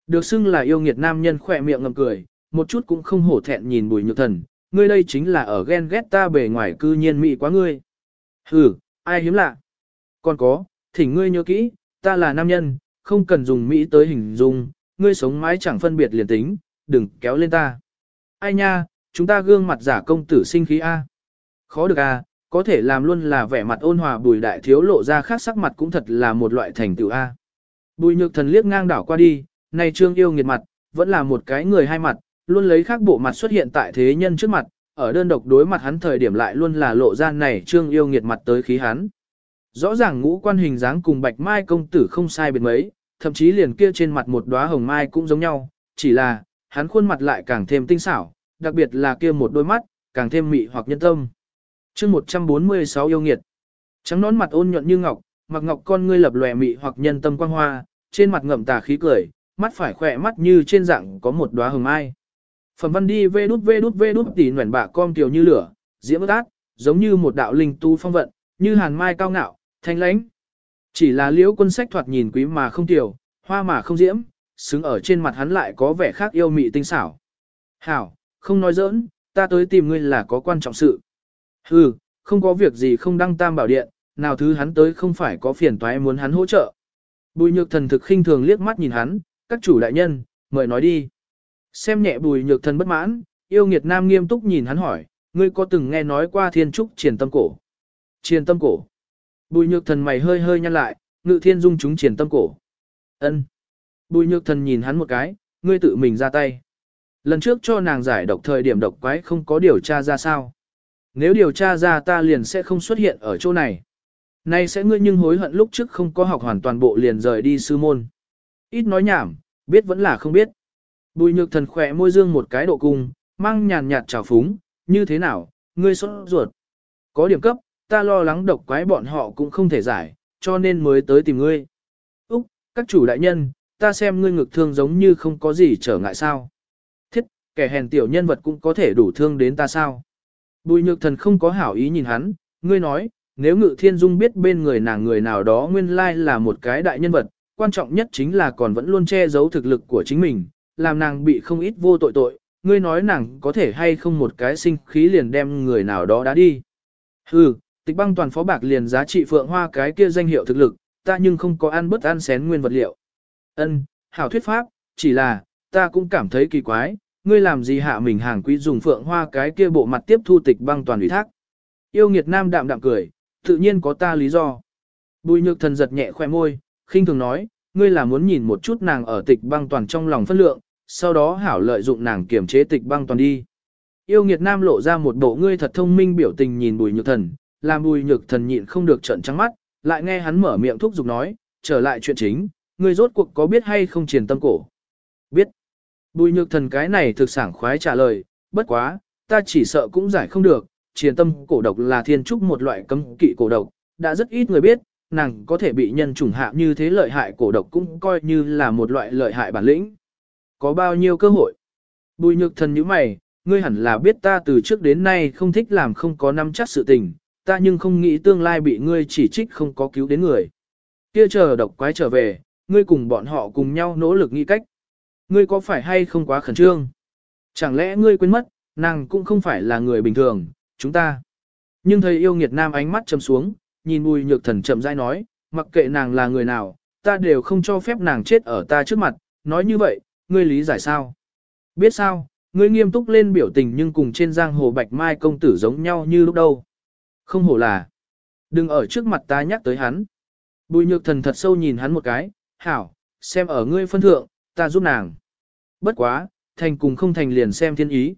Được xưng là yêu nghiệt nam nhân khỏe miệng ngầm cười, một chút cũng không hổ thẹn nhìn bùi nhược thần, ngươi đây chính là ở ghen ghét ta bề ngoài cư nhiên mị quá ngươi. Hừ, ai hiếm lạ. Còn có, thỉnh ngươi nhớ kỹ, ta là nam nhân, không cần dùng mỹ tới hình dung, ngươi sống mãi chẳng phân biệt liền tính, đừng kéo lên ta. Ai nha, chúng ta gương mặt giả công tử sinh khí A. Khó được A, có thể làm luôn là vẻ mặt ôn hòa bùi đại thiếu lộ ra khác sắc mặt cũng thật là một loại thành tựu A. Bùi nhược thần liếc ngang đảo qua đi, này trương yêu nghiệt mặt, vẫn là một cái người hai mặt, luôn lấy khác bộ mặt xuất hiện tại thế nhân trước mặt, ở đơn độc đối mặt hắn thời điểm lại luôn là lộ ra này trương yêu nghiệt mặt tới khí hắn. Rõ ràng ngũ quan hình dáng cùng bạch mai công tử không sai biệt mấy, thậm chí liền kia trên mặt một đóa hồng mai cũng giống nhau, chỉ là, hắn khuôn mặt lại càng thêm tinh xảo, đặc biệt là kia một đôi mắt, càng thêm mị hoặc nhân tâm chương 146 yêu nghiệt, trắng nón mặt ôn nhuận như ngọc, mặc ngọc con ngươi lập lòe mị hoặc nhân tâm quang hoa, trên mặt ngậm tà khí cười, mắt phải khỏe mắt như trên dạng có một đóa hồng mai. Phẩm văn đi vê đút vê đút vê đút tỉ nguyện bạ con tiểu như lửa, diễm ác, giống như một đạo linh tu phong vận, như hàn mai cao ngạo, thanh lãnh. Chỉ là liễu quân sách thoạt nhìn quý mà không tiểu, hoa mà không diễm, xứng ở trên mặt hắn lại có vẻ khác yêu mị tinh xảo. Hảo, không nói giỡn, ta tới tìm ngươi là có quan trọng sự. Hừ, không có việc gì không đăng tam bảo điện, nào thứ hắn tới không phải có phiền toái muốn hắn hỗ trợ. Bùi nhược thần thực khinh thường liếc mắt nhìn hắn, các chủ đại nhân, mời nói đi. Xem nhẹ bùi nhược thần bất mãn, yêu nghiệt nam nghiêm túc nhìn hắn hỏi, ngươi có từng nghe nói qua thiên trúc triển tâm cổ? Triển tâm cổ. Bùi nhược thần mày hơi hơi nhăn lại, ngự thiên dung chúng triển tâm cổ. ân Bùi nhược thần nhìn hắn một cái, ngươi tự mình ra tay. Lần trước cho nàng giải độc thời điểm độc quái không có điều tra ra sao. Nếu điều tra ra ta liền sẽ không xuất hiện ở chỗ này. Nay sẽ ngươi nhưng hối hận lúc trước không có học hoàn toàn bộ liền rời đi sư môn. Ít nói nhảm, biết vẫn là không biết. Bùi nhược thần khỏe môi dương một cái độ cung, mang nhàn nhạt trào phúng, như thế nào, ngươi sốt ruột. Có điểm cấp, ta lo lắng độc quái bọn họ cũng không thể giải, cho nên mới tới tìm ngươi. Úc, các chủ đại nhân, ta xem ngươi ngực thương giống như không có gì trở ngại sao. Thiết, kẻ hèn tiểu nhân vật cũng có thể đủ thương đến ta sao. Bùi nhược thần không có hảo ý nhìn hắn, ngươi nói, nếu ngự thiên dung biết bên người nàng người nào đó nguyên lai là một cái đại nhân vật, quan trọng nhất chính là còn vẫn luôn che giấu thực lực của chính mình, làm nàng bị không ít vô tội tội, ngươi nói nàng có thể hay không một cái sinh khí liền đem người nào đó đã đi. Hừ, tịch băng toàn phó bạc liền giá trị phượng hoa cái kia danh hiệu thực lực, ta nhưng không có ăn bất ăn xén nguyên vật liệu. Ân, hảo thuyết pháp, chỉ là, ta cũng cảm thấy kỳ quái, ngươi làm gì hạ mình hàng quý dùng phượng hoa cái kia bộ mặt tiếp thu tịch băng toàn ủy thác. Yêu nghiệt nam đạm đạm cười, tự nhiên có ta lý do. Bùi nhược thần giật nhẹ khoe môi, khinh thường nói, ngươi là muốn nhìn một chút nàng ở tịch băng toàn trong lòng phân lượng, sau đó hảo lợi dụng nàng kiểm chế tịch băng toàn đi. Yêu nghiệt nam lộ ra một bộ ngươi thật thông minh biểu tình nhìn bùi nhược thần, làm bùi nhược thần nhịn không được trận trắng mắt, lại nghe hắn mở miệng thúc giục nói, trở lại chuyện chính, ngươi rốt cuộc có biết hay không triển tâm cổ. Bùi nhược thần cái này thực sảng khoái trả lời, bất quá, ta chỉ sợ cũng giải không được, triển tâm cổ độc là thiên trúc một loại cấm kỵ cổ độc, đã rất ít người biết, nàng có thể bị nhân chủng hạ như thế lợi hại cổ độc cũng coi như là một loại lợi hại bản lĩnh. Có bao nhiêu cơ hội? Bùi nhược thần như mày, ngươi hẳn là biết ta từ trước đến nay không thích làm không có nắm chắc sự tình, ta nhưng không nghĩ tương lai bị ngươi chỉ trích không có cứu đến người. Kia chờ độc quái trở về, ngươi cùng bọn họ cùng nhau nỗ lực nghĩ cách. Ngươi có phải hay không quá khẩn trương? Chẳng lẽ ngươi quên mất, nàng cũng không phải là người bình thường, chúng ta. Nhưng thầy yêu nghiệt nam ánh mắt chầm xuống, nhìn bùi nhược thần chậm rãi nói, mặc kệ nàng là người nào, ta đều không cho phép nàng chết ở ta trước mặt, nói như vậy, ngươi lý giải sao? Biết sao, ngươi nghiêm túc lên biểu tình nhưng cùng trên giang hồ bạch mai công tử giống nhau như lúc đâu. Không hổ là. Đừng ở trước mặt ta nhắc tới hắn. Bùi nhược thần thật sâu nhìn hắn một cái, hảo, xem ở ngươi phân thượng, ta giúp nàng. Bất quá, thành cùng không thành liền xem thiên ý.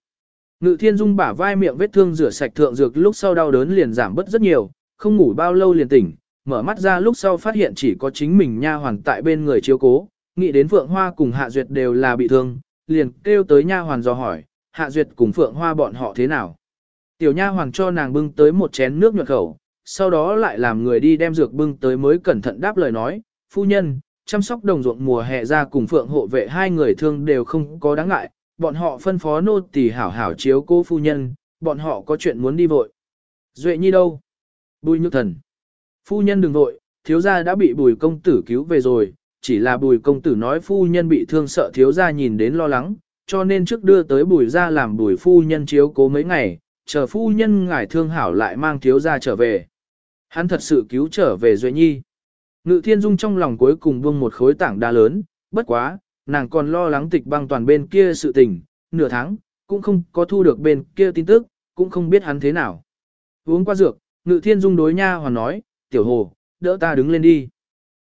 Ngự thiên dung bả vai miệng vết thương rửa sạch thượng dược lúc sau đau đớn liền giảm bớt rất nhiều, không ngủ bao lâu liền tỉnh, mở mắt ra lúc sau phát hiện chỉ có chính mình nha hoàn tại bên người chiếu cố, nghĩ đến Phượng Hoa cùng Hạ Duyệt đều là bị thương, liền kêu tới nha hoàn dò hỏi, Hạ Duyệt cùng Phượng Hoa bọn họ thế nào. Tiểu nha hoàn cho nàng bưng tới một chén nước nhuận khẩu, sau đó lại làm người đi đem dược bưng tới mới cẩn thận đáp lời nói, phu nhân, chăm sóc đồng ruộng mùa hè ra cùng Phượng hộ vệ hai người thương đều không có đáng ngại, bọn họ phân phó nô tỳ hảo hảo chiếu cô phu nhân, bọn họ có chuyện muốn đi vội. Duệ nhi đâu? Bùi nhược thần. Phu nhân đừng vội, thiếu gia đã bị bùi công tử cứu về rồi, chỉ là bùi công tử nói phu nhân bị thương sợ thiếu gia nhìn đến lo lắng, cho nên trước đưa tới bùi ra làm bùi phu nhân chiếu cố mấy ngày, chờ phu nhân ngài thương hảo lại mang thiếu gia trở về. Hắn thật sự cứu trở về Duệ Nhi. Ngự thiên dung trong lòng cuối cùng buông một khối tảng đá lớn, bất quá, nàng còn lo lắng tịch băng toàn bên kia sự tình, nửa tháng, cũng không có thu được bên kia tin tức, cũng không biết hắn thế nào. Uống qua dược, ngự thiên dung đối nha hoàn nói, tiểu hồ, đỡ ta đứng lên đi.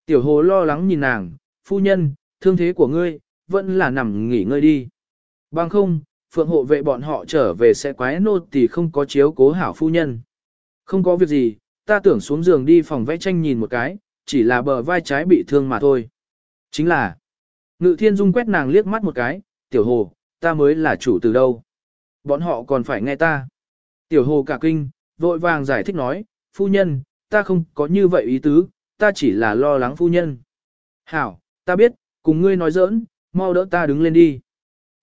Tiểu hồ lo lắng nhìn nàng, phu nhân, thương thế của ngươi, vẫn là nằm nghỉ ngơi đi. Bằng không, phượng hộ vệ bọn họ trở về sẽ quái nô thì không có chiếu cố hảo phu nhân. Không có việc gì, ta tưởng xuống giường đi phòng vẽ tranh nhìn một cái, chỉ là bờ vai trái bị thương mà thôi. Chính là, ngự thiên dung quét nàng liếc mắt một cái, tiểu hồ, ta mới là chủ từ đâu. Bọn họ còn phải nghe ta. Tiểu hồ cả kinh, vội vàng giải thích nói, phu nhân, ta không có như vậy ý tứ, ta chỉ là lo lắng phu nhân. Hảo, ta biết, cùng ngươi nói giỡn, mau đỡ ta đứng lên đi.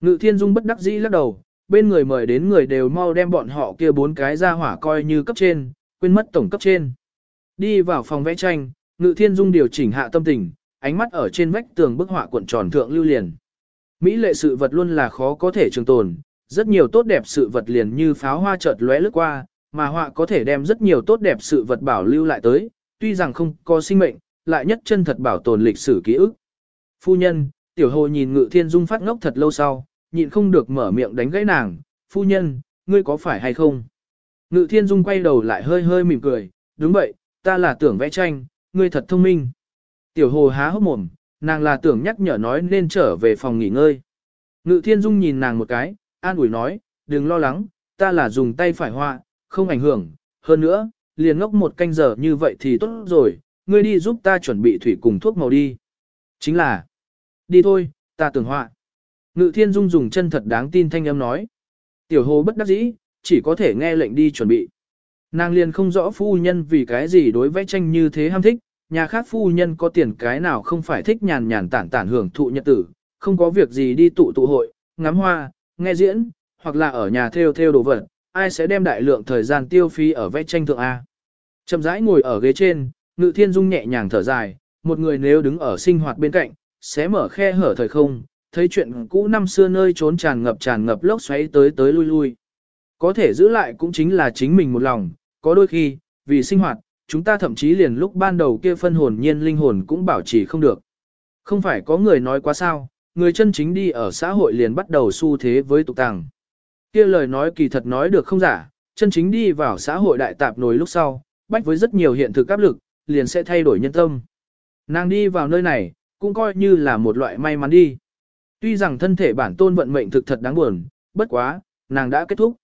Ngự thiên dung bất đắc dĩ lắc đầu, bên người mời đến người đều mau đem bọn họ kia bốn cái ra hỏa coi như cấp trên, quên mất tổng cấp trên. Đi vào phòng vẽ tranh, ngự thiên dung điều chỉnh hạ tâm tình, ánh mắt ở trên vách tường bức họa cuộn tròn thượng lưu liền. Mỹ lệ sự vật luôn là khó có thể trường tồn, rất nhiều tốt đẹp sự vật liền như pháo hoa chợt lóe lướt qua, mà họa có thể đem rất nhiều tốt đẹp sự vật bảo lưu lại tới, tuy rằng không có sinh mệnh, lại nhất chân thật bảo tồn lịch sử ký ức. Phu nhân, tiểu hồ nhìn ngự thiên dung phát ngốc thật lâu sau, nhịn không được mở miệng đánh gãy nàng, phu nhân, ngươi có phải hay không? Ngự thiên dung quay đầu lại hơi hơi mỉm cười, đúng vậy, ta là tưởng vẽ tranh, ngươi thật thông minh. Tiểu hồ há hốc mồm, nàng là tưởng nhắc nhở nói nên trở về phòng nghỉ ngơi. Ngự thiên dung nhìn nàng một cái, an ủi nói, đừng lo lắng, ta là dùng tay phải họa, không ảnh hưởng, hơn nữa, liền ngốc một canh giờ như vậy thì tốt rồi, ngươi đi giúp ta chuẩn bị thủy cùng thuốc màu đi. Chính là, đi thôi, ta tưởng họa. Ngự thiên dung dùng chân thật đáng tin thanh âm nói. Tiểu hồ bất đắc dĩ, chỉ có thể nghe lệnh đi chuẩn bị. Nàng liền không rõ phu nhân vì cái gì đối vẽ tranh như thế ham thích, nhà khác phu nhân có tiền cái nào không phải thích nhàn nhàn tản tản hưởng thụ nhật tử, không có việc gì đi tụ tụ hội, ngắm hoa, nghe diễn, hoặc là ở nhà theo theo đồ vật, ai sẽ đem đại lượng thời gian tiêu phí ở vẽ tranh thượng A. Chậm rãi ngồi ở ghế trên, ngự thiên dung nhẹ nhàng thở dài, một người nếu đứng ở sinh hoạt bên cạnh, sẽ mở khe hở thời không, thấy chuyện cũ năm xưa nơi trốn tràn ngập tràn ngập lốc xoáy tới tới lui lui. Có thể giữ lại cũng chính là chính mình một lòng, có đôi khi, vì sinh hoạt, chúng ta thậm chí liền lúc ban đầu kia phân hồn nhiên linh hồn cũng bảo trì không được. Không phải có người nói quá sao, người chân chính đi ở xã hội liền bắt đầu xu thế với tục tàng. Kia lời nói kỳ thật nói được không giả, chân chính đi vào xã hội đại tạp nổi lúc sau, bách với rất nhiều hiện thực áp lực, liền sẽ thay đổi nhân tâm. Nàng đi vào nơi này, cũng coi như là một loại may mắn đi. Tuy rằng thân thể bản tôn vận mệnh thực thật đáng buồn, bất quá, nàng đã kết thúc.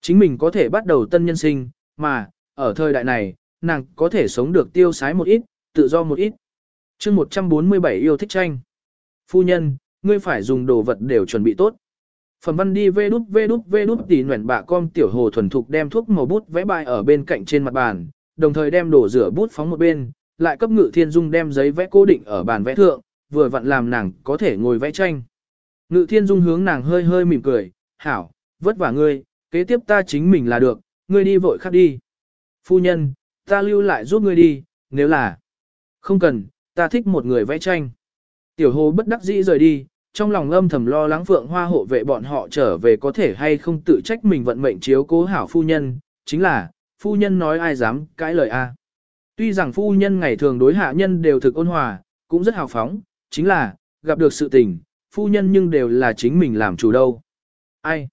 Chính mình có thể bắt đầu tân nhân sinh, mà, ở thời đại này, nàng có thể sống được tiêu sái một ít, tự do một ít. chương 147 yêu thích tranh. Phu nhân, ngươi phải dùng đồ vật đều chuẩn bị tốt. Phần văn đi vê đút vê đút vê đút tỉ nguyện bạ con tiểu hồ thuần thục đem thuốc màu bút vẽ bài ở bên cạnh trên mặt bàn, đồng thời đem đổ rửa bút phóng một bên, lại cấp ngự thiên dung đem giấy vẽ cố định ở bàn vẽ thượng, vừa vặn làm nàng có thể ngồi vẽ tranh. Ngự thiên dung hướng nàng hơi hơi mỉm cười, hảo, vất vả ngươi, kế tiếp ta chính mình là được, ngươi đi vội khắc đi. Phu nhân, ta lưu lại giúp ngươi đi, nếu là không cần, ta thích một người vẽ tranh. Tiểu hồ bất đắc dĩ rời đi, trong lòng âm thầm lo lắng phượng hoa hộ vệ bọn họ trở về có thể hay không tự trách mình vận mệnh chiếu cố hảo phu nhân, chính là, phu nhân nói ai dám cãi lời a. Tuy rằng phu nhân ngày thường đối hạ nhân đều thực ôn hòa, cũng rất hào phóng, chính là, gặp được sự tình, phu nhân nhưng đều là chính mình làm chủ đâu. Ai?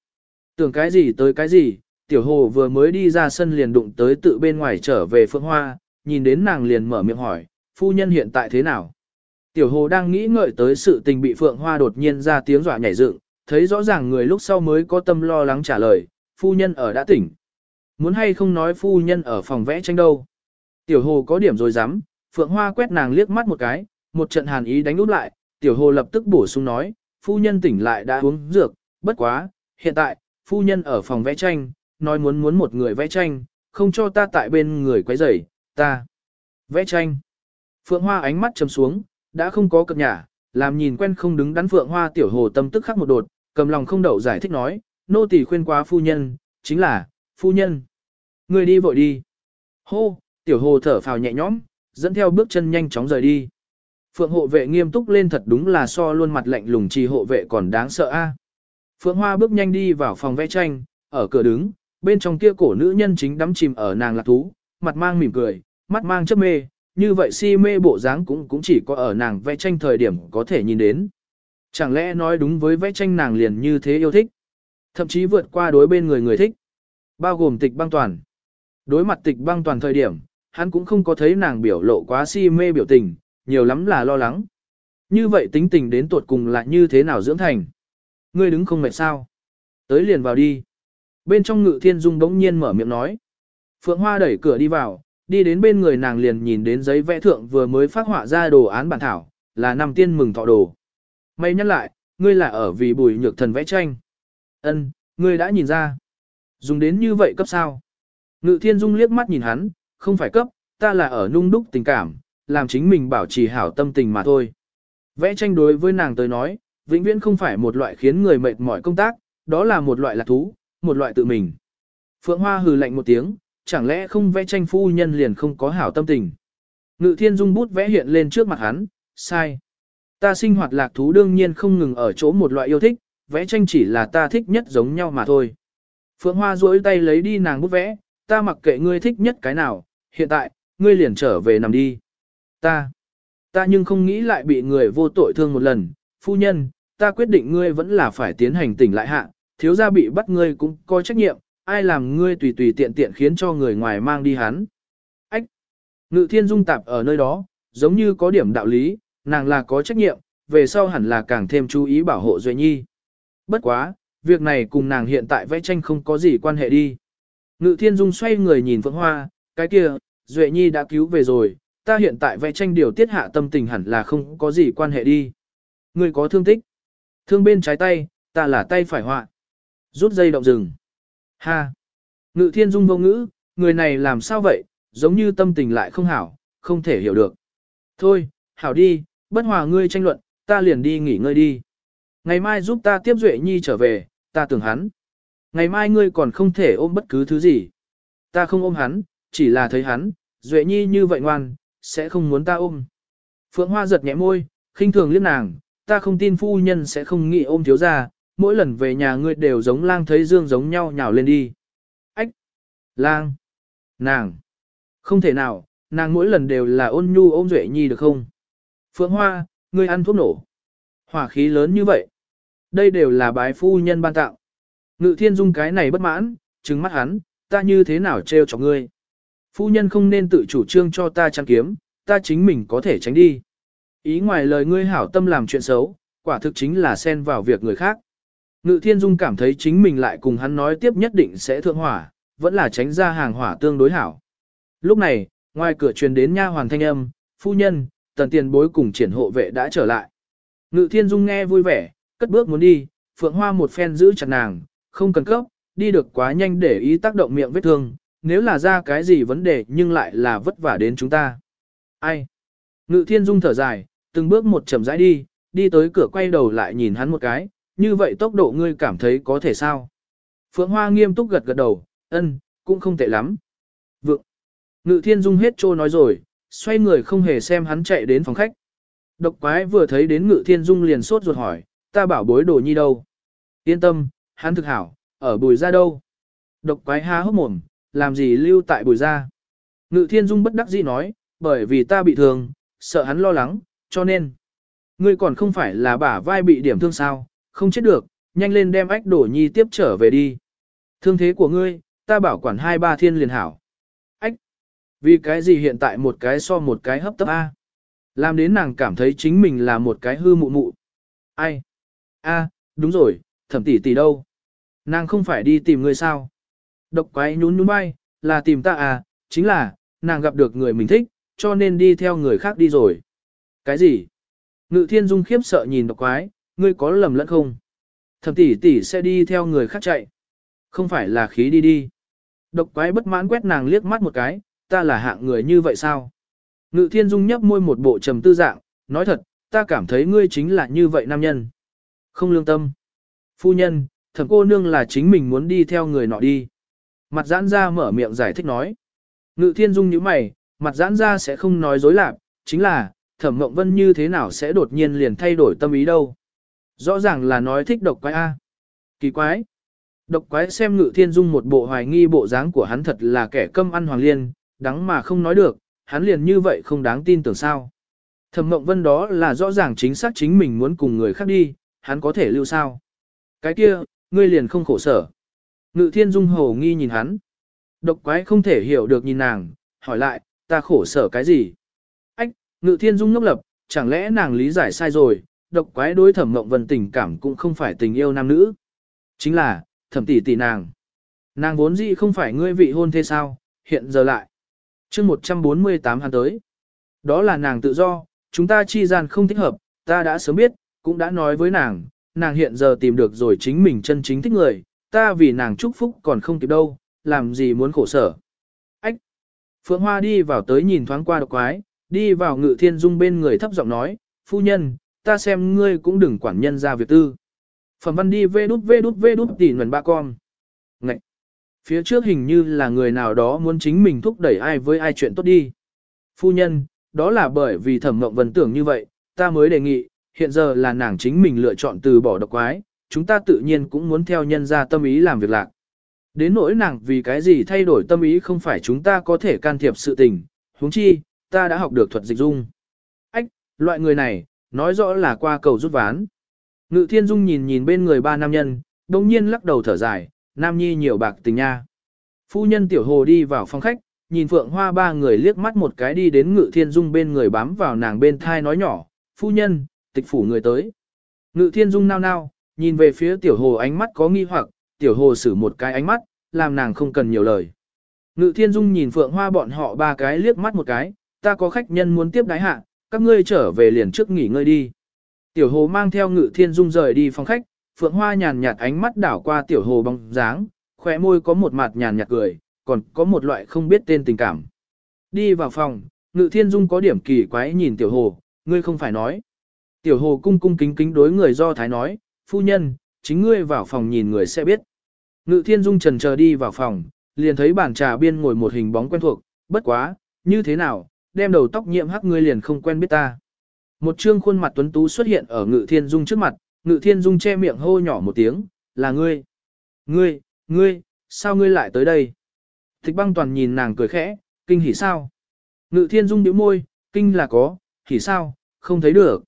Tưởng cái gì tới cái gì, tiểu hồ vừa mới đi ra sân liền đụng tới tự bên ngoài trở về phượng hoa, nhìn đến nàng liền mở miệng hỏi, phu nhân hiện tại thế nào? Tiểu hồ đang nghĩ ngợi tới sự tình bị phượng hoa đột nhiên ra tiếng dọa nhảy dựng, thấy rõ ràng người lúc sau mới có tâm lo lắng trả lời, phu nhân ở đã tỉnh. Muốn hay không nói phu nhân ở phòng vẽ tranh đâu. Tiểu hồ có điểm rồi dám, phượng hoa quét nàng liếc mắt một cái, một trận hàn ý đánh úp lại, tiểu hồ lập tức bổ sung nói, phu nhân tỉnh lại đã uống dược, bất quá, hiện tại, phu nhân ở phòng vẽ tranh, nói muốn muốn một người vẽ tranh, không cho ta tại bên người quấy rầy, ta. Vẽ tranh. Phượng Hoa ánh mắt trầm xuống, đã không có cập nhả, làm nhìn quen không đứng đắn Phượng Hoa tiểu hồ tâm tức khắc một đột, cầm lòng không đậu giải thích nói, nô tỳ khuyên quá phu nhân, chính là, phu nhân. Người đi vội đi. Hô, tiểu hồ thở phào nhẹ nhõm, dẫn theo bước chân nhanh chóng rời đi. Phượng hộ vệ nghiêm túc lên thật đúng là so luôn mặt lạnh lùng trì hộ vệ còn đáng sợ a. Phượng Hoa bước nhanh đi vào phòng vẽ tranh, ở cửa đứng, bên trong kia cổ nữ nhân chính đắm chìm ở nàng lạc thú, mặt mang mỉm cười, mắt mang chấp mê, như vậy si mê bộ dáng cũng cũng chỉ có ở nàng vẽ tranh thời điểm có thể nhìn đến. Chẳng lẽ nói đúng với vẽ tranh nàng liền như thế yêu thích, thậm chí vượt qua đối bên người người thích, bao gồm tịch băng toàn. Đối mặt tịch băng toàn thời điểm, hắn cũng không có thấy nàng biểu lộ quá si mê biểu tình, nhiều lắm là lo lắng. Như vậy tính tình đến tuột cùng là như thế nào dưỡng thành? Ngươi đứng không mệt sao? Tới liền vào đi. Bên trong ngự thiên dung bỗng nhiên mở miệng nói. Phượng Hoa đẩy cửa đi vào, đi đến bên người nàng liền nhìn đến giấy vẽ thượng vừa mới phát họa ra đồ án bản thảo, là năm tiên mừng thọ đồ. May nhắc lại, ngươi là ở vì bùi nhược thần vẽ tranh. Ân, ngươi đã nhìn ra. Dùng đến như vậy cấp sao? Ngự thiên dung liếc mắt nhìn hắn, không phải cấp, ta là ở nung đúc tình cảm, làm chính mình bảo trì hảo tâm tình mà thôi. Vẽ tranh đối với nàng tới nói, vĩnh viễn không phải một loại khiến người mệt mỏi công tác, đó là một loại lạc thú, một loại tự mình. Phượng Hoa hừ lạnh một tiếng, chẳng lẽ không vẽ tranh phu nhân liền không có hảo tâm tình. Ngự thiên dung bút vẽ hiện lên trước mặt hắn, sai. Ta sinh hoạt lạc thú đương nhiên không ngừng ở chỗ một loại yêu thích, vẽ tranh chỉ là ta thích nhất giống nhau mà thôi. Phượng Hoa duỗi tay lấy đi nàng bút vẽ, ta mặc kệ ngươi thích nhất cái nào, hiện tại, ngươi liền trở về nằm đi. Ta, ta nhưng không nghĩ lại bị người vô tội thương một lần, phu nhân, ta quyết định ngươi vẫn là phải tiến hành tỉnh lại hạ, thiếu gia bị bắt ngươi cũng có trách nhiệm, ai làm ngươi tùy tùy tiện tiện khiến cho người ngoài mang đi hắn. Ách! Ngự thiên dung tạp ở nơi đó, giống như có điểm đạo lý, nàng là có trách nhiệm, về sau hẳn là càng thêm chú ý bảo hộ Duệ Nhi. Bất quá, việc này cùng nàng hiện tại vẽ tranh không có gì quan hệ đi. Ngự thiên dung xoay người nhìn Phượng Hoa, cái kia, Duệ Nhi đã cứu về rồi, ta hiện tại vẽ tranh điều tiết hạ tâm tình hẳn là không có gì quan hệ đi. Ngươi có thương tích. Thương bên trái tay, ta là tay phải họa. Rút dây động rừng. Ha. Ngự thiên dung vô ngữ, người này làm sao vậy, giống như tâm tình lại không hảo, không thể hiểu được. Thôi, hảo đi, bất hòa ngươi tranh luận, ta liền đi nghỉ ngơi đi. Ngày mai giúp ta tiếp Duệ Nhi trở về, ta tưởng hắn. Ngày mai ngươi còn không thể ôm bất cứ thứ gì. Ta không ôm hắn, chỉ là thấy hắn, Duệ Nhi như vậy ngoan, sẽ không muốn ta ôm. Phượng Hoa giật nhẹ môi, khinh thường liếc nàng, ta không tin phu nhân sẽ không nghĩ ôm thiếu gia, mỗi lần về nhà ngươi đều giống lang thấy dương giống nhau nhào lên đi. Ách! Lang! Nàng! Không thể nào, nàng mỗi lần đều là ôn nhu ôm Duệ Nhi được không? Phượng Hoa, ngươi ăn thuốc nổ. Hỏa khí lớn như vậy. Đây đều là bái phu nhân ban tặng Ngự thiên dung cái này bất mãn, trừng mắt hắn, ta như thế nào trêu cho ngươi. Phu nhân không nên tự chủ trương cho ta trang kiếm, ta chính mình có thể tránh đi. Ý ngoài lời ngươi hảo tâm làm chuyện xấu, quả thực chính là xen vào việc người khác. Ngự thiên dung cảm thấy chính mình lại cùng hắn nói tiếp nhất định sẽ thượng hỏa, vẫn là tránh ra hàng hỏa tương đối hảo. Lúc này, ngoài cửa truyền đến nha hoàng thanh âm, phu nhân, tần tiền bối cùng triển hộ vệ đã trở lại. Ngự thiên dung nghe vui vẻ, cất bước muốn đi, phượng hoa một phen giữ chặt nàng, không cần cấp, đi được quá nhanh để ý tác động miệng vết thương, nếu là ra cái gì vấn đề nhưng lại là vất vả đến chúng ta. Ai? Ngự thiên dung thở dài, từng bước một chậm rãi đi, đi tới cửa quay đầu lại nhìn hắn một cái, như vậy tốc độ ngươi cảm thấy có thể sao? Phượng Hoa nghiêm túc gật gật đầu, ân, cũng không tệ lắm. Vượng. Ngự thiên dung hết trô nói rồi, xoay người không hề xem hắn chạy đến phòng khách. Độc quái vừa thấy đến ngự thiên dung liền sốt ruột hỏi, ta bảo bối đồ nhi đâu? Yên tâm, hắn thực hảo, ở bùi ra đâu? Độc quái há hốc mồm, làm gì lưu tại bùi ra? Ngự thiên dung bất đắc dĩ nói, bởi vì ta bị thương, sợ hắn lo lắng, cho nên. Ngươi còn không phải là bả vai bị điểm thương sao, không chết được, nhanh lên đem ách đổ nhi tiếp trở về đi. Thương thế của ngươi, ta bảo quản hai ba thiên liền hảo. Ách! Vì cái gì hiện tại một cái so một cái hấp tấp A? Làm đến nàng cảm thấy chính mình là một cái hư mụ mụ. Ai? A, đúng rồi, thẩm tỷ tỷ đâu? Nàng không phải đi tìm ngươi sao? Độc quái nhún nhún bay, là tìm ta à, chính là, nàng gặp được người mình thích, cho nên đi theo người khác đi rồi. Cái gì? Ngự thiên dung khiếp sợ nhìn độc quái, ngươi có lầm lẫn không? Thẩm tỷ tỷ sẽ đi theo người khác chạy. Không phải là khí đi đi. Độc quái bất mãn quét nàng liếc mắt một cái, ta là hạng người như vậy sao? Ngự thiên dung nhấp môi một bộ trầm tư dạng, nói thật, ta cảm thấy ngươi chính là như vậy nam nhân. Không lương tâm. Phu nhân, thẩm cô nương là chính mình muốn đi theo người nọ đi. Mặt giãn ra mở miệng giải thích nói. Ngự thiên dung như mày, mặt giãn ra sẽ không nói dối lạc, chính là, thẩm mộng vân như thế nào sẽ đột nhiên liền thay đổi tâm ý đâu. Rõ ràng là nói thích độc quái A. Kỳ quái. Độc quái xem ngự thiên dung một bộ hoài nghi bộ dáng của hắn thật là kẻ câm ăn hoàng liên, đắng mà không nói được, hắn liền như vậy không đáng tin tưởng sao. Thẩm mộng vân đó là rõ ràng chính xác chính mình muốn cùng người khác đi, hắn có thể lưu sao. Cái kia, ngươi liền không khổ sở. Ngự thiên dung hồ nghi nhìn hắn. Độc quái không thể hiểu được nhìn nàng, hỏi lại, ta khổ sở cái gì? Ách, ngự thiên dung ngốc lập, chẳng lẽ nàng lý giải sai rồi, độc quái đối thẩm mộng vân tình cảm cũng không phải tình yêu nam nữ. Chính là, thẩm tỷ tỷ nàng. Nàng vốn dĩ không phải ngươi vị hôn thế sao, hiện giờ lại. chương 148 hắn tới. Đó là nàng tự do, chúng ta chi gian không thích hợp, ta đã sớm biết, cũng đã nói với nàng, nàng hiện giờ tìm được rồi chính mình chân chính thích người, ta vì nàng chúc phúc còn không kịp đâu, làm gì muốn khổ sở. Ách! Phượng Hoa đi vào tới nhìn thoáng qua độc quái, đi vào ngự thiên dung bên người thấp giọng nói, phu nhân, ta xem ngươi cũng đừng quản nhân ra việc tư. Phẩm văn đi vê đút vê đút vê đút tỉ nguồn ba con. Ngậy! Phía trước hình như là người nào đó muốn chính mình thúc đẩy ai với ai chuyện tốt đi. Phu nhân, đó là bởi vì thẩm mộng vần tưởng như vậy, ta mới đề nghị, hiện giờ là nàng chính mình lựa chọn từ bỏ độc quái, chúng ta tự nhiên cũng muốn theo nhân ra tâm ý làm việc lạc. Đến nỗi nàng vì cái gì thay đổi tâm ý không phải chúng ta có thể can thiệp sự tình, huống chi, ta đã học được thuật dịch dung. Ách, loại người này, nói rõ là qua cầu rút ván. Ngự thiên dung nhìn nhìn bên người ba nam nhân, đồng nhiên lắc đầu thở dài, nam nhi nhiều bạc tình nha. Phu nhân tiểu hồ đi vào phòng khách, nhìn phượng hoa ba người liếc mắt một cái đi đến ngự thiên dung bên người bám vào nàng bên thai nói nhỏ, phu nhân, tịch phủ người tới. Ngự thiên dung nao nao, nhìn về phía tiểu hồ ánh mắt có nghi hoặc, tiểu hồ xử một cái ánh mắt, làm nàng không cần nhiều lời. Ngự thiên dung nhìn phượng hoa bọn họ ba cái liếc mắt một cái, ta có khách nhân muốn tiếp đái hạ, các ngươi trở về liền trước nghỉ ngơi đi. Tiểu hồ mang theo ngự thiên dung rời đi phòng khách, phượng hoa nhàn nhạt ánh mắt đảo qua tiểu hồ bóng dáng, khóe môi có một mặt nhàn nhạt cười, còn có một loại không biết tên tình cảm. Đi vào phòng, ngự thiên dung có điểm kỳ quái nhìn tiểu hồ, ngươi không phải nói. Tiểu hồ cung cung kính kính đối người do thái nói, phu nhân, chính ngươi vào phòng nhìn người sẽ biết. Ngự thiên dung trần chờ đi vào phòng, liền thấy bàn trà biên ngồi một hình bóng quen thuộc, bất quá, như thế nào, đem đầu tóc nhiễm hắc ngươi liền không quen biết ta. Một trương khuôn mặt tuấn tú xuất hiện ở ngự thiên dung trước mặt, ngự thiên dung che miệng hô nhỏ một tiếng, là ngươi. Ngươi, ngươi, sao ngươi lại tới đây? Thích băng toàn nhìn nàng cười khẽ, kinh hỉ sao? Ngự thiên dung nhíu môi, kinh là có, hỉ sao, không thấy được.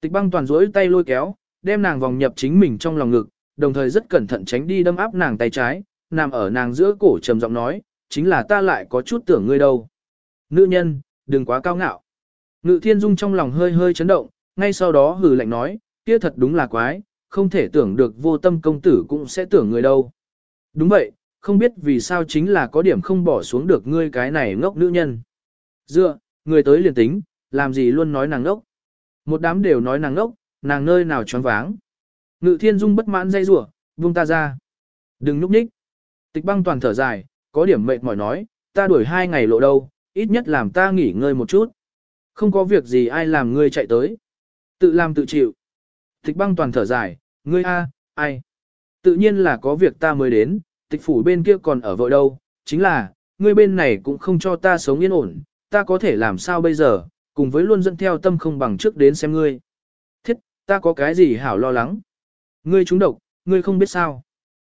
Tịch băng toàn rỗi tay lôi kéo, đem nàng vòng nhập chính mình trong lòng ngực, đồng thời rất cẩn thận tránh đi đâm áp nàng tay trái, nằm ở nàng giữa cổ trầm giọng nói, chính là ta lại có chút tưởng ngươi đâu. Nữ nhân, đừng quá cao ngạo. Ngự thiên dung trong lòng hơi hơi chấn động, ngay sau đó hừ lạnh nói, kia thật đúng là quái, không thể tưởng được vô tâm công tử cũng sẽ tưởng người đâu. Đúng vậy, không biết vì sao chính là có điểm không bỏ xuống được ngươi cái này ngốc nữ nhân. Dựa, người tới liền tính, làm gì luôn nói nàng ngốc. Một đám đều nói nàng ngốc, nàng nơi nào choáng váng. Ngự thiên dung bất mãn dây rủa buông ta ra. Đừng núp nhích. Tịch băng toàn thở dài, có điểm mệt mỏi nói, ta đuổi hai ngày lộ đâu, ít nhất làm ta nghỉ ngơi một chút. Không có việc gì ai làm ngươi chạy tới. Tự làm tự chịu. Tịch băng toàn thở dài, ngươi a, ai. Tự nhiên là có việc ta mới đến, tịch phủ bên kia còn ở vội đâu, chính là, ngươi bên này cũng không cho ta sống yên ổn, ta có thể làm sao bây giờ, cùng với luôn dẫn theo tâm không bằng trước đến xem ngươi. Thiết, ta có cái gì hảo lo lắng. Ngươi trúng độc, ngươi không biết sao.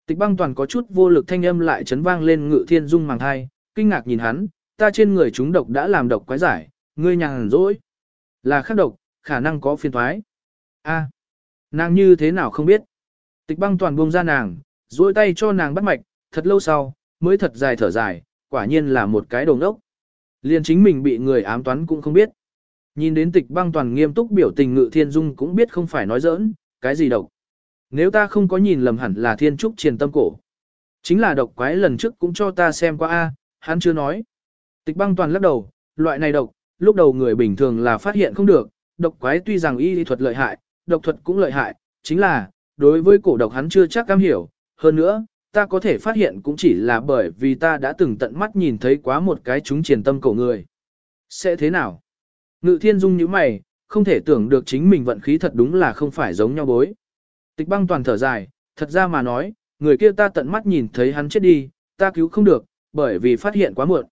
Tịch băng toàn có chút vô lực thanh âm lại chấn vang lên ngự thiên dung màng thai, kinh ngạc nhìn hắn, ta trên người chúng độc đã làm độc quái giải, ngươi nhàn rỗi. Là khắc độc, khả năng có phiền thoái. a nàng như thế nào không biết. Tịch băng toàn buông ra nàng, duỗi tay cho nàng bắt mạch, thật lâu sau, mới thật dài thở dài, quả nhiên là một cái đồng ốc. Liền chính mình bị người ám toán cũng không biết. Nhìn đến tịch băng toàn nghiêm túc biểu tình ngự thiên dung cũng biết không phải nói giỡn, cái gì độc. Nếu ta không có nhìn lầm hẳn là thiên trúc triền tâm cổ. Chính là độc quái lần trước cũng cho ta xem qua a, hắn chưa nói. Tịch băng toàn lắc đầu, loại này độc, lúc đầu người bình thường là phát hiện không được, độc quái tuy rằng y lý thuật lợi hại, độc thuật cũng lợi hại, chính là, đối với cổ độc hắn chưa chắc cam hiểu, hơn nữa, ta có thể phát hiện cũng chỉ là bởi vì ta đã từng tận mắt nhìn thấy quá một cái chúng triền tâm cổ người. Sẽ thế nào? Ngự thiên dung như mày, không thể tưởng được chính mình vận khí thật đúng là không phải giống nhau bối. Tịch băng toàn thở dài, thật ra mà nói, người kia ta tận mắt nhìn thấy hắn chết đi, ta cứu không được, bởi vì phát hiện quá muộn.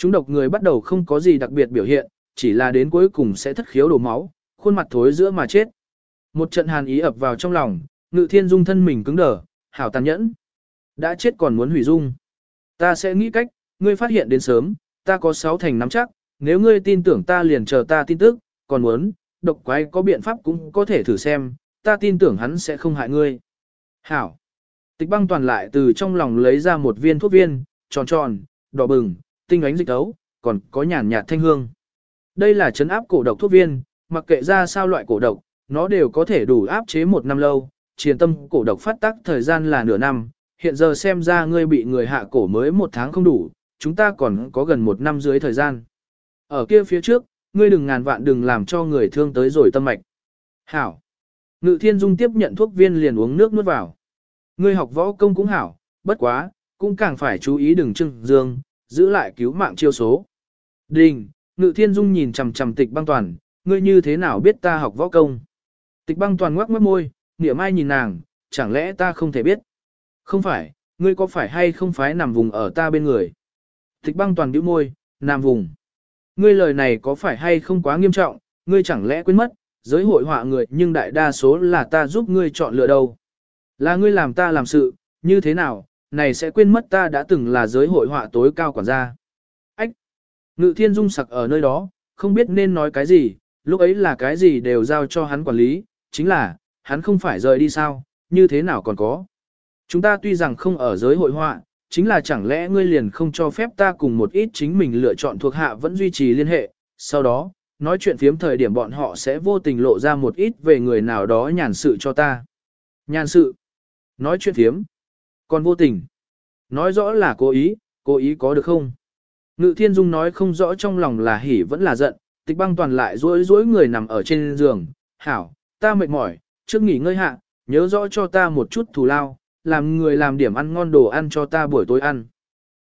Chúng độc người bắt đầu không có gì đặc biệt biểu hiện, chỉ là đến cuối cùng sẽ thất khiếu đổ máu, khuôn mặt thối giữa mà chết. Một trận hàn ý ập vào trong lòng, ngự thiên dung thân mình cứng đờ, hảo tàn nhẫn. Đã chết còn muốn hủy dung. Ta sẽ nghĩ cách, ngươi phát hiện đến sớm, ta có sáu thành nắm chắc, nếu ngươi tin tưởng ta liền chờ ta tin tức, còn muốn, độc quái có biện pháp cũng có thể thử xem, ta tin tưởng hắn sẽ không hại ngươi. Hảo. Tịch băng toàn lại từ trong lòng lấy ra một viên thuốc viên, tròn tròn, đỏ bừng, tinh ánh dịch tấu, còn có nhàn nhạt thanh hương. Đây là chấn áp cổ độc thuốc viên, mặc kệ ra sao loại cổ độc, nó đều có thể đủ áp chế một năm lâu, chiến tâm cổ độc phát tác thời gian là nửa năm, hiện giờ xem ra ngươi bị người hạ cổ mới một tháng không đủ, chúng ta còn có gần một năm dưới thời gian. Ở kia phía trước, ngươi đừng ngàn vạn đừng làm cho người thương tới rồi tâm mạch. Hảo. Ngự thiên dung tiếp nhận thuốc viên liền uống nước nuốt vào. Ngươi học võ công cũng hảo, bất quá, cũng càng phải chú ý đừng trưng dương, giữ lại cứu mạng chiêu số. Đình, ngự thiên dung nhìn chằm chằm tịch băng toàn, ngươi như thế nào biết ta học võ công? Tịch băng toàn ngoác mất môi, nghĩa mai nhìn nàng, chẳng lẽ ta không thể biết? Không phải, ngươi có phải hay không phải nằm vùng ở ta bên người? Tịch băng toàn bĩu môi, nằm vùng. Ngươi lời này có phải hay không quá nghiêm trọng, ngươi chẳng lẽ quên mất, giới hội họa người nhưng đại đa số là ta giúp ngươi chọn lựa đâu. Là ngươi làm ta làm sự, như thế nào, này sẽ quên mất ta đã từng là giới hội họa tối cao quản gia. Ách! Ngự thiên dung sặc ở nơi đó, không biết nên nói cái gì, lúc ấy là cái gì đều giao cho hắn quản lý, chính là, hắn không phải rời đi sao, như thế nào còn có. Chúng ta tuy rằng không ở giới hội họa, chính là chẳng lẽ ngươi liền không cho phép ta cùng một ít chính mình lựa chọn thuộc hạ vẫn duy trì liên hệ, sau đó, nói chuyện phiếm thời điểm bọn họ sẽ vô tình lộ ra một ít về người nào đó nhàn sự cho ta. Nhàn sự, nói chuyện phiếm, còn vô tình, nói rõ là cố ý, cố ý có được không? Ngự thiên dung nói không rõ trong lòng là hỉ vẫn là giận, tịch băng toàn lại rối rối người nằm ở trên giường, hảo, ta mệt mỏi, trước nghỉ ngơi hạ, nhớ rõ cho ta một chút thù lao, làm người làm điểm ăn ngon đồ ăn cho ta buổi tối ăn.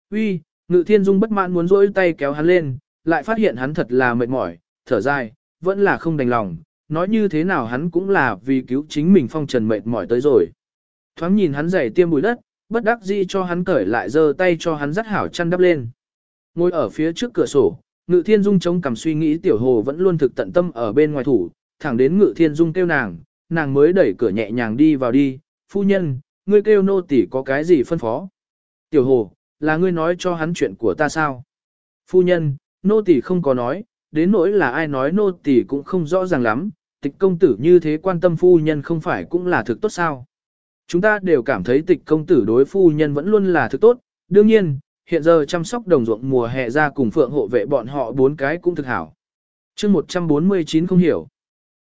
Uy, ngự thiên dung bất mãn muốn rỗi tay kéo hắn lên, lại phát hiện hắn thật là mệt mỏi, thở dài, vẫn là không đành lòng, nói như thế nào hắn cũng là vì cứu chính mình phong trần mệt mỏi tới rồi. Thoáng nhìn hắn giày tiêm bùi đất, bất đắc dĩ cho hắn cởi lại giơ tay cho hắn dắt hảo chăn đắp lên. Ngồi ở phía trước cửa sổ, ngự thiên dung chống cằm suy nghĩ tiểu hồ vẫn luôn thực tận tâm ở bên ngoài thủ, thẳng đến ngự thiên dung kêu nàng, nàng mới đẩy cửa nhẹ nhàng đi vào đi, phu nhân, ngươi kêu nô tỳ có cái gì phân phó? Tiểu hồ, là ngươi nói cho hắn chuyện của ta sao? Phu nhân, nô tỳ không có nói, đến nỗi là ai nói nô tỳ cũng không rõ ràng lắm, tịch công tử như thế quan tâm phu nhân không phải cũng là thực tốt sao? Chúng ta đều cảm thấy tịch công tử đối phu nhân vẫn luôn là thứ tốt, đương nhiên, hiện giờ chăm sóc đồng ruộng mùa hè ra cùng phượng hộ vệ bọn họ bốn cái cũng thực hảo. chương 149 không hiểu.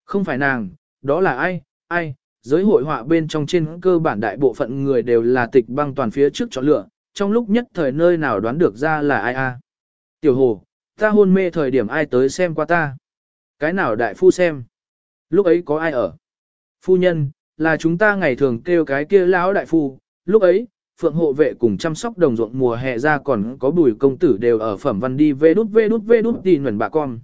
Không phải nàng, đó là ai, ai, giới hội họa bên trong trên cơ bản đại bộ phận người đều là tịch băng toàn phía trước chọn lựa, trong lúc nhất thời nơi nào đoán được ra là ai a. Tiểu hồ, ta hôn mê thời điểm ai tới xem qua ta. Cái nào đại phu xem. Lúc ấy có ai ở. Phu nhân, là chúng ta ngày thường kêu cái kia lão đại phu, lúc ấy, phượng hộ vệ cùng chăm sóc đồng ruộng mùa hè ra còn có bùi công tử đều ở phẩm văn đi vê đút vê đút vê đút tì nguồn bà con.